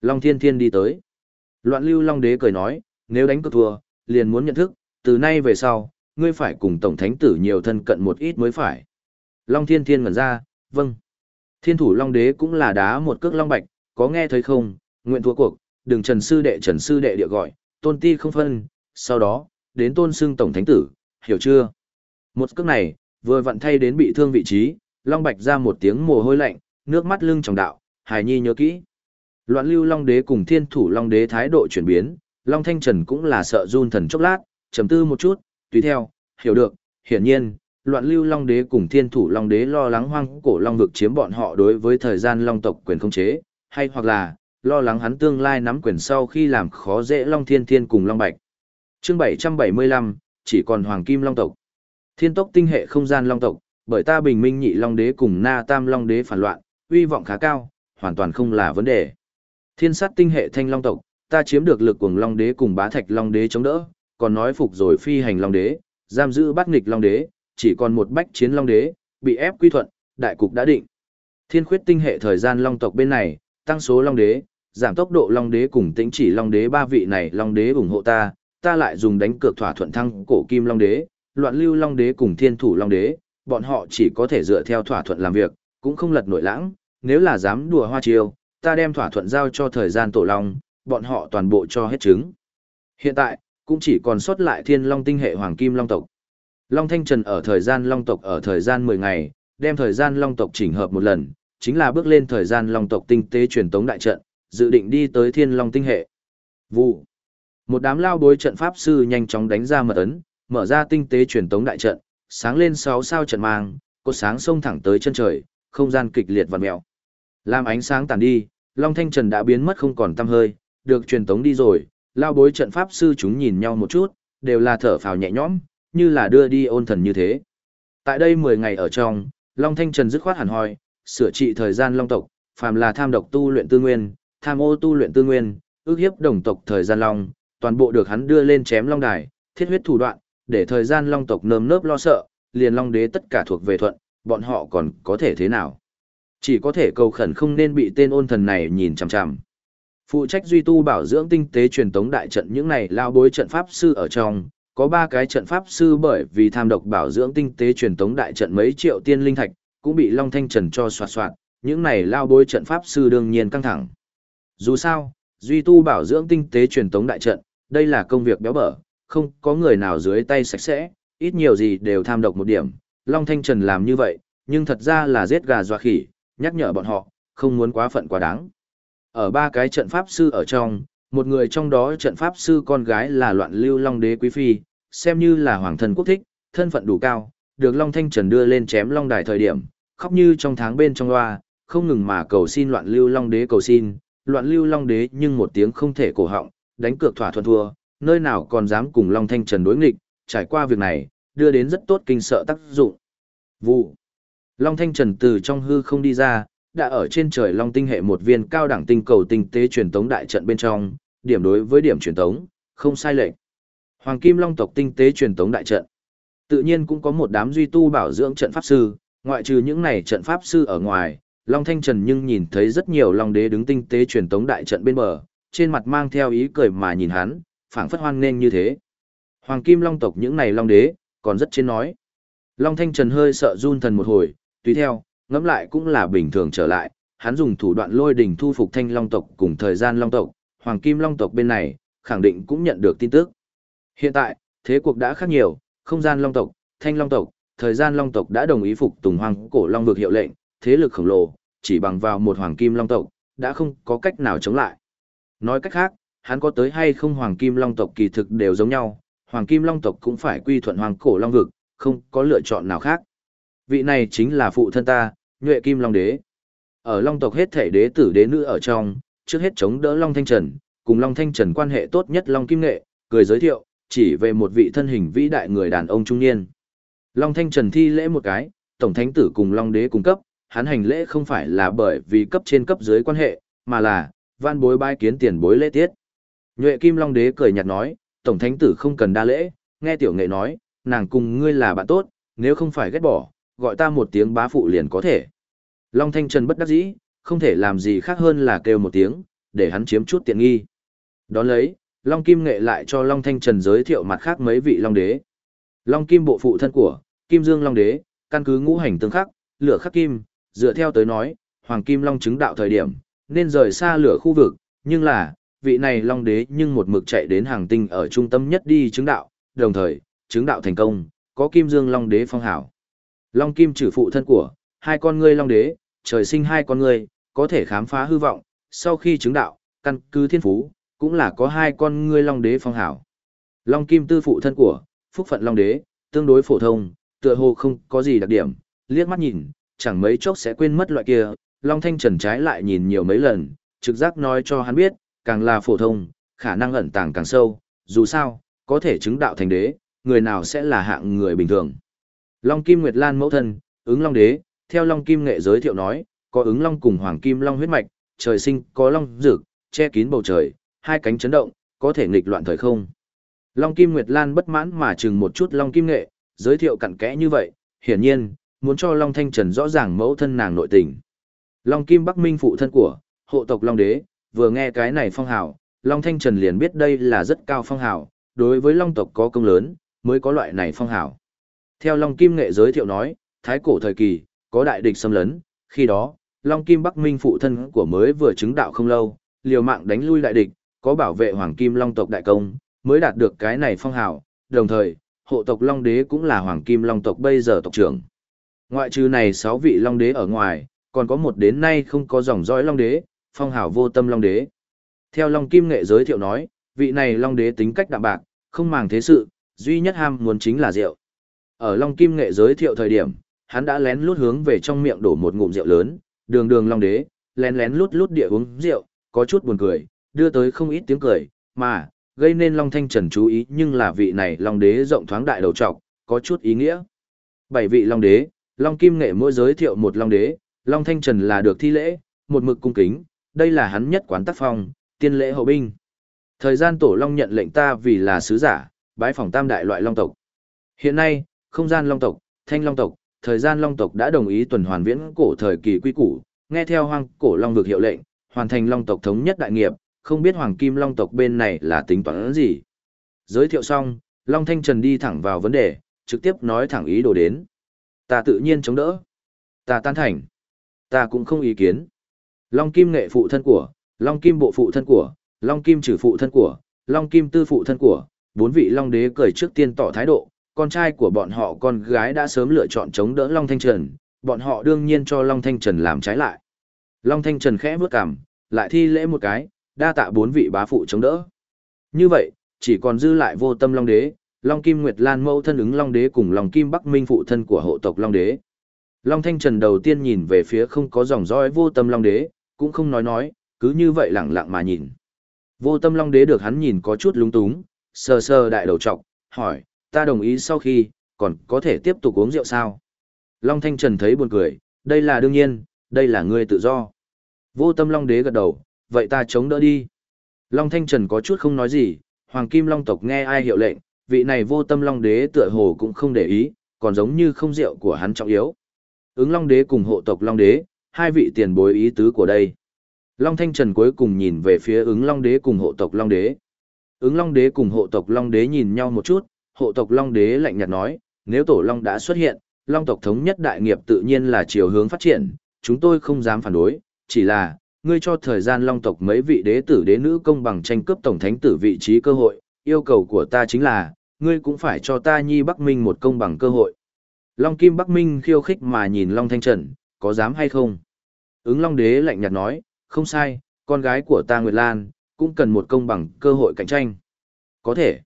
Long Thiên Thiên đi tới. Loạn lưu Long Đế cười nói, nếu đánh cược thua, liền muốn nhận thức, từ nay về sau, ngươi phải cùng Tổng Thánh Tử nhiều thân cận một ít mới phải. Long Thiên Thiên ngẩn ra, vâng. Thiên thủ Long Đế cũng là đá một cước Long Bạch, có nghe thấy không, nguyện thua cuộc, đừng Trần Sư Đệ Trần Sư Đệ địa gọi, tôn ti không phân, sau đó, đến tôn xưng Tổng Thánh Tử, hiểu chưa? Một cước này, vừa vặn thay đến bị thương vị trí, Long Bạch ra một tiếng mồ hôi lạnh, nước mắt lưng tròng đạo, hài nhi nhớ kỹ. Loạn lưu Long Đế cùng thiên thủ Long Đế thái độ chuyển biến, Long Thanh Trần cũng là sợ run thần chốc lát, trầm tư một chút, tùy theo, hiểu được, hiển nhiên, loạn lưu Long Đế cùng thiên thủ Long Đế lo lắng hoang cổ Long vực chiếm bọn họ đối với thời gian Long tộc quyền không chế, hay hoặc là, lo lắng hắn tương lai nắm quyền sau khi làm khó dễ Long Thiên Thiên cùng Long Bạch. chương 775, chỉ còn Hoàng Kim Long tộc. Thiên tốc tinh hệ không gian Long tộc, bởi ta bình minh nhị Long Đế cùng Na Tam Long Đế phản loạn, uy vọng khá cao, hoàn toàn không là vấn đề. Thiên sát tinh hệ thanh long tộc, ta chiếm được lực cuồng long đế cùng bá thạch long đế chống đỡ, còn nói phục rồi phi hành long đế, giam giữ bắt nghịch long đế, chỉ còn một bách chiến long đế, bị ép quy thuận, đại cục đã định. Thiên khuyết tinh hệ thời gian long tộc bên này, tăng số long đế, giảm tốc độ long đế cùng tĩnh chỉ long đế ba vị này long đế ủng hộ ta, ta lại dùng đánh cược thỏa thuận thăng cổ kim long đế, loạn lưu long đế cùng thiên thủ long đế, bọn họ chỉ có thể dựa theo thỏa thuận làm việc, cũng không lật nội lãng, nếu là dám đùa hoa chiêu, ta đem thỏa thuận giao cho thời gian tổ long, bọn họ toàn bộ cho hết trứng. Hiện tại, cũng chỉ còn sót lại thiên long tinh hệ hoàng kim long tộc. Long Thanh Trần ở thời gian long tộc ở thời gian 10 ngày, đem thời gian long tộc chỉnh hợp một lần, chính là bước lên thời gian long tộc tinh tế truyền tống đại trận, dự định đi tới thiên long tinh hệ. Vụ. Một đám lao đối trận pháp sư nhanh chóng đánh ra mật ấn, mở ra tinh tế truyền tống đại trận, sáng lên 6 sao trận mang, cột sáng sông thẳng tới chân trời, không gian kịch liệt vặn mèo. Làm ánh sáng tàn đi, Long Thanh Trần đã biến mất không còn tăm hơi, được truyền tống đi rồi, lao bối trận pháp sư chúng nhìn nhau một chút, đều là thở phào nhẹ nhõm, như là đưa đi ôn thần như thế. Tại đây 10 ngày ở trong, Long Thanh Trần dứt khoát hẳn hoi, sửa trị thời gian long tộc, phàm là tham độc tu luyện tư nguyên, tham ô tu luyện tư nguyên, ước hiếp đồng tộc thời gian long, toàn bộ được hắn đưa lên chém long đài, thiết huyết thủ đoạn, để thời gian long tộc nơm nớp lo sợ, liền long đế tất cả thuộc về thuận, bọn họ còn có thể thế nào? Chỉ có thể cầu khẩn không nên bị tên ôn thần này nhìn chằm chằm. Phụ trách duy tu bảo dưỡng tinh tế truyền tống đại trận những này lao bối trận pháp sư ở trong, có ba cái trận pháp sư bởi vì tham độc bảo dưỡng tinh tế truyền tống đại trận mấy triệu tiên linh thạch, cũng bị Long Thanh Trần cho soạt soạt, những này lao bối trận pháp sư đương nhiên căng thẳng. Dù sao, duy tu bảo dưỡng tinh tế truyền tống đại trận, đây là công việc béo bở, không có người nào dưới tay sạch sẽ, ít nhiều gì đều tham độc một điểm. Long Thanh Trần làm như vậy, nhưng thật ra là giết gà dọa khỉ, nhắc nhở bọn họ, không muốn quá phận quá đáng. Ở ba cái trận pháp sư ở trong, một người trong đó trận pháp sư con gái là loạn lưu long đế quý phi, xem như là hoàng thân quốc thích, thân phận đủ cao, được Long Thanh Trần đưa lên chém long đài thời điểm, khóc như trong tháng bên trong loa, không ngừng mà cầu xin loạn lưu long đế cầu xin, loạn lưu long đế nhưng một tiếng không thể cổ họng, đánh cược thỏa thuận thua, nơi nào còn dám cùng Long Thanh Trần đối nghịch, trải qua việc này, đưa đến rất tốt kinh sợ tác dụng. Vụ. Long Thanh Trần từ trong hư không đi ra, đã ở trên trời Long Tinh hệ một viên cao đẳng tinh cầu tinh tế truyền tống đại trận bên trong, điểm đối với điểm truyền tống, không sai lệch. Hoàng Kim Long tộc tinh tế truyền tống đại trận. Tự nhiên cũng có một đám duy tu bảo dưỡng trận pháp sư, ngoại trừ những này trận pháp sư ở ngoài, Long Thanh Trần nhưng nhìn thấy rất nhiều Long Đế đứng tinh tế truyền tống đại trận bên bờ, trên mặt mang theo ý cười mà nhìn hắn, phảng phất hoan nên như thế. Hoàng Kim Long tộc những này Long Đế, còn rất trên nói. Long Thanh Trần hơi sợ run thần một hồi, tùy theo, ngẫm lại cũng là bình thường trở lại, hắn dùng thủ đoạn lôi đỉnh thu phục Thanh Long tộc cùng thời gian Long tộc, Hoàng Kim Long tộc bên này, khẳng định cũng nhận được tin tức. Hiện tại, thế cuộc đã khác nhiều, không gian Long tộc, Thanh Long tộc, thời gian Long tộc đã đồng ý phục tùng Hoàng cổ Long vực hiệu lệnh, thế lực khổng lồ, chỉ bằng vào một Hoàng Kim Long tộc, đã không có cách nào chống lại. Nói cách khác, hắn có tới hay không Hoàng Kim Long tộc kỳ thực đều giống nhau, Hoàng Kim Long tộc cũng phải quy thuận Hoàng cổ Long vực, không có lựa chọn nào khác. Vị này chính là phụ thân ta, Nhuệ Kim Long Đế. Ở Long tộc hết thể đế tử đế nữ ở trong, trước hết chống đỡ Long Thanh Trần, cùng Long Thanh Trần quan hệ tốt nhất Long Kim Nghệ, cười giới thiệu, chỉ về một vị thân hình vĩ đại người đàn ông trung niên. Long Thanh Trần thi lễ một cái, Tổng Thánh Tử cùng Long Đế cung cấp, hắn hành lễ không phải là bởi vì cấp trên cấp dưới quan hệ, mà là, van bối bái kiến tiền bối lễ tiết. Nhuệ Kim Long Đế cười nhạt nói, Tổng Thánh Tử không cần đa lễ, nghe tiểu nghệ nói, nàng cùng ngươi là bạn tốt, nếu không phải ghét bỏ, gọi ta một tiếng bá phụ liền có thể. Long Thanh Trần bất đắc dĩ, không thể làm gì khác hơn là kêu một tiếng, để hắn chiếm chút tiện nghi. Đón lấy, Long Kim Nghệ lại cho Long Thanh Trần giới thiệu mặt khác mấy vị Long Đế. Long Kim bộ phụ thân của, Kim Dương Long Đế, căn cứ ngũ hành tương khắc, lửa khắc kim, dựa theo tới nói, Hoàng Kim Long chứng đạo thời điểm, nên rời xa lửa khu vực, nhưng là, vị này Long Đế nhưng một mực chạy đến hàng tinh ở trung tâm nhất đi chứng đạo, đồng thời, chứng đạo thành công, có Kim Dương Long Đế phong hảo. Long Kim trừ phụ thân của, hai con ngươi Long Đế, trời sinh hai con ngươi, có thể khám phá hư vọng, sau khi chứng đạo, căn cứ thiên phú, cũng là có hai con ngươi Long Đế phong hảo. Long Kim tư phụ thân của, phúc phận Long Đế, tương đối phổ thông, tựa hồ không có gì đặc điểm, liếc mắt nhìn, chẳng mấy chốc sẽ quên mất loại kia, Long Thanh Trần trái lại nhìn nhiều mấy lần, trực giác nói cho hắn biết, càng là phổ thông, khả năng ẩn tàng càng sâu, dù sao, có thể chứng đạo thành đế, người nào sẽ là hạng người bình thường. Long Kim Nguyệt Lan mẫu thân, ứng Long Đế, theo Long Kim Nghệ giới thiệu nói, có ứng Long cùng Hoàng Kim Long huyết mạch, trời sinh có Long dược, che kín bầu trời, hai cánh chấn động, có thể nghịch loạn thời không. Long Kim Nguyệt Lan bất mãn mà chừng một chút Long Kim Nghệ, giới thiệu cặn kẽ như vậy, hiển nhiên, muốn cho Long Thanh Trần rõ ràng mẫu thân nàng nội tình. Long Kim Bắc Minh phụ thân của, hộ tộc Long Đế, vừa nghe cái này phong hào, Long Thanh Trần liền biết đây là rất cao phong hào, đối với Long tộc có công lớn, mới có loại này phong hào. Theo Long Kim Nghệ giới thiệu nói, thái cổ thời kỳ, có đại địch xâm lấn, khi đó, Long Kim Bắc Minh phụ thân của mới vừa chứng đạo không lâu, liều mạng đánh lui đại địch, có bảo vệ Hoàng Kim Long tộc đại công, mới đạt được cái này phong hào, đồng thời, hộ tộc Long Đế cũng là Hoàng Kim Long tộc bây giờ tộc trưởng. Ngoại trừ này 6 vị Long Đế ở ngoài, còn có một đến nay không có dòng dõi Long Đế, phong hào vô tâm Long Đế. Theo Long Kim Nghệ giới thiệu nói, vị này Long Đế tính cách đạm bạc, không màng thế sự, duy nhất ham muốn chính là rượu. Ở Long Kim Nghệ giới thiệu thời điểm, hắn đã lén lút hướng về trong miệng đổ một ngụm rượu lớn, đường đường Long Đế, lén lén lút lút địa uống rượu, có chút buồn cười, đưa tới không ít tiếng cười, mà, gây nên Long Thanh Trần chú ý nhưng là vị này Long Đế rộng thoáng đại đầu trọc, có chút ý nghĩa. Bảy vị Long Đế, Long Kim Nghệ mỗi giới thiệu một Long Đế, Long Thanh Trần là được thi lễ, một mực cung kính, đây là hắn nhất quán tác phong, tiên lễ hậu binh. Thời gian tổ Long nhận lệnh ta vì là sứ giả, bái phỏng tam đại loại Long tộc. Hiện nay, không gian Long tộc, Thanh Long tộc, thời gian Long tộc đã đồng ý tuần hoàn viễn cổ thời kỳ quy củ, nghe theo hoang cổ Long vực hiệu lệnh, hoàn thành Long tộc thống nhất đại nghiệp, không biết Hoàng Kim Long tộc bên này là tính toán gì. Giới thiệu xong, Long Thanh Trần đi thẳng vào vấn đề, trực tiếp nói thẳng ý đồ đến. Ta tự nhiên chống đỡ. Ta tan thành. Ta cũng không ý kiến. Long Kim nghệ phụ thân của, Long Kim bộ phụ thân của, Long Kim trừ phụ thân của, Long Kim tư phụ thân của, bốn vị Long đế cười trước tiên tỏ thái độ, con trai của bọn họ con gái đã sớm lựa chọn chống đỡ Long Thanh Trần, bọn họ đương nhiên cho Long Thanh Trần làm trái lại. Long Thanh Trần khẽ bước cằm, lại thi lễ một cái, đa tạ bốn vị bá phụ chống đỡ. Như vậy, chỉ còn dư lại vô tâm Long Đế, Long Kim Nguyệt Lan mẫu thân ứng Long Đế cùng Long Kim Bắc Minh phụ thân của hộ tộc Long Đế. Long Thanh Trần đầu tiên nhìn về phía không có dòng dõi vô tâm Long Đế, cũng không nói nói, cứ như vậy lặng lặng mà nhìn. Vô tâm long đế được hắn nhìn có chút lúng túng, sờ sờ đại đầu trọc, hỏi, ta đồng ý sau khi, còn có thể tiếp tục uống rượu sao? Long Thanh Trần thấy buồn cười, đây là đương nhiên, đây là ngươi tự do. Vô tâm long đế gật đầu, vậy ta chống đỡ đi. Long Thanh Trần có chút không nói gì, Hoàng Kim Long tộc nghe ai hiệu lệnh, vị này vô tâm long đế tựa hồ cũng không để ý, còn giống như không rượu của hắn trọng yếu. Ứng long đế cùng hộ tộc long đế, hai vị tiền bối ý tứ của đây. Long Thanh Trần cuối cùng nhìn về phía ứng long đế cùng hộ tộc long đế. Ứng long đế cùng hộ tộc long đế nhìn nhau một chút, hộ tộc long đế lạnh nhạt nói, nếu tổ long đã xuất hiện, long tộc thống nhất đại nghiệp tự nhiên là chiều hướng phát triển, chúng tôi không dám phản đối, chỉ là, ngươi cho thời gian long tộc mấy vị đế tử đế nữ công bằng tranh cướp tổng thánh tử vị trí cơ hội, yêu cầu của ta chính là, ngươi cũng phải cho ta nhi Bắc Minh một công bằng cơ hội. Long Kim Bắc Minh khiêu khích mà nhìn Long Thanh Trần, có dám hay không? Ứng Long Đế lạnh nhạt nói, không sai, con gái của ta Nguyệt Lan, cũng cần một công bằng cơ hội cạnh tranh. Có thể.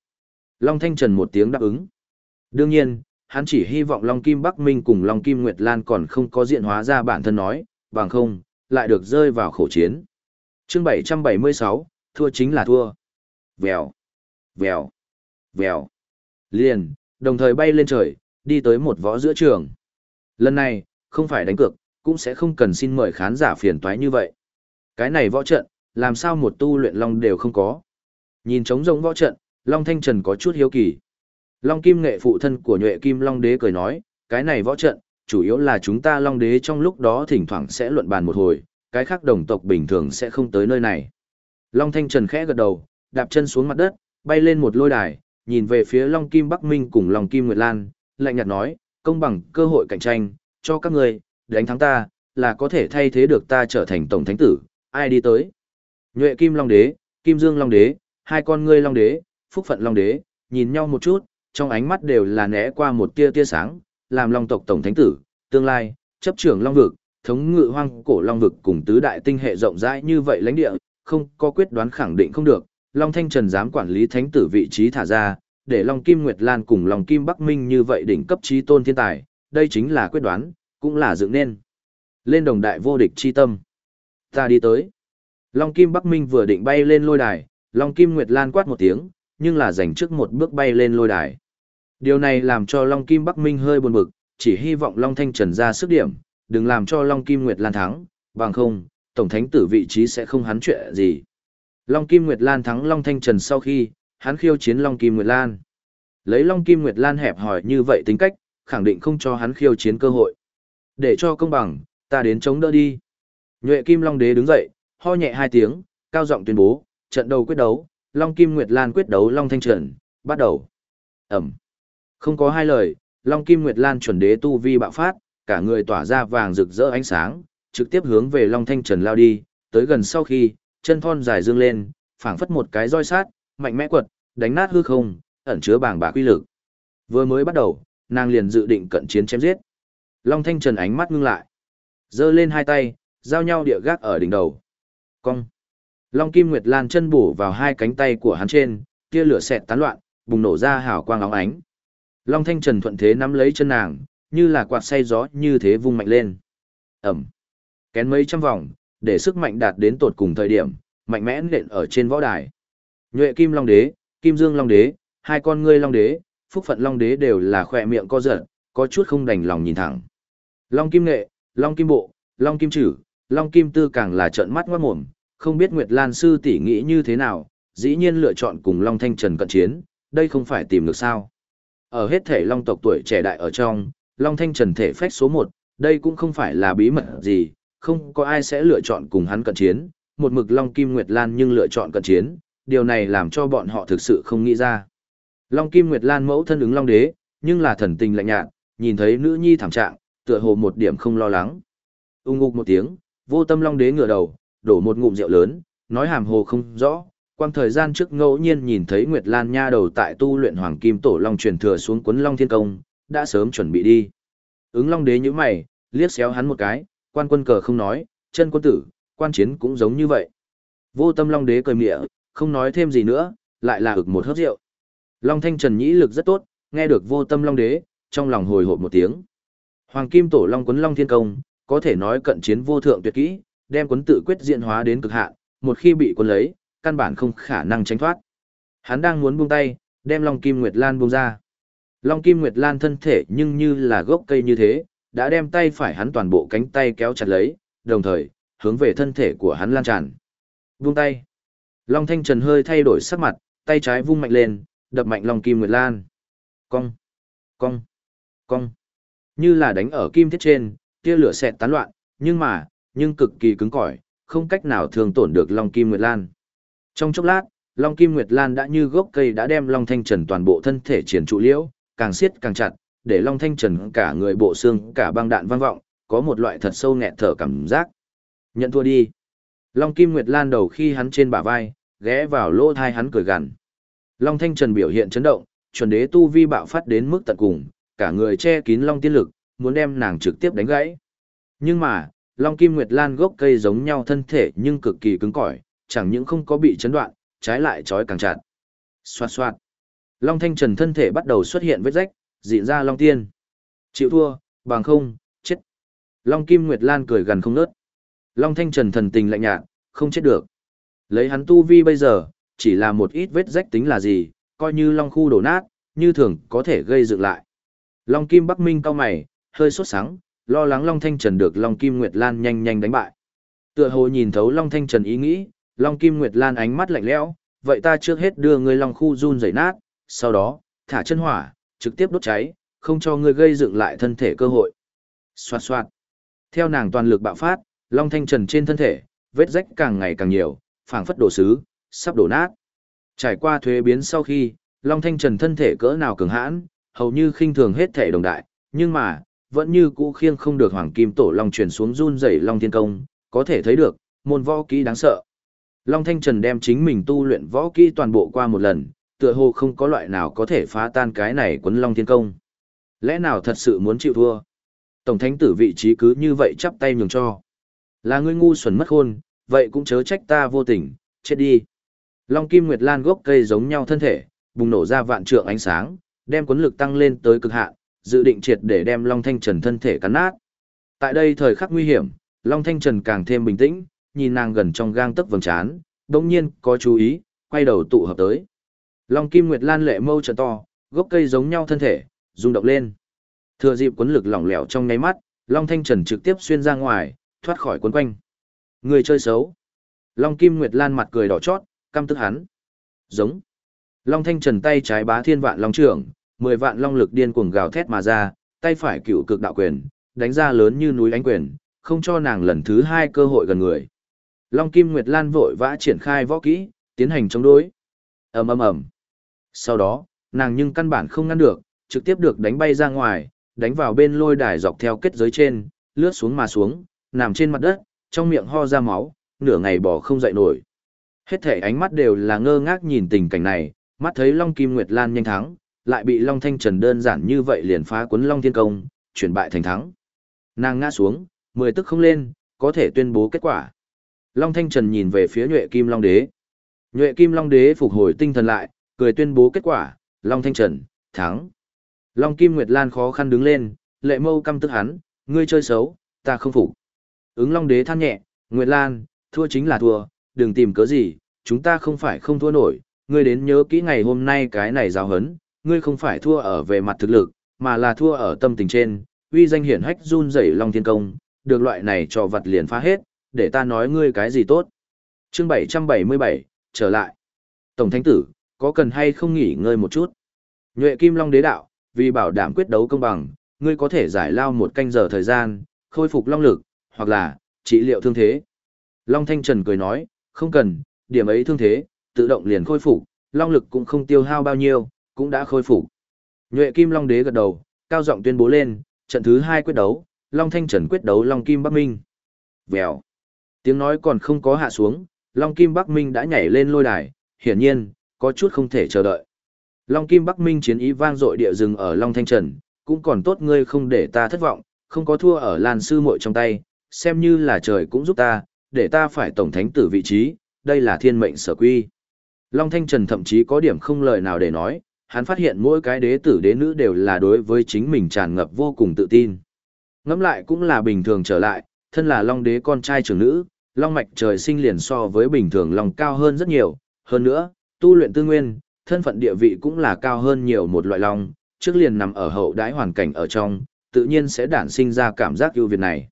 Long Thanh Trần một tiếng đáp ứng. Đương nhiên, hắn chỉ hy vọng Long Kim Bắc Minh cùng Long Kim Nguyệt Lan còn không có diện hóa ra bản thân nói, bằng không, lại được rơi vào khổ chiến. chương 776, thua chính là thua. Vèo, vèo, vèo. Liền, đồng thời bay lên trời, đi tới một võ giữa trường. Lần này, không phải đánh cược, cũng sẽ không cần xin mời khán giả phiền toái như vậy. Cái này võ trận, làm sao một tu luyện long đều không có. Nhìn trống rỗng võ trận, Long Thanh Trần có chút hiếu kỳ. Long Kim nghệ phụ thân của nhuệ Kim Long Đế cười nói, cái này võ trận, chủ yếu là chúng ta Long Đế trong lúc đó thỉnh thoảng sẽ luận bàn một hồi, cái khác đồng tộc bình thường sẽ không tới nơi này. Long Thanh Trần khẽ gật đầu, đạp chân xuống mặt đất, bay lên một lôi đài, nhìn về phía Long Kim Bắc Minh cùng Long Kim Nguyệt Lan, lạnh nhạt nói, công bằng cơ hội cạnh tranh, cho các người, đánh thắng ta, là có thể thay thế được ta trở thành Tổng Thánh Tử, ai đi tới. Nhuệ Kim Long Đế, Kim Dương Long Đế, hai con ngươi Long Đế, Phúc Phận Long Đế, nhìn nhau một chút, trong ánh mắt đều là né qua một tia tia sáng, làm Long tộc Tổng Thánh Tử, tương lai, chấp trưởng Long Vực, thống ngự hoang cổ Long Vực cùng tứ đại tinh hệ rộng rãi như vậy lãnh địa, không có quyết đoán khẳng định không được, Long Thanh Trần dám quản lý thánh tử vị trí thả ra, để Long Kim Nguyệt Lan cùng Long Kim Bắc Minh như vậy đỉnh cấp trí tôn thiên tài, đây chính là quyết đoán, cũng là dựng nên. Lên đồng đại vô địch chi tâm. Ta đi tới. Long Kim Bắc Minh vừa định bay lên lôi đài, Long Kim Nguyệt Lan quát một tiếng, nhưng là giành trước một bước bay lên lôi đài. Điều này làm cho Long Kim Bắc Minh hơi buồn bực, chỉ hy vọng Long Thanh Trần ra sức điểm, đừng làm cho Long Kim Nguyệt Lan thắng, bằng không, Tổng Thánh tử vị trí sẽ không hắn chuyện gì. Long Kim Nguyệt Lan thắng Long Thanh Trần sau khi, hắn khiêu chiến Long Kim Nguyệt Lan. Lấy Long Kim Nguyệt Lan hẹp hỏi như vậy tính cách, khẳng định không cho hắn khiêu chiến cơ hội. Để cho công bằng, ta đến chống đỡ đi. Nhuệ Kim Long Đế đứng dậy, ho nhẹ hai tiếng, cao giọng tuyên bố, trận đầu quyết đấu, Long Kim Nguyệt Lan quyết đấu Long Thanh Trần, bắt đầu. Ẩm. Không có hai lời, Long Kim Nguyệt Lan chuẩn đế tu vi bạo phát, cả người tỏa ra vàng rực rỡ ánh sáng, trực tiếp hướng về Long Thanh Trần lao đi, tới gần sau khi, chân thon dài dương lên, phảng phất một cái roi sát, mạnh mẽ quật, đánh nát hư không, ẩn chứa bàng bạc quy lực. Vừa mới bắt đầu, nàng liền dự định cận chiến chém giết. Long Thanh Trần ánh mắt ngưng lại, giơ lên hai tay, giao nhau địa gác ở đỉnh đầu. Cong. Long Kim Nguyệt Lan chân bổ vào hai cánh tay của hắn trên, tia lửa xẹt tán loạn, bùng nổ ra hào quang óng ánh. Long Thanh Trần thuận thế nắm lấy chân nàng, như là quạt say gió như thế vung mạnh lên. Ẩm. Kén mấy trăm vòng, để sức mạnh đạt đến tột cùng thời điểm, mạnh mẽ nện ở trên võ đài. Nhuệ Kim Long Đế, Kim Dương Long Đế, hai con ngươi Long Đế, Phúc Phận Long Đế đều là khỏe miệng co giật, có chút không đành lòng nhìn thẳng. Long Kim Nghệ, Long Kim Bộ, Long Kim Trử, Long Kim Tư càng là trợn mắt ngoát mồm, không biết Nguyệt Lan Sư tỷ nghĩ như thế nào, dĩ nhiên lựa chọn cùng Long Thanh Trần cận chiến, đây không phải tìm được sao. Ở hết thể Long tộc tuổi trẻ đại ở trong, Long Thanh Trần thể phách số 1, đây cũng không phải là bí mật gì, không có ai sẽ lựa chọn cùng hắn cận chiến, một mực Long Kim Nguyệt Lan nhưng lựa chọn cận chiến, điều này làm cho bọn họ thực sự không nghĩ ra. Long Kim Nguyệt Lan mẫu thân ứng Long Đế, nhưng là thần tình lạnh nhạt, nhìn thấy nữ nhi thảm trạng, tựa hồ một điểm không lo lắng. Ung ục một tiếng, vô tâm Long Đế ngửa đầu, đổ một ngụm rượu lớn, nói hàm hồ không rõ, quang thời gian trước ngẫu nhiên nhìn thấy Nguyệt Lan nha đầu tại tu luyện Hoàng Kim Tổ Long truyền thừa xuống Quấn Long Thiên Công, đã sớm chuẩn bị đi. Ứng Long Đế như mày, liếc xéo hắn một cái, quan quân cờ không nói, chân quân tử, quan chiến cũng giống như vậy. Vô tâm Long Đế cười mỉa, không nói thêm gì nữa, lại là ực một hớp rượu. Long Thanh Trần nhĩ lực rất tốt, nghe được vô tâm Long Đế, trong lòng hồi hộp một tiếng. Hoàng Kim Tổ Long quấn Long Thiên Công, có thể nói cận chiến vô thượng tuyệt kỹ, đem quấn tự quyết diện hóa đến cực hạn, một khi bị cuốn lấy, căn bản không khả năng tránh thoát. Hắn đang muốn buông tay, đem Long Kim Nguyệt Lan buông ra. Long Kim Nguyệt Lan thân thể nhưng như là gốc cây như thế, đã đem tay phải hắn toàn bộ cánh tay kéo chặt lấy, đồng thời, hướng về thân thể của hắn lan tràn. Buông tay. Long Thanh Trần hơi thay đổi sắc mặt, tay trái vung mạnh lên, đập mạnh Long Kim Nguyệt Lan. Cong, cong, cong. Như là đánh ở kim thiết trên, tia lửa xẹt tán loạn, nhưng mà, nhưng cực kỳ cứng cỏi, không cách nào thường tổn được Long Kim Nguyệt Lan. Trong chốc lát, Long Kim Nguyệt Lan đã như gốc cây đã đem Long Thanh Trần toàn bộ thân thể triển trụ liễu, càng siết càng chặt, để Long Thanh Trần cả người bộ xương, cả băng đạn vang vọng, có một loại thật sâu nghẹt thở cảm giác. Nhận thua đi. Long Kim Nguyệt Lan đầu khi hắn trên bả vai, ghé vào lỗ thai hắn cười gằn. Long Thanh Trần biểu hiện chấn động, chuẩn đế tu vi bạo phát đến mức tận cùng, cả người che kín Long tiên lực, muốn đem nàng trực tiếp đánh gãy. Nhưng mà, Long Kim Nguyệt Lan gốc cây giống nhau thân thể nhưng cực kỳ cứng cỏi, chẳng những không có bị chấn đoạn, trái lại trói càng chặt. Xoạt xoạt. Long Thanh Trần thân thể bắt đầu xuất hiện vết rách, dịn ra Long Tiên. Chịu thua, bằng không, chết. Long Kim Nguyệt Lan cười gần không nớt. Long Thanh Trần thần tình lạnh nhạt, không chết được. Lấy hắn tu vi bây giờ, chỉ là một ít vết rách tính là gì, coi như Long khu đổ nát, như thường có thể gây dựng lại. Long Kim Bắc Minh cao mày, hơi sốt sáng, lo lắng Long Thanh Trần được Long Kim Nguyệt Lan nhanh nhanh đánh bại. Tựa hồ nhìn thấu Long Thanh Trần ý nghĩ, Long Kim Nguyệt Lan ánh mắt lạnh lẽo, vậy ta trước hết đưa ngươi Long khu run rẩy nát, sau đó, thả chân hỏa, trực tiếp đốt cháy, không cho ngươi gây dựng lại thân thể cơ hội. Xoạt xoạt. Theo nàng toàn lực bạo phát, Long Thanh Trần trên thân thể, vết rách càng ngày càng nhiều, phảng phất đổ sứ, sắp đổ nát. Trải qua thuế biến sau khi, Long Thanh Trần thân thể cỡ nào cường hãn, hầu như khinh thường hết thể đồng đại, nhưng mà, vẫn như cũ khiêng không được Hoàng Kim Tổ Long truyền xuống run rẩy Long Thiên Công, có thể thấy được, môn võ kỹ đáng sợ. Long Thanh Trần đem chính mình tu luyện võ kỹ toàn bộ qua một lần, tựa hồ không có loại nào có thể phá tan cái này quấn Long Thiên Công. Lẽ nào thật sự muốn chịu thua? Tổng thánh tử vị trí cứ như vậy chắp tay nhường cho. Là ngươi ngu xuẩn mất khôn, vậy cũng chớ trách ta vô tình, chết đi. Long Kim Nguyệt Lan gốc cây giống nhau thân thể, bùng nổ ra vạn trượng ánh sáng, đem cuốn lực tăng lên tới cực hạn, dự định triệt để đem Long Thanh Trần thân thể cắn nát. Tại đây thời khắc nguy hiểm, Long Thanh Trần càng thêm bình tĩnh, nhìn nàng gần trong gang tấc vầng trán, đồng nhiên có chú ý, quay đầu tụ hợp tới. Long Kim Nguyệt Lan lệ mâu trợ to, gốc cây giống nhau thân thể, rung động lên. Thừa dịp cuốn lực lỏng lẻo trong nháy mắt, Long Thanh Trần trực tiếp xuyên ra ngoài, thoát khỏi cuốn quanh. Người chơi xấu. Long Kim Nguyệt Lan mặt cười đỏ chót, căm tức hắn. Giống. Long Thanh Trần tay trái bá thiên vạn long trưởng, mười vạn long lực điên cuồng gào thét mà ra, tay phải cựu cực đạo quyền, đánh ra lớn như núi ánh quyền, không cho nàng lần thứ hai cơ hội gần người. Long Kim Nguyệt Lan vội vã triển khai võ kỹ, tiến hành chống đối. ầm ầm ầm. Sau đó, nàng nhưng căn bản không ngăn được, trực tiếp được đánh bay ra ngoài, đánh vào bên lôi đài dọc theo kết giới trên, lướt xuống mà xuống, nằm trên mặt đất, trong miệng ho ra máu, nửa ngày bỏ không dậy nổi. Hết thể ánh mắt đều là ngơ ngác nhìn tình cảnh này, mắt thấy Long Kim Nguyệt Lan nhanh thắng, lại bị Long Thanh Trần đơn giản như vậy liền phá cuốn Long Thiên Công, chuyển bại thành thắng. Nàng ngã xuống, mười tức không lên, có thể tuyên bố kết quả. Long Thanh Trần nhìn về phía Nhuệ Kim Long Đế. Nhuệ Kim Long Đế phục hồi tinh thần lại, cười tuyên bố kết quả, Long Thanh Trần, thắng. Long Kim Nguyệt Lan khó khăn đứng lên, lệ mâu căm tức hắn, ngươi chơi xấu, ta không phục. Ứng Long Đế than nhẹ, Nguyệt Lan, thua chính là thua, đừng tìm cớ gì, chúng ta không phải không thua nổi, ngươi đến nhớ kỹ ngày hôm nay cái này giáo hấn, ngươi không phải thua ở về mặt thực lực, mà là thua ở tâm tình trên, uy danh hiển hách run rẩy Long Thiên Công, được loại này cho vật liền phá hết, để ta nói ngươi cái gì tốt. Chương 777, trở lại. Tổng Thánh Tử, có cần hay không nghỉ ngơi một chút? Nhuệ Kim Long Đế Đạo, vì bảo đảm quyết đấu công bằng, ngươi có thể giải lao một canh giờ thời gian, khôi phục long lực, hoặc là, trị liệu thương thế. Long Thanh Trần cười nói, không cần, điểm ấy thương thế, tự động liền khôi phục, long lực cũng không tiêu hao bao nhiêu, cũng đã khôi phục. Nhuệ Kim Long Đế gật đầu, cao giọng tuyên bố lên, trận thứ hai quyết đấu, Long Thanh Trần quyết đấu Long Kim Bắc Minh. Vèo. Tiếng nói còn không có hạ xuống, Long Kim Bắc Minh đã nhảy lên lôi đài, hiển nhiên, có chút không thể chờ đợi. Long Kim Bắc Minh chiến ý vang dội địa rừng ở Long Thanh Trần, cũng còn tốt ngươi không để ta thất vọng, không có thua ở Lan Sư muội trong tay, xem như là trời cũng giúp ta, để ta phải tổng thánh tử vị trí, đây là thiên mệnh sở quy. Long Thanh Trần thậm chí có điểm không lời nào để nói, hắn phát hiện mỗi cái đế tử đế nữ đều là đối với chính mình tràn ngập vô cùng tự tin. Ngẫm lại cũng là bình thường trở lại, thân là Long đế con trai trưởng nữ, long mạch trời sinh liền so với bình thường long cao hơn rất nhiều, hơn nữa, tu luyện tư nguyên, thân phận địa vị cũng là cao hơn nhiều một loại long, trước liền nằm ở hậu đái hoàn cảnh ở trong, tự nhiên sẽ đản sinh ra cảm giác ưu việt này.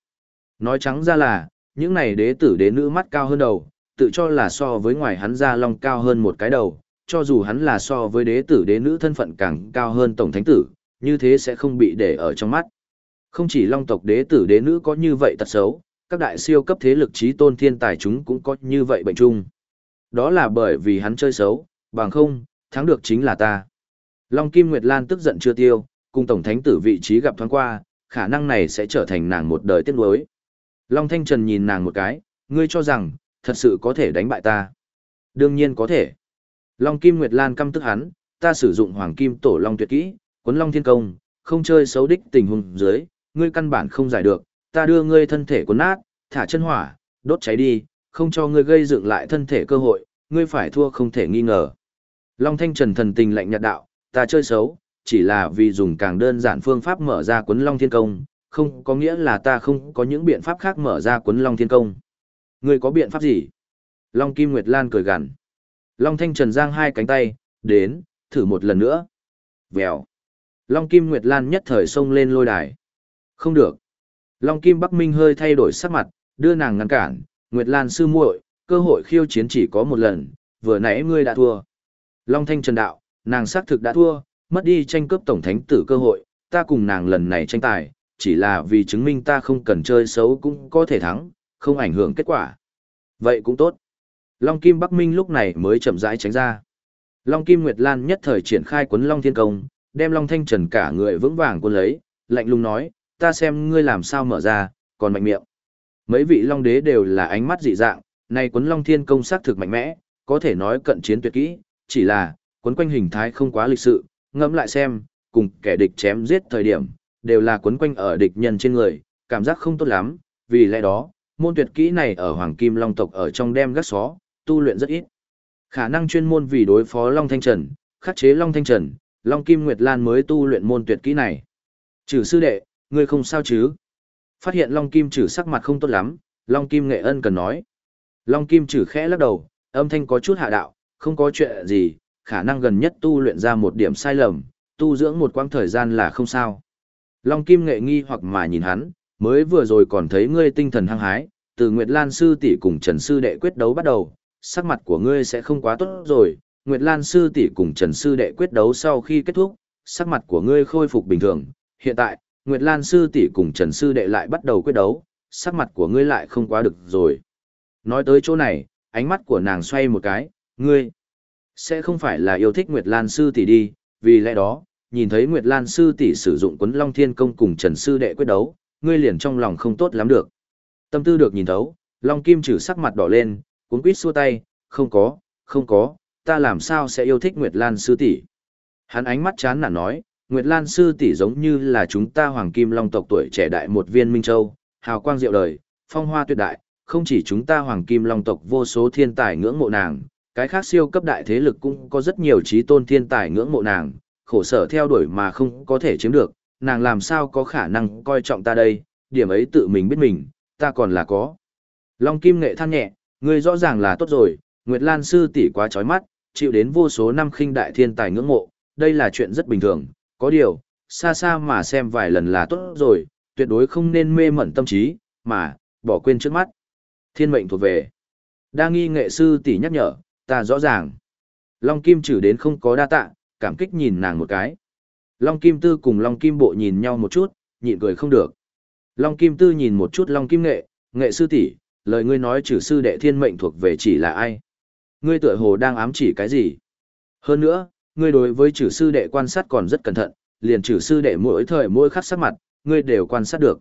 Nói trắng ra là, những này đế tử đế nữ mắt cao hơn đầu, tự cho là so với ngoài hắn ra long cao hơn một cái đầu, cho dù hắn là so với đế tử đế nữ thân phận càng cao hơn tổng thánh tử, như thế sẽ không bị để ở trong mắt. Không chỉ long tộc đế tử đế nữ có như vậy tật xấu, các đại siêu cấp thế lực trí tôn thiên tài chúng cũng có như vậy bệnh chung. Đó là bởi vì hắn chơi xấu, bằng không, thắng được chính là ta. Long Kim Nguyệt Lan tức giận chưa tiêu, cùng Tổng Thánh tử vị trí gặp thoáng qua, khả năng này sẽ trở thành nàng một đời tiếc nuối. Long Thanh Trần nhìn nàng một cái, ngươi cho rằng, thật sự có thể đánh bại ta. Đương nhiên có thể. Long Kim Nguyệt Lan căm tức hắn, ta sử dụng Hoàng Kim Tổ Long tuyệt kỹ, quấn Long Thiên Công, không chơi xấu đích tình huống dưới, ngươi căn bản không giải được, ta đưa ngươi thân thể cuốn nát, thả chân hỏa, đốt cháy đi, không cho ngươi gây dựng lại thân thể cơ hội, ngươi phải thua không thể nghi ngờ. Long Thanh Trần thần tình lạnh nhạt đạo, ta chơi xấu, chỉ là vì dùng càng đơn giản phương pháp mở ra quấn Long Thiên Công, không có nghĩa là ta không có những biện pháp khác mở ra quấn Long Thiên Công. Ngươi có biện pháp gì? Long Kim Nguyệt Lan cười gằn. Long Thanh Trần giang hai cánh tay, đến, thử một lần nữa. Vèo. Long Kim Nguyệt Lan nhất thời xông lên lôi đài. Không được. Long Kim Bắc Minh hơi thay đổi sắc mặt, đưa nàng ngăn cản, Nguyệt Lan sư muội, cơ hội khiêu chiến chỉ có một lần, vừa nãy ngươi đã thua. Long Thanh Trần đạo, nàng xác thực đã thua, mất đi tranh cướp tổng thánh tử cơ hội, ta cùng nàng lần này tranh tài, chỉ là vì chứng minh ta không cần chơi xấu cũng có thể thắng, không ảnh hưởng kết quả. Vậy cũng tốt. Long Kim Bắc Minh lúc này mới chậm rãi tránh ra. Long Kim Nguyệt Lan nhất thời triển khai quấn Long Thiên Công, đem Long Thanh Trần cả người vững vàng cuốn lấy, lạnh lùng nói, ta xem ngươi làm sao mở ra, còn mạnh miệng. Mấy vị Long Đế đều là ánh mắt dị dạng, này quấn Long Thiên Công sát thực mạnh mẽ, có thể nói cận chiến tuyệt kỹ, chỉ là, quấn quanh hình thái không quá lịch sự, ngẫm lại xem, cùng kẻ địch chém giết thời điểm, đều là quấn quanh ở địch nhân trên người, cảm giác không tốt lắm, vì lẽ đó, môn tuyệt kỹ này ở Hoàng Kim Long tộc ở trong đem gắt xó, tu luyện rất ít. Khả năng chuyên môn vì đối phó Long Thanh Trần, khắc chế Long Thanh Trần, Long Kim Nguyệt Lan mới tu luyện môn tuyệt kỹ này. Trừ sư đệ, ngươi không sao chứ? Phát hiện Long Kim trừ sắc mặt không tốt lắm, Long Kim Nghệ Ân cần nói. Long Kim trừ khẽ lắc đầu, âm thanh có chút hạ đạo, không có chuyện gì, khả năng gần nhất tu luyện ra một điểm sai lầm, tu dưỡng một quãng thời gian là không sao. Long Kim Nghệ nghi hoặc mà nhìn hắn, mới vừa rồi còn thấy ngươi tinh thần hăng hái, từ Nguyệt Lan sư tỷ cùng Trần sư đệ quyết đấu bắt đầu, sắc mặt của ngươi sẽ không quá tốt rồi. Nguyệt Lan sư tỷ cùng Trần sư đệ quyết đấu sau khi kết thúc, sắc mặt của ngươi khôi phục bình thường. Hiện tại, Nguyệt Lan sư tỷ cùng Trần sư đệ lại bắt đầu quyết đấu, sắc mặt của ngươi lại không quá được rồi. Nói tới chỗ này, ánh mắt của nàng xoay một cái, ngươi sẽ không phải là yêu thích Nguyệt Lan sư tỷ đi, vì lẽ đó, nhìn thấy Nguyệt Lan sư tỷ sử dụng Quấn Long Thiên công cùng Trần sư đệ quyết đấu, ngươi liền trong lòng không tốt lắm được. Tâm tư được nhìn thấu, Long Kim trừ sắc mặt đỏ lên, cuốn quýt xua tay, không có, không có, ta làm sao sẽ yêu thích Nguyệt Lan sư tỷ? Hắn ánh mắt chán nản nói, Nguyệt Lan sư tỷ giống như là chúng ta Hoàng Kim Long tộc tuổi trẻ đại một viên Minh Châu, hào quang diệu đời, phong hoa tuyệt đại, không chỉ chúng ta Hoàng Kim Long tộc vô số thiên tài ngưỡng mộ nàng, cái khác siêu cấp đại thế lực cũng có rất nhiều trí tôn thiên tài ngưỡng mộ nàng, khổ sở theo đuổi mà không có thể chiếm được, nàng làm sao có khả năng coi trọng ta đây, điểm ấy tự mình biết mình, ta còn là có. Long Kim Nghệ than nhẹ, ngươi rõ ràng là tốt rồi, Nguyệt Lan sư tỷ quá chói mắt, chịu đến vô số năm khinh đại thiên tài ngưỡng mộ, đây là chuyện rất bình thường, có điều, xa xa mà xem vài lần là tốt rồi, tuyệt đối không nên mê mẩn tâm trí, mà, bỏ quên trước mắt. Thiên mệnh thuộc về. Đa nghi nghệ sư tỷ nhắc nhở, ta rõ ràng. Long Kim trừ đến không có đa tạ, cảm kích nhìn nàng một cái. Long Kim Tư cùng Long Kim Bộ nhìn nhau một chút, nhịn cười không được. Long Kim Tư nhìn một chút Long Kim Nghệ, nghệ sư tỷ, lời ngươi nói trừ sư đệ thiên mệnh thuộc về chỉ là ai? Ngươi tựa hồ đang ám chỉ cái gì? Hơn nữa, ngươi đối với trừ sư đệ quan sát còn rất cẩn thận, liền trừ sư đệ mỗi thời mỗi khắc sắc mặt, ngươi đều quan sát được.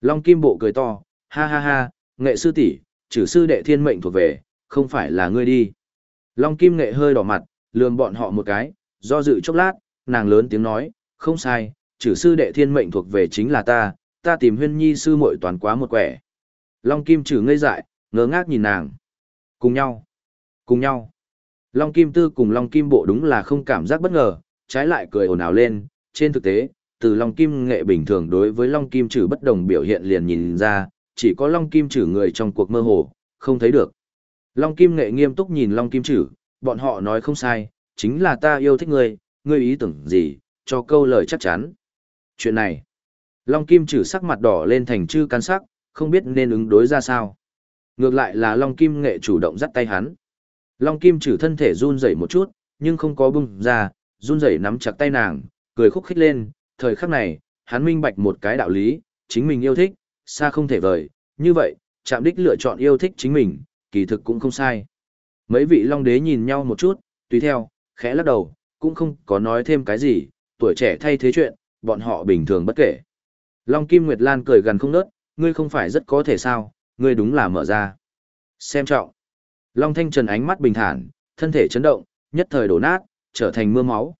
Long Kim Bộ cười to, ha ha ha, nghệ sư tỷ, trừ sư đệ thiên mệnh thuộc về, không phải là ngươi đi. Long Kim Nghệ hơi đỏ mặt, lườm bọn họ một cái, do dự chốc lát, nàng lớn tiếng nói, không sai, trừ sư đệ thiên mệnh thuộc về chính là ta, ta tìm huyên nhi sư muội toàn quá một quẻ. Long Kim trừ ngây dại, ngơ ngác nhìn nàng. Cùng nhau. Cùng nhau. Long Kim Tư cùng Long Kim Bộ đúng là không cảm giác bất ngờ, trái lại cười ồn ào lên. Trên thực tế, từ Long Kim nghệ bình thường đối với Long Kim trừ bất đồng biểu hiện liền nhìn ra, chỉ có Long Kim trừ người trong cuộc mơ hồ, không thấy được. Long Kim Nghệ nghiêm túc nhìn Long Kim trừ, bọn họ nói không sai, chính là ta yêu thích ngươi, ngươi ý tưởng gì, cho câu lời chắc chắn. Chuyện này, Long Kim trừ sắc mặt đỏ lên thành chư can sắc, không biết nên ứng đối ra sao. Ngược lại là Long Kim Nghệ chủ động dắt tay hắn. Long Kim Chử thân thể run rẩy một chút, nhưng không có bung ra, run rẩy nắm chặt tay nàng, cười khúc khích lên, thời khắc này, hắn minh bạch một cái đạo lý, chính mình yêu thích, xa không thể vời, như vậy, chạm đích lựa chọn yêu thích chính mình, kỳ thực cũng không sai. Mấy vị long đế nhìn nhau một chút, tùy theo, khẽ lắc đầu, cũng không có nói thêm cái gì, tuổi trẻ thay thế chuyện, bọn họ bình thường bất kể. Long Kim Nguyệt Lan cười gần không nớt, ngươi không phải rất có thể sao, ngươi đúng là mở ra. Xem trọng. Long Thanh Trần ánh mắt bình thản, thân thể chấn động, nhất thời đổ nát, trở thành mưa máu.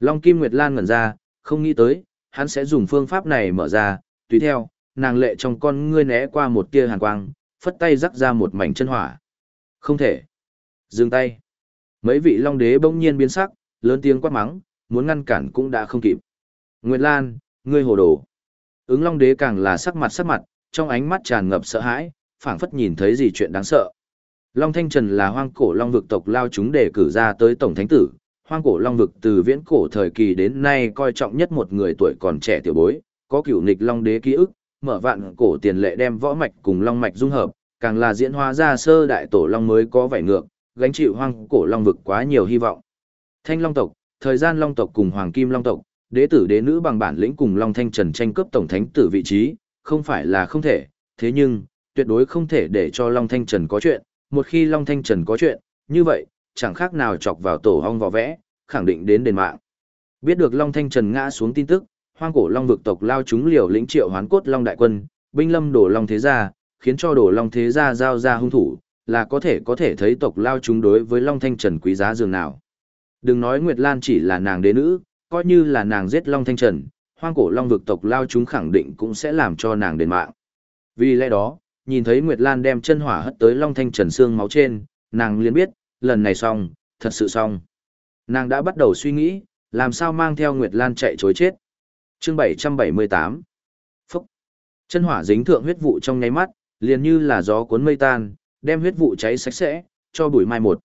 Long Kim Nguyệt Lan ngẩn ra, không nghĩ tới, hắn sẽ dùng phương pháp này mở ra, tùy theo, nàng lệ trong con ngươi né qua một tia hàn quang, phất tay rắc ra một mảnh chân hỏa. Không thể. Dừng tay. Mấy vị long đế bỗng nhiên biến sắc, lớn tiếng quát mắng, muốn ngăn cản cũng đã không kịp. Nguyệt Lan, ngươi hồ đồ. Ứng long đế càng là sắc mặt sắc mặt, trong ánh mắt tràn ngập sợ hãi, phảng phất nhìn thấy gì chuyện đáng sợ. Long Thanh Trần là hoang cổ long vực tộc lao chúng để cử ra tới tổng thánh tử, hoang cổ long vực từ viễn cổ thời kỳ đến nay coi trọng nhất một người tuổi còn trẻ tiểu bối, có cửu nghịch long đế ký ức, mở vạn cổ tiền lệ đem võ mạch cùng long mạch dung hợp, càng là diễn hóa ra sơ đại tổ long mới có vẻ ngược, gánh chịu hoang cổ long vực quá nhiều hy vọng. Thanh long tộc, thời gian long tộc cùng hoàng kim long tộc, đế tử đế nữ bằng bản lĩnh cùng long thanh trần tranh cướp tổng thánh tử vị trí, không phải là không thể, thế nhưng, tuyệt đối không thể để cho long thanh trần có chuyện, một khi long thanh trần có chuyện, như vậy, chẳng khác nào chọc vào tổ hong vò vẽ, khẳng định đến đền mạng. Biết được long thanh trần ngã xuống tin tức, hoang cổ long vực tộc lao chúng liều lĩnh triệu hoán cốt long đại quân, binh lâm đổ long thế gia, khiến cho đổ long thế gia giao ra hung thủ, là có thể có thể thấy tộc lao chúng đối với long thanh trần quý giá dường nào. Đừng nói Nguyệt Lan chỉ là nàng đế nữ, coi như là nàng giết long thanh trần, hoang cổ long vực tộc lao chúng khẳng định cũng sẽ làm cho nàng đền mạng. Vì lẽ đó, nhìn thấy Nguyệt Lan đem chân hỏa hất tới long thanh trần xương máu trên, nàng liền biết, lần này xong, thật sự xong. Nàng đã bắt đầu suy nghĩ, làm sao mang theo Nguyệt Lan chạy chối chết chương 778 Phúc! Chân hỏa dính thượng huyết vụ trong nháy mắt, liền như là gió cuốn mây tan, đem huyết vụ cháy sạch sẽ, cho bụi mai một.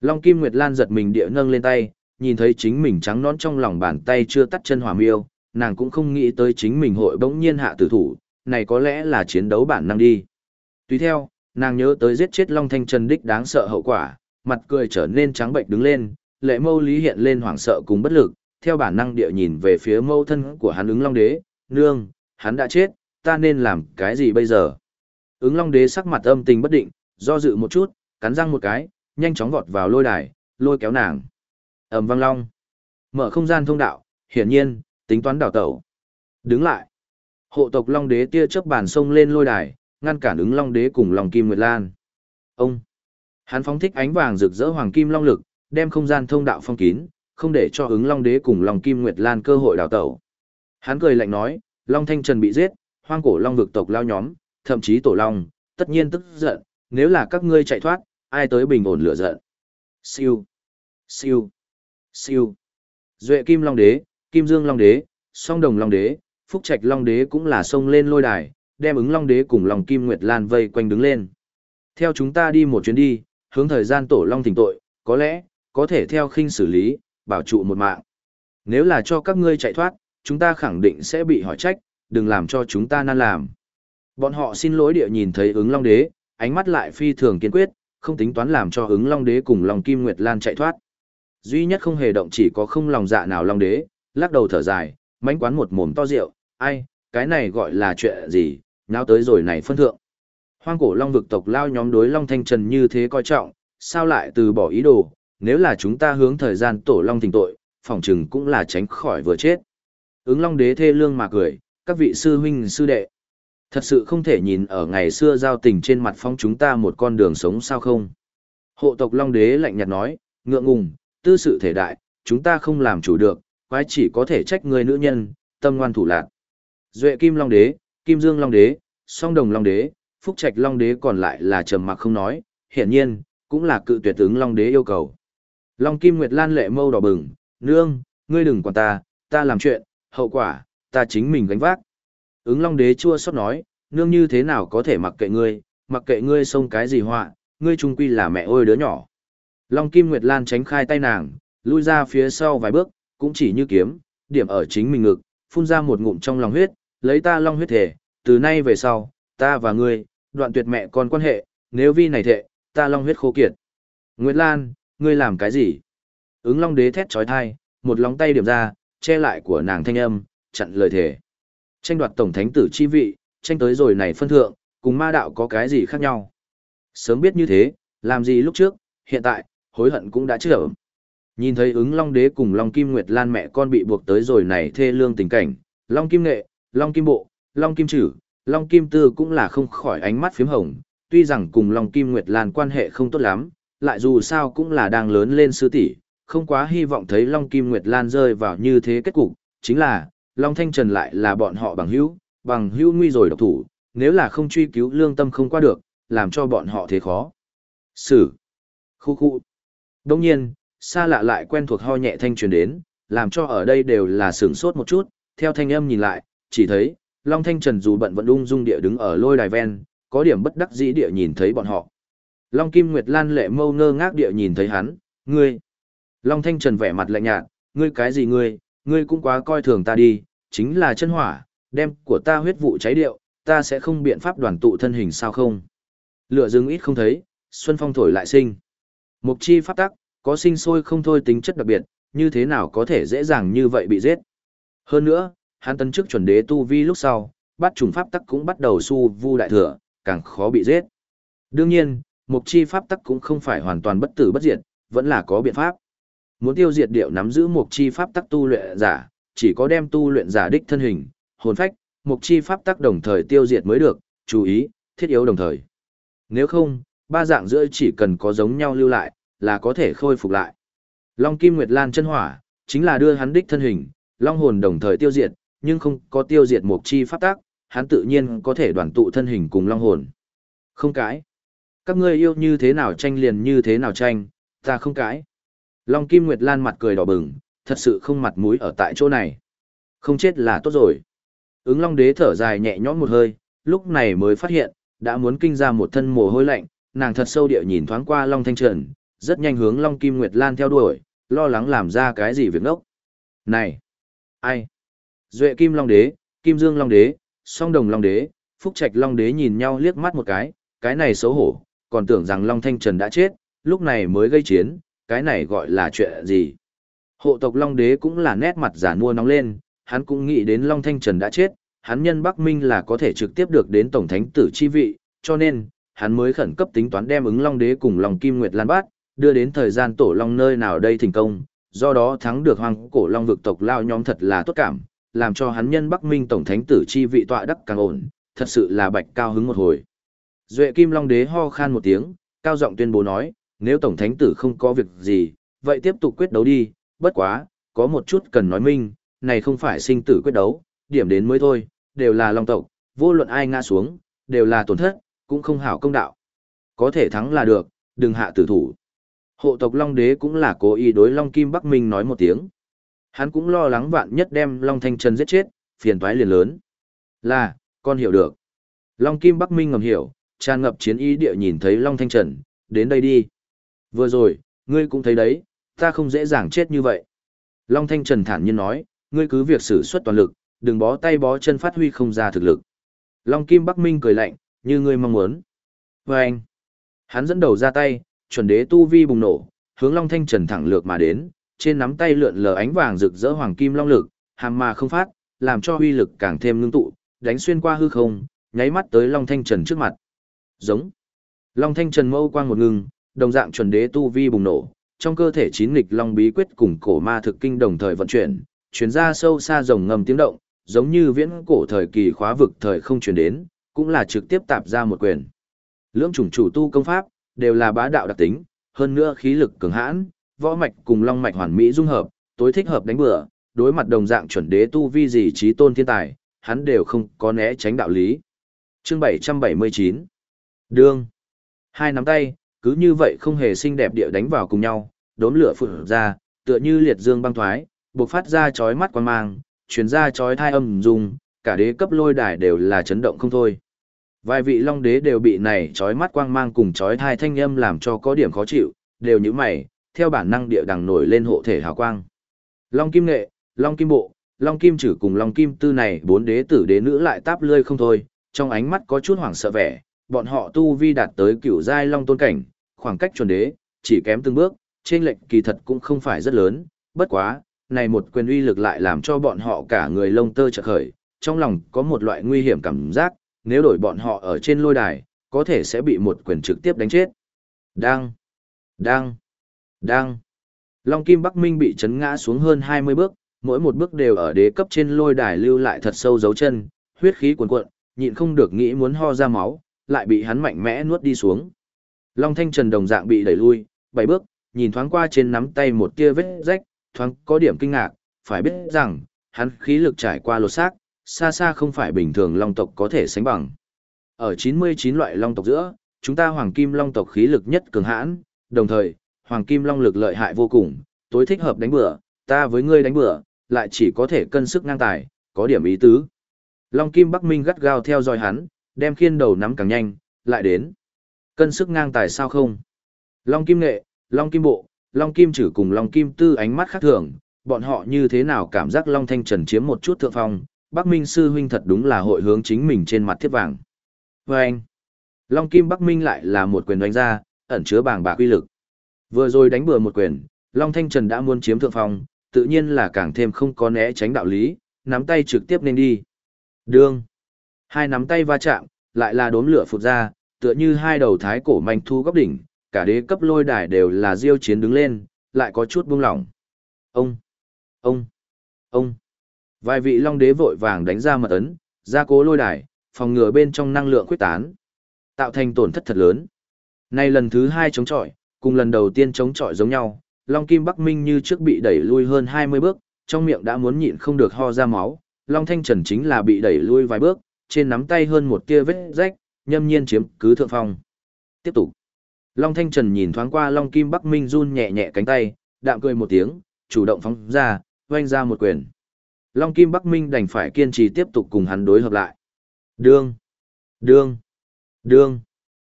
Long Kim Nguyệt Lan giật mình địa nâng lên tay, nhìn thấy chính mình trắng nón trong lòng bàn tay chưa tắt chân hỏa miêu, nàng cũng không nghĩ tới chính mình hội bỗng nhiên hạ tử thủ, này có lẽ là chiến đấu bản năng đi. Tuy theo, nàng nhớ tới giết chết Long Thanh Trần đích đáng sợ hậu quả, mặt cười trở nên trắng bệnh đứng lên, lệ mâu lý hiện lên hoảng sợ cùng bất lực, theo bản năng địa nhìn về phía mâu thân của hắn ứng long đế, nương, hắn đã chết, ta nên làm cái gì bây giờ? Ứng long đế sắc mặt âm tình bất định, do dự một chút, cắn răng một cái, nhanh chóng vọt vào lôi đài, lôi kéo nàng ầm vang long. Mở không gian thông đạo, hiển nhiên, tính toán đảo tẩu. Đứng lại. Hộ tộc long đế tia chớp bàn sông lên lôi đài, ngăn cản ứng long đế cùng lòng kim nguyệt lan. Ông. Hắn phóng thích ánh vàng rực rỡ hoàng kim long lực, đem không gian thông đạo phong kín, không để cho ứng Long Đế cùng Long Kim Nguyệt Lan cơ hội đào tẩu. Hắn cười lạnh nói, Long Thanh Trần bị giết, hoang cổ Long vực tộc lao nhóm, thậm chí tổ Long, tất nhiên tức giận, nếu là các ngươi chạy thoát, ai tới bình ổn lửa giận. Siêu, siêu, siêu. Duệ Kim Long Đế, Kim Dương Long Đế, Song Đồng Long Đế, Phúc Trạch Long Đế cũng là xông lên lôi đài, đem ứng Long Đế cùng Long Kim Nguyệt Lan vây quanh đứng lên. Theo chúng ta đi một chuyến đi, hướng thời gian tổ Long thỉnh tội, có lẽ, có thể theo khinh xử lý, bảo trụ một mạng. Nếu là cho các ngươi chạy thoát, chúng ta khẳng định sẽ bị hỏi trách, đừng làm cho chúng ta nan làm. Bọn họ xin lỗi địa nhìn thấy ứng long đế, ánh mắt lại phi thường kiên quyết, không tính toán làm cho ứng long đế cùng long kim nguyệt lan chạy thoát. Duy nhất không hề động chỉ có không lòng dạ nào long đế, lắc đầu thở dài, mánh quán một mồm to rượu, ai, cái này gọi là chuyện gì, nháo tới rồi này phân thượng. Hoang cổ long vực tộc lao nhóm đối long thanh trần như thế coi trọng, sao lại từ bỏ ý đồ, nếu là chúng ta hướng thời gian tổ long tình tội, phỏng chừng cũng là tránh khỏi vừa chết. Ứng long đế thê lương mà cười, các vị sư huynh sư đệ. Thật sự không thể nhìn ở ngày xưa giao tình trên mặt phong chúng ta một con đường sống sao không. Hộ tộc long đế lạnh nhạt nói, ngượng ngùng, tư sự thể đại, chúng ta không làm chủ được, quái chỉ có thể trách người nữ nhân, tâm ngoan thủ lạc. Duệ kim long đế, kim dương long đế, song đồng long đế, phúc trạch long đế còn lại là trầm mặc không nói, hiển nhiên, cũng là cự tuyệt ứng long đế yêu cầu. Long Kim Nguyệt Lan lệ mâu đỏ bừng, nương, ngươi đừng quản ta, ta làm chuyện, hậu quả, ta chính mình gánh vác. Ứng Long Đế chua xót nói, nương như thế nào có thể mặc kệ ngươi, mặc kệ ngươi xông cái gì họa, ngươi trung quy là mẹ ôi đứa nhỏ. Long Kim Nguyệt Lan tránh khai tay nàng, lui ra phía sau vài bước, cũng chỉ như kiếm, điểm ở chính mình ngực, phun ra một ngụm trong lòng huyết, lấy ta long huyết thể, từ nay về sau, ta và ngươi, đoạn tuyệt mẹ con quan hệ, nếu vi này thệ, ta long huyết khô kiệt. Nguyệt Lan, ngươi làm cái gì? Ứng long đế thét trói thai, một lòng tay điểm ra, che lại của nàng thanh âm, chặn lời thể. Tranh đoạt tổng thánh tử chi vị, tranh tới rồi này phân thượng, cùng ma đạo có cái gì khác nhau. Sớm biết như thế, làm gì lúc trước, hiện tại, hối hận cũng đã chưa Nhìn thấy ứng Long Đế cùng Long Kim Nguyệt Lan mẹ con bị buộc tới rồi này thê lương tình cảnh, Long Kim Nghệ, Long Kim Bộ, Long Kim Trử, Long Kim Tư cũng là không khỏi ánh mắt phím hồng, tuy rằng cùng Long Kim Nguyệt Lan quan hệ không tốt lắm, lại dù sao cũng là đang lớn lên sư tỷ, không quá hy vọng thấy Long Kim Nguyệt Lan rơi vào như thế kết cục, chính là, Long Thanh Trần lại là bọn họ bằng hữu, bằng hữu nguy rồi độc thủ, nếu là không truy cứu lương tâm không qua được, làm cho bọn họ thế khó. Sử. Khu khu. Đông nhiên, xa lạ lại quen thuộc ho nhẹ thanh truyền đến, làm cho ở đây đều là sửng sốt một chút, theo thanh âm nhìn lại, chỉ thấy, Long Thanh Trần dù bận vẫn ung dung địa đứng ở lôi đài ven, có điểm bất đắc dĩ địa nhìn thấy bọn họ. Long Kim Nguyệt Lan lệ mâu ngơ ngác địa nhìn thấy hắn, ngươi. Long Thanh Trần vẻ mặt lạnh nhạt, ngươi cái gì ngươi, ngươi cũng quá coi thường ta đi, chính là chân hỏa, đem của ta huyết vụ cháy điệu, ta sẽ không biện pháp đoàn tụ thân hình sao không. Lửa dưng ít không thấy, xuân phong thổi lại sinh. Mục chi pháp tắc, có sinh sôi không thôi tính chất đặc biệt, như thế nào có thể dễ dàng như vậy bị giết. Hơn nữa, hắn tấn chức chuẩn đế tu vi lúc sau, bắt trùng pháp tắc cũng bắt đầu su vu đại thừa, càng khó bị giết. Đương nhiên, mục chi pháp tắc cũng không phải hoàn toàn bất tử bất diệt, vẫn là có biện pháp. Muốn tiêu diệt điệu nắm giữ mục chi pháp tắc tu luyện giả, chỉ có đem tu luyện giả đích thân hình, hồn phách, mục chi pháp tắc đồng thời tiêu diệt mới được, chú ý, thiết yếu đồng thời. Nếu không, ba dạng giữa chỉ cần có giống nhau lưu lại, là có thể khôi phục lại. Long Kim Nguyệt Lan chân hỏa, chính là đưa hắn đích thân hình, long hồn đồng thời tiêu diệt, nhưng không có tiêu diệt một chi pháp tác, hắn tự nhiên có thể đoàn tụ thân hình cùng long hồn. Không cãi. Các ngươi yêu như thế nào tranh liền như thế nào tranh, ta không cãi. Long Kim Nguyệt Lan mặt cười đỏ bừng, thật sự không mặt mũi ở tại chỗ này. Không chết là tốt rồi. Ứng Long Đế thở dài nhẹ nhõm một hơi, lúc này mới phát hiện, đã muốn kinh ra một thân mồ hôi lạnh, nàng thật sâu địa nhìn thoáng qua Long Thanh Trần, rất nhanh hướng Long Kim Nguyệt Lan theo đuổi, lo lắng làm ra cái gì việc ngốc. Này! Ai? Duệ Kim Long Đế, Kim Dương Long Đế, Song Đồng Long Đế, Phúc Trạch Long Đế nhìn nhau liếc mắt một cái, cái này xấu hổ, còn tưởng rằng Long Thanh Trần đã chết, lúc này mới gây chiến, cái này gọi là chuyện gì? Hộ tộc Long Đế cũng là nét mặt giả mua nóng lên, hắn cũng nghĩ đến Long Thanh Trần đã chết, hắn nhân Bắc Minh là có thể trực tiếp được đến Tổng Thánh Tử chi vị, cho nên, hắn mới khẩn cấp tính toán đem ứng Long Đế cùng Long Kim Nguyệt Lan Bát, đưa đến thời gian tổ Long nơi nào đây thành công, do đó thắng được hoàng cổ Long vực tộc lao nhóm thật là tốt cảm, làm cho hắn nhân Bắc Minh Tổng Thánh Tử chi vị tọa đắc càng ổn, thật sự là bạch cao hứng một hồi. Duệ Kim Long Đế ho khan một tiếng, cao giọng tuyên bố nói, nếu Tổng Thánh Tử không có việc gì, vậy tiếp tục quyết đấu đi, bất quá, có một chút cần nói minh, này không phải sinh tử quyết đấu, điểm đến mới thôi, đều là Long tộc, vô luận ai ngã xuống, đều là tổn thất, cũng không hảo công đạo. Có thể thắng là được, đừng hạ tử thủ. Hộ tộc Long Đế cũng là cố ý đối Long Kim Bắc Minh nói một tiếng. Hắn cũng lo lắng vạn nhất đem Long Thanh Trần giết chết, phiền toái liền lớn. Là, con hiểu được. Long Kim Bắc Minh ngầm hiểu, tràn ngập chiến ý địa nhìn thấy Long Thanh Trần, đến đây đi. Vừa rồi, ngươi cũng thấy đấy, ta không dễ dàng chết như vậy. Long Thanh Trần thản nhiên nói, ngươi cứ việc sử xuất toàn lực, đừng bó tay bó chân phát huy không ra thực lực. Long Kim Bắc Minh cười lạnh, như ngươi mong muốn. Và anh, hắn dẫn đầu ra tay, chuẩn đế tu vi bùng nổ, hướng Long Thanh Trần thẳng lược mà đến, trên nắm tay lượn lờ ánh vàng rực rỡ hoàng kim long lực, hàm mà không phát, làm cho huy lực càng thêm ngưng tụ, đánh xuyên qua hư không, nháy mắt tới Long Thanh Trần trước mặt. Giống. Long Thanh Trần mâu quang một ngừng, đồng dạng chuẩn đế tu vi bùng nổ, trong cơ thể chín nghịch long bí quyết cùng cổ ma thực kinh đồng thời vận chuyển, chuyển ra sâu xa rồng ngầm tiếng động, giống như viễn cổ thời kỳ khóa vực thời không chuyển đến, cũng là trực tiếp tạp ra một quyền. Lưỡng chủng chủ tu công pháp, đều là bá đạo đặc tính, hơn nữa khí lực cường hãn, võ mạch cùng long mạch hoàn mỹ dung hợp, tối thích hợp đánh bừa, đối mặt đồng dạng chuẩn đế tu vi gì trí tôn thiên tài, hắn đều không có né tránh đạo lý. Chương 779 Đương Hai nắm tay, cứ như vậy không hề xinh đẹp địa đánh vào cùng nhau, đốm lửa phụt ra, tựa như liệt dương băng thoái, bộc phát ra chói mắt quan mang, truyền ra chói thai âm dùng, cả đế cấp lôi đài đều là chấn động không thôi. Vài vị long đế đều bị này chói mắt quang mang cùng chói thai thanh âm làm cho có điểm khó chịu, đều như mày, theo bản năng địa đằng nổi lên hộ thể hào quang. Long kim nghệ, long kim bộ, long kim chử cùng long kim tư này bốn đế tử đế nữ lại táp lươi không thôi, trong ánh mắt có chút hoảng sợ vẻ, bọn họ tu vi đạt tới cửu giai long tôn cảnh, khoảng cách chuẩn đế, chỉ kém từng bước, trên lệnh kỳ thật cũng không phải rất lớn, bất quá, này một quyền uy lực lại làm cho bọn họ cả người lông tơ chợt khởi, trong lòng có một loại nguy hiểm cảm giác, nếu đổi bọn họ ở trên lôi đài, có thể sẽ bị một quyền trực tiếp đánh chết. Đang, đang, đang. Long Kim Bắc Minh bị chấn ngã xuống hơn 20 bước, mỗi một bước đều ở đế cấp trên lôi đài lưu lại thật sâu dấu chân, huyết khí cuồn cuộn, nhịn không được nghĩ muốn ho ra máu, lại bị hắn mạnh mẽ nuốt đi xuống. Long Thanh Trần đồng dạng bị đẩy lui, bảy bước, nhìn thoáng qua trên nắm tay một tia vết rách, thoáng có điểm kinh ngạc, phải biết rằng, hắn khí lực trải qua lột xác, xa xa không phải bình thường long tộc có thể sánh bằng. Ở 99 loại long tộc giữa, chúng ta hoàng kim long tộc khí lực nhất cường hãn, đồng thời, hoàng kim long lực lợi hại vô cùng, tối thích hợp đánh bữa, ta với ngươi đánh bữa, lại chỉ có thể cân sức ngang tài, có điểm ý tứ. Long kim Bắc Minh gắt gao theo dõi hắn, đem khiên đầu nắm càng nhanh, lại đến. Cân sức ngang tài sao không? Long kim nghệ, long kim bộ, long kim chử cùng long kim tư ánh mắt khác thường, bọn họ như thế nào cảm giác long thanh trần chiếm một chút thượng phong, Bắc Minh sư huynh thật đúng là hội hướng chính mình trên mặt thiết vàng. Và anh, long kim Bắc Minh lại là một quyền đánh ra, ẩn chứa bàng bạc uy lực. Vừa rồi đánh bừa một quyền, long thanh trần đã muốn chiếm thượng phong, tự nhiên là càng thêm không có né tránh đạo lý, nắm tay trực tiếp nên đi. Đương. Hai nắm tay va chạm, lại là đốm lửa phụt ra, tựa như hai đầu thái cổ manh thu góc đỉnh, cả đế cấp lôi đài đều là diêu chiến đứng lên, lại có chút buông lỏng. Ông, ông, ông. Vài vị long đế vội vàng đánh ra mật ấn, ra cố lôi đài, phòng ngừa bên trong năng lượng quyết tán, tạo thành tổn thất thật lớn. Nay lần thứ hai chống chọi, cùng lần đầu tiên chống chọi giống nhau, Long Kim Bắc Minh như trước bị đẩy lui hơn 20 bước, trong miệng đã muốn nhịn không được ho ra máu, Long Thanh Trần chính là bị đẩy lui vài bước, trên nắm tay hơn một tia vết rách, nhâm nhiên chiếm cứ thượng phong. Tiếp tục. Long Thanh Trần nhìn thoáng qua Long Kim Bắc Minh run nhẹ nhẹ cánh tay, đạm cười một tiếng, chủ động phóng ra, vanh ra một quyền. Long Kim Bắc Minh đành phải kiên trì tiếp tục cùng hắn đối hợp lại. Đương, đương, đương.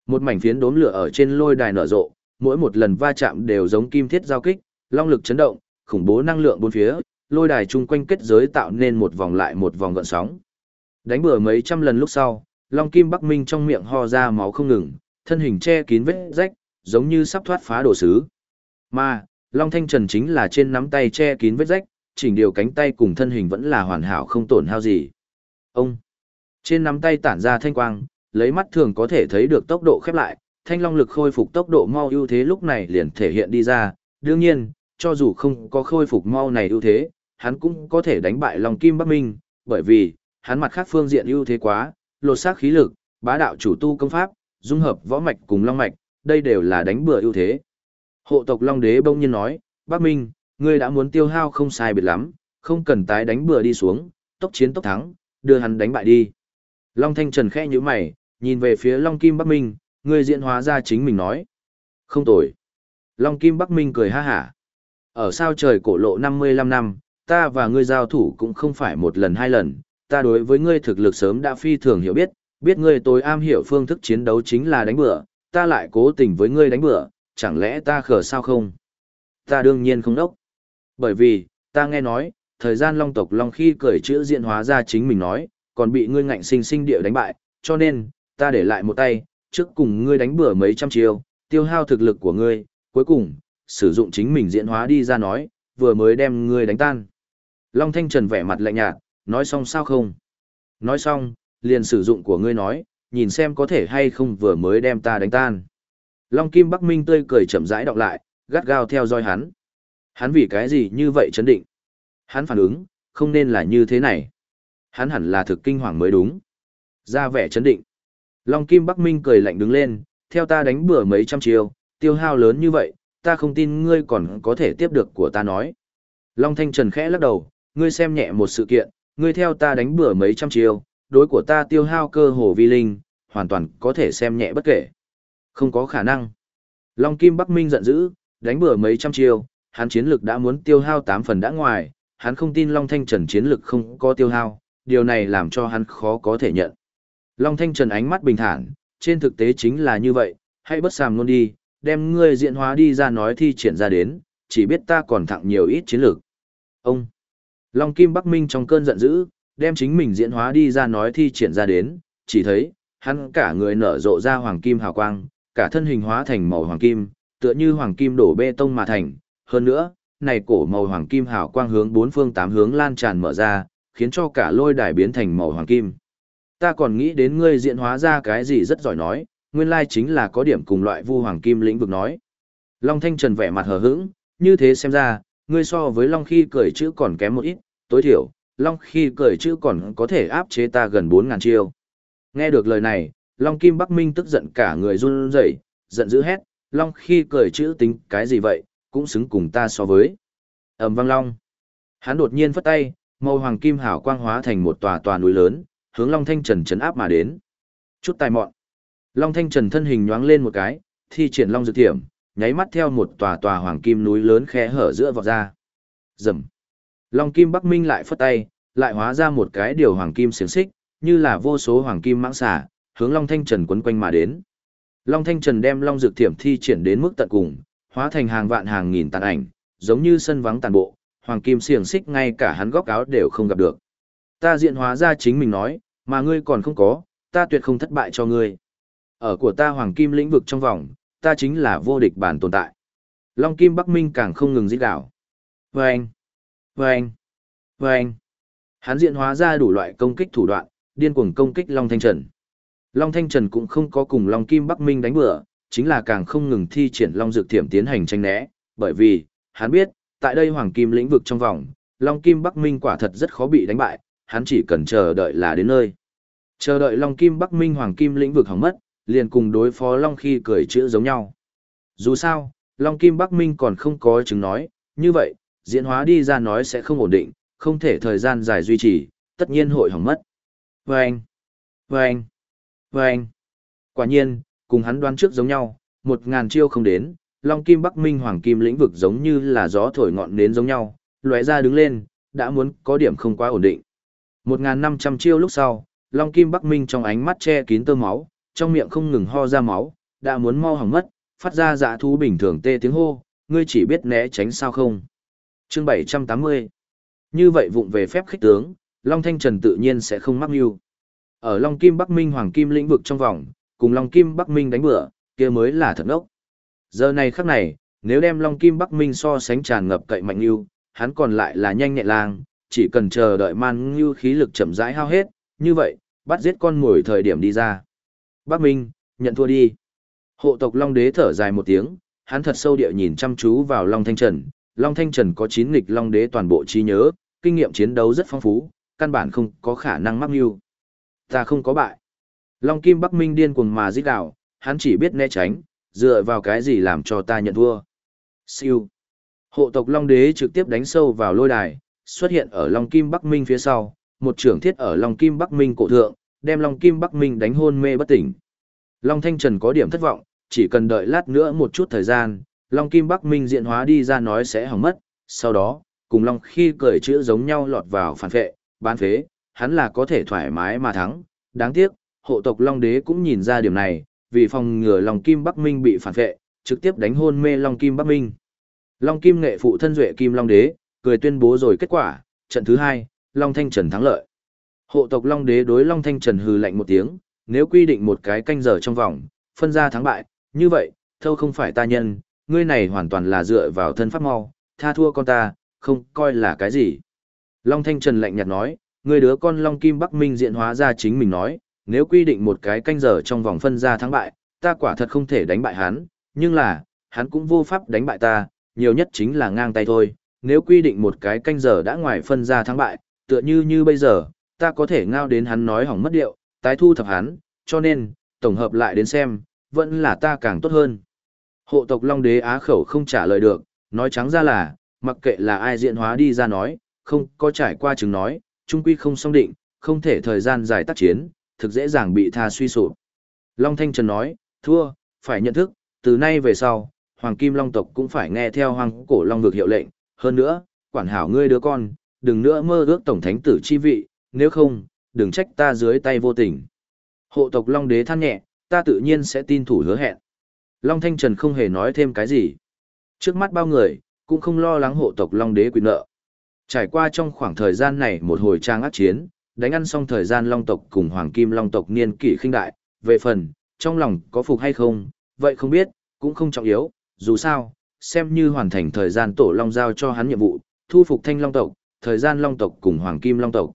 Một mảnh phiến đốm lửa ở trên lôi đài nở rộ, mỗi một lần va chạm đều giống kim thiết giao kích, long lực chấn động, khủng bố năng lượng bốn phía, lôi đài chung quanh kết giới tạo nên một vòng lại một vòng gợn sóng. Đánh bừa mấy trăm lần lúc sau, Long Kim Bắc Minh trong miệng ho ra máu không ngừng, thân hình che kín vết rách, giống như sắp thoát phá đồ sứ. Mà, Long Thanh Trần chính là trên nắm tay che kín vết rách, chỉnh điều cánh tay cùng thân hình vẫn là hoàn hảo không tổn hao gì. Ông, trên nắm tay tản ra thanh quang, lấy mắt thường có thể thấy được tốc độ khép lại, thanh long lực khôi phục tốc độ mau ưu thế lúc này liền thể hiện đi ra. Đương nhiên, cho dù không có khôi phục mau này ưu thế, hắn cũng có thể đánh bại Long Kim Bắc Minh, bởi vì, hắn mặt khác phương diện ưu thế quá, lột xác khí lực, bá đạo chủ tu công pháp, dung hợp võ mạch cùng long mạch, đây đều là đánh bừa ưu thế. Hộ tộc Long Đế bỗng nhiên nói, Bắc Minh, ngươi đã muốn tiêu hao không sai biệt lắm, không cần tái đánh bừa đi xuống, tốc chiến tốc thắng, đưa hắn đánh bại đi. Long Thanh Trần khẽ như mày, nhìn về phía Long Kim Bắc Minh, ngươi diễn hóa ra chính mình nói. Không tồi. Long Kim Bắc Minh cười ha hả. Ở sao trời cổ lộ 55 năm, ta và ngươi giao thủ cũng không phải một lần hai lần, ta đối với ngươi thực lực sớm đã phi thường hiểu biết, biết ngươi tối am hiểu phương thức chiến đấu chính là đánh bừa, ta lại cố tình với ngươi đánh bừa, chẳng lẽ ta khờ sao không? Ta đương nhiên không đốc. Bởi vì, ta nghe nói, thời gian long tộc long khi cởi chữ diện hóa ra chính mình nói, còn bị ngươi ngạnh sinh sinh địa đánh bại, cho nên, ta để lại một tay, trước cùng ngươi đánh bừa mấy trăm chiêu, tiêu hao thực lực của ngươi, cuối cùng, sử dụng chính mình diễn hóa đi ra nói, vừa mới đem ngươi đánh tan. Long Thanh Trần vẻ mặt lạnh nhạt, nói xong sao không? Nói xong, liền sử dụng của ngươi nói, nhìn xem có thể hay không vừa mới đem ta đánh tan. Long Kim Bắc Minh tươi cười chậm rãi đọc lại, gắt gao theo dõi hắn. Hắn vì cái gì như vậy chấn định? Hắn phản ứng, không nên là như thế này. Hắn hẳn là thực kinh hoàng mới đúng. Ra vẻ chấn định. Long Kim Bắc Minh cười lạnh đứng lên, theo ta đánh bừa mấy trăm chiêu, tiêu hao lớn như vậy, ta không tin ngươi còn có thể tiếp được của ta nói. Long Thanh Trần khẽ lắc đầu, ngươi xem nhẹ một sự kiện, ngươi theo ta đánh bừa mấy trăm chiêu, đối của ta tiêu hao cơ hồ vi linh, hoàn toàn có thể xem nhẹ bất kể. Không có khả năng. Long Kim Bắc Minh giận dữ, đánh bừa mấy trăm chiêu, hắn chiến lực đã muốn tiêu hao 8 phần đã ngoài, hắn không tin Long Thanh Trần chiến lực không có tiêu hao, điều này làm cho hắn khó có thể nhận. Long Thanh Trần ánh mắt bình thản, trên thực tế chính là như vậy, hãy bất sàm luôn đi, đem ngươi diện hóa đi ra nói thi triển ra đến, chỉ biết ta còn thặng nhiều ít chiến lược. Ông, Long Kim Bắc Minh trong cơn giận dữ, đem chính mình diễn hóa đi ra nói thi triển ra đến, chỉ thấy, hắn cả người nở rộ ra hoàng kim hào quang, cả thân hình hóa thành màu hoàng kim, tựa như hoàng kim đổ bê tông mà thành. Hơn nữa, này cổ màu hoàng kim hào quang hướng bốn phương tám hướng lan tràn mở ra, khiến cho cả lôi đài biến thành màu hoàng kim. Ta còn nghĩ đến ngươi diễn hóa ra cái gì rất giỏi nói, nguyên lai chính là có điểm cùng loại vu hoàng kim lĩnh vực nói. Long Thanh Trần vẻ mặt hờ hững, như thế xem ra, ngươi so với Long khi cười chữ còn kém một ít, tối thiểu, Long khi cười chữ còn có thể áp chế ta gần 4.000 chiêu. Nghe được lời này, Long Kim Bắc Minh tức giận cả người run rẩy, giận dữ hét, Long khi cười chữ tính cái gì vậy, cũng xứng cùng ta so với. Ẩm vang Long. Hắn đột nhiên phất tay, màu hoàng kim hảo quang hóa thành một tòa tòa núi lớn, hướng Long Thanh Trần chấn áp mà đến. Chút tài mọn. Long Thanh Trần thân hình nhoáng lên một cái, thi triển Long Dược thiểm, nháy mắt theo một tòa tòa hoàng kim núi lớn khẽ hở giữa vọt ra. Rầm. Long Kim Bắc Minh lại phất tay, lại hóa ra một cái điều hoàng kim xiềng xích, như là vô số hoàng kim mãng xà, hướng Long Thanh Trần quấn quanh mà đến. Long Thanh Trần đem Long Dược thiểm thi triển đến mức tận cùng, hóa thành hàng vạn hàng nghìn tàn ảnh, giống như sân vắng tàn bộ, hoàng kim xiềng xích ngay cả hắn góc áo đều không gặp được. Ta diện hóa ra chính mình nói, mà ngươi còn không có, ta tuyệt không thất bại cho ngươi. Ở của ta hoàng kim lĩnh vực trong vòng, ta chính là vô địch bản tồn tại. Long Kim Bắc Minh càng không ngừng giết đảo. Vâng! Vâng! Vâng! Hắn diện hóa ra đủ loại công kích thủ đoạn, điên cuồng công kích Long Thanh Trần. Long Thanh Trần cũng không có cùng Long Kim Bắc Minh đánh bừa, chính là càng không ngừng thi triển Long Dược Thiểm tiến hành tranh né, bởi vì, hắn biết, tại đây hoàng kim lĩnh vực trong vòng, Long Kim Bắc Minh quả thật rất khó bị đánh bại, hắn chỉ cần chờ đợi là đến nơi. Chờ đợi Long Kim Bắc Minh hoàng kim lĩnh vực hỏng mất, liền cùng đối phó Long khi cười chữ giống nhau. Dù sao, Long Kim Bắc Minh còn không có chứng nói, như vậy, diễn hóa đi ra nói sẽ không ổn định, không thể thời gian dài duy trì, tất nhiên hội hỏng mất. Vâng! Vâng! Vâng! Quả nhiên, cùng hắn đoán trước giống nhau, một ngàn chiêu không đến, Long Kim Bắc Minh Hoàng Kim lĩnh vực giống như là gió thổi ngọn nến giống nhau, lóe ra đứng lên, đã muốn có điểm không quá ổn định. Một ngàn năm trăm chiêu lúc sau, Long Kim Bắc Minh trong ánh mắt che kín tơ máu, trong miệng không ngừng ho ra máu, đã muốn mau hỏng mất, phát ra dạ thú bình thường tê tiếng hô, ngươi chỉ biết né tránh sao không. Chương 780 Như vậy vụng về phép khích tướng, Long Thanh Trần tự nhiên sẽ không mắc mưu. Ở Long Kim Bắc Minh Hoàng Kim lĩnh vực trong vòng, cùng Long Kim Bắc Minh đánh bữa, kia mới là thật ngốc. Giờ này khắc này, nếu đem Long Kim Bắc Minh so sánh tràn ngập cậy mạnh lưu, hắn còn lại là nhanh nhẹ lang, chỉ cần chờ đợi man lưu khí lực chậm rãi hao hết, như vậy, bắt giết con mồi thời điểm đi ra. Bắc Minh, nhận thua đi. Hộ tộc Long Đế thở dài một tiếng, hắn thật sâu địa nhìn chăm chú vào Long Thanh Trần. Long Thanh Trần có chín nghịch Long Đế toàn bộ trí nhớ, kinh nghiệm chiến đấu rất phong phú, căn bản không có khả năng mắc mưu. Ta không có bại. Long Kim Bắc Minh điên cuồng mà giết đảo, hắn chỉ biết né tránh, dựa vào cái gì làm cho ta nhận thua. Siêu. Hộ tộc Long Đế trực tiếp đánh sâu vào lôi đài, xuất hiện ở Long Kim Bắc Minh phía sau, một trưởng thiết ở Long Kim Bắc Minh cổ thượng, đem Long Kim Bắc Minh đánh hôn mê bất tỉnh. Long Thanh Trần có điểm thất vọng, chỉ cần đợi lát nữa một chút thời gian, Long Kim Bắc Minh diện hóa đi ra nói sẽ hỏng mất, sau đó, cùng Long khi cởi chữ giống nhau lọt vào phản phệ, bán phế, hắn là có thể thoải mái mà thắng. Đáng tiếc, hộ tộc Long Đế cũng nhìn ra điểm này, vì phòng ngừa Long Kim Bắc Minh bị phản vệ, trực tiếp đánh hôn mê Long Kim Bắc Minh. Long Kim nghệ phụ thân duệ Kim Long Đế, cười tuyên bố rồi kết quả, trận thứ hai, Long Thanh Trần thắng lợi. Hộ tộc Long Đế đối Long Thanh Trần hừ lạnh một tiếng, nếu quy định một cái canh giờ trong vòng, phân ra thắng bại, như vậy, thâu không phải ta nhân, ngươi này hoàn toàn là dựa vào thân pháp mau, tha thua con ta, không coi là cái gì. Long Thanh Trần lạnh nhạt nói, ngươi đứa con Long Kim Bắc Minh diện hóa ra chính mình nói, nếu quy định một cái canh giờ trong vòng phân ra thắng bại, ta quả thật không thể đánh bại hắn, nhưng là, hắn cũng vô pháp đánh bại ta, nhiều nhất chính là ngang tay thôi, nếu quy định một cái canh giờ đã ngoài phân ra thắng bại, tựa như như bây giờ, ta có thể ngao đến hắn nói hỏng mất điệu, tái thu thập hắn, cho nên, tổng hợp lại đến xem, vẫn là ta càng tốt hơn. Hộ tộc Long Đế Á khẩu không trả lời được, nói trắng ra là, mặc kệ là ai diện hóa đi ra nói, không có trải qua chứng nói, trung quy không song định, không thể thời gian dài tác chiến, thực dễ dàng bị tha suy sụp. Long Thanh Trần nói, thua, phải nhận thức, từ nay về sau, Hoàng Kim Long tộc cũng phải nghe theo Hoàng Cổ Long vực hiệu lệnh, hơn nữa, quản hảo ngươi đứa con, đừng nữa mơ ước tổng thánh tử chi vị, nếu không, đừng trách ta dưới tay vô tình. Hộ tộc Long Đế than nhẹ, ta tự nhiên sẽ tin thủ hứa hẹn. Long Thanh Trần không hề nói thêm cái gì. Trước mắt bao người, cũng không lo lắng hộ tộc Long Đế quyền nợ. Trải qua trong khoảng thời gian này một hồi trang ác chiến, đánh ăn xong thời gian Long tộc cùng Hoàng Kim Long tộc niên kỷ khinh đại, về phần, trong lòng có phục hay không, vậy không biết, cũng không trọng yếu, dù sao, xem như hoàn thành thời gian tổ Long giao cho hắn nhiệm vụ, thu phục thanh Long tộc, thời gian Long tộc cùng Hoàng Kim Long tộc.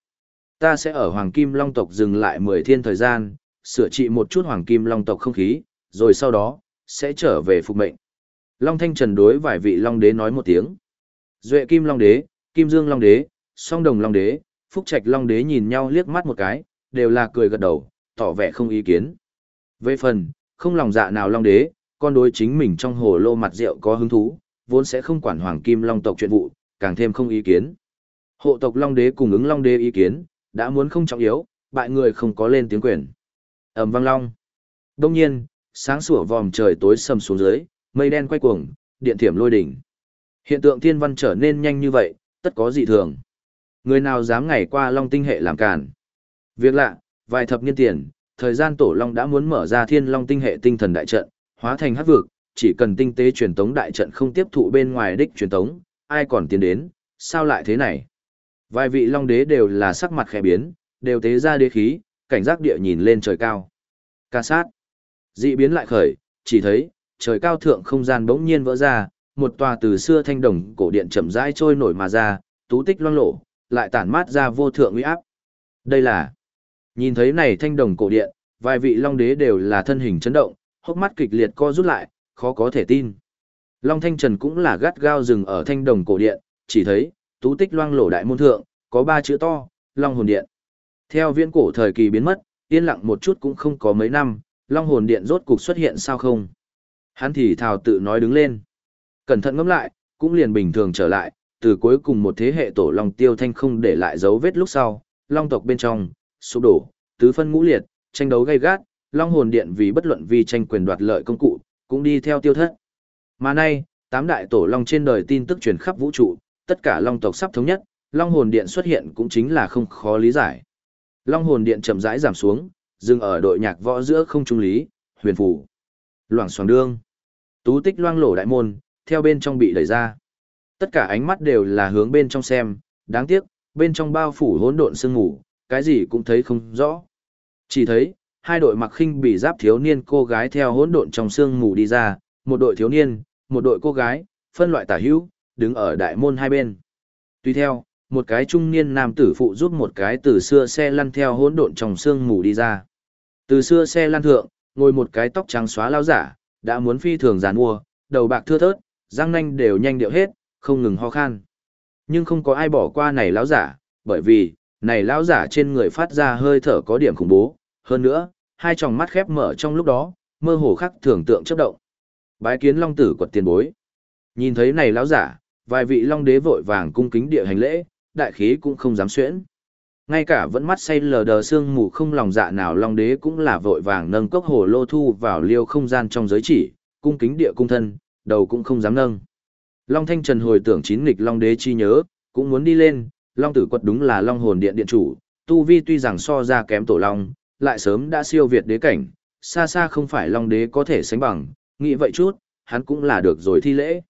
Ta sẽ ở Hoàng Kim Long tộc dừng lại 10 thiên thời gian, sửa trị một chút Hoàng Kim Long tộc không khí, rồi sau đó, sẽ trở về phục mệnh. Long Thanh Trần đối vài vị Long Đế nói một tiếng. Duệ Kim Long Đế, Kim Dương Long Đế, Song Đồng Long Đế, Phúc Trạch Long Đế nhìn nhau liếc mắt một cái, đều là cười gật đầu, tỏ vẻ không ý kiến. Về phần, không lòng dạ nào Long Đế, con đối chính mình trong hồ lô mặt rượu có hứng thú, vốn sẽ không quản Hoàng Kim Long tộc chuyện vụ, càng thêm không ý kiến. Hộ tộc Long Đế cùng ứng Long Đế ý kiến, đã muốn không trọng yếu, bại người không có lên tiếng quyền. Ẩm vang long. Đông nhiên, sáng sủa vòm trời tối sầm xuống dưới, mây đen quay cuồng, điện thiểm lôi đỉnh. Hiện tượng thiên văn trở nên nhanh như vậy, tất có dị thường. Người nào dám ngày qua long tinh hệ làm càn? Việc lạ, vài thập niên tiền, thời gian tổ long đã muốn mở ra thiên long tinh hệ tinh thần đại trận, hóa thành hắc vực, chỉ cần tinh tế truyền tống đại trận không tiếp thụ bên ngoài đích truyền tống, ai còn tiến đến, sao lại thế này? Vài vị long đế đều là sắc mặt khẽ biến, đều tế ra đế khí, cảnh giác địa nhìn lên trời cao. Ca sát. Dị biến lại khởi, chỉ thấy, trời cao thượng không gian bỗng nhiên vỡ ra, một tòa từ xưa thanh đồng cổ điện chậm rãi trôi nổi mà ra, tú tích loang lổ, lại tản mát ra vô thượng uy áp. Đây là Nhìn thấy này thanh đồng cổ điện, vài vị long đế đều là thân hình chấn động, hốc mắt kịch liệt co rút lại, khó có thể tin. Long Thanh Trần cũng là gắt gao dừng ở thanh đồng cổ điện, chỉ thấy, tú tích loang lổ đại môn thượng, có ba chữ to, Long Hồn Điện. Theo viễn cổ thời kỳ biến mất, yên lặng một chút cũng không có mấy năm, Long Hồn Điện rốt cục xuất hiện sao không? Hắn thì thào tự nói đứng lên. Cẩn thận ngẫm lại, cũng liền bình thường trở lại, từ cuối cùng một thế hệ tổ Long Tiêu Thanh không để lại dấu vết lúc sau, Long tộc bên trong, sụp đổ, tứ phân ngũ liệt, tranh đấu gay gắt, Long Hồn Điện vì bất luận vì tranh quyền đoạt lợi công cụ, cũng đi theo tiêu thất. Mà nay, tám đại tổ Long trên đời tin tức truyền khắp vũ trụ, tất cả Long tộc sắp thống nhất, Long Hồn Điện xuất hiện cũng chính là không khó lý giải. Long Hồn Điện chậm rãi giảm xuống, dừng ở đội nhạc võ giữa không trung lý, huyền phủ. Loảng xoảng đương. Tú tích loang lổ đại môn, theo bên trong bị đẩy ra. Tất cả ánh mắt đều là hướng bên trong xem, đáng tiếc, bên trong bao phủ hỗn độn sương ngủ, cái gì cũng thấy không rõ. Chỉ thấy, hai đội mặc khinh bị giáp thiếu niên cô gái theo hỗn độn trong sương mù đi ra, một đội thiếu niên, một đội cô gái, phân loại tả hữu, đứng ở đại môn hai bên. Tuy theo, một cái trung niên nam tử phụ giúp một cái từ xưa xe lăn theo hỗn độn trong sương mù đi ra. Từ xưa xe lăn thượng, ngồi một cái tóc trắng xóa lao giả, đã muốn phi thường giàn mua, đầu bạc thưa thớt, răng nanh đều nhanh điệu hết, không ngừng ho khan. Nhưng không có ai bỏ qua này lão giả, bởi vì, này lão giả trên người phát ra hơi thở có điểm khủng bố, hơn nữa, hai tròng mắt khép mở trong lúc đó, mơ hồ khắc thường tượng chớp động. Bái kiến long tử quật tiền bối. Nhìn thấy này lão giả, vài vị long đế vội vàng cung kính địa hành lễ, đại khí cũng không dám xuyễn. Ngay cả vẫn mắt say lờ đờ sương mù không lòng dạ nào long đế cũng là vội vàng nâng cốc hồ lô thu vào liêu không gian trong giới chỉ, cung kính địa cung thân, đầu cũng không dám nâng. Long Thanh Trần hồi tưởng chín nghịch long đế chi nhớ, cũng muốn đi lên, long tử quật đúng là long hồn điện điện chủ, tu vi tuy rằng so ra kém tổ long, lại sớm đã siêu việt đế cảnh, xa xa không phải long đế có thể sánh bằng, nghĩ vậy chút, hắn cũng là được rồi thi lễ.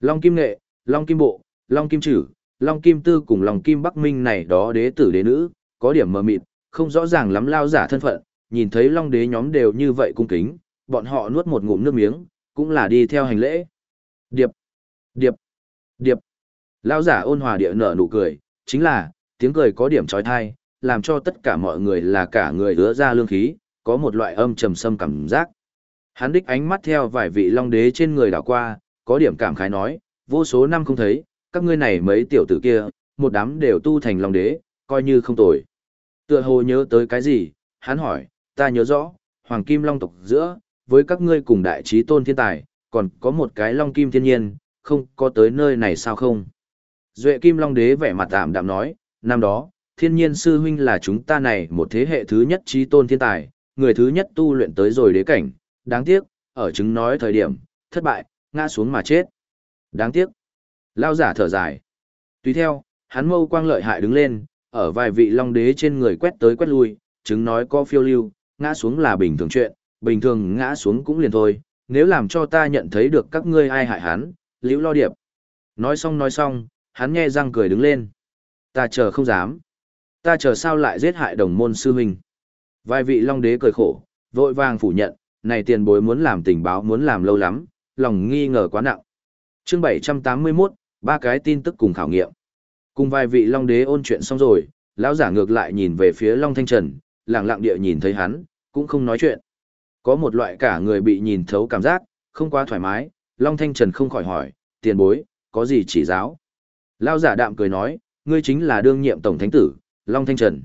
Long kim nghệ, long kim bộ, long kim trử, Long Kim Tư cùng Long Kim Bắc Minh này đó đế tử đế nữ, có điểm mờ mịt, không rõ ràng lắm lao giả thân phận, nhìn thấy Long đế nhóm đều như vậy cung kính, bọn họ nuốt một ngụm nước miếng, cũng là đi theo hành lễ. Điệp, điệp, điệp. lão giả ôn hòa địa nở nụ cười, chính là, tiếng cười có điểm trói thai, làm cho tất cả mọi người là cả người hứa ra lương khí, có một loại âm trầm sâm cảm giác. Hắn đích ánh mắt theo vài vị long đế trên người đảo qua, có điểm cảm khái nói, vô số năm không thấy, các ngươi này mấy tiểu tử kia, một đám đều tu thành long đế, coi như không tồi. Tựa hồ nhớ tới cái gì, hắn hỏi, ta nhớ rõ, Hoàng Kim Long tộc giữa, với các ngươi cùng đại trí tôn thiên tài, còn có một cái Long Kim thiên nhiên, không có tới nơi này sao không? Duệ Kim Long Đế vẻ mặt tạm đạm nói, năm đó, thiên nhiên sư huynh là chúng ta này một thế hệ thứ nhất trí tôn thiên tài, người thứ nhất tu luyện tới rồi đế cảnh, đáng tiếc, ở chứng nói thời điểm, thất bại, ngã xuống mà chết. Đáng tiếc. Lao giả thở dài. Tùy theo, hắn mâu quang lợi hại đứng lên, ở vài vị long đế trên người quét tới quét lui, chứng nói có phiêu lưu, ngã xuống là bình thường chuyện, bình thường ngã xuống cũng liền thôi, nếu làm cho ta nhận thấy được các ngươi ai hại hắn, liễu lo điệp. Nói xong nói xong, hắn nghe răng cười đứng lên. Ta chờ không dám. Ta chờ sao lại giết hại đồng môn sư huynh. Vài vị long đế cười khổ, vội vàng phủ nhận, này tiền bối muốn làm tình báo muốn làm lâu lắm, lòng nghi ngờ quá nặng. Chương 781, ba cái tin tức cùng khảo nghiệm. Cùng vài vị long đế ôn chuyện xong rồi, lão giả ngược lại nhìn về phía Long Thanh Trần, lặng lặng địa nhìn thấy hắn, cũng không nói chuyện. Có một loại cả người bị nhìn thấu cảm giác, không quá thoải mái, Long Thanh Trần không khỏi hỏi, tiền bối, có gì chỉ giáo? Lão giả đạm cười nói, ngươi chính là đương nhiệm tổng thánh tử, Long Thanh Trần.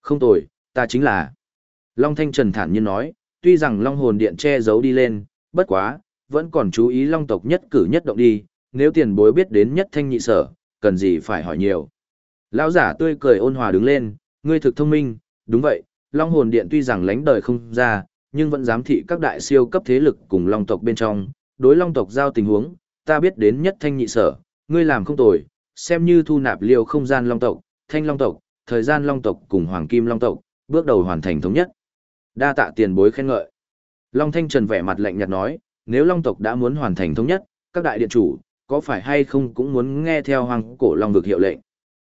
Không tồi, ta chính là. Long Thanh Trần thản nhiên nói, tuy rằng Long hồn điện che giấu đi lên, bất quá, vẫn còn chú ý Long tộc nhất cử nhất động đi, nếu tiền bối biết đến nhất thanh nhị sở, cần gì phải hỏi nhiều. Lão giả tươi cười ôn hòa đứng lên, ngươi thực thông minh, đúng vậy, Long hồn điện tuy rằng lánh đời không ra, nhưng vẫn giám thị các đại siêu cấp thế lực cùng Long tộc bên trong, đối Long tộc giao tình huống, ta biết đến nhất thanh nhị sở, ngươi làm không tồi, xem như thu nạp liều không gian Long tộc, thanh Long tộc, thời gian Long tộc cùng Hoàng Kim Long tộc, bước đầu hoàn thành thống nhất. Đa tạ tiền bối khen ngợi. Long Thanh Trần vẻ mặt lạnh nhạt nói, nếu Long tộc đã muốn hoàn thành thống nhất, các đại điện chủ, có phải hay không cũng muốn nghe theo hoàng cổ Long vực hiệu lệnh.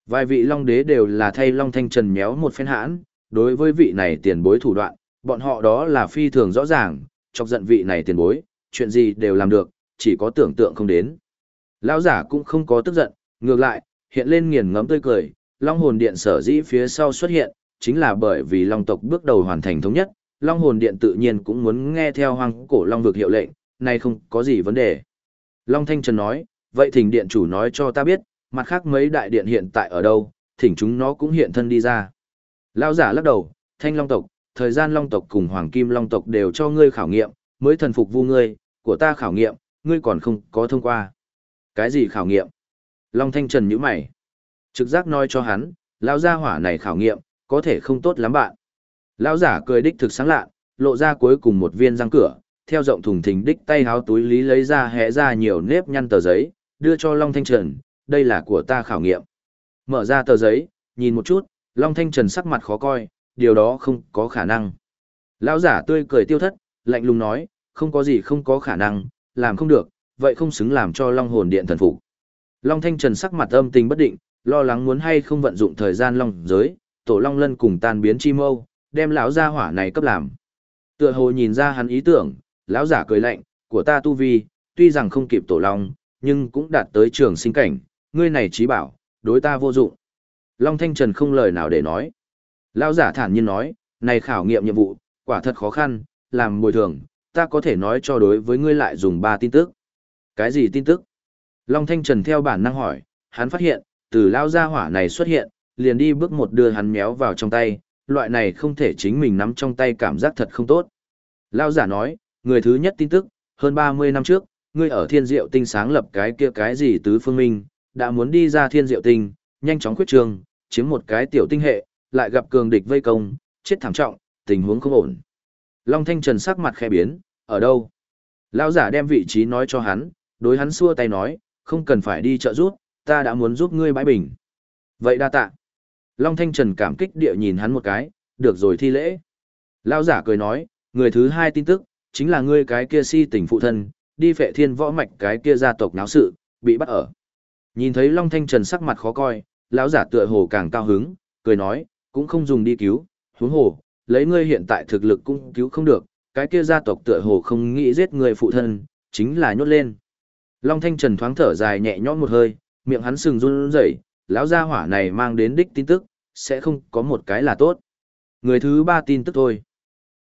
Vài vị Long đế đều là thay Long Thanh Trần méo một phen hãn, đối với vị này tiền bối thủ đoạn, bọn họ đó là phi thường rõ ràng, chọc giận vị này tiền bối, chuyện gì đều làm được, chỉ có tưởng tượng không đến. Lão giả cũng không có tức giận, ngược lại, hiện lên nghiền ngẫm tươi cười, Long hồn điện sở dĩ phía sau xuất hiện, chính là bởi vì Long tộc bước đầu hoàn thành thống nhất, Long hồn điện tự nhiên cũng muốn nghe theo hoàng cổ Long vực hiệu lệnh, này không có gì vấn đề. Long Thanh Trần nói, vậy thỉnh điện chủ nói cho ta biết, mặt khác mấy đại điện hiện tại ở đâu, thỉnh chúng nó cũng hiện thân đi ra. Lão giả lắc đầu, Thanh Long tộc, thời gian Long tộc cùng Hoàng Kim Long tộc đều cho ngươi khảo nghiệm, mới thần phục vu ngươi, của ta khảo nghiệm, ngươi còn không có thông qua. Cái gì khảo nghiệm? Long Thanh Trần nhíu mày. Trực giác nói cho hắn, lão gia hỏa này khảo nghiệm, có thể không tốt lắm bạn. Lão giả cười đích thực sáng lạ, lộ ra cuối cùng một viên răng cửa, theo rộng thùng thình đích tay háo túi lý lấy ra hẽ ra nhiều nếp nhăn tờ giấy, đưa cho Long Thanh Trần, đây là của ta khảo nghiệm. Mở ra tờ giấy, nhìn một chút, Long Thanh Trần sắc mặt khó coi, điều đó không có khả năng. Lão giả tươi cười tiêu thất, lạnh lùng nói, không có gì không có khả năng, làm không được, vậy không xứng làm cho Long hồn điện thần phục. Long Thanh Trần sắc mặt âm tình bất định, lo lắng muốn hay không vận dụng thời gian Long giới, tổ Long Lân cùng tan biến chi mâu, đem lão gia hỏa này cấp làm. Tựa hồ nhìn ra hắn ý tưởng, lão giả cười lạnh, của ta tu vi, tuy rằng không kịp tổ long, nhưng cũng đạt tới trường sinh cảnh, ngươi này trí bảo, đối ta vô dụng. Long Thanh Trần không lời nào để nói. Lão giả thản nhiên nói, này khảo nghiệm nhiệm vụ, quả thật khó khăn, làm bồi thường, ta có thể nói cho đối với ngươi lại dùng ba tin tức. Cái gì tin tức? Long Thanh Trần theo bản năng hỏi, hắn phát hiện, từ lao gia hỏa này xuất hiện, liền đi bước một đưa hắn méo vào trong tay, loại này không thể chính mình nắm trong tay cảm giác thật không tốt. Lao giả nói, người thứ nhất tin tức, hơn 30 năm trước, ngươi ở thiên diệu tinh sáng lập cái kia cái gì tứ phương minh, đã muốn đi ra thiên diệu tinh, nhanh chóng khuyết trường, chiếm một cái tiểu tinh hệ, lại gặp cường địch vây công, chết thảm trọng, tình huống không ổn. Long Thanh Trần sắc mặt khẽ biến, ở đâu? Lão giả đem vị trí nói cho hắn, đối hắn xua tay nói, không cần phải đi trợ giúp, ta đã muốn giúp ngươi bãi bình. Vậy đa tạ. Long Thanh Trần cảm kích địa nhìn hắn một cái, được rồi thi lễ. Lão giả cười nói, người thứ hai tin tức, chính là ngươi cái kia si tình phụ thân, đi phệ thiên võ mạch cái kia gia tộc náo sự, bị bắt ở. Nhìn thấy Long Thanh Trần sắc mặt khó coi, lão giả tựa hồ càng cao hứng, cười nói, cũng không dùng đi cứu, huống hồ, lấy ngươi hiện tại thực lực cũng cứu không được, cái kia gia tộc tựa hồ không nghĩ giết người phụ thân, chính là nhốt lên. Long Thanh Trần thoáng thở dài nhẹ nhõm một hơi, miệng hắn sừng run rẩy, lão gia hỏa này mang đến đích tin tức, sẽ không có một cái là tốt. Người thứ ba tin tức thôi.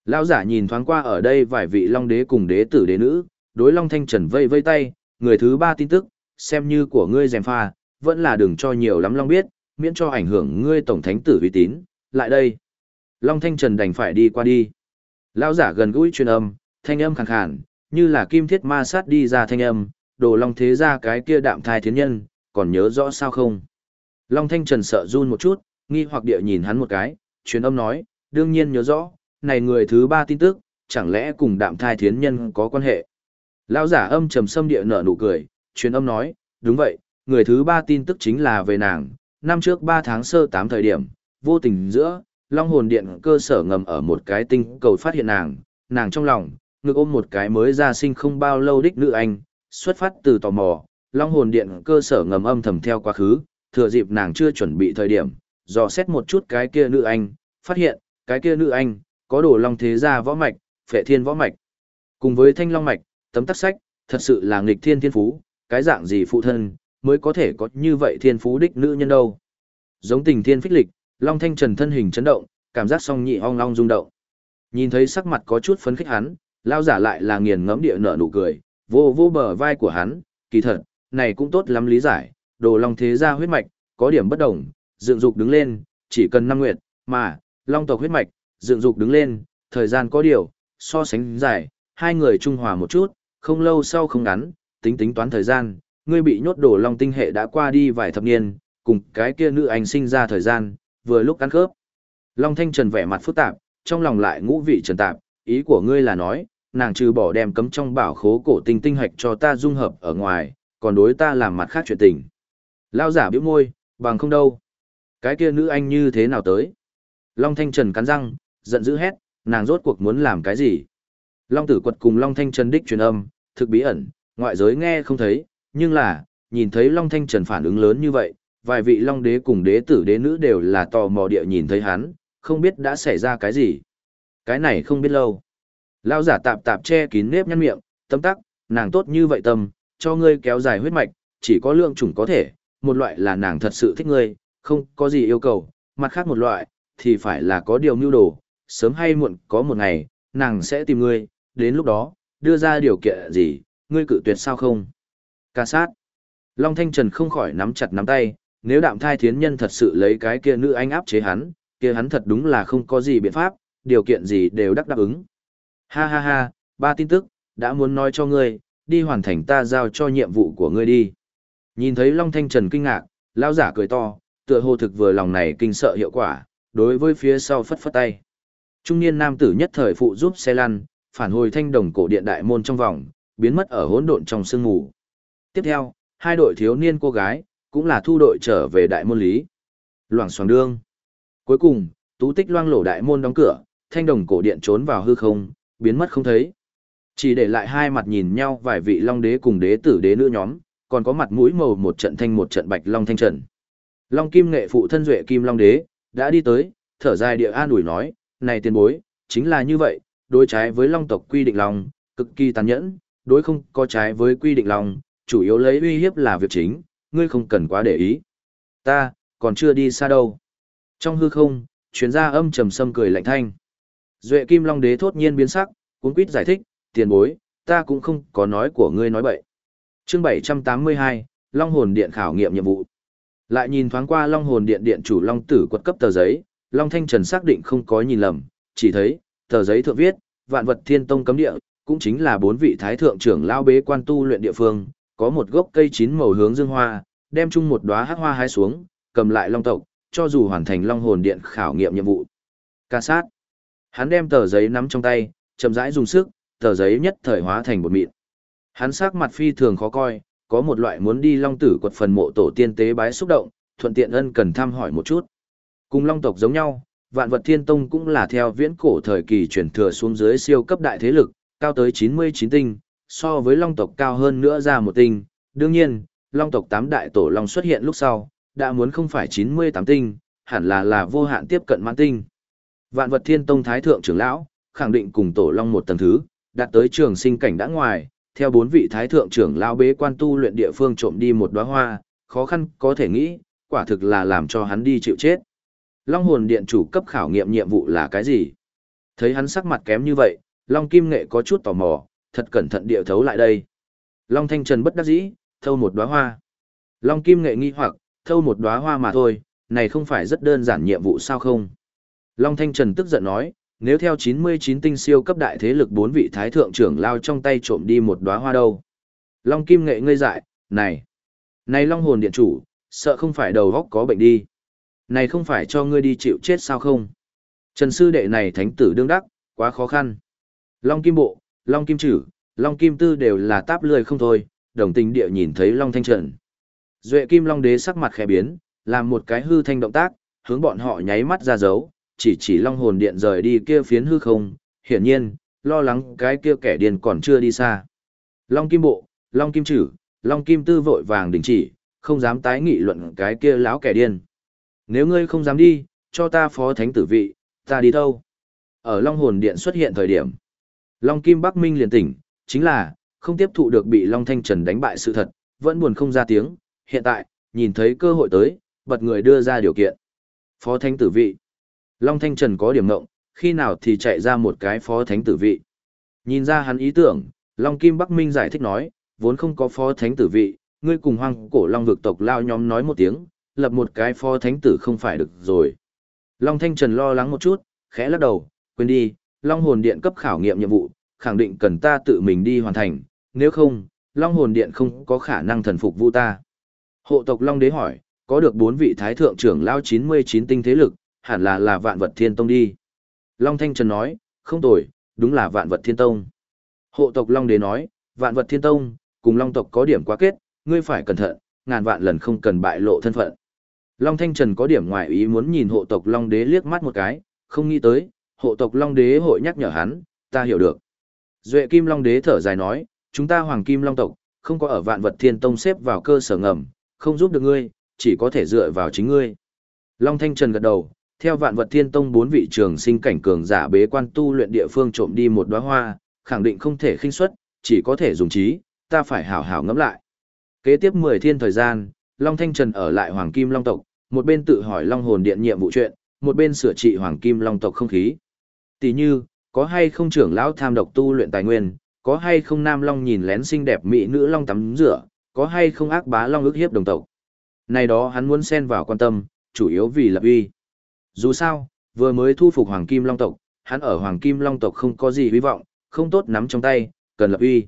Lão giả nhìn thoáng qua ở đây vài vị long đế cùng đế tử đế nữ, đối long thanh trần vây vây tay, người thứ ba tin tức, xem như của ngươi dèm pha, vẫn là đừng cho nhiều lắm long biết, miễn cho ảnh hưởng ngươi tổng thánh tử uy tín, lại đây. Long thanh trần đành phải đi qua đi. Lão giả gần gũi truyền âm, thanh âm khàn khàn, như là kim thiết ma sát đi ra thanh âm, đồ long thế ra cái kia đạm thai thiến nhân, còn nhớ rõ sao không? Long thanh trần sợ run một chút, nghi hoặc địa nhìn hắn một cái, truyền âm nói, đương nhiên nhớ rõ, này người thứ ba tin tức, chẳng lẽ cùng đạm thai thiến nhân có quan hệ? Lão giả âm trầm sâm địa nở nụ cười, truyền âm nói, đúng vậy, người thứ ba tin tức chính là về nàng, năm trước ba tháng sơ tám thời điểm, vô tình giữa, Long hồn điện cơ sở ngầm ở một cái tinh cầu phát hiện nàng, nàng trong lòng, ngực ôm một cái mới ra sinh không bao lâu đích nữ anh, xuất phát từ tò mò, Long hồn điện cơ sở ngầm âm thầm theo quá khứ, thừa dịp nàng chưa chuẩn bị thời điểm, dò xét một chút cái kia nữ anh, phát hiện, cái kia nữ anh, có đồ long thế gia võ mạch, phệ thiên võ mạch. Cùng với thanh long mạch, tấm tắc sách, thật sự là nghịch thiên thiên phú, cái dạng gì phụ thân, mới có thể có như vậy thiên phú đích nữ nhân đâu. Giống tình thiên phích lịch, long thanh trần thân hình chấn động, cảm giác song nhị ong long rung động. Nhìn thấy sắc mặt có chút phấn khích hắn, lao giả lại là nghiền ngẫm địa nở nụ cười, vô vô bờ vai của hắn, kỳ thật, này cũng tốt lắm lý giải, đồ long thế gia huyết mạch, có điểm bất đồng, dựng dục đứng lên, chỉ cần năm nguyệt, mà, long tộc huyết mạch, dựng dục đứng lên, thời gian có điều, so sánh dài, hai người trung hòa một chút, không lâu sau không ngắn, tính tính toán thời gian, ngươi bị nhốt đổ long tinh hệ đã qua đi vài thập niên, cùng cái kia nữ anh sinh ra thời gian, vừa lúc ăn khớp. Long Thanh Trần vẻ mặt phức tạp, trong lòng lại ngũ vị trần tạp, ý của ngươi là nói, nàng trừ bỏ đem cấm trong bảo khố cổ tinh tinh hạch cho ta dung hợp ở ngoài, còn đối ta làm mặt khác chuyện tình. Lao giả biểu môi, bằng không đâu. Cái kia nữ anh như thế nào tới? Long Thanh Trần cắn răng, giận dữ hét, nàng rốt cuộc muốn làm cái gì? Long tử quật cùng Long Thanh Trần đích truyền âm, thực bí ẩn, ngoại giới nghe không thấy, nhưng là, nhìn thấy Long Thanh Trần phản ứng lớn như vậy, vài vị Long đế cùng đế tử đế nữ đều là tò mò địa nhìn thấy hắn, không biết đã xảy ra cái gì. Cái này không biết lâu. Lao giả tạp tạp che kín nếp nhăn miệng, tâm tắc, nàng tốt như vậy tâm, cho ngươi kéo dài huyết mạch, chỉ có lượng chủng có thể, một loại là nàng thật sự thích ngươi, không có gì yêu cầu, mặt khác một loại, thì phải là có điều mưu đồ, sớm hay muộn có một ngày, nàng sẽ tìm ngươi, đến lúc đó, đưa ra điều kiện gì, ngươi cự tuyệt sao không? Ca sát. Long Thanh Trần không khỏi nắm chặt nắm tay, nếu đạm thai thiến nhân thật sự lấy cái kia nữ anh áp chế hắn, kia hắn thật đúng là không có gì biện pháp, điều kiện gì đều đắc đáp ứng. Ha ha ha, ba tin tức, đã muốn nói cho ngươi, đi hoàn thành ta giao cho nhiệm vụ của ngươi đi. Nhìn thấy Long Thanh Trần kinh ngạc, lão giả cười to, tựa hồ thực vừa lòng này kinh sợ hiệu quả, đối với phía sau phất phất tay. Trung niên nam tử nhất thời phụ giúp xe lăn, phản hồi thanh đồng cổ điện đại môn trong vòng, biến mất ở hỗn độn trong sương mù. Tiếp theo, hai đội thiếu niên cô gái, cũng là thu đội trở về đại môn lý. Loảng xoảng đương. Cuối cùng, tú tích loang lổ đại môn đóng cửa, thanh đồng cổ điện trốn vào hư không, biến mất không thấy. Chỉ để lại hai mặt nhìn nhau vài vị long đế cùng đế tử đế nữ nhóm, còn có mặt mũi màu một trận thanh một trận bạch long thanh trần. Long kim nghệ phụ thân duệ kim long đế, đã đi tới, thở dài địa an ủi nói, này tiền bối, chính là như vậy, đối trái với long tộc quy định long, cực kỳ tàn nhẫn, đối không có trái với quy định long, chủ yếu lấy uy hiếp là việc chính, ngươi không cần quá để ý. Ta, còn chưa đi xa đâu. Trong hư không, chuyến ra âm trầm sâm cười lạnh thanh. Duệ kim long đế thốt nhiên biến sắc, cuốn quýt giải thích, tiền bối, ta cũng không có nói của ngươi nói bậy. Chương 782, Long hồn điện khảo nghiệm nhiệm vụ. Lại nhìn thoáng qua Long hồn điện điện chủ Long tử quật cấp tờ giấy, Long Thanh Trần xác định không có nhìn lầm, chỉ thấy, tờ giấy thượng viết, vạn vật thiên tông cấm địa, cũng chính là bốn vị thái thượng trưởng lao bế quan tu luyện địa phương, có một gốc cây chín màu hướng dương hoa, đem chung một đóa hắc hoa hái xuống, cầm lại long tộc, cho dù hoàn thành long hồn điện khảo nghiệm nhiệm vụ. Ca sát. Hắn đem tờ giấy nắm trong tay, chậm rãi dùng sức, tờ giấy nhất thời hóa thành bột mịn. Hắn sắc mặt phi thường khó coi, có một loại muốn đi long tử quật phần mộ tổ tiên tế bái xúc động, thuận tiện ân cần thăm hỏi một chút. Cùng long tộc giống nhau, vạn vật thiên tông cũng là theo viễn cổ thời kỳ chuyển thừa xuống dưới siêu cấp đại thế lực, cao tới 99 tinh, so với long tộc cao hơn nữa ra một tinh. Đương nhiên, long tộc tám đại tổ long xuất hiện lúc sau, đã muốn không phải 98 tinh, hẳn là là vô hạn tiếp cận mãn tinh. Vạn vật thiên tông thái thượng trưởng lão, khẳng định cùng tổ long một tầng thứ, đạt tới trường sinh cảnh đã ngoài, theo bốn vị thái thượng trưởng lão bế quan tu luyện địa phương trộm đi một đóa hoa, khó khăn có thể nghĩ, quả thực là làm cho hắn đi chịu chết. Long hồn điện chủ cấp khảo nghiệm nhiệm vụ là cái gì? Thấy hắn sắc mặt kém như vậy, Long Kim Nghệ có chút tò mò, thật cẩn thận địa thấu lại đây. Long Thanh Trần bất đắc dĩ, thâu một đóa hoa. Long Kim Nghệ nghi hoặc, thâu một đóa hoa mà thôi, này không phải rất đơn giản nhiệm vụ sao không? Long Thanh Trần tức giận nói, nếu theo 99 tinh siêu cấp đại thế lực bốn vị thái thượng trưởng lao trong tay trộm đi một đóa hoa đâu. Long Kim Nghệ ngây dại, này, này Long hồn điện chủ, sợ không phải đầu góc có bệnh đi. Này không phải cho ngươi đi chịu chết sao không? Trần sư đệ này thánh tử đương đắc, quá khó khăn. Long Kim Bộ, Long Kim Trử, Long Kim Tư đều là táp lười không thôi, đồng tình địa nhìn thấy Long Thanh Trần. Duệ Kim Long Đế sắc mặt khẽ biến, làm một cái hư thanh động tác, hướng bọn họ nháy mắt ra dấu, chỉ chỉ long hồn điện rời đi kia phiến hư không, hiển nhiên, lo lắng cái kia kẻ điên còn chưa đi xa. Long kim bộ, long kim chử, long kim tư vội vàng đình chỉ, không dám tái nghị luận cái kia láo kẻ điên. Nếu ngươi không dám đi, cho ta phó thánh tử vị, ta đi đâu? Ở long hồn điện xuất hiện thời điểm. Long kim Bắc Minh liền tỉnh, chính là, không tiếp thụ được bị Long Thanh Trần đánh bại sự thật, vẫn buồn không ra tiếng, hiện tại, nhìn thấy cơ hội tới, bật người đưa ra điều kiện. Phó thánh tử vị. Long Thanh Trần có điểm ngộng, khi nào thì chạy ra một cái phó thánh tử vị. Nhìn ra hắn ý tưởng, Long Kim Bắc Minh giải thích nói, vốn không có phó thánh tử vị, ngươi cùng hoang cổ Long vực tộc lao nhóm nói một tiếng, lập một cái phó thánh tử không phải được rồi. Long Thanh Trần lo lắng một chút, khẽ lắc đầu, quên đi, Long hồn điện cấp khảo nghiệm nhiệm vụ, khẳng định cần ta tự mình đi hoàn thành, nếu không, Long hồn điện không có khả năng thần phục vu ta. Hộ tộc Long đế hỏi, có được bốn vị thái thượng trưởng lao 99 tinh thế lực, hẳn là là vạn vật thiên tông đi. Long Thanh Trần nói, không tồi, đúng là vạn vật thiên tông. Hộ tộc Long đế nói, vạn vật thiên tông, cùng Long tộc có điểm quá kết, ngươi phải cẩn thận, ngàn vạn lần không cần bại lộ thân phận. Long Thanh Trần có điểm ngoại ý muốn nhìn hộ tộc Long đế liếc mắt một cái, không nghĩ tới, hộ tộc Long đế hội nhắc nhở hắn, ta hiểu được. Duệ Kim Long đế thở dài nói, chúng ta Hoàng Kim Long tộc, không có ở vạn vật thiên tông xếp vào cơ sở ngầm, không giúp được ngươi, chỉ có thể dựa vào chính ngươi. Long Thanh Trần gật đầu, theo vạn vật thiên tông bốn vị trường sinh cảnh cường giả bế quan tu luyện địa phương trộm đi một đóa hoa, khẳng định không thể khinh suất, chỉ có thể dùng trí, ta phải hảo hảo ngẫm lại. Kế tiếp 10 thiên thời gian, Long Thanh Trần ở lại Hoàng Kim Long tộc, một bên tự hỏi Long hồn điện nhiệm vụ chuyện, một bên sửa trị Hoàng Kim Long tộc không khí. Tỷ như, có hay không trưởng lão tham độc tu luyện tài nguyên, có hay không nam long nhìn lén xinh đẹp mỹ nữ long tắm rửa, có hay không ác bá long ức hiếp đồng tộc. Này đó hắn muốn xen vào quan tâm, chủ yếu vì lập uy. Dù sao, vừa mới thu phục Hoàng Kim Long tộc, hắn ở Hoàng Kim Long tộc không có gì hy vọng, không tốt nắm trong tay, cần lập uy.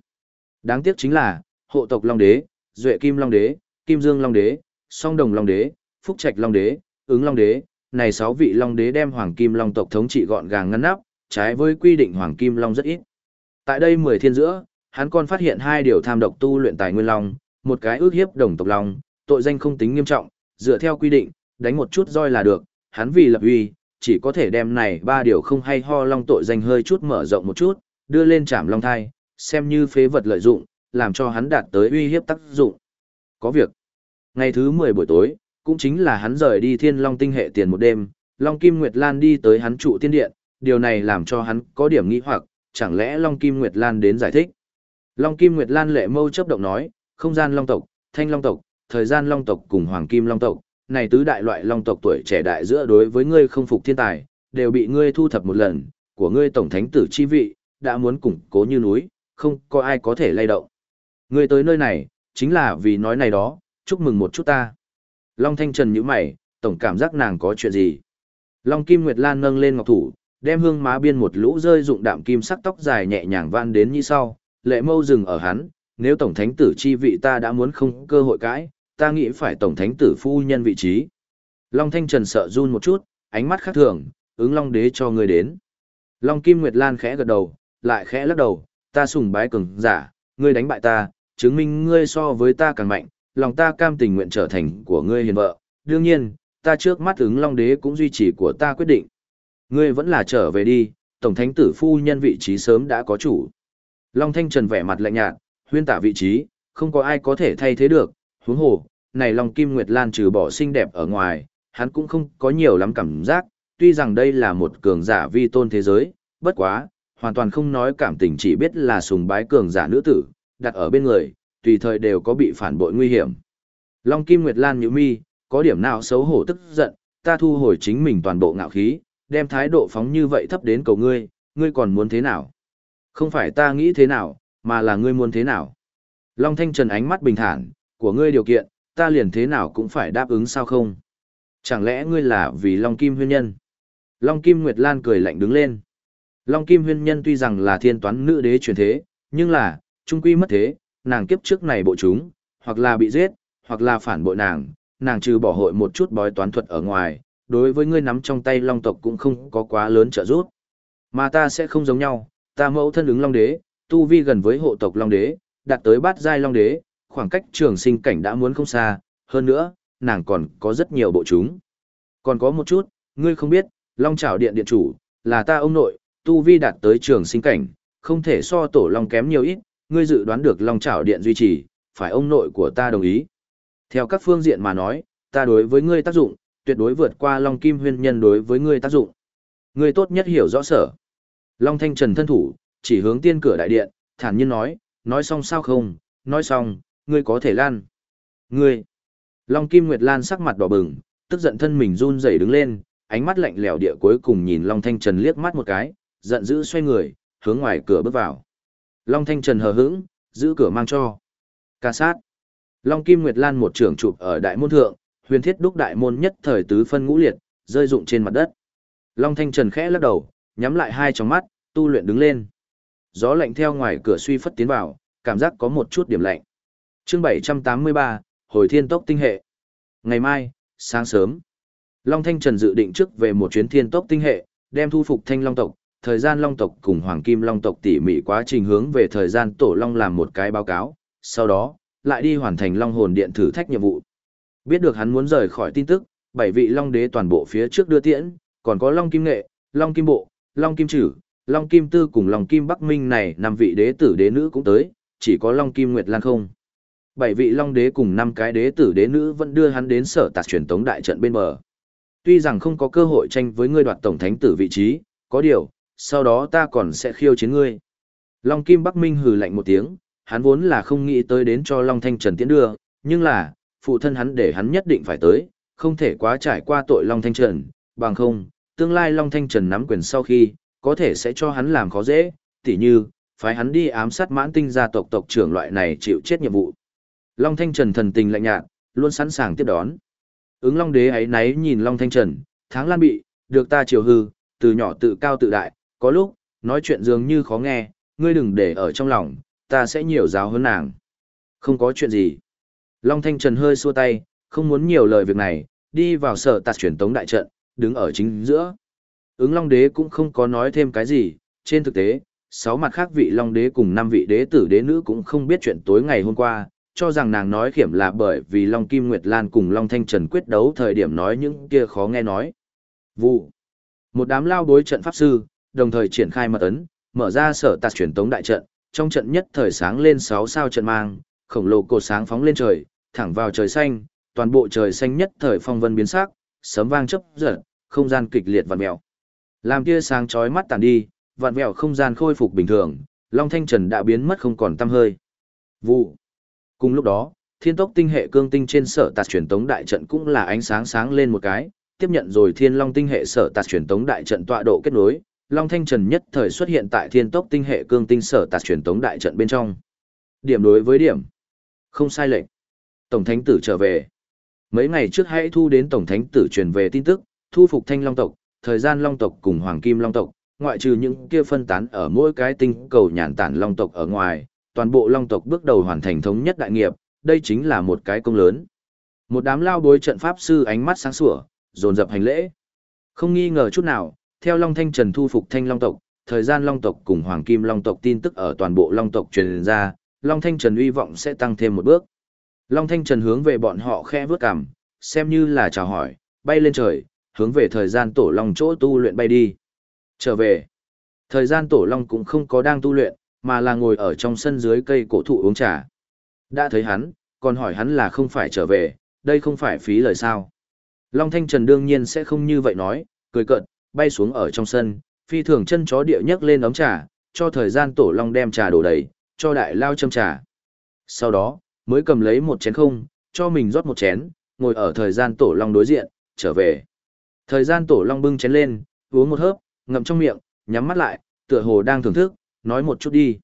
Đáng tiếc chính là, hộ tộc Long Đế, Duệ Kim Long Đế, Kim Dương Long Đế, Song Đồng Long Đế, Phúc Trạch Long Đế, Ứng Long Đế, này sáu vị Long Đế đem Hoàng Kim Long tộc thống trị gọn gàng ngăn nắp, trái với quy định Hoàng Kim Long rất ít. Tại đây mười thiên giữa, hắn còn phát hiện hai điều tham độc tu luyện tài nguyên long, một cái ước hiếp đồng tộc long, tội danh không tính nghiêm trọng, dựa theo quy định, đánh một chút roi là được, hắn vì lập uy, chỉ có thể đem này ba điều không hay ho long tội danh hơi chút mở rộng một chút, đưa lên trảm long thai, xem như phế vật lợi dụng, làm cho hắn đạt tới uy hiếp tác dụng. Có việc. Ngày thứ 10 buổi tối, cũng chính là hắn rời đi thiên long tinh hệ tiền một đêm, Long Kim Nguyệt Lan đi tới hắn trụ tiên điện, điều này làm cho hắn có điểm nghi hoặc, chẳng lẽ Long Kim Nguyệt Lan đến giải thích. Long Kim Nguyệt Lan lệ mâu chấp động nói, không gian long tộc, thanh long tộc, thời gian long tộc cùng hoàng kim long tộc, này tứ đại loại long tộc tuổi trẻ đại giữa đối với ngươi không phục thiên tài, đều bị ngươi thu thập một lần, của ngươi tổng thánh tử chi vị, đã muốn củng cố như núi, không có ai có thể lay động. Ngươi tới nơi này, chính là vì nói này đó, chúc mừng một chút ta. Long Thanh Trần Như mày, tổng cảm giác nàng có chuyện gì. Long Kim Nguyệt Lan nâng lên ngọc thủ, đem hương má biên một lũ rơi dụng đạm kim sắc tóc dài nhẹ nhàng van đến như sau, lệ mâu dừng ở hắn, nếu tổng thánh tử chi vị ta đã muốn không cơ hội cãi, ta nghĩ phải tổng thánh tử phu nhân vị trí. Long Thanh Trần sợ run một chút, ánh mắt khác thường, ứng Long Đế cho người đến. Long Kim Nguyệt Lan khẽ gật đầu, lại khẽ lắc đầu, ta sùng bái cường giả, ngươi đánh bại ta, chứng minh ngươi so với ta càng mạnh, lòng ta cam tình nguyện trở thành của ngươi hiền vợ. Đương nhiên, ta trước mắt ứng Long Đế cũng duy trì của ta quyết định. Ngươi vẫn là trở về đi, tổng thánh tử phu nhân vị trí sớm đã có chủ. Long Thanh Trần vẻ mặt lạnh nhạt, huyên tả vị trí, không có ai có thể thay thế được, huống hồ, này Long Kim Nguyệt Lan trừ bỏ xinh đẹp ở ngoài, hắn cũng không có nhiều lắm cảm giác, tuy rằng đây là một cường giả vi tôn thế giới, bất quá, hoàn toàn không nói cảm tình chỉ biết là sùng bái cường giả nữ tử, đặt ở bên người, tùy thời đều có bị phản bội nguy hiểm. Long Kim Nguyệt Lan nhíu mi, có điểm nào xấu hổ tức giận, ta thu hồi chính mình toàn bộ ngạo khí, đem thái độ phóng như vậy thấp đến cầu ngươi, ngươi còn muốn thế nào? Không phải ta nghĩ thế nào, mà là ngươi muốn thế nào? Long Thanh Trần ánh mắt bình thản, của ngươi điều kiện, ta liền thế nào cũng phải đáp ứng sao không? Chẳng lẽ ngươi là vì Long Kim huyên nhân? Long Kim Nguyệt Lan cười lạnh đứng lên. Long Kim huyên nhân tuy rằng là thiên toán nữ đế truyền thế, nhưng là, trung quy mất thế, nàng kiếp trước này bộ chúng, hoặc là bị giết, hoặc là phản bội nàng, nàng trừ bỏ hội một chút bói toán thuật ở ngoài, đối với ngươi nắm trong tay long tộc cũng không có quá lớn trợ giúp. Mà ta sẽ không giống nhau, ta mẫu thân ứng long đế, tu vi gần với hộ tộc long đế, đạt tới bát giai long đế, khoảng cách trường sinh cảnh đã muốn không xa, hơn nữa, nàng còn có rất nhiều bộ chúng. Còn có một chút, ngươi không biết, Long Trảo Điện điện chủ, là ta ông nội, tu vi đạt tới trường sinh cảnh, không thể so tổ long kém nhiều ít, ngươi dự đoán được Long Trảo Điện duy trì, phải ông nội của ta đồng ý. Theo các phương diện mà nói, ta đối với ngươi tác dụng, tuyệt đối vượt qua Long Kim Huyên Nhân đối với ngươi tác dụng. Ngươi tốt nhất hiểu rõ sở. Long Thanh Trần thân thủ, chỉ hướng tiên cửa đại điện, thản nhiên nói, nói xong sao không, nói xong, ngươi có thể lan. Ngươi. Long Kim Nguyệt Lan sắc mặt đỏ bừng, tức giận thân mình run rẩy đứng lên, ánh mắt lạnh lẽo địa cuối cùng nhìn Long Thanh Trần liếc mắt một cái, giận dữ xoay người, hướng ngoài cửa bước vào. Long Thanh Trần hờ hững, giữ cửa mang cho. Ca sát. Long Kim Nguyệt Lan một trưởng chụp ở đại môn thượng, huyền thiết đúc đại môn nhất thời tứ phân ngũ liệt, rơi rụng trên mặt đất. Long Thanh Trần khẽ lắc đầu, nhắm lại hai tròng mắt, tu luyện đứng lên. Gió lạnh theo ngoài cửa suy phất tiến vào, cảm giác có một chút điểm lạnh. Chương 783, Hồi Thiên Tốc Tinh Hệ. Ngày mai, sáng sớm, Long Thanh Trần dự định trước về một chuyến Thiên Tốc Tinh Hệ, đem thu phục Thanh Long tộc, thời gian Long tộc cùng Hoàng Kim Long tộc tỉ mỉ quá trình hướng về thời gian Tổ Long làm một cái báo cáo, sau đó, lại đi hoàn thành Long Hồn Điện thử thách nhiệm vụ. Biết được hắn muốn rời khỏi tin tức, bảy vị Long Đế toàn bộ phía trước đưa tiễn, còn có Long Kim Nghệ, Long Kim Bộ, Long Kim Trử, Long Kim Tư cùng Long Kim Bắc Minh này năm vị đế tử đế nữ cũng tới, chỉ có Long Kim Nguyệt Lan không. Bảy vị Long Đế cùng năm cái đế tử đế nữ vẫn đưa hắn đến sở tạc truyền tống đại trận bên bờ. Tuy rằng không có cơ hội tranh với ngươi đoạt tổng thánh tử vị trí, có điều, sau đó ta còn sẽ khiêu chiến ngươi. Long Kim Bắc Minh hừ lạnh một tiếng, hắn vốn là không nghĩ tới đến cho Long Thanh Trần tiến đưa, nhưng là, phụ thân hắn để hắn nhất định phải tới, không thể quá trải qua tội Long Thanh Trần, bằng không, tương lai Long Thanh Trần nắm quyền sau khi, có thể sẽ cho hắn làm khó dễ, tỉ như, phái hắn đi ám sát mãn tinh gia tộc tộc trưởng loại này chịu chết nhiệm vụ. Long Thanh Trần thần tình lạnh nhạt, luôn sẵn sàng tiếp đón. Ứng Long Đế ấy náy nhìn Long Thanh Trần, tháng lan bị, được ta chiều hư, từ nhỏ tự cao tự đại, có lúc, nói chuyện dường như khó nghe, ngươi đừng để ở trong lòng, ta sẽ nhiều giáo hơn nàng. Không có chuyện gì. Long Thanh Trần hơi xua tay, không muốn nhiều lời việc này, đi vào sở tạt truyền tống đại trận, đứng ở chính giữa. Ứng Long Đế cũng không có nói thêm cái gì, trên thực tế, sáu mặt khác vị Long Đế cùng năm vị đế tử đế nữ cũng không biết chuyện tối ngày hôm qua, cho rằng nàng nói khiểm là bởi vì Long Kim Nguyệt Lan cùng Long Thanh Trần quyết đấu thời điểm nói những kia khó nghe nói. Vụ. Một đám lao đối trận pháp sư, đồng thời triển khai mật ấn, mở ra sở tạt truyền tống đại trận, trong trận nhất thời sáng lên sáu sao trận mang, khổng lồ cột sáng phóng lên trời, thẳng vào trời xanh, toàn bộ trời xanh nhất thời phong vân biến sắc, sấm vang chớp giật, không gian kịch liệt vặn mèo. Làm tia sáng chói mắt tàn đi, vặn vẹo không gian khôi phục bình thường, Long Thanh Trần đã biến mất không còn tăm hơi. Vụ. Cùng lúc đó, thiên tốc tinh hệ cương tinh trên sở tạt truyền tống đại trận cũng là ánh sáng sáng lên một cái, tiếp nhận rồi thiên long tinh hệ sở tạt truyền tống đại trận tọa độ kết nối, Long Thanh Trần nhất thời xuất hiện tại thiên tốc tinh hệ cương tinh sở tạt truyền tống đại trận bên trong. Điểm đối với điểm. Không sai lệch. Tổng thánh tử trở về. Mấy ngày trước hãy thu đến Tổng thánh tử truyền về tin tức, thu phục thanh long tộc, thời gian long tộc cùng hoàng kim long tộc, ngoại trừ những kia phân tán ở mỗi cái tinh cầu nhàn tản long tộc ở ngoài, toàn bộ long tộc bước đầu hoàn thành thống nhất đại nghiệp, đây chính là một cái công lớn. Một đám lao bối trận pháp sư ánh mắt sáng sủa, dồn dập hành lễ. Không nghi ngờ chút nào, theo Long Thanh Trần thu phục Thanh Long tộc, thời gian Long tộc cùng Hoàng Kim Long tộc tin tức ở toàn bộ Long tộc truyền ra, Long Thanh Trần uy vọng sẽ tăng thêm một bước. Long Thanh Trần hướng về bọn họ khẽ vướt cằm, xem như là chào hỏi, bay lên trời, hướng về thời gian tổ long chỗ tu luyện bay đi. Trở về, thời gian tổ long cũng không có đang tu luyện, mà là ngồi ở trong sân dưới cây cổ thụ uống trà. Đã thấy hắn, còn hỏi hắn là không phải trở về, đây không phải phí lời sao. Long Thanh Trần đương nhiên sẽ không như vậy nói, cười cợt, bay xuống ở trong sân, phi thường chân chó địa nhấc lên ấm trà, cho thời gian tổ long đem trà đổ đầy, cho đại lao châm trà. Sau đó, mới cầm lấy một chén không, cho mình rót một chén, ngồi ở thời gian tổ long đối diện, trở về. Thời gian tổ long bưng chén lên, uống một hớp, ngậm trong miệng, nhắm mắt lại, tựa hồ đang thưởng thức, nói một chút đi.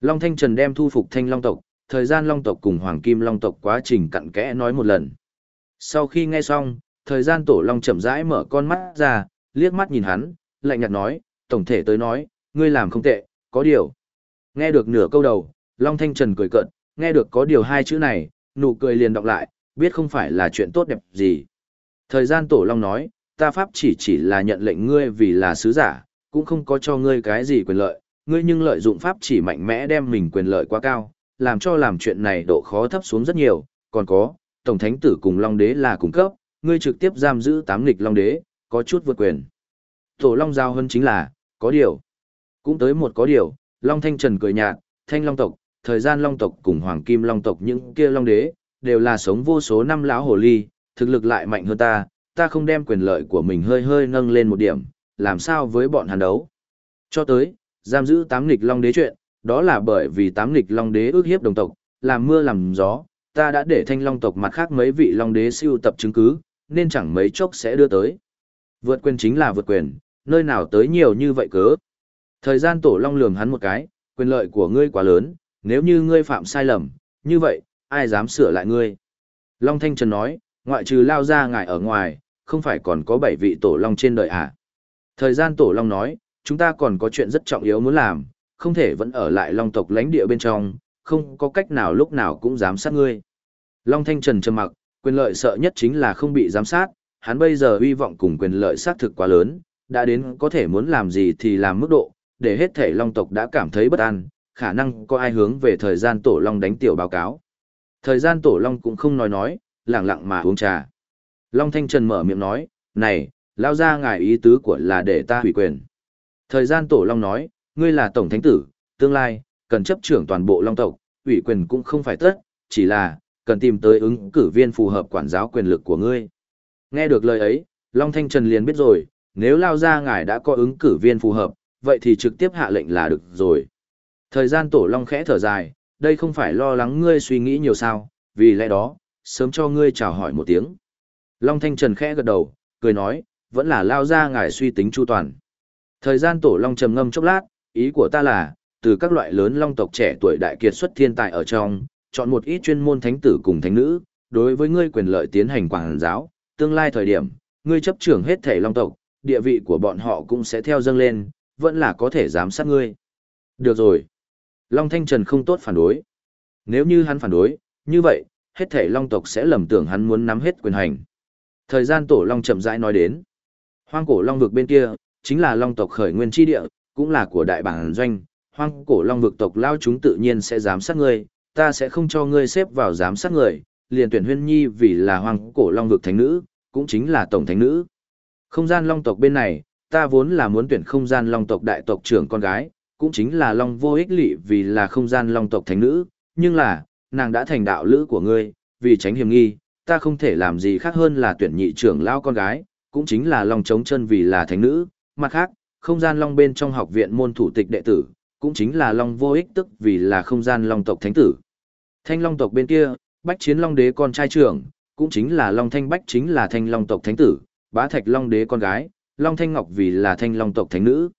Long Thanh Trần đem thu phục thanh long tộc, thời gian long tộc cùng hoàng kim long tộc quá trình cặn kẽ nói một lần. Sau khi nghe xong, thời gian tổ long chậm rãi mở con mắt ra, liếc mắt nhìn hắn, lạnh nhạt nói, tổng thể tới nói, ngươi làm không tệ, có điều. Nghe được nửa câu đầu, Long Thanh Trần cười cợt, nghe được có điều hai chữ này, nụ cười liền đọc lại, biết không phải là chuyện tốt đẹp gì. Thời gian tổ Long nói, ta pháp chỉ chỉ là nhận lệnh ngươi vì là sứ giả, cũng không có cho ngươi cái gì quyền lợi, ngươi nhưng lợi dụng pháp chỉ mạnh mẽ đem mình quyền lợi quá cao, làm cho làm chuyện này độ khó thấp xuống rất nhiều, còn có, Tổng Thánh Tử cùng Long Đế là cung cấp, ngươi trực tiếp giam giữ tám nghịch Long Đế, có chút vượt quyền. Tổ Long giao hơn chính là, có điều. Cũng tới một có điều, Long Thanh Trần cười nhạt, Thanh Long tộc, thời gian Long tộc cùng Hoàng Kim Long tộc những kia Long đế, đều là sống vô số năm lão hồ ly, thực lực lại mạnh hơn ta, ta không đem quyền lợi của mình hơi hơi nâng lên một điểm, làm sao với bọn hắn đấu. Cho tới, giam giữ tám nghịch Long đế chuyện, đó là bởi vì tám nghịch Long đế ước hiếp đồng tộc, làm mưa làm gió, ta đã để thanh long tộc mặt khác mấy vị long đế siêu tập chứng cứ, nên chẳng mấy chốc sẽ đưa tới. Vượt quyền chính là vượt quyền, nơi nào tới nhiều như vậy cớ. Thời gian tổ long lườm hắn một cái, quyền lợi của ngươi quá lớn, nếu như ngươi phạm sai lầm, như vậy, ai dám sửa lại ngươi. Long Thanh Trần nói, ngoại trừ lao ra ngài ở ngoài, không phải còn có bảy vị tổ long trên đời à. Thời gian tổ long nói, chúng ta còn có chuyện rất trọng yếu muốn làm, không thể vẫn ở lại long tộc lãnh địa bên trong, không có cách nào lúc nào cũng giám sát ngươi. Long Thanh Trần trầm mặc, quyền lợi sợ nhất chính là không bị giám sát, hắn bây giờ uy vọng cùng quyền lợi sát thực quá lớn, đã đến có thể muốn làm gì thì làm mức độ, để hết thể Long tộc đã cảm thấy bất an, khả năng có ai hướng về thời gian tổ Long đánh tiểu báo cáo. Thời gian tổ Long cũng không nói nói, lặng lặng mà uống trà. Long Thanh Trần mở miệng nói, này, lao ra ngài ý tứ của là để ta hủy quyền. Thời gian tổ Long nói, ngươi là tổng thánh tử, tương lai, cần chấp trưởng toàn bộ Long tộc, ủy quyền cũng không phải tất, chỉ là, cần tìm tới ứng cử viên phù hợp quản giáo quyền lực của ngươi. Nghe được lời ấy, Long Thanh Trần liền biết rồi, nếu lao ra ngài đã có ứng cử viên phù hợp, vậy thì trực tiếp hạ lệnh là được rồi. Thời gian tổ Long khẽ thở dài, đây không phải lo lắng ngươi suy nghĩ nhiều sao, vì lẽ đó, sớm cho ngươi chào hỏi một tiếng. Long Thanh Trần khẽ gật đầu, cười nói, vẫn là lao ra ngài suy tính chu toàn. Thời gian tổ Long trầm ngâm chốc lát, ý của ta là, từ các loại lớn long tộc trẻ tuổi đại kiệt xuất thiên tài ở trong, chọn một ít chuyên môn thánh tử cùng thánh nữ, đối với ngươi quyền lợi tiến hành quảng giáo, tương lai thời điểm, ngươi chấp trưởng hết thể long tộc, địa vị của bọn họ cũng sẽ theo dâng lên, vẫn là có thể giám sát ngươi. Được rồi. Long Thanh Trần không tốt phản đối. Nếu như hắn phản đối, như vậy, hết thể long tộc sẽ lầm tưởng hắn muốn nắm hết quyền hành. Thời gian tổ long chậm rãi nói đến. Hoang cổ long vực bên kia, chính là long tộc khởi nguyên tri địa, cũng là của đại bản doanh. Hoang cổ long vực tộc lao chúng tự nhiên sẽ giám sát ngươi, ta sẽ không cho ngươi xếp vào giám sát người, liền tuyển huyên nhi vì là hoang cổ long vực thánh nữ, cũng chính là tổng thánh nữ. Không gian long tộc bên này, ta vốn là muốn tuyển không gian long tộc đại tộc trưởng con gái, cũng chính là long vô ích lị vì là không gian long tộc thánh nữ, nhưng là, nàng đã thành đạo lữ của ngươi, vì tránh hiểm nghi, ta không thể làm gì khác hơn là tuyển nhị trưởng lao con gái, cũng chính là long chống chân vì là thánh nữ, mặt khác, không gian long bên trong học viện môn thủ tịch đệ tử, cũng chính là long vô ích tức vì là không gian long tộc thánh tử. Thanh Long tộc bên kia, Bách Chiến Long đế con trai trưởng, cũng chính là Long Thanh Bách chính là Thanh Long tộc thánh tử, Bá Thạch Long đế con gái, Long Thanh Ngọc vì là Thanh Long tộc thánh nữ.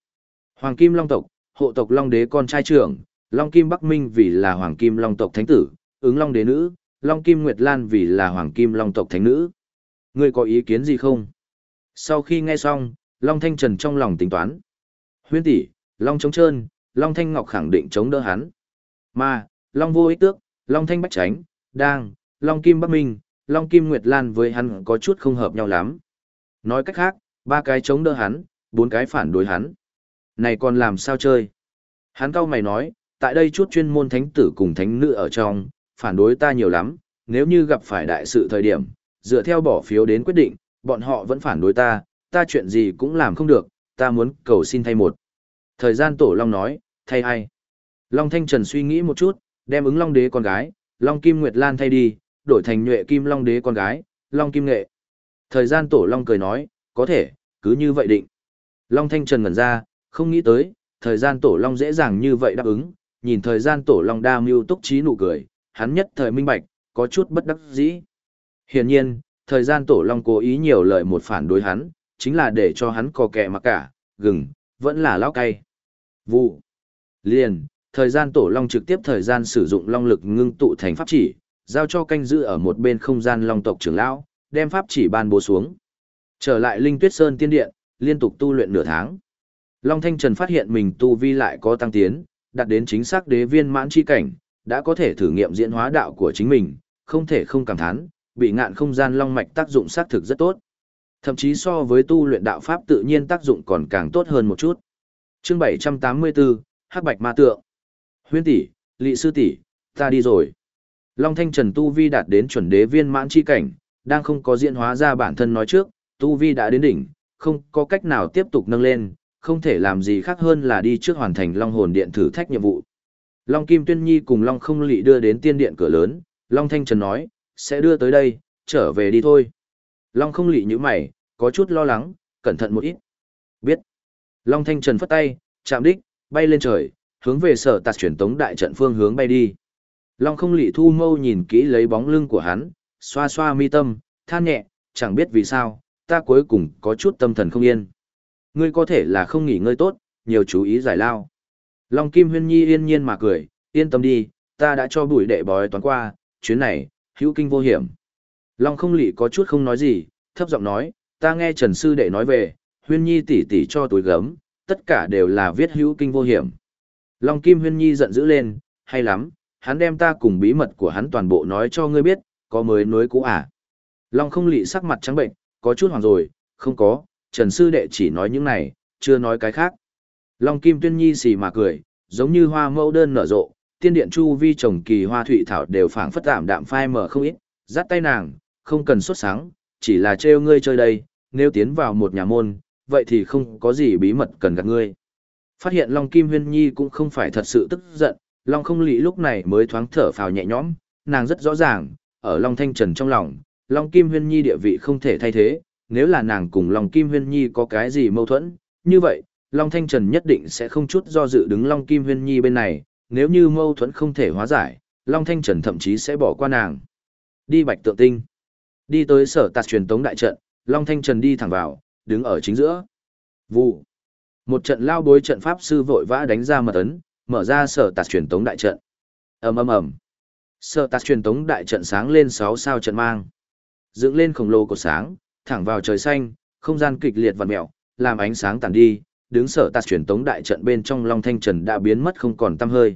Hoàng Kim Long tộc, hộ tộc Long đế con trai trưởng, Long Kim Bắc Minh vì là Hoàng Kim Long tộc thánh tử, ứng Long đế nữ, Long Kim Nguyệt Lan vì là Hoàng Kim Long tộc thánh nữ. Ngươi có ý kiến gì không? Sau khi nghe xong, Long Thanh Trần trong lòng tính toán. Huyên tỷ, Long chống trơn, Long Thanh Ngọc khẳng định chống đỡ hắn. Mà, Long vô ích tước, Long Thanh Bách Tránh, Đang, Long Kim Bắc Minh, Long Kim Nguyệt Lan với hắn có chút không hợp nhau lắm. Nói cách khác, ba cái chống đỡ hắn, bốn cái phản đối hắn. Này còn làm sao chơi? Hắn cao mày nói, tại đây chút chuyên môn thánh tử cùng thánh nữ ở trong, phản đối ta nhiều lắm, nếu như gặp phải đại sự thời điểm, dựa theo bỏ phiếu đến quyết định, bọn họ vẫn phản đối ta, ta chuyện gì cũng làm không được, ta muốn cầu xin thay một. Thời gian tổ Long nói, thay ai? Long Thanh Trần suy nghĩ một chút, đem ứng Long Đế con gái, Long Kim Nguyệt Lan thay đi, đổi thành Nhuệ Kim Long Đế con gái, Long Kim Nghệ. Thời gian Tổ Long cười nói, có thể, cứ như vậy định. Long Thanh Trần ngẩn ra, không nghĩ tới, thời gian Tổ Long dễ dàng như vậy đáp ứng, nhìn thời gian Tổ Long đa mưu túc trí nụ cười, hắn nhất thời minh bạch, có chút bất đắc dĩ. Hiển nhiên, thời gian Tổ Long cố ý nhiều lời một phản đối hắn, chính là để cho hắn có kẹ mặc cả, gừng, vẫn là lao cay. Vụ. Liền, thời gian tổ long trực tiếp thời gian sử dụng long lực ngưng tụ thành pháp chỉ, giao cho canh giữ ở một bên không gian long tộc trưởng lão, đem pháp chỉ ban bố xuống. Trở lại Linh Tuyết Sơn tiên điện, liên tục tu luyện nửa tháng. Long Thanh Trần phát hiện mình tu vi lại có tăng tiến, đạt đến chính xác đế viên mãn chi cảnh, đã có thể thử nghiệm diễn hóa đạo của chính mình, không thể không cảm thán, bị ngạn không gian long mạch tác dụng xác thực rất tốt. Thậm chí so với tu luyện đạo pháp tự nhiên tác dụng còn càng tốt hơn một chút. Chương 784, Hắc Bạch Ma Tượng. Huyên tỷ, Lệ sư tỷ, ta đi rồi. Long Thanh Trần tu vi đạt đến chuẩn đế viên mãn chi cảnh, đang không có diễn hóa ra bản thân nói trước, tu vi đã đến đỉnh, không có cách nào tiếp tục nâng lên, không thể làm gì khác hơn là đi trước hoàn thành Long Hồn Điện thử thách nhiệm vụ. Long Kim Tuyên Nhi cùng Long Không Lị đưa đến tiên điện cửa lớn, Long Thanh Trần nói, sẽ đưa tới đây, trở về đi thôi. Long Không Lị như mày, có chút lo lắng, cẩn thận một ít. Biết. Long Thanh Trần phất tay, chạm đích, bay lên trời, hướng về sở tạt Truyền tống đại trận phương hướng bay đi. Long Không Lị thu mâu nhìn kỹ lấy bóng lưng của hắn, xoa xoa mi tâm, than nhẹ, chẳng biết vì sao, ta cuối cùng có chút tâm thần không yên. Ngươi có thể là không nghỉ ngơi tốt, nhiều chú ý giải lao. Long Kim Huyên Nhi yên nhiên mà cười, yên tâm đi, ta đã cho bùi đệ bói toán qua, chuyến này, hữu kinh vô hiểm. Long không lị có chút không nói gì, thấp giọng nói, ta nghe Trần Sư Đệ nói về, Huyên Nhi tỷ tỷ cho túi gấm, tất cả đều là viết hữu kinh vô hiểm. Long Kim Huyên Nhi giận dữ lên, hay lắm, hắn đem ta cùng bí mật của hắn toàn bộ nói cho ngươi biết, có mới nối cũ à. Long không lị sắc mặt trắng bệnh, có chút hoàng rồi, không có, Trần Sư Đệ chỉ nói những này, chưa nói cái khác. Long Kim Tuyên Nhi xì mà cười, giống như hoa mẫu đơn nở rộ, tiên điện chu vi trồng kỳ hoa thụy thảo đều phảng phất tạm đạm phai mở không ít, dắt tay nàng, không cần xuất sáng, chỉ là trêu ngươi chơi đây, nếu tiến vào một nhà môn, vậy thì không có gì bí mật cần gặp ngươi. Phát hiện Long Kim Huyên Nhi cũng không phải thật sự tức giận, Long không lị lúc này mới thoáng thở phào nhẹ nhõm, nàng rất rõ ràng, ở Long Thanh Trần trong lòng, Long Kim Huyên Nhi địa vị không thể thay thế, nếu là nàng cùng Long Kim Huyên Nhi có cái gì mâu thuẫn, như vậy, Long Thanh Trần nhất định sẽ không chút do dự đứng Long Kim Huyên Nhi bên này, nếu như mâu thuẫn không thể hóa giải, Long Thanh Trần thậm chí sẽ bỏ qua nàng. Đi Bạch Tượng Tinh. Đi tới sở tạt truyền tống đại trận, Long Thanh Trần đi thẳng vào, đứng ở chính giữa. Vụ. Một trận lao bối trận pháp sư vội vã đánh ra mật ấn, mở ra sở tạt truyền tống đại trận. ầm ầm ầm. Sở tạt truyền tống đại trận sáng lên 6 sao trận mang. Dựng lên khổng lồ của sáng, thẳng vào trời xanh, không gian kịch liệt vặn mèo, làm ánh sáng tàn đi, đứng sở tạt truyền tống đại trận bên trong Long Thanh Trần đã biến mất không còn tăm hơi.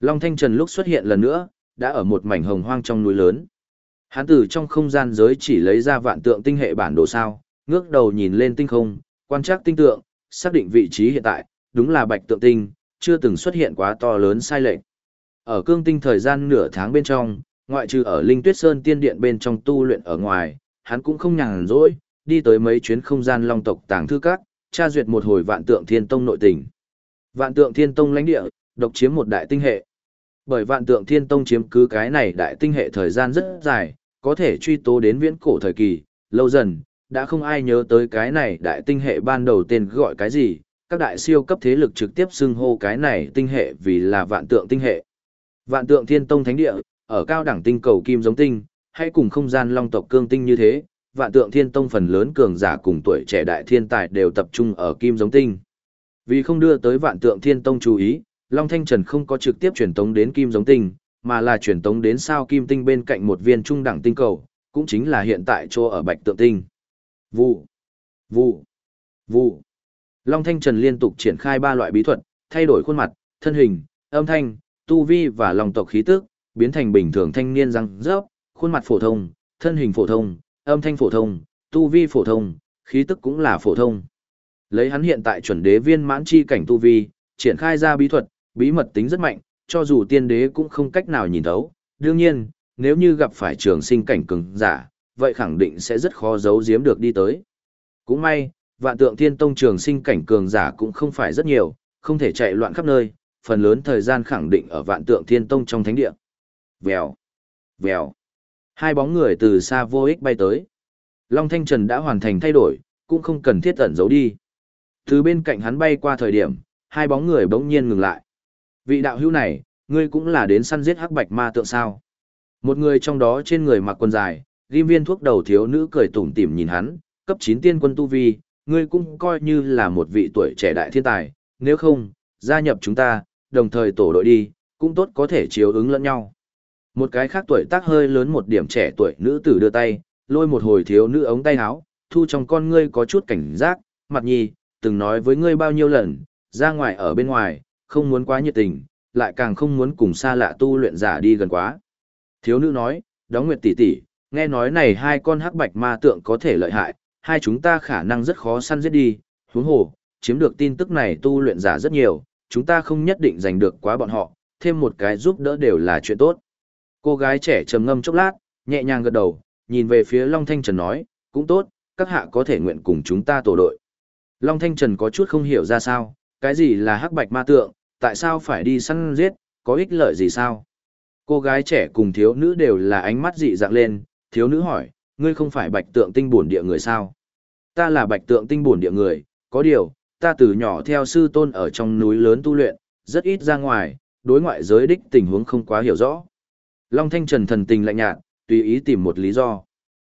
Long Thanh Trần lúc xuất hiện lần nữa, đã ở một mảnh hồng hoang trong núi lớn. Hắn từ trong không gian giới chỉ lấy ra vạn tượng tinh hệ bản đồ sao, ngước đầu nhìn lên tinh không, quan trắc tinh tượng, xác định vị trí hiện tại, đúng là bạch tượng tinh, chưa từng xuất hiện quá to lớn sai lệch. Ở cương tinh thời gian nửa tháng bên trong, ngoại trừ ở Linh Tuyết Sơn tiên điện bên trong tu luyện ở ngoài, hắn cũng không nhàn rỗi, đi tới mấy chuyến không gian long tộc tàng thư các, tra duyệt một hồi vạn tượng thiên tông nội tình. Vạn tượng thiên tông lãnh địa, độc chiếm một đại tinh hệ. Bởi vạn tượng thiên tông chiếm cứ cái này đại tinh hệ thời gian rất dài, có thể truy tố đến viễn cổ thời kỳ, lâu dần, đã không ai nhớ tới cái này đại tinh hệ ban đầu tên gọi cái gì, các đại siêu cấp thế lực trực tiếp xưng hô cái này tinh hệ vì là vạn tượng tinh hệ. Vạn tượng thiên tông thánh địa, ở cao đẳng tinh cầu kim giống tinh, hay cùng không gian long tộc cương tinh như thế, vạn tượng thiên tông phần lớn cường giả cùng tuổi trẻ đại thiên tài đều tập trung ở kim giống tinh. Vì không đưa tới vạn tượng thiên tông chú ý, Long Thanh Trần không có trực tiếp truyền tống đến kim giống tinh, mà là truyền tống đến sao kim tinh bên cạnh một viên trung đẳng tinh cầu, cũng chính là hiện tại chỗ ở bạch tượng tinh. Vụ, vụ, vụ. Long Thanh Trần liên tục triển khai ba loại bí thuật, thay đổi khuôn mặt, thân hình, âm thanh, tu vi và lòng tộc khí tức, biến thành bình thường thanh niên răng rớp, khuôn mặt phổ thông, thân hình phổ thông, âm thanh phổ thông, tu vi phổ thông, khí tức cũng là phổ thông. Lấy hắn hiện tại chuẩn đế viên mãn chi cảnh tu vi, triển khai ra bí thuật, bí mật tính rất mạnh, cho dù tiên đế cũng không cách nào nhìn thấu. Đương nhiên, nếu như gặp phải trường sinh cảnh cường giả, vậy khẳng định sẽ rất khó giấu giếm được đi tới. Cũng may, vạn tượng thiên tông trường sinh cảnh cường giả cũng không phải rất nhiều, không thể chạy loạn khắp nơi, phần lớn thời gian khẳng định ở vạn tượng thiên tông trong thánh địa. Vèo, vèo. Hai bóng người từ xa vô ích bay tới. Long Thanh Trần đã hoàn thành thay đổi, cũng không cần thiết ẩn giấu đi. Từ bên cạnh hắn bay qua thời điểm, hai bóng người bỗng nhiên ngừng lại. Vị đạo hữu này, ngươi cũng là đến săn giết hắc bạch ma tượng sao. Một người trong đó trên người mặc quần dài, ghim viên thuốc đầu thiếu nữ cười tủm tỉm nhìn hắn, cấp 9 tiên quân tu vi, ngươi cũng coi như là một vị tuổi trẻ đại thiên tài, nếu không, gia nhập chúng ta, đồng thời tổ đội đi, cũng tốt có thể chiếu ứng lẫn nhau. Một cái khác tuổi tác hơi lớn một điểm trẻ tuổi nữ tử đưa tay, lôi một hồi thiếu nữ ống tay áo, thu trong con ngươi có chút cảnh giác, mặt nhi, từng nói với ngươi bao nhiêu lần, ra ngoài ở bên ngoài, không muốn quá nhiệt tình, lại càng không muốn cùng xa lạ tu luyện giả đi gần quá. Thiếu nữ nói, đóng nguyệt tỷ tỷ, nghe nói này hai con hắc bạch ma tượng có thể lợi hại, hai chúng ta khả năng rất khó săn giết đi, huống hồ, chiếm được tin tức này tu luyện giả rất nhiều, chúng ta không nhất định giành được quá bọn họ, thêm một cái giúp đỡ đều là chuyện tốt. Cô gái trẻ trầm ngâm chốc lát, nhẹ nhàng gật đầu, nhìn về phía Long Thanh Trần nói, cũng tốt, các hạ có thể nguyện cùng chúng ta tổ đội. Long Thanh Trần có chút không hiểu ra sao, cái gì là hắc bạch ma tượng, tại sao phải đi săn giết, có ích lợi gì sao? Cô gái trẻ cùng thiếu nữ đều là ánh mắt dị dạng lên, thiếu nữ hỏi, ngươi không phải bạch tượng tinh bổn địa người sao? Ta là bạch tượng tinh bổn địa người, có điều, ta từ nhỏ theo sư tôn ở trong núi lớn tu luyện, rất ít ra ngoài, đối ngoại giới đích tình huống không quá hiểu rõ. Long Thanh Trần thần tình lạnh nhạt, tùy ý tìm một lý do.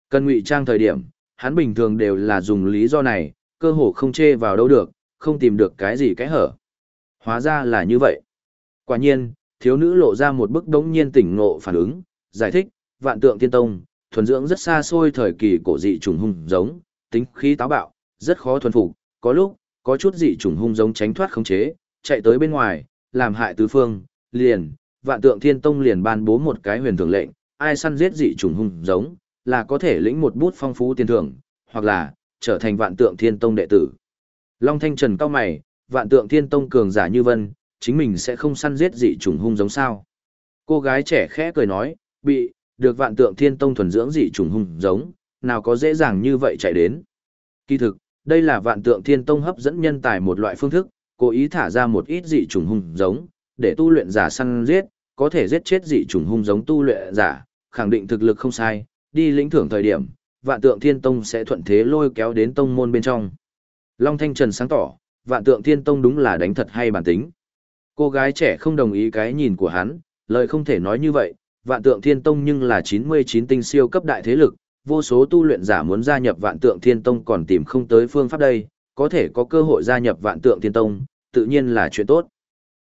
Cần ngụy trang thời điểm, hắn bình thường đều là dùng lý do này, cơ hồ không chê vào đâu được, không tìm được cái gì cái hở. Hóa ra là như vậy. Quả nhiên, thiếu nữ lộ ra một bức đống nhiên tỉnh ngộ phản ứng, giải thích, vạn tượng tiên tông, thuần dưỡng rất xa xôi thời kỳ cổ dị trùng hung giống, tính khí táo bạo, rất khó thuần phục, có lúc, có chút dị trùng hung giống tránh thoát khống chế, chạy tới bên ngoài, làm hại tứ phương, liền, vạn tượng thiên tông liền ban bố một cái huyền thường lệnh, ai săn giết dị trùng hung giống, là có thể lĩnh một bút phong phú tiền thưởng, hoặc là, trở thành vạn tượng thiên tông đệ tử. Long Thanh Trần cao mày, vạn tượng thiên tông cường giả như vân, chính mình sẽ không săn giết dị trùng hung giống sao. Cô gái trẻ khẽ cười nói, bị, được vạn tượng thiên tông thuần dưỡng dị trùng hung giống, nào có dễ dàng như vậy chạy đến. Kỳ thực, đây là vạn tượng thiên tông hấp dẫn nhân tài một loại phương thức, cố ý thả ra một ít dị trùng hung giống, để tu luyện giả săn giết, có thể giết chết dị trùng hung giống tu luyện giả, khẳng định thực lực không sai, đi lĩnh thưởng thời điểm, vạn tượng thiên tông sẽ thuận thế lôi kéo đến tông môn bên trong. Long Thanh Trần sáng tỏ, vạn tượng thiên tông đúng là đánh thật hay bản tính. Cô gái trẻ không đồng ý cái nhìn của hắn, lời không thể nói như vậy, vạn tượng thiên tông nhưng là 99 tinh siêu cấp đại thế lực, vô số tu luyện giả muốn gia nhập vạn tượng thiên tông còn tìm không tới phương pháp đây, có thể có cơ hội gia nhập vạn tượng thiên tông, tự nhiên là chuyện tốt.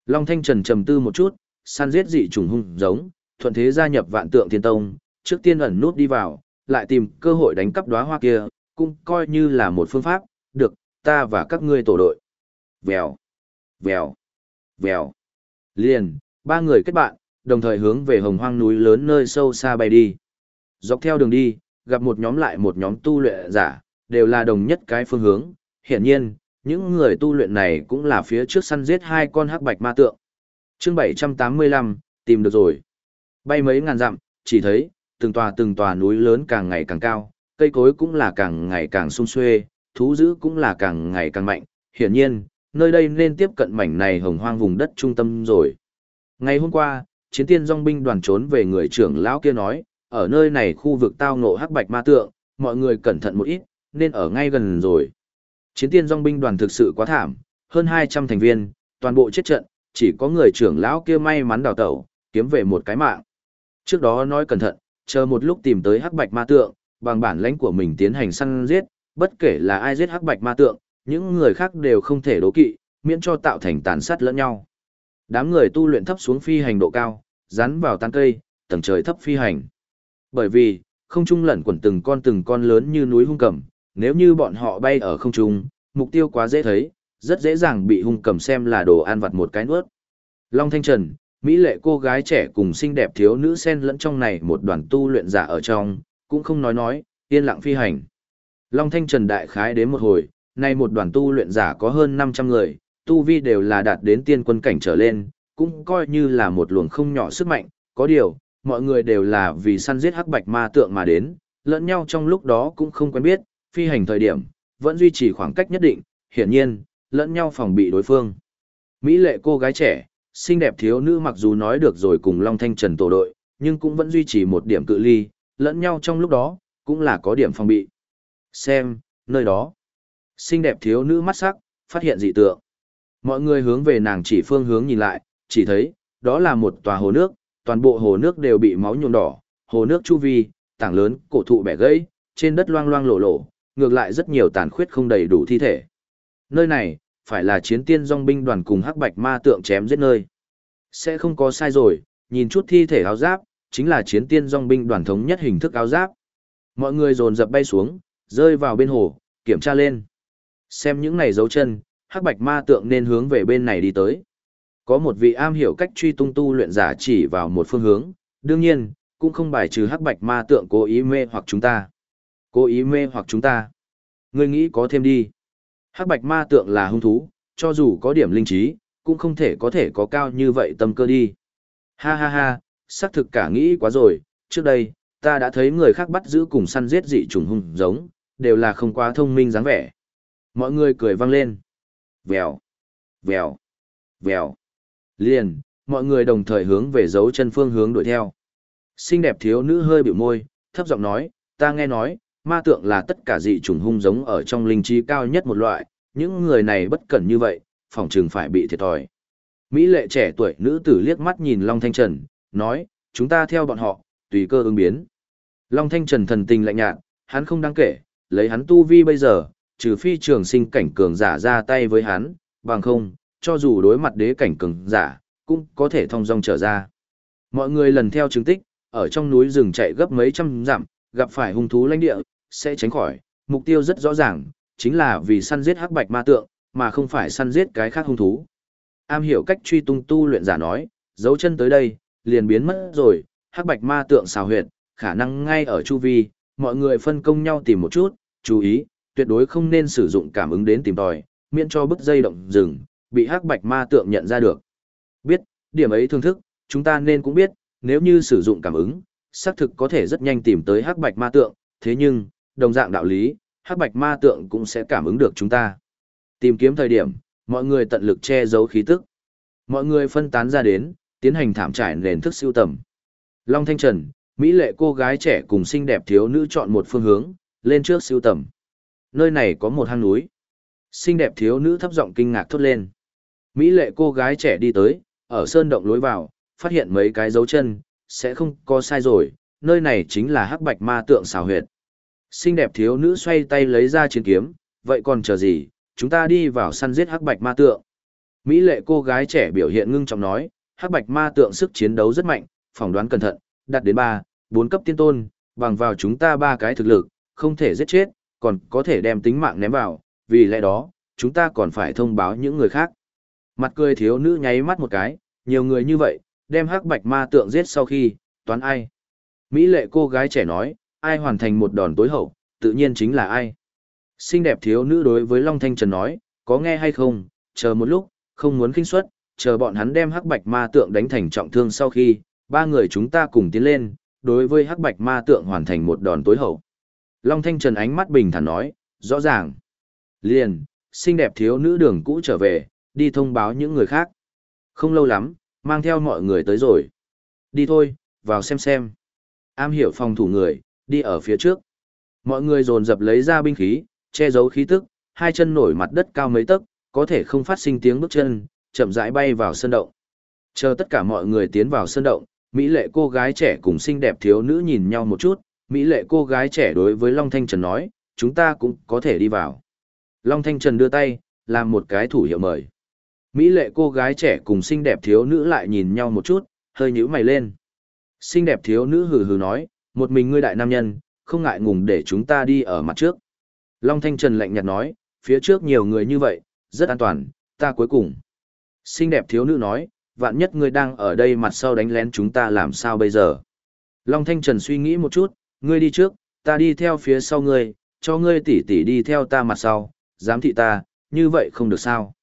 Long Thanh Trần trầm tư một chút, săn giết dị trùng hung giống, thuận thế gia nhập vạn tượng thiên tông, trước tiên ẩn nút đi vào, lại tìm cơ hội đánh cắp đóa hoa kia, cũng coi như là một phương pháp, được, ta và các ngươi tổ đội. Vèo, vèo, vèo. Liền, ba người kết bạn, đồng thời hướng về hồng hoang núi lớn nơi sâu xa bay đi. Dọc theo đường đi, gặp một nhóm lại một nhóm tu luyện giả, đều là đồng nhất cái phương hướng. Hiển nhiên, những người tu luyện này cũng là phía trước săn giết hai con hắc bạch ma tượng. chương 785, tìm được rồi. Bay mấy ngàn dặm, chỉ thấy, từng tòa từng tòa núi lớn càng ngày càng cao, cây cối cũng là càng ngày càng sung xuê, thú dữ cũng là càng ngày càng mạnh. Hiển nhiên, nơi đây nên tiếp cận mảnh này hồng hoang vùng đất trung tâm rồi. Ngày hôm qua, chiến tiên dòng binh đoàn trốn về người trưởng lão kia nói, ở nơi này khu vực tao ngộ hắc bạch ma tượng, mọi người cẩn thận một ít, nên ở ngay gần rồi. Chiến tiên dòng binh đoàn thực sự quá thảm, hơn 200 thành viên, toàn bộ chết trận, chỉ có người trưởng lão kia may mắn đào tẩu, kiếm về một cái mạng. Trước đó nói cẩn thận, chờ một lúc tìm tới hắc bạch ma tượng, bằng bản lãnh của mình tiến hành săn giết, bất kể là ai giết hắc bạch ma tượng, những người khác đều không thể đố kỵ, miễn cho tạo thành tàn sát lẫn nhau. Đám người tu luyện thấp xuống phi hành độ cao, rắn vào tán cây, tầng trời thấp phi hành. Bởi vì, không trung lẩn quẩn từng con từng con lớn như núi hung cầm, nếu như bọn họ bay ở không trung, mục tiêu quá dễ thấy, rất dễ dàng bị hung cầm xem là đồ ăn vặt một cái nuốt. Long Thanh Trần, Mỹ lệ cô gái trẻ cùng xinh đẹp thiếu nữ xen lẫn trong này một đoàn tu luyện giả ở trong, cũng không nói nói, yên lặng phi hành. Long Thanh Trần đại khái đến một hồi, nay một đoàn tu luyện giả có hơn 500 người, tu vi đều là đạt đến tiên quân cảnh trở lên, cũng coi như là một luồng không nhỏ sức mạnh, có điều, mọi người đều là vì săn giết hắc bạch ma tượng mà đến, lẫn nhau trong lúc đó cũng không quen biết, phi hành thời điểm, vẫn duy trì khoảng cách nhất định, hiển nhiên, lẫn nhau phòng bị đối phương. Mỹ lệ cô gái trẻ, xinh đẹp thiếu nữ mặc dù nói được rồi cùng Long Thanh Trần tổ đội, nhưng cũng vẫn duy trì một điểm cự ly, lẫn nhau trong lúc đó, cũng là có điểm phòng bị. Xem, nơi đó. Xinh đẹp thiếu nữ mắt sắc, phát hiện dị tượng. Mọi người hướng về nàng chỉ phương hướng nhìn lại, chỉ thấy, đó là một tòa hồ nước, toàn bộ hồ nước đều bị máu nhuộm đỏ, hồ nước chu vi, tảng lớn, cổ thụ bẻ gãy, trên đất loang loang lổ lổ, ngược lại rất nhiều tàn khuyết không đầy đủ thi thể. Nơi này, phải là chiến tiên dòng binh đoàn cùng hắc bạch ma tượng chém giết nơi. Sẽ không có sai rồi, nhìn chút thi thể áo giáp, chính là chiến tiên dòng binh đoàn thống nhất hình thức áo giáp. Mọi người dồn dập bay xuống, rơi vào bên hồ, kiểm tra lên. Xem những này dấu chân, hắc bạch ma tượng nên hướng về bên này đi tới. Có một vị am hiểu cách truy tung tu luyện giả chỉ vào một phương hướng, đương nhiên, cũng không bài trừ hắc bạch ma tượng cố ý mê hoặc chúng ta. Cố ý mê hoặc chúng ta. Ngươi nghĩ có thêm đi. Hắc bạch ma tượng là hung thú, cho dù có điểm linh trí, cũng không thể có thể có cao như vậy tâm cơ đi. Ha ha ha, xác thực cả nghĩ quá rồi, trước đây, ta đã thấy người khác bắt giữ cùng săn giết dị trùng hung giống, đều là không quá thông minh dáng vẻ. Mọi người cười vang lên. Vèo, vèo, vèo. Liền, mọi người đồng thời hướng về dấu chân phương hướng đuổi theo. Xinh đẹp thiếu nữ hơi biểu môi, thấp giọng nói, ta nghe nói, ma tượng là tất cả dị trùng hung giống ở trong linh trí cao nhất một loại, những người này bất cẩn như vậy, phòng trường phải bị thiệt thòi. Mỹ lệ trẻ tuổi nữ tử liếc mắt nhìn Long Thanh Trần, nói, chúng ta theo bọn họ, tùy cơ ứng biến. Long Thanh Trần thần tình lạnh nhạt, hắn không đáng kể, lấy hắn tu vi bây giờ, trừ phi trường sinh cảnh cường giả ra tay với hắn, bằng không, cho dù đối mặt đế cảnh cường giả, cũng có thể thông dong trở ra. Mọi người lần theo chứng tích, ở trong núi rừng chạy gấp mấy trăm dặm, gặp phải hung thú lãnh địa, sẽ tránh khỏi, mục tiêu rất rõ ràng, chính là vì săn giết hắc bạch ma tượng, mà không phải săn giết cái khác hung thú. Am hiểu cách truy tung tu luyện giả nói, dấu chân tới đây, liền biến mất rồi, hắc bạch ma tượng xào huyệt, khả năng ngay ở chu vi, mọi người phân công nhau tìm một chút, chú ý, tuyệt đối không nên sử dụng cảm ứng đến tìm tòi, miễn cho bức dây động rừng, bị hắc bạch ma tượng nhận ra được. Biết, điểm ấy thương thức, chúng ta nên cũng biết, nếu như sử dụng cảm ứng, xác thực có thể rất nhanh tìm tới hắc bạch ma tượng, thế nhưng, đồng dạng đạo lý, hắc bạch ma tượng cũng sẽ cảm ứng được chúng ta. Tìm kiếm thời điểm, mọi người tận lực che giấu khí tức. Mọi người phân tán ra đến, tiến hành thảm trải nền thức siêu tầm. Long Thanh Trần, Mỹ lệ cô gái trẻ cùng xinh đẹp thiếu nữ chọn một phương hướng, lên trước siêu tầm. Nơi này có một hang núi. Xinh đẹp thiếu nữ thấp giọng kinh ngạc thốt lên. Mỹ lệ cô gái trẻ đi tới, ở sơn động lối vào, phát hiện mấy cái dấu chân, sẽ không có sai rồi, nơi này chính là hắc bạch ma tượng xào huyệt. Xinh đẹp thiếu nữ xoay tay lấy ra chiến kiếm, vậy còn chờ gì, chúng ta đi vào săn giết hắc bạch ma tượng. Mỹ lệ cô gái trẻ biểu hiện ngưng trọng nói, hắc bạch ma tượng sức chiến đấu rất mạnh, phỏng đoán cẩn thận, đạt đến 3, 4 cấp tiên tôn, bằng vào chúng ta ba cái thực lực, không thể giết chết, còn có thể đem tính mạng ném vào, vì lẽ đó, chúng ta còn phải thông báo những người khác. Mặt cười thiếu nữ nháy mắt một cái, nhiều người như vậy, đem hắc bạch ma tượng giết sau khi, toán ai. Mỹ lệ cô gái trẻ nói, ai hoàn thành một đòn tối hậu, tự nhiên chính là ai. Xinh đẹp thiếu nữ đối với Long Thanh Trần nói, có nghe hay không, chờ một lúc, không muốn kinh suất, chờ bọn hắn đem hắc bạch ma tượng đánh thành trọng thương sau khi, ba người chúng ta cùng tiến lên, đối với hắc bạch ma tượng hoàn thành một đòn tối hậu. Long Thanh Trần ánh mắt bình thản nói, rõ ràng. Liền, xinh đẹp thiếu nữ đường cũ trở về, đi thông báo những người khác. Không lâu lắm, mang theo mọi người tới rồi. Đi thôi, vào xem xem. Am hiểu phòng thủ người, đi ở phía trước. Mọi người dồn dập lấy ra binh khí, che giấu khí tức, hai chân nổi mặt đất cao mấy tấc, có thể không phát sinh tiếng bước chân, chậm rãi bay vào sân động. Chờ tất cả mọi người tiến vào sân động, Mỹ lệ cô gái trẻ cùng xinh đẹp thiếu nữ nhìn nhau một chút, Mỹ lệ cô gái trẻ đối với Long Thanh Trần nói, chúng ta cũng có thể đi vào. Long Thanh Trần đưa tay, làm một cái thủ hiệu mời. Mỹ lệ cô gái trẻ cùng xinh đẹp thiếu nữ lại nhìn nhau một chút, hơi nhíu mày lên. Xinh đẹp thiếu nữ hừ hừ nói, một mình ngươi đại nam nhân, không ngại ngùng để chúng ta đi ở mặt trước. Long Thanh Trần lạnh nhạt nói, phía trước nhiều người như vậy, rất an toàn, ta cuối cùng. Xinh đẹp thiếu nữ nói, vạn nhất ngươi đang ở đây mặt sau đánh lén chúng ta làm sao bây giờ. Long Thanh Trần suy nghĩ một chút, ngươi đi trước, ta đi theo phía sau ngươi, cho ngươi tỉ tỉ đi theo ta mặt sau, dám thị ta, như vậy không được sao.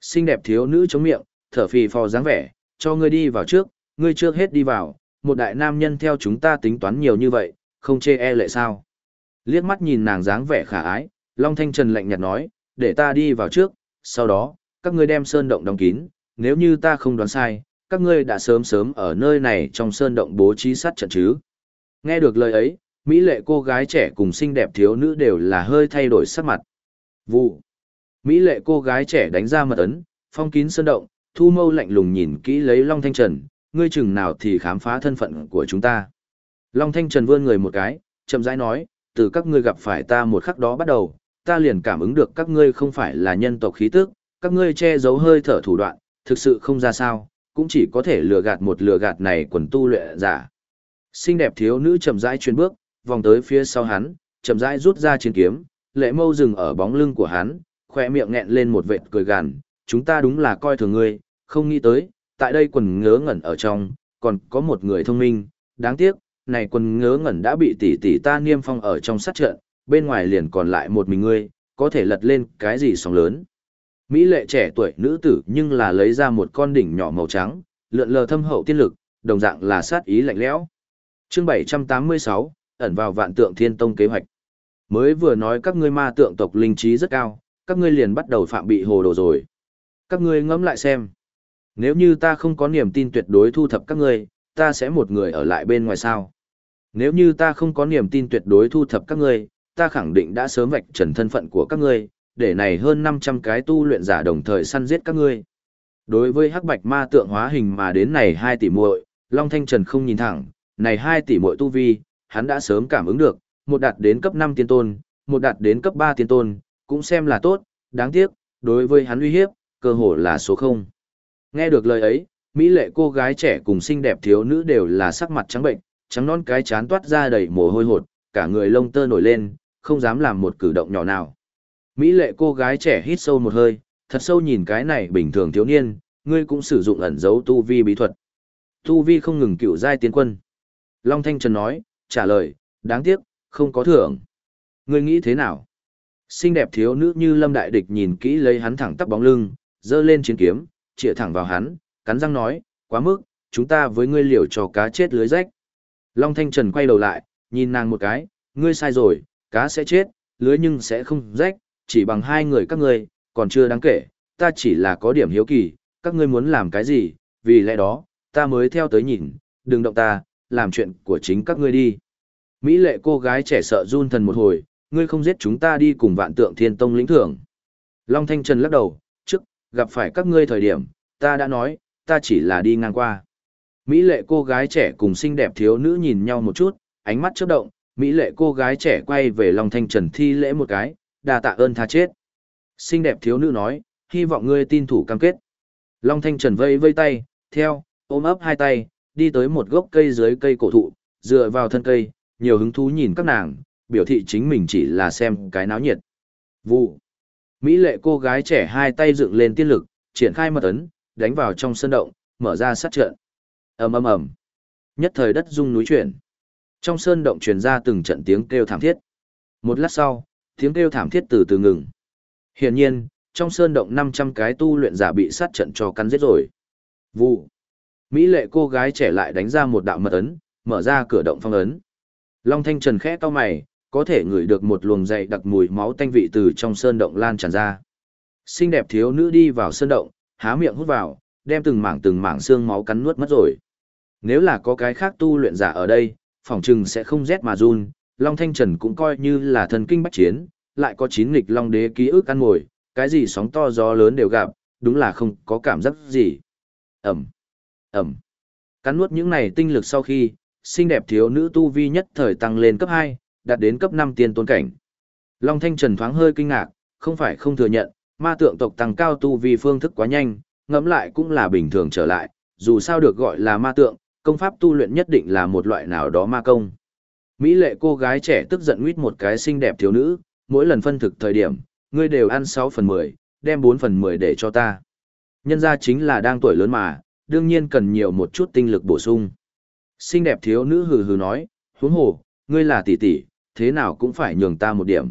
Xinh đẹp thiếu nữ chống miệng, thở phì phò dáng vẻ, cho ngươi đi vào trước, ngươi trước hết đi vào, một đại nam nhân theo chúng ta tính toán nhiều như vậy, không chê e lệ sao. Liếc mắt nhìn nàng dáng vẻ khả ái, Long Thanh Trần lạnh nhạt nói, để ta đi vào trước, sau đó, các ngươi đem sơn động đóng kín, nếu như ta không đoán sai, các ngươi đã sớm sớm ở nơi này trong sơn động bố trí sát trận chứ. Nghe được lời ấy, Mỹ lệ cô gái trẻ cùng xinh đẹp thiếu nữ đều là hơi thay đổi sắc mặt. Vụ. Mỹ lệ cô gái trẻ đánh ra mật ấn, phong kín sơn động, thu mâu lạnh lùng nhìn kỹ lấy Long Thanh Trần, ngươi chừng nào thì khám phá thân phận của chúng ta. Long Thanh Trần vươn người một cái, chậm rãi nói, từ các ngươi gặp phải ta một khắc đó bắt đầu, ta liền cảm ứng được các ngươi không phải là nhân tộc khí tức, các ngươi che giấu hơi thở thủ đoạn, thực sự không ra sao, cũng chỉ có thể lừa gạt một lừa gạt này quần tu luyện giả. Xinh đẹp thiếu nữ chậm rãi chuyển bước, vòng tới phía sau hắn, chậm rãi rút ra chiến kiếm, lệ mâu dừng ở bóng lưng của hắn, khỏe miệng nghẹn lên một vệt cười gằn, chúng ta đúng là coi thường ngươi, không nghĩ tới, tại đây quần ngớ ngẩn ở trong, còn có một người thông minh, đáng tiếc, này quần ngớ ngẩn đã bị tỷ tỷ ta niêm phong ở trong sát trận, bên ngoài liền còn lại một mình ngươi, có thể lật lên cái gì sóng lớn. Mỹ lệ trẻ tuổi nữ tử nhưng là lấy ra một con đỉnh nhỏ màu trắng, lượn lờ thâm hậu tiên lực, đồng dạng là sát ý lạnh lẽo. Chương 786, ẩn vào vạn tượng thiên tông kế hoạch. Mới vừa nói các ngươi ma tượng tộc linh trí rất cao, các ngươi liền bắt đầu phạm bị hồ đồ rồi. Các ngươi ngẫm lại xem. Nếu như ta không có niềm tin tuyệt đối thu thập các ngươi, ta sẽ một người ở lại bên ngoài sao. Nếu như ta không có niềm tin tuyệt đối thu thập các ngươi, ta khẳng định đã sớm vạch trần thân phận của các ngươi, để này hơn 500 cái tu luyện giả đồng thời săn giết các ngươi. Đối với hắc bạch ma tượng hóa hình mà đến này 2 tỷ muội, Long Thanh Trần không nhìn thẳng, này 2 tỷ muội tu vi, hắn đã sớm cảm ứng được, một đạt đến cấp 5 tiên tôn, một đạt đến cấp 3 tiên tôn, cũng xem là tốt, đáng tiếc, đối với hắn uy hiếp, cơ hội là số 0. Nghe được lời ấy, Mỹ lệ cô gái trẻ cùng xinh đẹp thiếu nữ đều là sắc mặt trắng bệnh, trắng non cái chán toát ra đầy mồ hôi hột, cả người lông tơ nổi lên, không dám làm một cử động nhỏ nào. Mỹ lệ cô gái trẻ hít sâu một hơi, thật sâu nhìn cái này bình thường thiếu niên, ngươi cũng sử dụng ẩn dấu tu vi bí thuật. Tu vi không ngừng cựu giai tiến quân. Long Thanh Trần nói, trả lời, đáng tiếc, không có thưởng. Ngươi nghĩ thế nào? Xinh đẹp thiếu nữ như lâm đại địch nhìn kỹ lấy hắn thẳng tắp bóng lưng, dơ lên chiến kiếm, chĩa thẳng vào hắn, cắn răng nói, quá mức, chúng ta với ngươi liều cho cá chết lưới rách. Long Thanh Trần quay đầu lại, nhìn nàng một cái, ngươi sai rồi, cá sẽ chết, lưới nhưng sẽ không rách, chỉ bằng hai người các ngươi, còn chưa đáng kể, ta chỉ là có điểm hiếu kỳ, các ngươi muốn làm cái gì, vì lẽ đó, ta mới theo tới nhìn, đừng động ta, làm chuyện của chính các ngươi đi. Mỹ lệ cô gái trẻ sợ run thần một hồi, ngươi không giết chúng ta đi cùng vạn tượng thiên tông lĩnh thưởng. Long Thanh Trần lắc đầu, gặp phải các ngươi thời điểm, ta đã nói, ta chỉ là đi ngang qua. Mỹ lệ cô gái trẻ cùng xinh đẹp thiếu nữ nhìn nhau một chút, ánh mắt chớp động, Mỹ lệ cô gái trẻ quay về Long Thanh Trần thi lễ một cái, đà tạ ơn tha chết. Xinh đẹp thiếu nữ nói, hy vọng ngươi tin thủ cam kết. Long Thanh Trần vây vây tay, theo, ôm ấp hai tay, đi tới một gốc cây dưới cây cổ thụ, dựa vào thân cây, nhiều hứng thú nhìn các nàng, biểu thị chính mình chỉ là xem cái náo nhiệt. Vụ. Mỹ lệ cô gái trẻ hai tay dựng lên tiên lực, triển khai mật ấn, đánh vào trong sân động, mở ra sát trận. ầm ầm ầm. Nhất thời đất rung núi chuyển. Trong sơn động truyền ra từng trận tiếng kêu thảm thiết. Một lát sau, tiếng kêu thảm thiết từ từ ngừng. Hiển nhiên, trong sơn động 500 cái tu luyện giả bị sát trận cho cắn giết rồi. Vụ. Mỹ lệ cô gái trẻ lại đánh ra một đạo mật ấn, mở ra cửa động phong ấn. Long Thanh Trần khẽ cau mày, có thể ngửi được một luồng dày đặc mùi máu tanh vị từ trong sơn động lan tràn ra. Xinh đẹp thiếu nữ đi vào sơn động, há miệng hút vào, đem từng mảng từng mảng xương máu cắn nuốt mất rồi. Nếu là có cái khác tu luyện giả ở đây, phỏng chừng sẽ không rét mà run, Long Thanh Trần cũng coi như là thần kinh bách chiến, lại có chín nghịch Long Đế ký ức ăn ngồi, cái gì sóng to gió lớn đều gặp, đúng là không có cảm giác gì. Ẩm, Ẩm. Cắn nuốt những này tinh lực sau khi, xinh đẹp thiếu nữ tu vi nhất thời tăng lên cấp 2, đạt đến cấp 5 tiên tôn cảnh. Long Thanh Trần thoáng hơi kinh ngạc, không phải không thừa nhận, ma tượng tộc tăng cao tu vi phương thức quá nhanh, ngẫm lại cũng là bình thường trở lại, dù sao được gọi là ma tượng, công pháp tu luyện nhất định là một loại nào đó ma công. Mỹ lệ cô gái trẻ tức giận nguyết một cái xinh đẹp thiếu nữ, mỗi lần phân thực thời điểm, ngươi đều ăn 6 phần 10, đem 4 phần 10 để cho ta. Nhân ra chính là đang tuổi lớn mà, đương nhiên cần nhiều một chút tinh lực bổ sung. Xinh đẹp thiếu nữ hừ hừ nói, huống hồ, ngươi là tỷ tỷ, thế nào cũng phải nhường ta một điểm.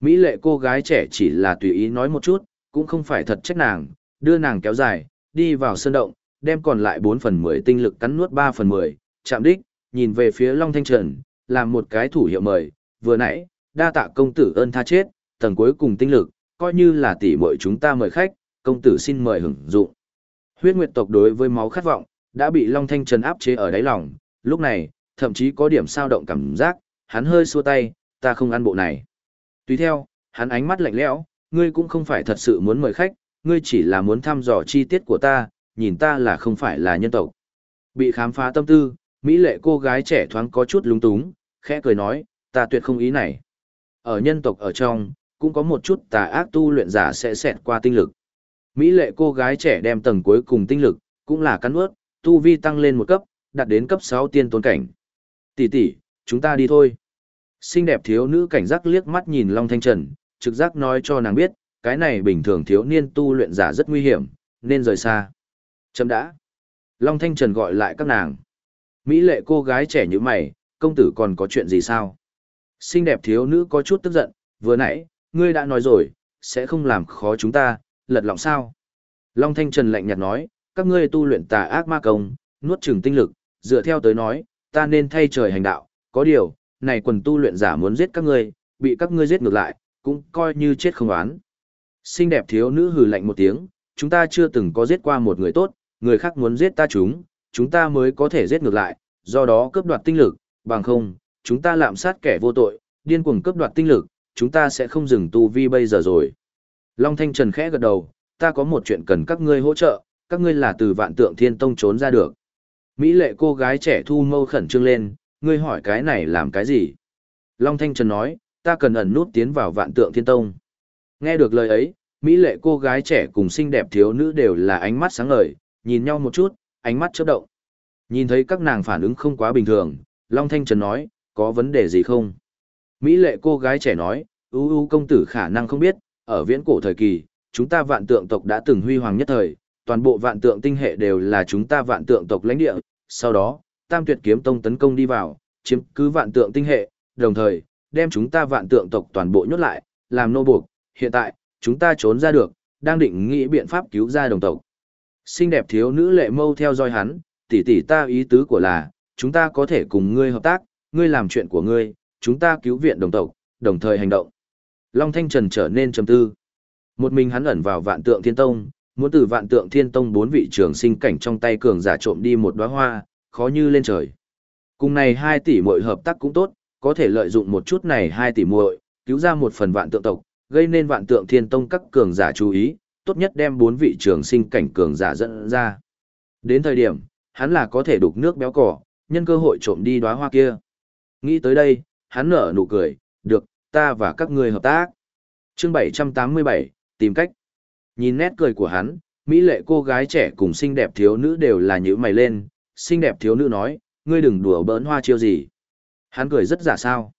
Mỹ lệ cô gái trẻ chỉ là tùy ý nói một chút, cũng không phải thật trách nàng, đưa nàng kéo dài, đi vào sân động, đem còn lại 4 phần 10 tinh lực cắn nuốt 3 phần 10, chạm đích, nhìn về phía Long Thanh Trần, làm một cái thủ hiệu mời, vừa nãy, đa tạ công tử ơn tha chết, tầng cuối cùng tinh lực, coi như là tỷ muội chúng ta mời khách, công tử xin mời hưởng dụng. Huyết Nguyệt tộc đối với máu khát vọng, đã bị Long Thanh Trần áp chế ở đáy lòng, lúc này, thậm chí có điểm sao động cảm giác, hắn hơi xua tay, ta không ăn bộ này. Tuy theo, hắn ánh mắt lạnh lẽo, ngươi cũng không phải thật sự muốn mời khách, ngươi chỉ là muốn thăm dò chi tiết của ta, nhìn ta là không phải là nhân tộc. Bị khám phá tâm tư, Mỹ lệ cô gái trẻ thoáng có chút lung túng, khẽ cười nói, ta tuyệt không ý này. Ở nhân tộc ở trong, cũng có một chút tà ác tu luyện giả sẽ xẹt qua tinh lực. Mỹ lệ cô gái trẻ đem tầng cuối cùng tinh lực, cũng là cắn ướt, tu vi tăng lên một cấp, đạt đến cấp 6 tiên tôn cảnh. Tỷ tỷ, chúng ta đi thôi. Xinh đẹp thiếu nữ cảnh giác liếc mắt nhìn Long Thanh Trần, trực giác nói cho nàng biết, cái này bình thường thiếu niên tu luyện giả rất nguy hiểm, nên rời xa. Chấm đã. Long Thanh Trần gọi lại các nàng. Mỹ lệ cô gái trẻ như mày, công tử còn có chuyện gì sao? Xinh đẹp thiếu nữ có chút tức giận, vừa nãy, ngươi đã nói rồi, sẽ không làm khó chúng ta, lật lọng sao? Long Thanh Trần lạnh nhạt nói, các ngươi tu luyện tà ác ma công, nuốt chừng tinh lực, dựa theo tới nói, ta nên thay trời hành đạo, có điều, này quần tu luyện giả muốn giết các ngươi, bị các ngươi giết ngược lại, cũng coi như chết không oán. Xinh đẹp thiếu nữ hừ lạnh một tiếng, chúng ta chưa từng có giết qua một người tốt, người khác muốn giết ta chúng, chúng ta mới có thể giết ngược lại, do đó cướp đoạt tinh lực, bằng không, chúng ta lạm sát kẻ vô tội, điên cuồng cướp đoạt tinh lực, chúng ta sẽ không dừng tu vi bây giờ rồi. Long Thanh Trần khẽ gật đầu, ta có một chuyện cần các ngươi hỗ trợ, các ngươi là từ vạn tượng thiên tông trốn ra được. Mỹ lệ cô gái trẻ thu mâu khẩn trương lên, ngươi hỏi cái này làm cái gì? Long Thanh Trần nói, ta cần ẩn nút tiến vào vạn tượng thiên tông. Nghe được lời ấy, Mỹ lệ cô gái trẻ cùng xinh đẹp thiếu nữ đều là ánh mắt sáng ngời, nhìn nhau một chút, ánh mắt chớp động. Nhìn thấy các nàng phản ứng không quá bình thường, Long Thanh Trần nói, có vấn đề gì không? Mỹ lệ cô gái trẻ nói, ưu ưu công tử khả năng không biết, ở viễn cổ thời kỳ, chúng ta vạn tượng tộc đã từng huy hoàng nhất thời, toàn bộ vạn tượng tinh hệ đều là chúng ta vạn tượng tộc lãnh địa, sau đó, Tam Tuyệt Kiếm Tông tấn công đi vào, chiếm cứ vạn tượng tinh hệ, đồng thời, đem chúng ta vạn tượng tộc toàn bộ nhốt lại, làm nô buộc, hiện tại, chúng ta trốn ra được, đang định nghĩ biện pháp cứu ra đồng tộc. Xinh đẹp thiếu nữ lệ mâu theo dõi hắn, tỷ tỷ ta ý tứ của là, chúng ta có thể cùng ngươi hợp tác, ngươi làm chuyện của ngươi, chúng ta cứu viện đồng tộc, đồng thời hành động. Long Thanh Trần trở nên trầm tư. Một mình hắn ẩn vào vạn tượng thiên tông, muốn từ vạn tượng thiên tông bốn vị trường sinh cảnh trong tay cường giả trộm đi một đóa hoa, khó như lên trời. Cùng này hai tỷ muội hợp tác cũng tốt, có thể lợi dụng một chút này hai tỷ muội, cứu ra một phần vạn tượng tộc, gây nên vạn tượng thiên tông các cường giả chú ý, tốt nhất đem bốn vị trường sinh cảnh cường giả dẫn ra. Đến thời điểm, hắn là có thể đục nước béo cỏ, nhân cơ hội trộm đi đóa hoa kia. Nghĩ tới đây, hắn nở nụ cười, được, ta và các ngươi hợp tác. Chương 787, tìm cách. Nhìn nét cười của hắn, Mỹ lệ cô gái trẻ cùng xinh đẹp thiếu nữ đều là nhữ mày lên, xinh đẹp thiếu nữ nói, ngươi đừng đùa bỡn hoa chiêu gì. Hắn cười rất giả sao.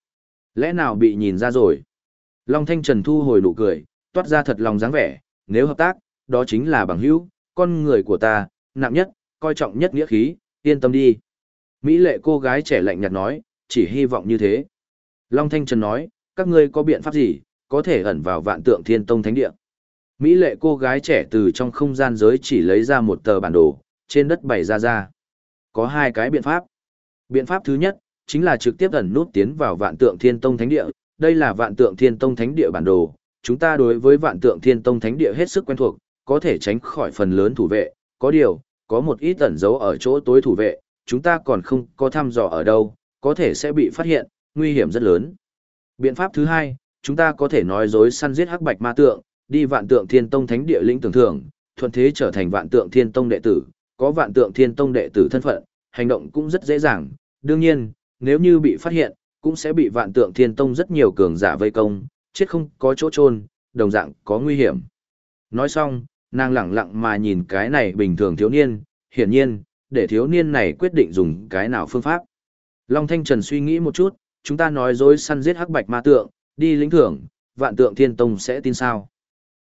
Lẽ nào bị nhìn ra rồi? Long Thanh Trần thu hồi nụ cười, toát ra thật lòng dáng vẻ, nếu hợp tác, đó chính là bằng hữu, con người của ta, nặng nhất, coi trọng nhất nghĩa khí, yên tâm đi. Mỹ lệ cô gái trẻ lạnh nhạt nói, chỉ hy vọng như thế. Long Thanh Trần nói, các ngươi có biện pháp gì, có thể ẩn vào vạn tượng thiên tông thánh địa. Mỹ lệ cô gái trẻ từ trong không gian giới chỉ lấy ra một tờ bản đồ, trên đất bày ra ra. Có hai cái biện pháp. Biện pháp thứ nhất, chính là trực tiếp ẩn nút tiến vào vạn tượng thiên tông thánh địa. Đây là vạn tượng thiên tông thánh địa bản đồ. Chúng ta đối với vạn tượng thiên tông thánh địa hết sức quen thuộc, có thể tránh khỏi phần lớn thủ vệ. Có điều, có một ít ẩn giấu ở chỗ tối thủ vệ, chúng ta còn không có thăm dò ở đâu, có thể sẽ bị phát hiện, nguy hiểm rất lớn. Biện pháp thứ hai, chúng ta có thể nói dối săn giết hắc bạch ma tượng, đi vạn tượng thiên tông thánh địa lĩnh tưởng thưởng, thuận thế trở thành vạn tượng thiên tông đệ tử, có vạn tượng thiên tông đệ tử thân phận, hành động cũng rất dễ dàng. Đương nhiên, nếu như bị phát hiện, cũng sẽ bị vạn tượng thiên tông rất nhiều cường giả vây công, chết không có chỗ trôn, đồng dạng có nguy hiểm. Nói xong, nàng lẳng lặng mà nhìn cái này bình thường thiếu niên, hiển nhiên, để thiếu niên này quyết định dùng cái nào phương pháp. Long Thanh Trần suy nghĩ một chút, chúng ta nói dối săn giết hắc bạch ma tượng, đi lĩnh thưởng, vạn tượng thiên tông sẽ tin sao.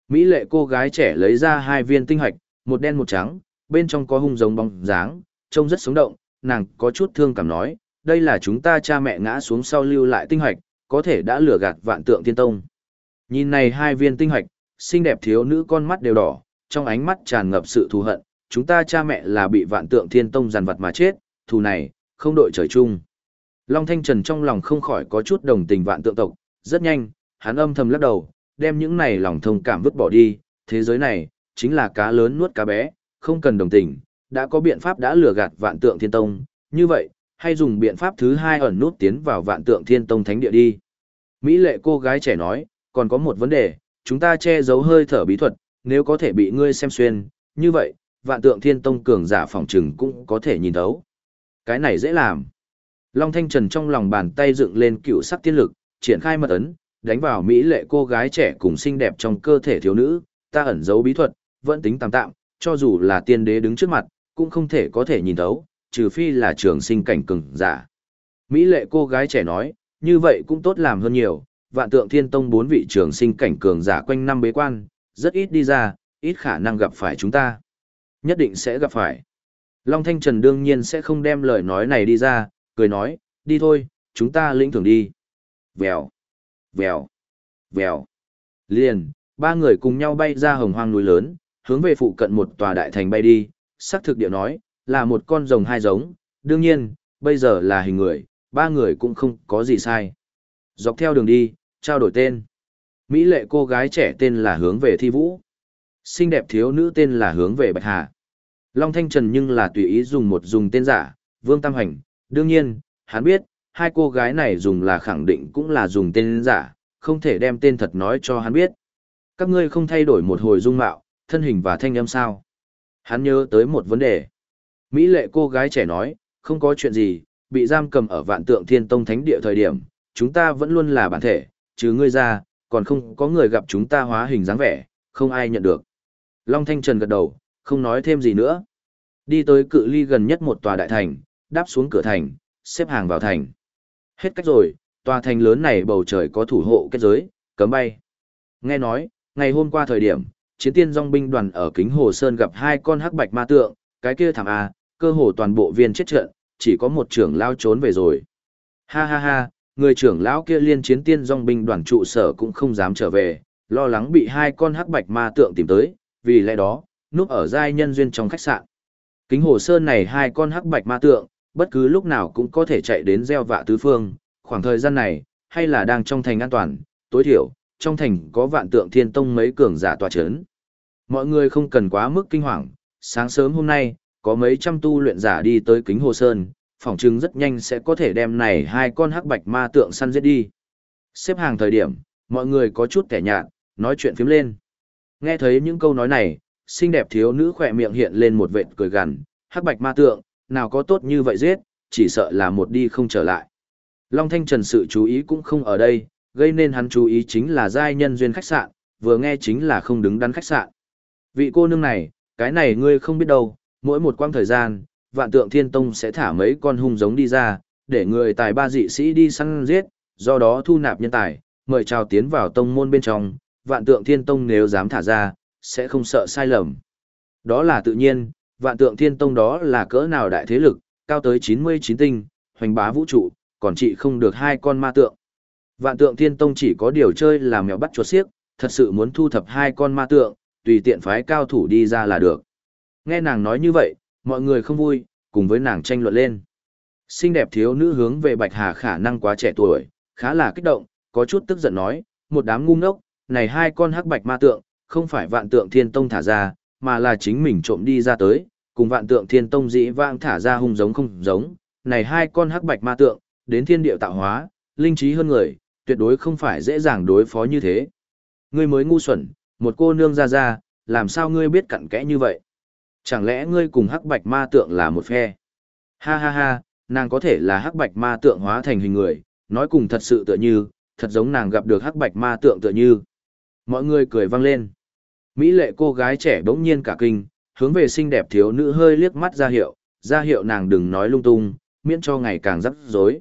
Mỹ lệ cô gái trẻ lấy ra hai viên tinh hạch, một đen một trắng, bên trong có hung giống bóng dáng, trông rất sống động, nàng có chút thương cảm nói, đây là chúng ta cha mẹ ngã xuống sau lưu lại tinh hoạch, có thể đã lừa gạt vạn tượng thiên tông. Nhìn này hai viên tinh hoạch, xinh đẹp thiếu nữ con mắt đều đỏ, trong ánh mắt tràn ngập sự thù hận, chúng ta cha mẹ là bị vạn tượng thiên tông giàn vật mà chết, thù này, không đội trời chung. Long Thanh Trần trong lòng không khỏi có chút đồng tình vạn tượng tộc, rất nhanh, hắn âm thầm lắc đầu, đem những này lòng thông cảm vứt bỏ đi, thế giới này, chính là cá lớn nuốt cá bé, không cần đồng tình, đã có biện pháp đã lừa gạt vạn tượng thiên tông, như vậy, hay dùng biện pháp thứ hai ẩn nút tiến vào vạn tượng thiên tông thánh địa đi. Mỹ lệ cô gái trẻ nói, còn có một vấn đề, chúng ta che giấu hơi thở bí thuật, nếu có thể bị ngươi xem xuyên, như vậy, vạn tượng thiên tông cường giả phòng trừng cũng có thể nhìn thấu. Cái này dễ làm. Long Thanh Trần trong lòng bàn tay dựng lên cựu sắc tiên lực, triển khai mật ấn, đánh vào mỹ lệ cô gái trẻ cùng xinh đẹp trong cơ thể thiếu nữ, ta ẩn giấu bí thuật, vẫn tính tạm tạm, cho dù là tiên đế đứng trước mặt, cũng không thể có thể nhìn thấu, trừ phi là trường sinh cảnh cường giả. Mỹ lệ cô gái trẻ nói, như vậy cũng tốt làm hơn nhiều, vạn tượng thiên tông bốn vị trường sinh cảnh cường giả quanh năm bế quan, rất ít đi ra, ít khả năng gặp phải chúng ta. Nhất định sẽ gặp phải. Long Thanh Trần đương nhiên sẽ không đem lời nói này đi ra, cười nói, đi thôi, chúng ta lĩnh thưởng đi. Vèo, vèo, vèo. Liền, ba người cùng nhau bay ra hồng hoang núi lớn, hướng về phụ cận một tòa đại thành bay đi, xác thực điệu nói, là một con rồng hai giống, đương nhiên, bây giờ là hình người, ba người cũng không có gì sai. Dọc theo đường đi, trao đổi tên. Mỹ lệ cô gái trẻ tên là hướng về thi vũ. Xinh đẹp thiếu nữ tên là hướng về bạch hà. Long Thanh Trần nhưng là tùy ý dùng một dùng tên giả, Vương Tam Hành. Đương nhiên, hắn biết, hai cô gái này dùng là khẳng định cũng là dùng tên giả, không thể đem tên thật nói cho hắn biết. Các ngươi không thay đổi một hồi dung mạo, thân hình và thanh âm sao. Hắn nhớ tới một vấn đề. Mỹ lệ cô gái trẻ nói, không có chuyện gì, bị giam cầm ở vạn tượng thiên tông thánh địa thời điểm, chúng ta vẫn luôn là bản thể, chứ ngươi ra, còn không có người gặp chúng ta hóa hình dáng vẻ, không ai nhận được. Long Thanh Trần gật đầu, không nói thêm gì nữa. Đi tới cự ly gần nhất một tòa đại thành, đáp xuống cửa thành, xếp hàng vào thành. Hết cách rồi, tòa thành lớn này bầu trời có thủ hộ kết giới, cấm bay. Nghe nói, ngày hôm qua thời điểm, chiến tiên dòng binh đoàn ở kính hồ sơn gặp hai con hắc bạch ma tượng, cái kia thảm A, cơ hồ toàn bộ viên chết trận, chỉ có một trưởng lao trốn về rồi. Ha ha ha, người trưởng lão kia liên chiến tiên dòng binh đoàn trụ sở cũng không dám trở về, lo lắng bị hai con hắc bạch ma tượng tìm tới, vì lẽ đó, núp ở giai nhân duyên trong khách sạn. Kính hồ sơn này hai con hắc bạch ma tượng, bất cứ lúc nào cũng có thể chạy đến gieo vạ tứ phương, khoảng thời gian này, hay là đang trong thành an toàn, tối thiểu, trong thành có vạn tượng thiên tông mấy cường giả tòa chấn. Mọi người không cần quá mức kinh hoàng, sáng sớm hôm nay, có mấy trăm tu luyện giả đi tới kính hồ sơn, phỏng chứng rất nhanh sẽ có thể đem này hai con hắc bạch ma tượng săn giết đi. Xếp hàng thời điểm, mọi người có chút kẻ nhạt, nói chuyện phím lên. Nghe thấy những câu nói này, xinh đẹp thiếu nữ khỏe miệng hiện lên một vệt cười gằn, hắc bạch ma tượng, nào có tốt như vậy giết, chỉ sợ là một đi không trở lại. Long Thanh Trần sự chú ý cũng không ở đây, gây nên hắn chú ý chính là giai nhân duyên khách sạn, vừa nghe chính là không đứng đắn khách sạn. Vị cô nương này, cái này ngươi không biết đâu, mỗi một quãng thời gian, vạn tượng thiên tông sẽ thả mấy con hung giống đi ra, để người tài ba dị sĩ đi săn giết, do đó thu nạp nhân tài, mời chào tiến vào tông môn bên trong, vạn tượng thiên tông nếu dám thả ra, sẽ không sợ sai lầm. Đó là tự nhiên, vạn tượng thiên tông đó là cỡ nào đại thế lực, cao tới 99 tinh, hoành bá vũ trụ, còn trị không được hai con ma tượng. Vạn tượng thiên tông chỉ có điều chơi là mèo bắt chuột xiếc, thật sự muốn thu thập hai con ma tượng, tùy tiện phái cao thủ đi ra là được. Nghe nàng nói như vậy, mọi người không vui, cùng với nàng tranh luận lên. Xinh đẹp thiếu nữ hướng về Bạch Hà khả năng quá trẻ tuổi, khá là kích động, có chút tức giận nói, một đám ngu ngốc, này hai con hắc bạch ma tượng, không phải vạn tượng thiên tông thả ra, mà là chính mình trộm đi ra tới, cùng vạn tượng thiên tông dĩ vãng thả ra hung giống không giống, này hai con hắc bạch ma tượng, đến thiên điệu tạo hóa, linh trí hơn người, tuyệt đối không phải dễ dàng đối phó như thế. Ngươi mới ngu xuẩn, một cô nương ra ra, làm sao ngươi biết cặn kẽ như vậy? Chẳng lẽ ngươi cùng hắc bạch ma tượng là một phe? Ha ha ha, nàng có thể là hắc bạch ma tượng hóa thành hình người, nói cùng thật sự tựa như, thật giống nàng gặp được hắc bạch ma tượng tựa như. Mọi người cười vang lên. Mỹ lệ cô gái trẻ bỗng nhiên cả kinh, hướng về xinh đẹp thiếu nữ hơi liếc mắt ra hiệu, ra hiệu nàng đừng nói lung tung, miễn cho ngày càng rắc rối.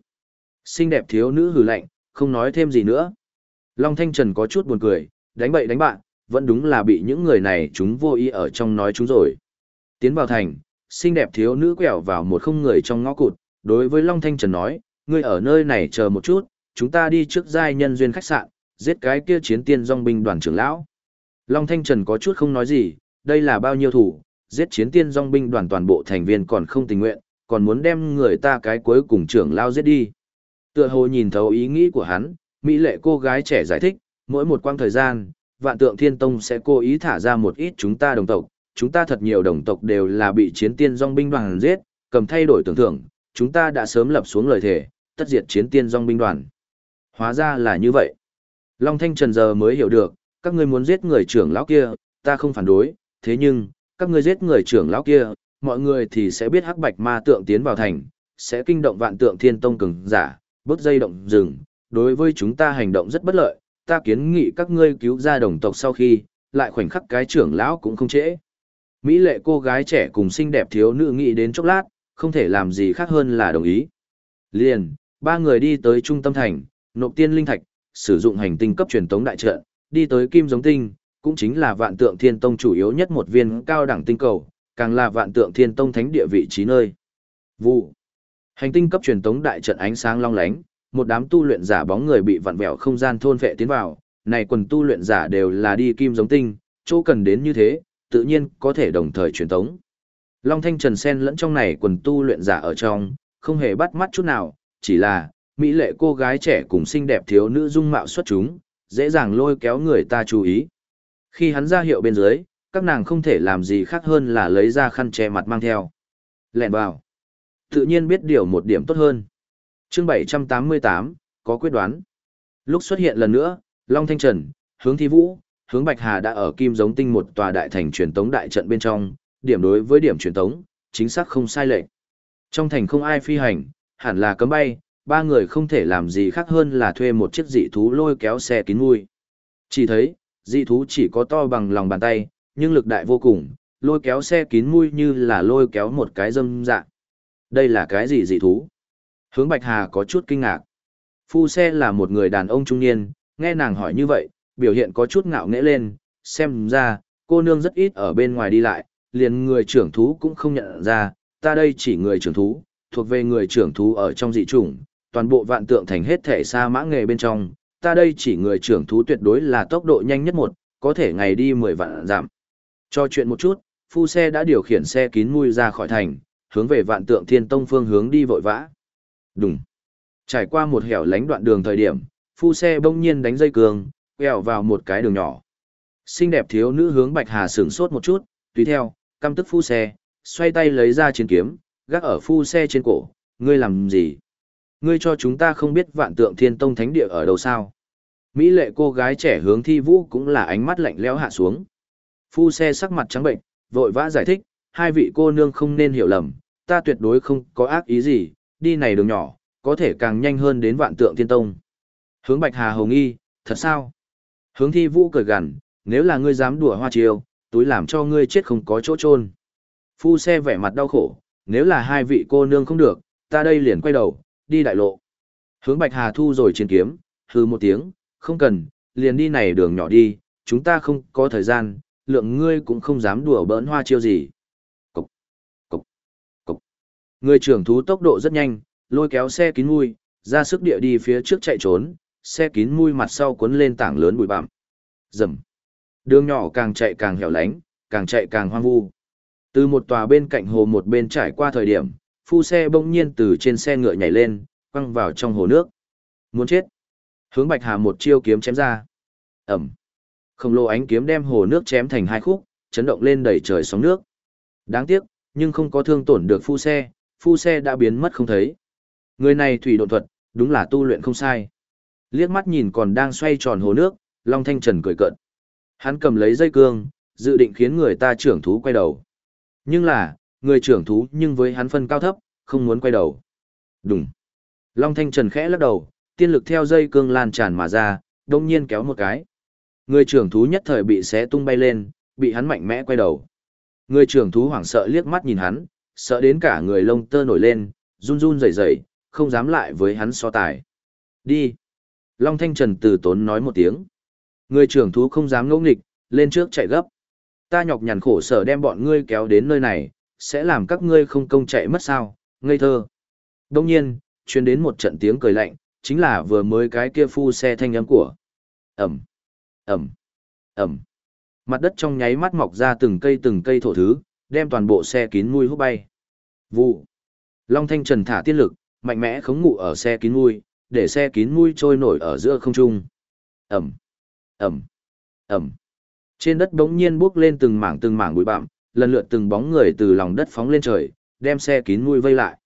Xinh đẹp thiếu nữ hừ lạnh, không nói thêm gì nữa. Long Thanh Trần có chút buồn cười, đánh bậy đánh bạn, vẫn đúng là bị những người này chúng vô ý ở trong nói chúng rồi. Tiến vào thành, xinh đẹp thiếu nữ quẹo vào một không người trong ngõ cụt, đối với Long Thanh Trần nói, ngươi ở nơi này chờ một chút, chúng ta đi trước giai nhân duyên khách sạn, giết cái kia chiến tiên dòng binh đoàn trưởng lão. Long Thanh Trần có chút không nói gì, đây là bao nhiêu thủ, giết chiến tiên dòng binh đoàn toàn bộ thành viên còn không tình nguyện, còn muốn đem người ta cái cuối cùng trưởng lao giết đi. Tựa hồ nhìn thấu ý nghĩ của hắn, Mỹ lệ cô gái trẻ giải thích, mỗi một quang thời gian, vạn tượng thiên tông sẽ cố ý thả ra một ít chúng ta đồng tộc, chúng ta thật nhiều đồng tộc đều là bị chiến tiên dòng binh đoàn giết, cầm thay đổi tưởng thưởng, chúng ta đã sớm lập xuống lời thề, tất diệt chiến tiên dòng binh đoàn. Hóa ra là như vậy. Long Thanh Trần giờ mới hiểu được, các ngươi muốn giết người trưởng lão kia, ta không phản đối, thế nhưng, các ngươi giết người trưởng lão kia, mọi người thì sẽ biết hắc bạch ma tượng tiến vào thành, sẽ kinh động vạn tượng thiên tông cường giả, bước dây động rừng, đối với chúng ta hành động rất bất lợi, ta kiến nghị các ngươi cứu ra đồng tộc sau khi, lại khoảnh khắc cái trưởng lão cũng không trễ. Mỹ lệ cô gái trẻ cùng xinh đẹp thiếu nữ nghĩ đến chốc lát, không thể làm gì khác hơn là đồng ý. Liền, ba người đi tới trung tâm thành, nộp tiên linh thạch, sử dụng hành tinh cấp truyền tống đại trận, đi tới kim giống tinh, cũng chính là vạn tượng thiên tông chủ yếu nhất một viên cao đẳng tinh cầu, càng là vạn tượng thiên tông thánh địa vị trí nơi. Vụ. Hành tinh cấp truyền tống đại trận ánh sáng long lánh, một đám tu luyện giả bóng người bị vặn vẹo không gian thôn phệ tiến vào, này quần tu luyện giả đều là đi kim giống tinh, chỗ cần đến như thế, tự nhiên có thể đồng thời truyền tống. Long Thanh Trần Sen lẫn trong này quần tu luyện giả ở trong, không hề bắt mắt chút nào, chỉ là, mỹ lệ cô gái trẻ cùng xinh đẹp thiếu nữ dung mạo xuất chúng, dễ dàng lôi kéo người ta chú ý. Khi hắn ra hiệu bên dưới, các nàng không thể làm gì khác hơn là lấy ra khăn che mặt mang theo. Lẹn vào. Tự nhiên biết điều một điểm tốt hơn. chương 788, có quyết đoán. Lúc xuất hiện lần nữa, Long Thanh Trần, hướng thi vũ, hướng Bạch Hà đã ở kim giống tinh một tòa đại thành truyền tống đại trận bên trong, điểm đối với điểm truyền tống, chính xác không sai lệch. Trong thành không ai phi hành, hẳn là cấm bay, ba người không thể làm gì khác hơn là thuê một chiếc dị thú lôi kéo xe kín mui. Chỉ thấy, dị thú chỉ có to bằng lòng bàn tay, nhưng lực đại vô cùng, lôi kéo xe kín mui như là lôi kéo một cái dâm dạng. Đây là cái gì dị thú? Hướng Bạch Hà có chút kinh ngạc. Phu xe là một người đàn ông trung niên, nghe nàng hỏi như vậy, biểu hiện có chút ngạo nghễ lên, xem ra, cô nương rất ít ở bên ngoài đi lại, liền người trưởng thú cũng không nhận ra, ta đây chỉ người trưởng thú, thuộc về người trưởng thú ở trong dị chủng, toàn bộ vạn tượng thành hết thể xa mã nghề bên trong, ta đây chỉ người trưởng thú tuyệt đối là tốc độ nhanh nhất một, có thể ngày đi 10 vạn giảm. Cho chuyện một chút, phu xe đã điều khiển xe kín mui ra khỏi thành, hướng về vạn tượng thiên tông phương hướng đi vội vã. Đúng. Trải qua một hẻo lánh đoạn đường thời điểm, phu xe bỗng nhiên đánh dây cường, quẹo vào một cái đường nhỏ. Xinh đẹp thiếu nữ hướng Bạch Hà sửng sốt một chút, tùy theo, căm tức phu xe, xoay tay lấy ra chiến kiếm, gác ở phu xe trên cổ, ngươi làm gì? Ngươi cho chúng ta không biết vạn tượng thiên tông thánh địa ở đâu sao? Mỹ lệ cô gái trẻ hướng thi vũ cũng là ánh mắt lạnh lẽo hạ xuống. Phu xe sắc mặt trắng bệnh, vội vã giải thích, hai vị cô nương không nên hiểu lầm, ta tuyệt đối không có ác ý gì, đi này đường nhỏ, có thể càng nhanh hơn đến vạn tượng thiên tông. Hướng Bạch Hà hồng y, thật sao? Hướng thi vũ cười gằn, nếu là ngươi dám đùa hoa chiêu, túi làm cho ngươi chết không có chỗ trôn. Phu xe vẻ mặt đau khổ, nếu là hai vị cô nương không được, ta đây liền quay đầu, đi đại lộ. Hướng Bạch Hà thu rồi chiến kiếm, hư một tiếng, không cần, liền đi này đường nhỏ đi, chúng ta không có thời gian, lượng ngươi cũng không dám đùa bỡn hoa chiêu gì. Người trưởng thú tốc độ rất nhanh, lôi kéo xe kín mui, ra sức địa đi phía trước chạy trốn, xe kín mui mặt sau cuốn lên tảng lớn bụi bặm. Rầm. Đường nhỏ càng chạy càng hẻo lánh, càng chạy càng hoang vu. Từ một tòa bên cạnh hồ một bên trải qua thời điểm, phu xe bỗng nhiên từ trên xe ngựa nhảy lên, quăng vào trong hồ nước. Muốn chết. Hướng Bạch Hà một chiêu kiếm chém ra. ầm. Khổng lồ ánh kiếm đem hồ nước chém thành hai khúc, chấn động lên đầy trời sóng nước. Đáng tiếc, nhưng không có thương tổn được phu xe, phu xe đã biến mất không thấy. Người này thủy độn thuật, đúng là tu luyện không sai. Liếc mắt nhìn còn đang xoay tròn hồ nước, Long Thanh Trần cười cợt. Hắn cầm lấy dây cương, dự định khiến người ta trưởng thú quay đầu. Nhưng là, người trưởng thú nhưng với hắn phân cao thấp, không muốn quay đầu. Đúng. Long Thanh Trần khẽ lắc đầu, tiên lực theo dây cương lan tràn mà ra, đông nhiên kéo một cái. Người trưởng thú nhất thời bị xé tung bay lên, bị hắn mạnh mẽ quay đầu. Người trưởng thú hoảng sợ liếc mắt nhìn hắn, sợ đến cả người lông tơ nổi lên, run run rẩy rẩy, không dám lại với hắn so tài. Đi. Long Thanh Trần từ tốn nói một tiếng. Người trưởng thú không dám ngẫu nghịch, lên trước chạy gấp. Ta nhọc nhằn khổ sở đem bọn ngươi kéo đến nơi này, sẽ làm các ngươi không công chạy mất sao, ngây thơ. Đông nhiên, truyền đến một trận tiếng cười lạnh, chính là vừa mới cái kia phu xe thanh âm của. Ẩm, Ẩm, Ẩm. Mặt đất trong nháy mắt mọc ra từng cây từng cây thổ thứ, đem toàn bộ xe kín mui hút bay. Vụ. Long Thanh Trần thả tiên lực, mạnh mẽ khống ngụ ở xe kín mui, để xe kín mui trôi nổi ở giữa không trung. Ẩm, Ẩm, Ẩm. Trên đất bỗng nhiên bước lên từng mảng từng mảng bụi bặm, lần lượt từng bóng người từ lòng đất phóng lên trời, đem xe kín mui vây lại.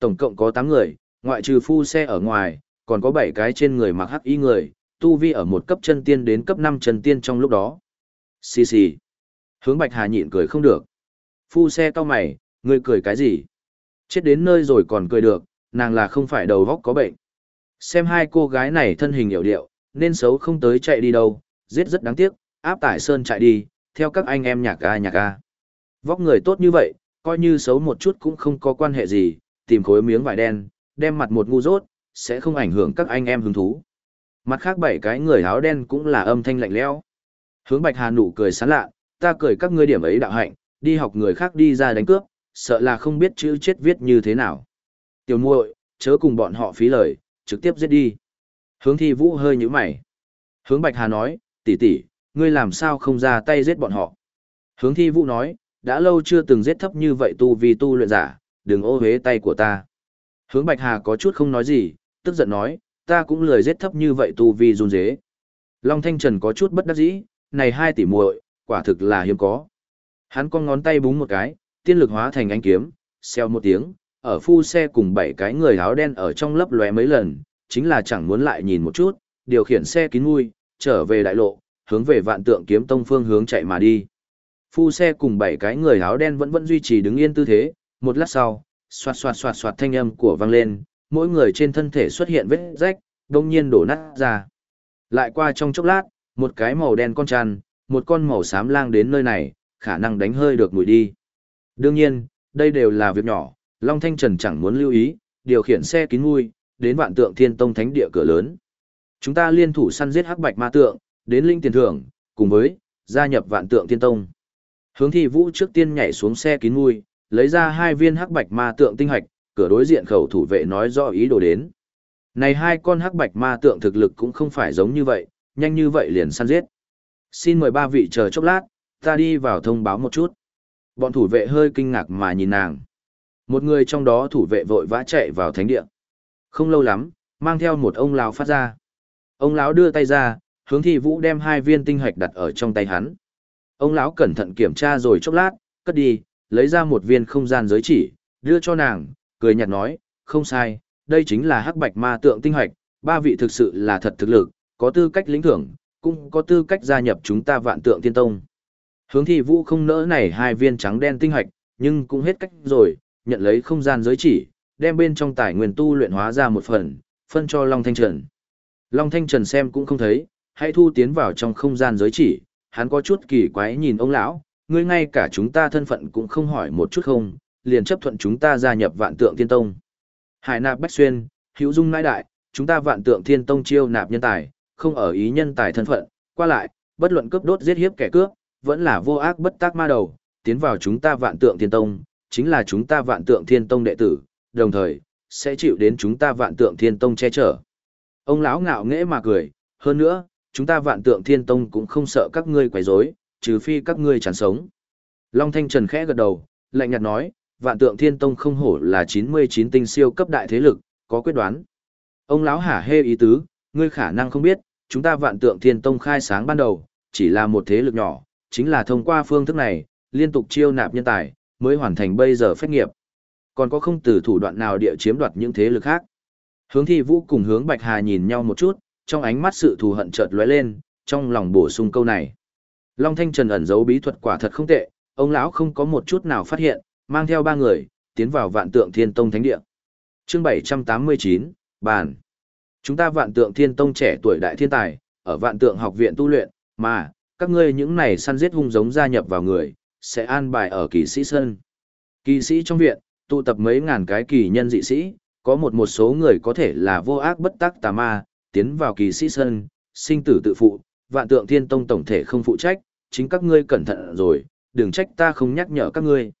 Tổng cộng có 8 người, ngoại trừ phu xe ở ngoài, còn có 7 cái trên người mặc hắc y người, tu vi ở một cấp chân tiên đến cấp 5 chân tiên trong lúc đó. Xì xì. Hướng Bạch Hà nhịn cười không được. Phu xe cao mày, ngươi cười cái gì? Chết đến nơi rồi còn cười được, nàng là không phải đầu góc có bệnh. Xem hai cô gái này thân hình hiểu điệu, nên xấu không tới chạy đi đâu, giết rất đáng tiếc, áp tải sơn chạy đi, theo các anh em nhạc ca nhạc ca. Vóc người tốt như vậy, coi như xấu một chút cũng không có quan hệ gì, tìm khối miếng vải đen, đem mặt một ngu rốt, sẽ không ảnh hưởng các anh em hứng thú. Mặt khác bảy cái người áo đen cũng là âm thanh lạnh lẽo. Hướng Bạch Hà nụ cười sán lạ, ta cười các ngươi điểm ấy đạo hạnh, đi học người khác đi ra đánh cướp, sợ là không biết chữ chết viết như thế nào. Tiểu muội, chớ cùng bọn họ phí lời, trực tiếp giết đi. Hướng Thi Vũ hơi như mày. Hướng Bạch Hà nói, tỷ tỷ, ngươi làm sao không ra tay giết bọn họ. Hướng Thi Vũ nói, đã lâu chưa từng giết thấp như vậy tu vì tu luyện giả, đừng ô hế tay của ta. Hướng Bạch Hà có chút không nói gì, tức giận nói, ta cũng lười giết thấp như vậy tu vi run dế. Long Thanh Trần có chút bất đắc dĩ, này hai tỷ muội, quả thực là hiếm có. Hắn con ngón tay búng một cái, tiên lực hóa thành ánh kiếm, xeo một tiếng, ở phu xe cùng bảy cái người áo đen ở trong lấp lóe mấy lần, chính là chẳng muốn lại nhìn một chút, điều khiển xe kín mui, trở về đại lộ, hướng về vạn tượng kiếm tông phương hướng chạy mà đi. Phu xe cùng bảy cái người áo đen vẫn vẫn duy trì đứng yên tư thế, một lát sau, xoạt xoạt xoạt xoạt thanh âm của vang lên, mỗi người trên thân thể xuất hiện vết rách, đông nhiên đổ nát ra. Lại qua trong chốc lát, một cái màu đen con tràn, một con màu xám lang đến nơi này, khả năng đánh hơi được mùi đi. Đương nhiên, đây đều là việc nhỏ, Long Thanh Trần chẳng muốn lưu ý, điều khiển xe kín mui, đến vạn tượng thiên tông thánh địa cửa lớn. Chúng ta liên thủ săn giết hắc bạch ma tượng, đến linh tiền thưởng, cùng với, gia nhập vạn tượng thiên tông. Hướng thi vũ trước tiên nhảy xuống xe kín mui, lấy ra hai viên hắc bạch ma tượng tinh hạch, cửa đối diện khẩu thủ vệ nói rõ ý đồ đến. Này hai con hắc bạch ma tượng thực lực cũng không phải giống như vậy, nhanh như vậy liền săn giết. Xin mời ba vị chờ chốc lát, ta đi vào thông báo một chút. Bọn thủ vệ hơi kinh ngạc mà nhìn nàng. Một người trong đó thủ vệ vội vã chạy vào thánh địa. Không lâu lắm, mang theo một ông lão phát ra. Ông lão đưa tay ra, hướng thi vũ đem hai viên tinh hạch đặt ở trong tay hắn. Ông lão cẩn thận kiểm tra rồi chốc lát, cất đi, lấy ra một viên không gian giới chỉ, đưa cho nàng, cười nhạt nói, không sai, đây chính là hắc bạch ma tượng tinh hạch, ba vị thực sự là thật thực lực, có tư cách lĩnh thưởng, cũng có tư cách gia nhập chúng ta vạn tượng thiên tông. Hướng thi vũ không nỡ này hai viên trắng đen tinh hạch, nhưng cũng hết cách rồi, nhận lấy không gian giới chỉ, đem bên trong tài nguyên tu luyện hóa ra một phần, phân cho Long Thanh Trần. Long Thanh Trần xem cũng không thấy, hãy thu tiến vào trong không gian giới chỉ, hắn có chút kỳ quái nhìn ông lão, ngươi ngay cả chúng ta thân phận cũng không hỏi một chút không, liền chấp thuận chúng ta gia nhập vạn tượng thiên tông. Hải nạp bách xuyên, hữu dung nãi đại, chúng ta vạn tượng thiên tông chiêu nạp nhân tài, không ở ý nhân tài thân phận, qua lại, bất luận cướp đốt giết hiếp kẻ cướp, vẫn là vô ác bất tác ma đầu, tiến vào chúng ta vạn tượng thiên tông, chính là chúng ta vạn tượng thiên tông đệ tử, đồng thời, sẽ chịu đến chúng ta vạn tượng thiên tông che chở. Ông lão ngạo nghễ mà cười, hơn nữa, chúng ta vạn tượng thiên tông cũng không sợ các ngươi quấy rối, trừ phi các ngươi chán sống. Long Thanh Trần khẽ gật đầu, lạnh nhạt nói, vạn tượng thiên tông không hổ là 99 tinh siêu cấp đại thế lực, có quyết đoán. Ông lão hả hê ý tứ, ngươi khả năng không biết, chúng ta vạn tượng thiên tông khai sáng ban đầu, chỉ là một thế lực nhỏ, chính là thông qua phương thức này, liên tục chiêu nạp nhân tài, mới hoàn thành bây giờ phép nghiệp. Còn có không từ thủ đoạn nào địa chiếm đoạt những thế lực khác. Hướng thi vũ cùng hướng Bạch Hà nhìn nhau một chút, trong ánh mắt sự thù hận chợt lóe lên, trong lòng bổ sung câu này. Long Thanh Trần ẩn giấu bí thuật quả thật không tệ, ông lão không có một chút nào phát hiện, mang theo ba người, tiến vào vạn tượng thiên tông thánh địa. Chương 789, bàn. Chúng ta vạn tượng thiên tông trẻ tuổi đại thiên tài, ở vạn tượng học viện tu luyện, mà, các ngươi những này săn giết hung giống gia nhập vào người, sẽ an bài ở kỳ sĩ sân. Kỳ sĩ trong viện, tụ tập mấy ngàn cái kỳ nhân dị sĩ, có một một số người có thể là vô ác bất tắc tà ma, tiến vào kỳ sĩ sân, sinh tử tự phụ, vạn tượng thiên tông tổng thể không phụ trách, chính các ngươi cẩn thận rồi, đừng trách ta không nhắc nhở các ngươi.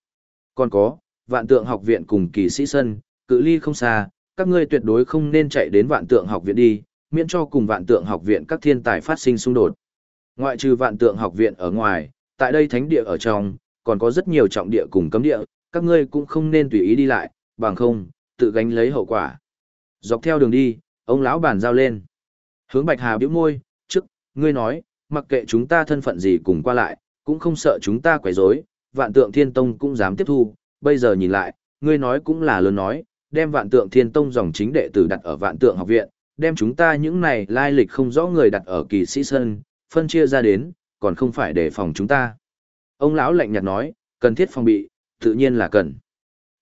Còn có, vạn tượng học viện cùng kỳ sĩ sân, cự ly không xa, các ngươi tuyệt đối không nên chạy đến vạn tượng học viện đi, miễn cho cùng vạn tượng học viện các thiên tài phát sinh xung đột. Ngoại trừ vạn tượng học viện ở ngoài, tại đây thánh địa ở trong, còn có rất nhiều trọng địa cùng cấm địa, các ngươi cũng không nên tùy ý đi lại, bằng không, tự gánh lấy hậu quả. Dọc theo đường đi, ông lão bàn giao lên. Hướng Bạch Hà bĩu môi, trước, ngươi nói, mặc kệ chúng ta thân phận gì cùng qua lại, cũng không sợ chúng ta quấy rối, vạn tượng thiên tông cũng dám tiếp thu, bây giờ nhìn lại, ngươi nói cũng là lớn nói, đem vạn tượng thiên tông dòng chính đệ tử đặt ở vạn tượng học viện, đem chúng ta những này lai lịch không rõ người đặt ở kỳ sĩ sơn, phân chia ra đến, còn không phải để phòng chúng ta. Ông lão lạnh nhạt nói, cần thiết phòng bị, tự nhiên là cần.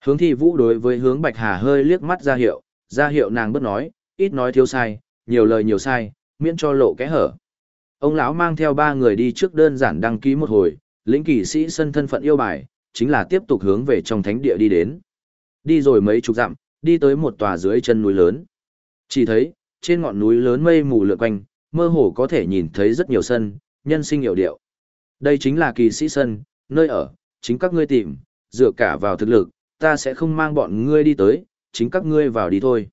Hướng thi vũ đối với hướng bạch hà hơi liếc mắt ra hiệu, ra hiệu nàng bất nói, ít nói thiếu sai, nhiều lời nhiều sai, miễn cho lộ kẽ hở. Ông lão mang theo ba người đi trước đơn giản đăng ký một hồi, lĩnh kỷ sĩ sân thân phận yêu bài, chính là tiếp tục hướng về trong thánh địa đi đến. Đi rồi mấy chục dặm, đi tới một tòa dưới chân núi lớn. Chỉ thấy, trên ngọn núi lớn mây mù lượn quanh, mơ hồ có thể nhìn thấy rất nhiều sân, nhân sinh hiểu điệu. Đây chính là kỳ sĩ sân, nơi ở, chính các ngươi tìm, dựa cả vào thực lực, ta sẽ không mang bọn ngươi đi tới, chính các ngươi vào đi thôi.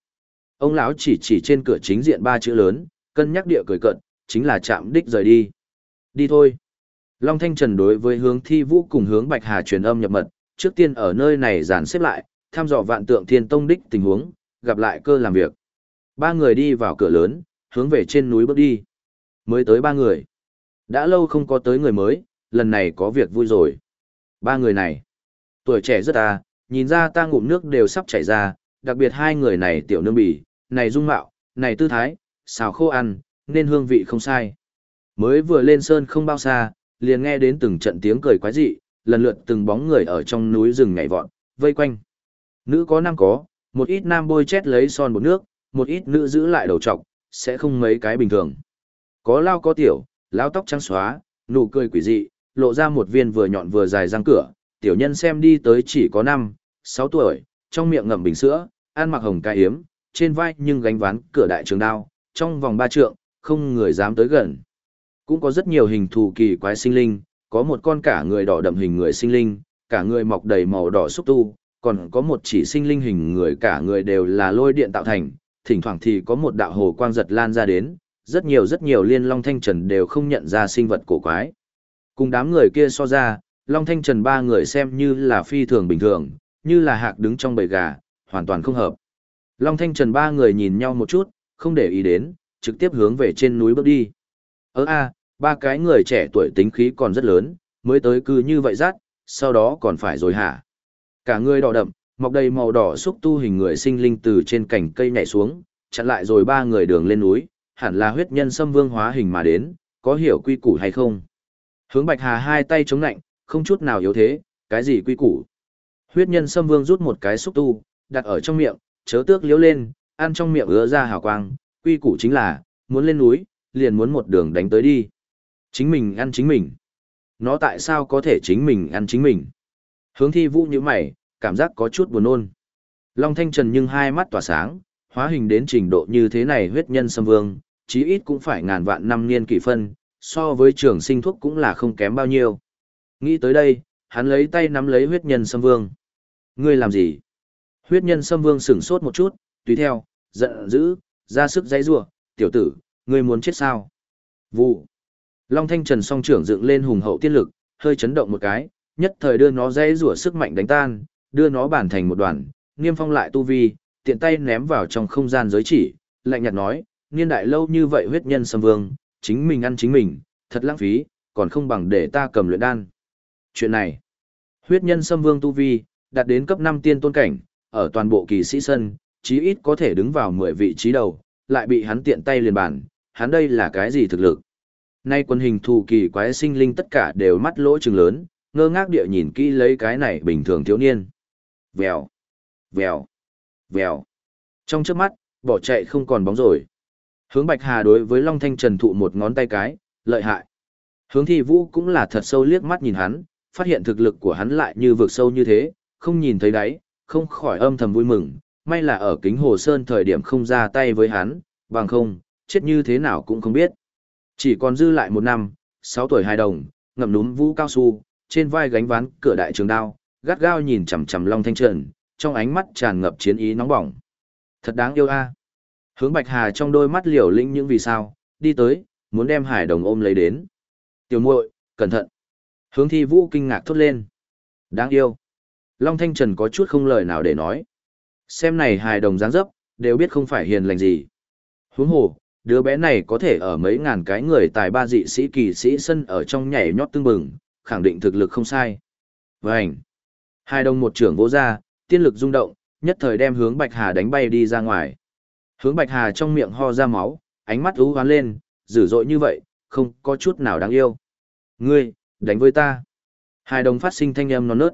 Ông lão chỉ chỉ trên cửa chính diện ba chữ lớn, cân nhắc địa cười cận, chính là chạm đích rời đi. Đi thôi. Long Thanh Trần đối với hướng thi vũ cùng hướng Bạch Hà truyền âm nhập mật, trước tiên ở nơi này dàn xếp lại, tham dò vạn tượng thiên tông đích tình huống, gặp lại cơ làm việc. Ba người đi vào cửa lớn, hướng về trên núi bước đi. Mới tới ba người. Đã lâu không có tới người mới, lần này có việc vui rồi. Ba người này. Tuổi trẻ rất à, nhìn ra ta ngụm nước đều sắp chảy ra, đặc biệt hai người này tiểu nương bỉ, này dung mạo, này tư thái, xào khô ăn, nên hương vị không sai. Mới vừa lên sơn không bao xa, liền nghe đến từng trận tiếng cười quái dị, lần lượt từng bóng người ở trong núi rừng nhảy vọt, vây quanh. Nữ có nam có, một ít nam bôi chét lấy son bột nước, một ít nữ giữ lại đầu trọc, sẽ không mấy cái bình thường. Có lao có tiểu, lao tóc trắng xóa, nụ cười quỷ dị, lộ ra một viên vừa nhọn vừa dài răng cửa, tiểu nhân xem đi tới chỉ có 5, 6 tuổi, trong miệng ngậm bình sữa, ăn mặc hồng cai yếm, trên vai nhưng gánh ván cửa đại trường đao, trong vòng ba trượng, không người dám tới gần. Cũng có rất nhiều hình thù kỳ quái sinh linh, có một con cả người đỏ đậm hình người sinh linh, cả người mọc đầy màu đỏ xúc tu, còn có một chỉ sinh linh hình người cả người đều là lôi điện tạo thành, thỉnh thoảng thì có một đạo hồ quang giật lan ra đến, rất nhiều rất nhiều liên long thanh trần đều không nhận ra sinh vật cổ quái. Cùng đám người kia so ra, long thanh trần ba người xem như là phi thường bình thường, như là hạc đứng trong bầy gà, hoàn toàn không hợp. Long thanh trần ba người nhìn nhau một chút, không để ý đến, trực tiếp hướng về trên núi bước đi. Ơ a, ba cái người trẻ tuổi tính khí còn rất lớn, mới tới cứ như vậy rát, sau đó còn phải rồi hả? Cả người đỏ đậm, mọc đầy màu đỏ xúc tu hình người sinh linh từ trên cành cây nhảy xuống, chặn lại rồi ba người đường lên núi, hẳn là huyết nhân xâm vương hóa hình mà đến, có hiểu quy củ hay không? Hướng Bạch Hà hai tay chống lạnh, không chút nào yếu thế, cái gì quy củ? Huyết nhân xâm vương rút một cái xúc tu, đặt ở trong miệng, chớ tước liếu lên, ăn trong miệng ứa ra hào quang, quy củ chính là, muốn lên núi, liền muốn một đường đánh tới đi. Chính mình ăn chính mình. Nó tại sao có thể chính mình ăn chính mình? Hướng thi vũ như mày, cảm giác có chút buồn nôn. Long Thanh Trần nhưng hai mắt tỏa sáng, hóa hình đến trình độ như thế này huyết nhân xâm vương, chí ít cũng phải ngàn vạn năm niên kỷ phân, so với trường sinh thuốc cũng là không kém bao nhiêu. Nghĩ tới đây, hắn lấy tay nắm lấy huyết nhân xâm vương. Ngươi làm gì? Huyết nhân xâm vương sửng sốt một chút, tùy theo, giận dữ, ra sức dãy rủa tiểu tử, ngươi muốn chết sao? Vụ. Long Thanh Trần song trưởng dựng lên hùng hậu tiên lực, hơi chấn động một cái, nhất thời đưa nó dãy rủa sức mạnh đánh tan, đưa nó bản thành một đoàn, niêm phong lại tu vi, tiện tay ném vào trong không gian giới chỉ, lạnh nhạt nói, niên đại lâu như vậy huyết nhân xâm vương, chính mình ăn chính mình, thật lãng phí, còn không bằng để ta cầm luyện đan. Chuyện này, huyết nhân xâm vương tu vi, đạt đến cấp 5 tiên tôn cảnh, ở toàn bộ kỳ sĩ sân, chí ít có thể đứng vào 10 vị trí đầu, lại bị hắn tiện tay liền bản, hắn đây là cái gì thực lực. Nay quân hình thù kỳ quái sinh linh tất cả đều mắt lỗ trừng lớn, ngơ ngác địa nhìn kỹ lấy cái này bình thường thiếu niên. Vèo, vèo, vèo. Trong trước mắt, bỏ chạy không còn bóng rồi. Hướng Bạch Hà đối với Long Thanh Trần thụ một ngón tay cái, lợi hại. Hướng Thi Vũ cũng là thật sâu liếc mắt nhìn hắn, phát hiện thực lực của hắn lại như vượt sâu như thế, không nhìn thấy đáy, không khỏi âm thầm vui mừng, may là ở kính hồ sơn thời điểm không ra tay với hắn, bằng không, chết như thế nào cũng không biết. Chỉ còn dư lại một năm, sáu tuổi hai đồng, ngậm núm vũ cao su, trên vai gánh ván cửa đại trường đao, gắt gao nhìn chằm chằm Long Thanh Trần, trong ánh mắt tràn ngập chiến ý nóng bỏng. Thật đáng yêu a. Hướng Bạch Hà trong đôi mắt liều lĩnh những vì sao, đi tới, muốn đem Hải Đồng ôm lấy đến. Tiểu muội, cẩn thận. Hướng Thi Vũ kinh ngạc thốt lên. Đáng yêu. Long Thanh Trần có chút không lời nào để nói. Xem này Hải Đồng dáng dấp, đều biết không phải hiền lành gì. Huống hồ, đứa bé này có thể ở mấy ngàn cái người tài ba dị sĩ kỳ sĩ sân ở trong nhảy nhót tương bừng, khẳng định thực lực không sai. Vành. Hai đồng một trưởng vỗ ra, tiên lực rung động, nhất thời đem hướng Bạch Hà đánh bay đi ra ngoài. Hướng Bạch Hà trong miệng ho ra máu, ánh mắt ú hoán lên, dữ dội như vậy, không có chút nào đáng yêu. Ngươi, đánh với ta. Hai đồng phát sinh thanh âm non nớt.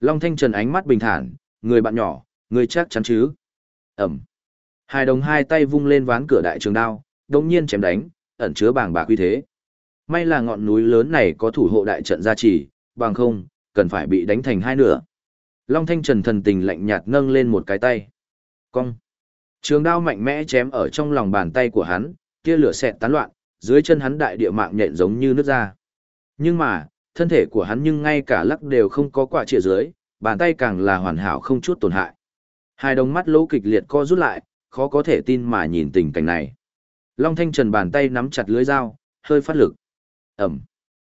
Long Thanh Trần ánh mắt bình thản, người bạn nhỏ, người chắc chắn chứ. Ẩm. Hai đồng hai tay vung lên ván cửa đại trường đao, đồng nhiên chém đánh, ẩn chứa bảng bạc uy thế. May là ngọn núi lớn này có thủ hộ đại trận gia trì, bằng không, cần phải bị đánh thành hai nửa. Long Thanh Trần thần tình lạnh nhạt nâng lên một cái tay. Cong. Trường đao mạnh mẽ chém ở trong lòng bàn tay của hắn, kia lửa xẹt tán loạn, dưới chân hắn đại địa mạng nhện giống như nước ra. Nhưng mà, thân thể của hắn nhưng ngay cả lắc đều không có quả trịa dưới, bàn tay càng là hoàn hảo không chút tổn hại. Hai đồng mắt lỗ kịch liệt co rút lại, khó có thể tin mà nhìn tình cảnh này. Long Thanh Trần bàn tay nắm chặt lưới dao, hơi phát lực. Ẩm.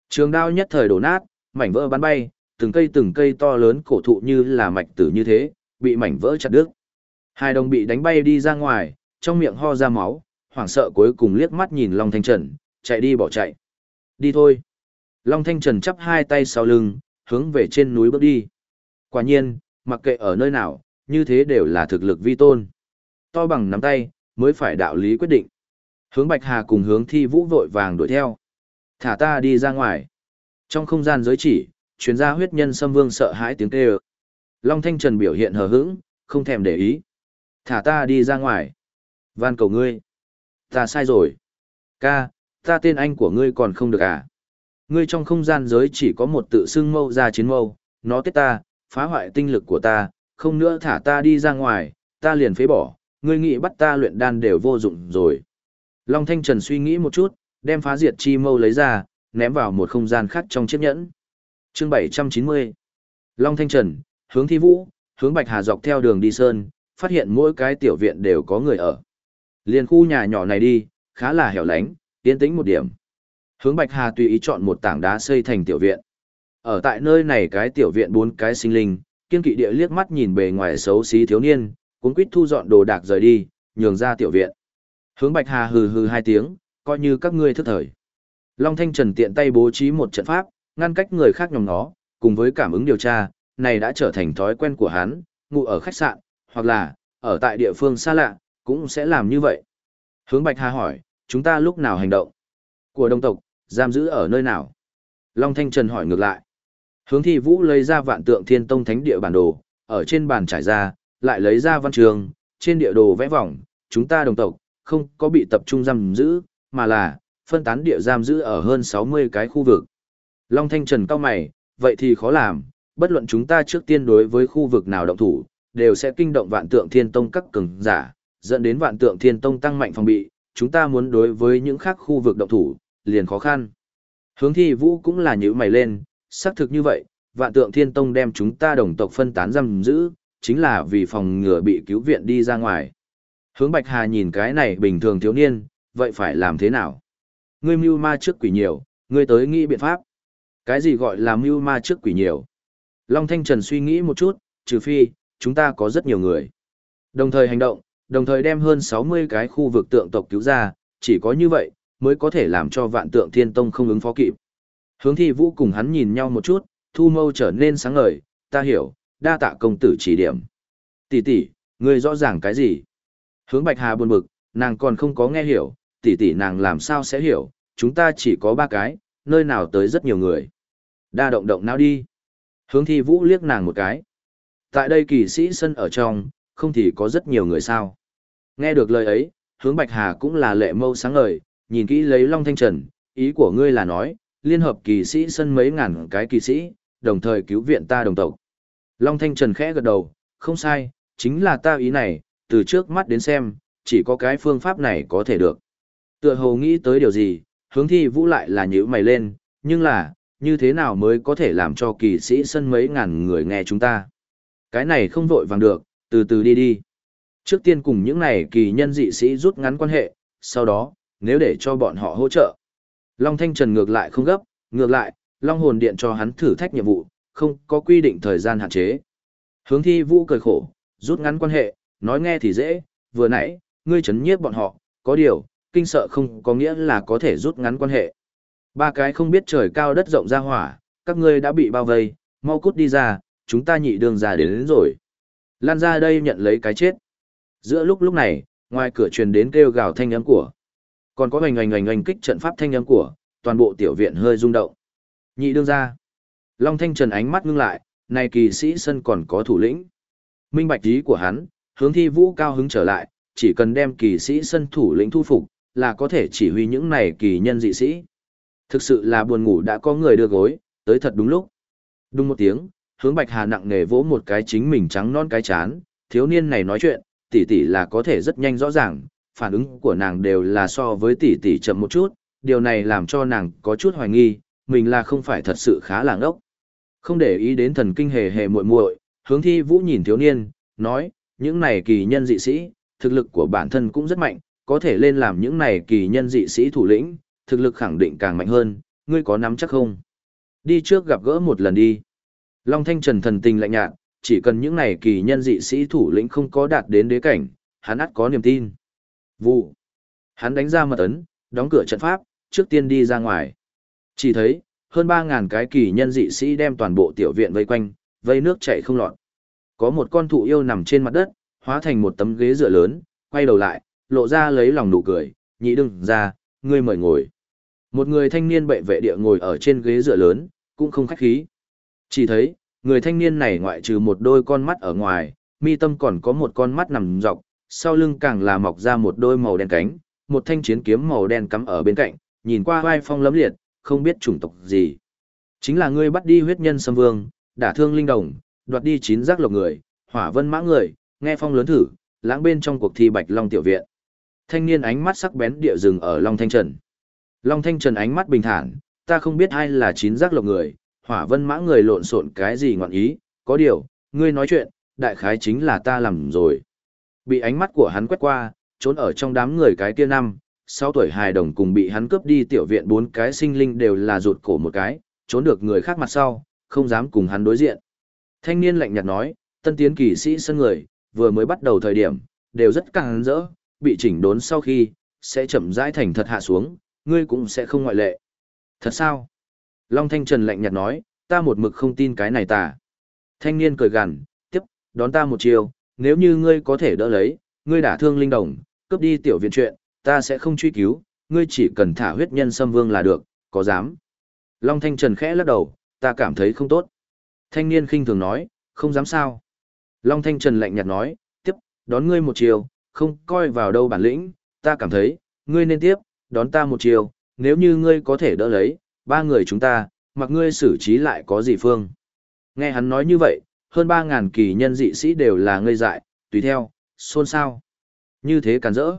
Trường đao nhất thời đổ nát, mảnh vỡ bắn bay, từng cây từng cây to lớn cổ thụ như là mạch tử như thế, bị mảnh vỡ chặt đứt. Hai đồng bị đánh bay đi ra ngoài, trong miệng ho ra máu, hoảng sợ cuối cùng liếc mắt nhìn Long Thanh Trần, chạy đi bỏ chạy. Đi thôi. Long Thanh Trần chắp hai tay sau lưng, hướng về trên núi bước đi. Quả nhiên, mặc kệ ở nơi nào, như thế đều là thực lực vi tôn. To bằng nắm tay, mới phải đạo lý quyết định. Hướng Bạch Hà cùng hướng thi vũ vội vàng đuổi theo. Thả ta đi ra ngoài. Trong không gian giới chỉ, chuyên gia huyết nhân xâm vương sợ hãi tiếng kêu. Long Thanh Trần biểu hiện hờ hững, không thèm để ý. Thả ta đi ra ngoài. Van cầu ngươi. Ta sai rồi. Ca, ta tên anh của ngươi còn không được à? Ngươi trong không gian giới chỉ có một tự xưng mâu ra chiến mâu, nó tiết ta, phá hoại tinh lực của ta, không nữa thả ta đi ra ngoài, ta liền phế bỏ, ngươi nghĩ bắt ta luyện đan đều vô dụng rồi. Long Thanh Trần suy nghĩ một chút, đem phá diệt chi mâu lấy ra, ném vào một không gian khác trong chiếc nhẫn. Chương 790 Long Thanh Trần, hướng thi vũ, hướng Bạch Hà dọc theo đường đi sơn, phát hiện mỗi cái tiểu viện đều có người ở. Liền khu nhà nhỏ này đi, khá là hẻo lánh, yên tĩnh một điểm. Hướng Bạch Hà tùy ý chọn một tảng đá xây thành tiểu viện. Ở tại nơi này cái tiểu viện bốn cái sinh linh, kiên kỵ địa liếc mắt nhìn bề ngoài xấu xí thiếu niên, cuốn quýt thu dọn đồ đạc rời đi, nhường ra tiểu viện. Hướng Bạch Hà hừ hừ hai tiếng, coi như các ngươi thức thời. Long Thanh Trần tiện tay bố trí một trận pháp, ngăn cách người khác nhòm nó, cùng với cảm ứng điều tra, này đã trở thành thói quen của hắn, ngủ ở khách sạn, hoặc là, ở tại địa phương xa lạ, cũng sẽ làm như vậy. Hướng Bạch Hà hỏi, chúng ta lúc nào hành động? Của đồng tộc, giam giữ ở nơi nào? Long Thanh Trần hỏi ngược lại. Hướng Thi Vũ lấy ra vạn tượng thiên tông thánh địa bản đồ, ở trên bàn trải ra, lại lấy ra văn trường, trên địa đồ vẽ vòng, chúng ta đồng tộc, không có bị tập trung giam giữ, mà là, phân tán địa giam giữ ở hơn 60 cái khu vực. Long Thanh Trần cao mày, vậy thì khó làm, bất luận chúng ta trước tiên đối với khu vực nào động thủ, đều sẽ kinh động vạn tượng thiên tông các cường giả, dẫn đến vạn tượng thiên tông tăng mạnh phòng bị, chúng ta muốn đối với những khác khu vực động thủ, liền khó khăn. Hướng thi vũ cũng là nhữ mày lên, xác thực như vậy, vạn tượng thiên tông đem chúng ta đồng tộc phân tán giam giữ, chính là vì phòng ngừa bị cứu viện đi ra ngoài. Hướng Bạch Hà nhìn cái này bình thường thiếu niên, vậy phải làm thế nào? Ngươi mưu ma trước quỷ nhiều, ngươi tới nghĩ biện pháp. Cái gì gọi là mưu ma trước quỷ nhiều? Long Thanh Trần suy nghĩ một chút, trừ phi, chúng ta có rất nhiều người. Đồng thời hành động, đồng thời đem hơn 60 cái khu vực tượng tộc cứu ra, chỉ có như vậy, mới có thể làm cho vạn tượng thiên tông không ứng phó kịp. Hướng thi vũ cùng hắn nhìn nhau một chút, thu mâu trở nên sáng ngời, ta hiểu, đa tạ công tử chỉ điểm. Tỷ tỷ, ngươi rõ ràng cái gì? Hướng bạch hà buồn bực, nàng còn không có nghe hiểu, tỷ tỷ nàng làm sao sẽ hiểu, chúng ta chỉ có ba cái, nơi nào tới rất nhiều người. Đa động động nào đi. Hướng thi vũ liếc nàng một cái. Tại đây kỳ sĩ sân ở trong, không thì có rất nhiều người sao. Nghe được lời ấy, hướng bạch hà cũng là lệ mâu sáng ngời, nhìn kỹ lấy Long Thanh Trần, ý của ngươi là nói, liên hợp kỳ sĩ sân mấy ngàn cái kỳ sĩ, đồng thời cứu viện ta đồng tộc. Long Thanh Trần khẽ gật đầu, không sai, chính là ta ý này, từ trước mắt đến xem, chỉ có cái phương pháp này có thể được. Tựa hồ nghĩ tới điều gì, hướng thi vũ lại là nhữ mày lên, nhưng là, như thế nào mới có thể làm cho kỳ sĩ sân mấy ngàn người nghe chúng ta. Cái này không vội vàng được, từ từ đi đi. Trước tiên cùng những này kỳ nhân dị sĩ rút ngắn quan hệ, sau đó, nếu để cho bọn họ hỗ trợ. Long Thanh Trần ngược lại không gấp, ngược lại, Long Hồn Điện cho hắn thử thách nhiệm vụ, không có quy định thời gian hạn chế. Hướng thi vũ cười khổ, rút ngắn quan hệ, nói nghe thì dễ, vừa nãy, ngươi chấn nhiếp bọn họ, có điều, kinh sợ không có nghĩa là có thể rút ngắn quan hệ. Ba cái không biết trời cao đất rộng ra hỏa, các ngươi đã bị bao vây, mau cút đi ra, chúng ta nhị đường ra đến, đến rồi. Lan ra đây nhận lấy cái chết. Giữa lúc lúc này, ngoài cửa truyền đến kêu gào thanh âm của. Còn có hoành hoành hoành hoành kích trận pháp thanh âm của, toàn bộ tiểu viện hơi rung động. Nhị đương ra. Long Thanh Trần ánh mắt ngưng lại, này kỳ sĩ sân còn có thủ lĩnh. Minh bạch ý của hắn, hướng thi vũ cao hứng trở lại, chỉ cần đem kỳ sĩ sân thủ lĩnh thu phục, là có thể chỉ huy những này kỳ nhân dị sĩ. Thực sự là buồn ngủ đã có người đưa gối, tới thật đúng lúc. Đúng một tiếng, hướng bạch hà nặng nề vỗ một cái chính mình trắng non cái chán, thiếu niên này nói chuyện, tỷ tỷ là có thể rất nhanh rõ ràng, phản ứng của nàng đều là so với tỷ tỷ chậm một chút, điều này làm cho nàng có chút hoài nghi, mình là không phải thật sự khá làng ốc. Không để ý đến thần kinh hề hề muội muội, hướng thi vũ nhìn thiếu niên, nói, những này kỳ nhân dị sĩ, thực lực của bản thân cũng rất mạnh, có thể lên làm những này kỳ nhân dị sĩ thủ lĩnh, thực lực khẳng định càng mạnh hơn, ngươi có nắm chắc không? Đi trước gặp gỡ một lần đi. Long Thanh Trần thần tình lạnh nhạt, chỉ cần những này kỳ nhân dị sĩ thủ lĩnh không có đạt đến đế cảnh, hắn ắt có niềm tin. Vụ. Hắn đánh ra mật ấn, đóng cửa trận pháp, trước tiên đi ra ngoài. Chỉ thấy, hơn 3.000 cái kỳ nhân dị sĩ đem toàn bộ tiểu viện vây quanh, vây nước chảy không lọt. Có một con thụ yêu nằm trên mặt đất, hóa thành một tấm ghế dựa lớn, quay đầu lại, lộ ra lấy lòng nụ cười, nhị đừng ra, ngươi mời ngồi. Một người thanh niên bệ vệ địa ngồi ở trên ghế dựa lớn, cũng không khách khí. Chỉ thấy, người thanh niên này ngoại trừ một đôi con mắt ở ngoài, mi tâm còn có một con mắt nằm dọc, sau lưng càng là mọc ra một đôi màu đen cánh, một thanh chiến kiếm màu đen cắm ở bên cạnh, nhìn qua vai phong lấm liệt, không biết chủng tộc gì. Chính là ngươi bắt đi huyết nhân xâm vương, đả thương linh đồng, đoạt đi chín giác lộc người, hỏa vân mã người, nghe phong lớn thử, lãng bên trong cuộc thi bạch long tiểu viện. Thanh niên ánh mắt sắc bén địa rừng ở Long Thanh Trần. Long Thanh Trần ánh mắt bình thản, ta không biết ai là chín giác lộc người, hỏa vân mã người lộn xộn cái gì ngọn ý, có điều, ngươi nói chuyện, đại khái chính là ta làm rồi. Bị ánh mắt của hắn quét qua, trốn ở trong đám người cái kia năm, sau tuổi hài đồng cùng bị hắn cướp đi tiểu viện bốn cái sinh linh đều là rụt cổ một cái, trốn được người khác mặt sau, không dám cùng hắn đối diện. Thanh niên lạnh nhạt nói, tân tiến kỳ sĩ sân người, vừa mới bắt đầu thời điểm, đều rất càng rỡ, bị chỉnh đốn sau khi, sẽ chậm rãi thành thật hạ xuống, ngươi cũng sẽ không ngoại lệ. Thật sao? Long Thanh Trần lạnh nhạt nói, ta một mực không tin cái này ta. Thanh niên cười gằn, tiếp, đón ta một chiều, nếu như ngươi có thể đỡ lấy, ngươi đả thương linh đồng, cướp đi tiểu viện chuyện, ta sẽ không truy cứu, ngươi chỉ cần thả huyết nhân xâm vương là được, có dám. Long Thanh Trần khẽ lắc đầu, ta cảm thấy không tốt. Thanh niên khinh thường nói, không dám sao. Long Thanh Trần lạnh nhạt nói, tiếp, đón ngươi một chiều, không coi vào đâu bản lĩnh, ta cảm thấy, ngươi nên tiếp, đón ta một chiều, nếu như ngươi có thể đỡ lấy, ba người chúng ta, mặc ngươi xử trí lại có gì phương. Nghe hắn nói như vậy, hơn 3.000 kỳ nhân dị sĩ đều là ngây dại, tùy theo, xôn xao. Như thế cản rỡ.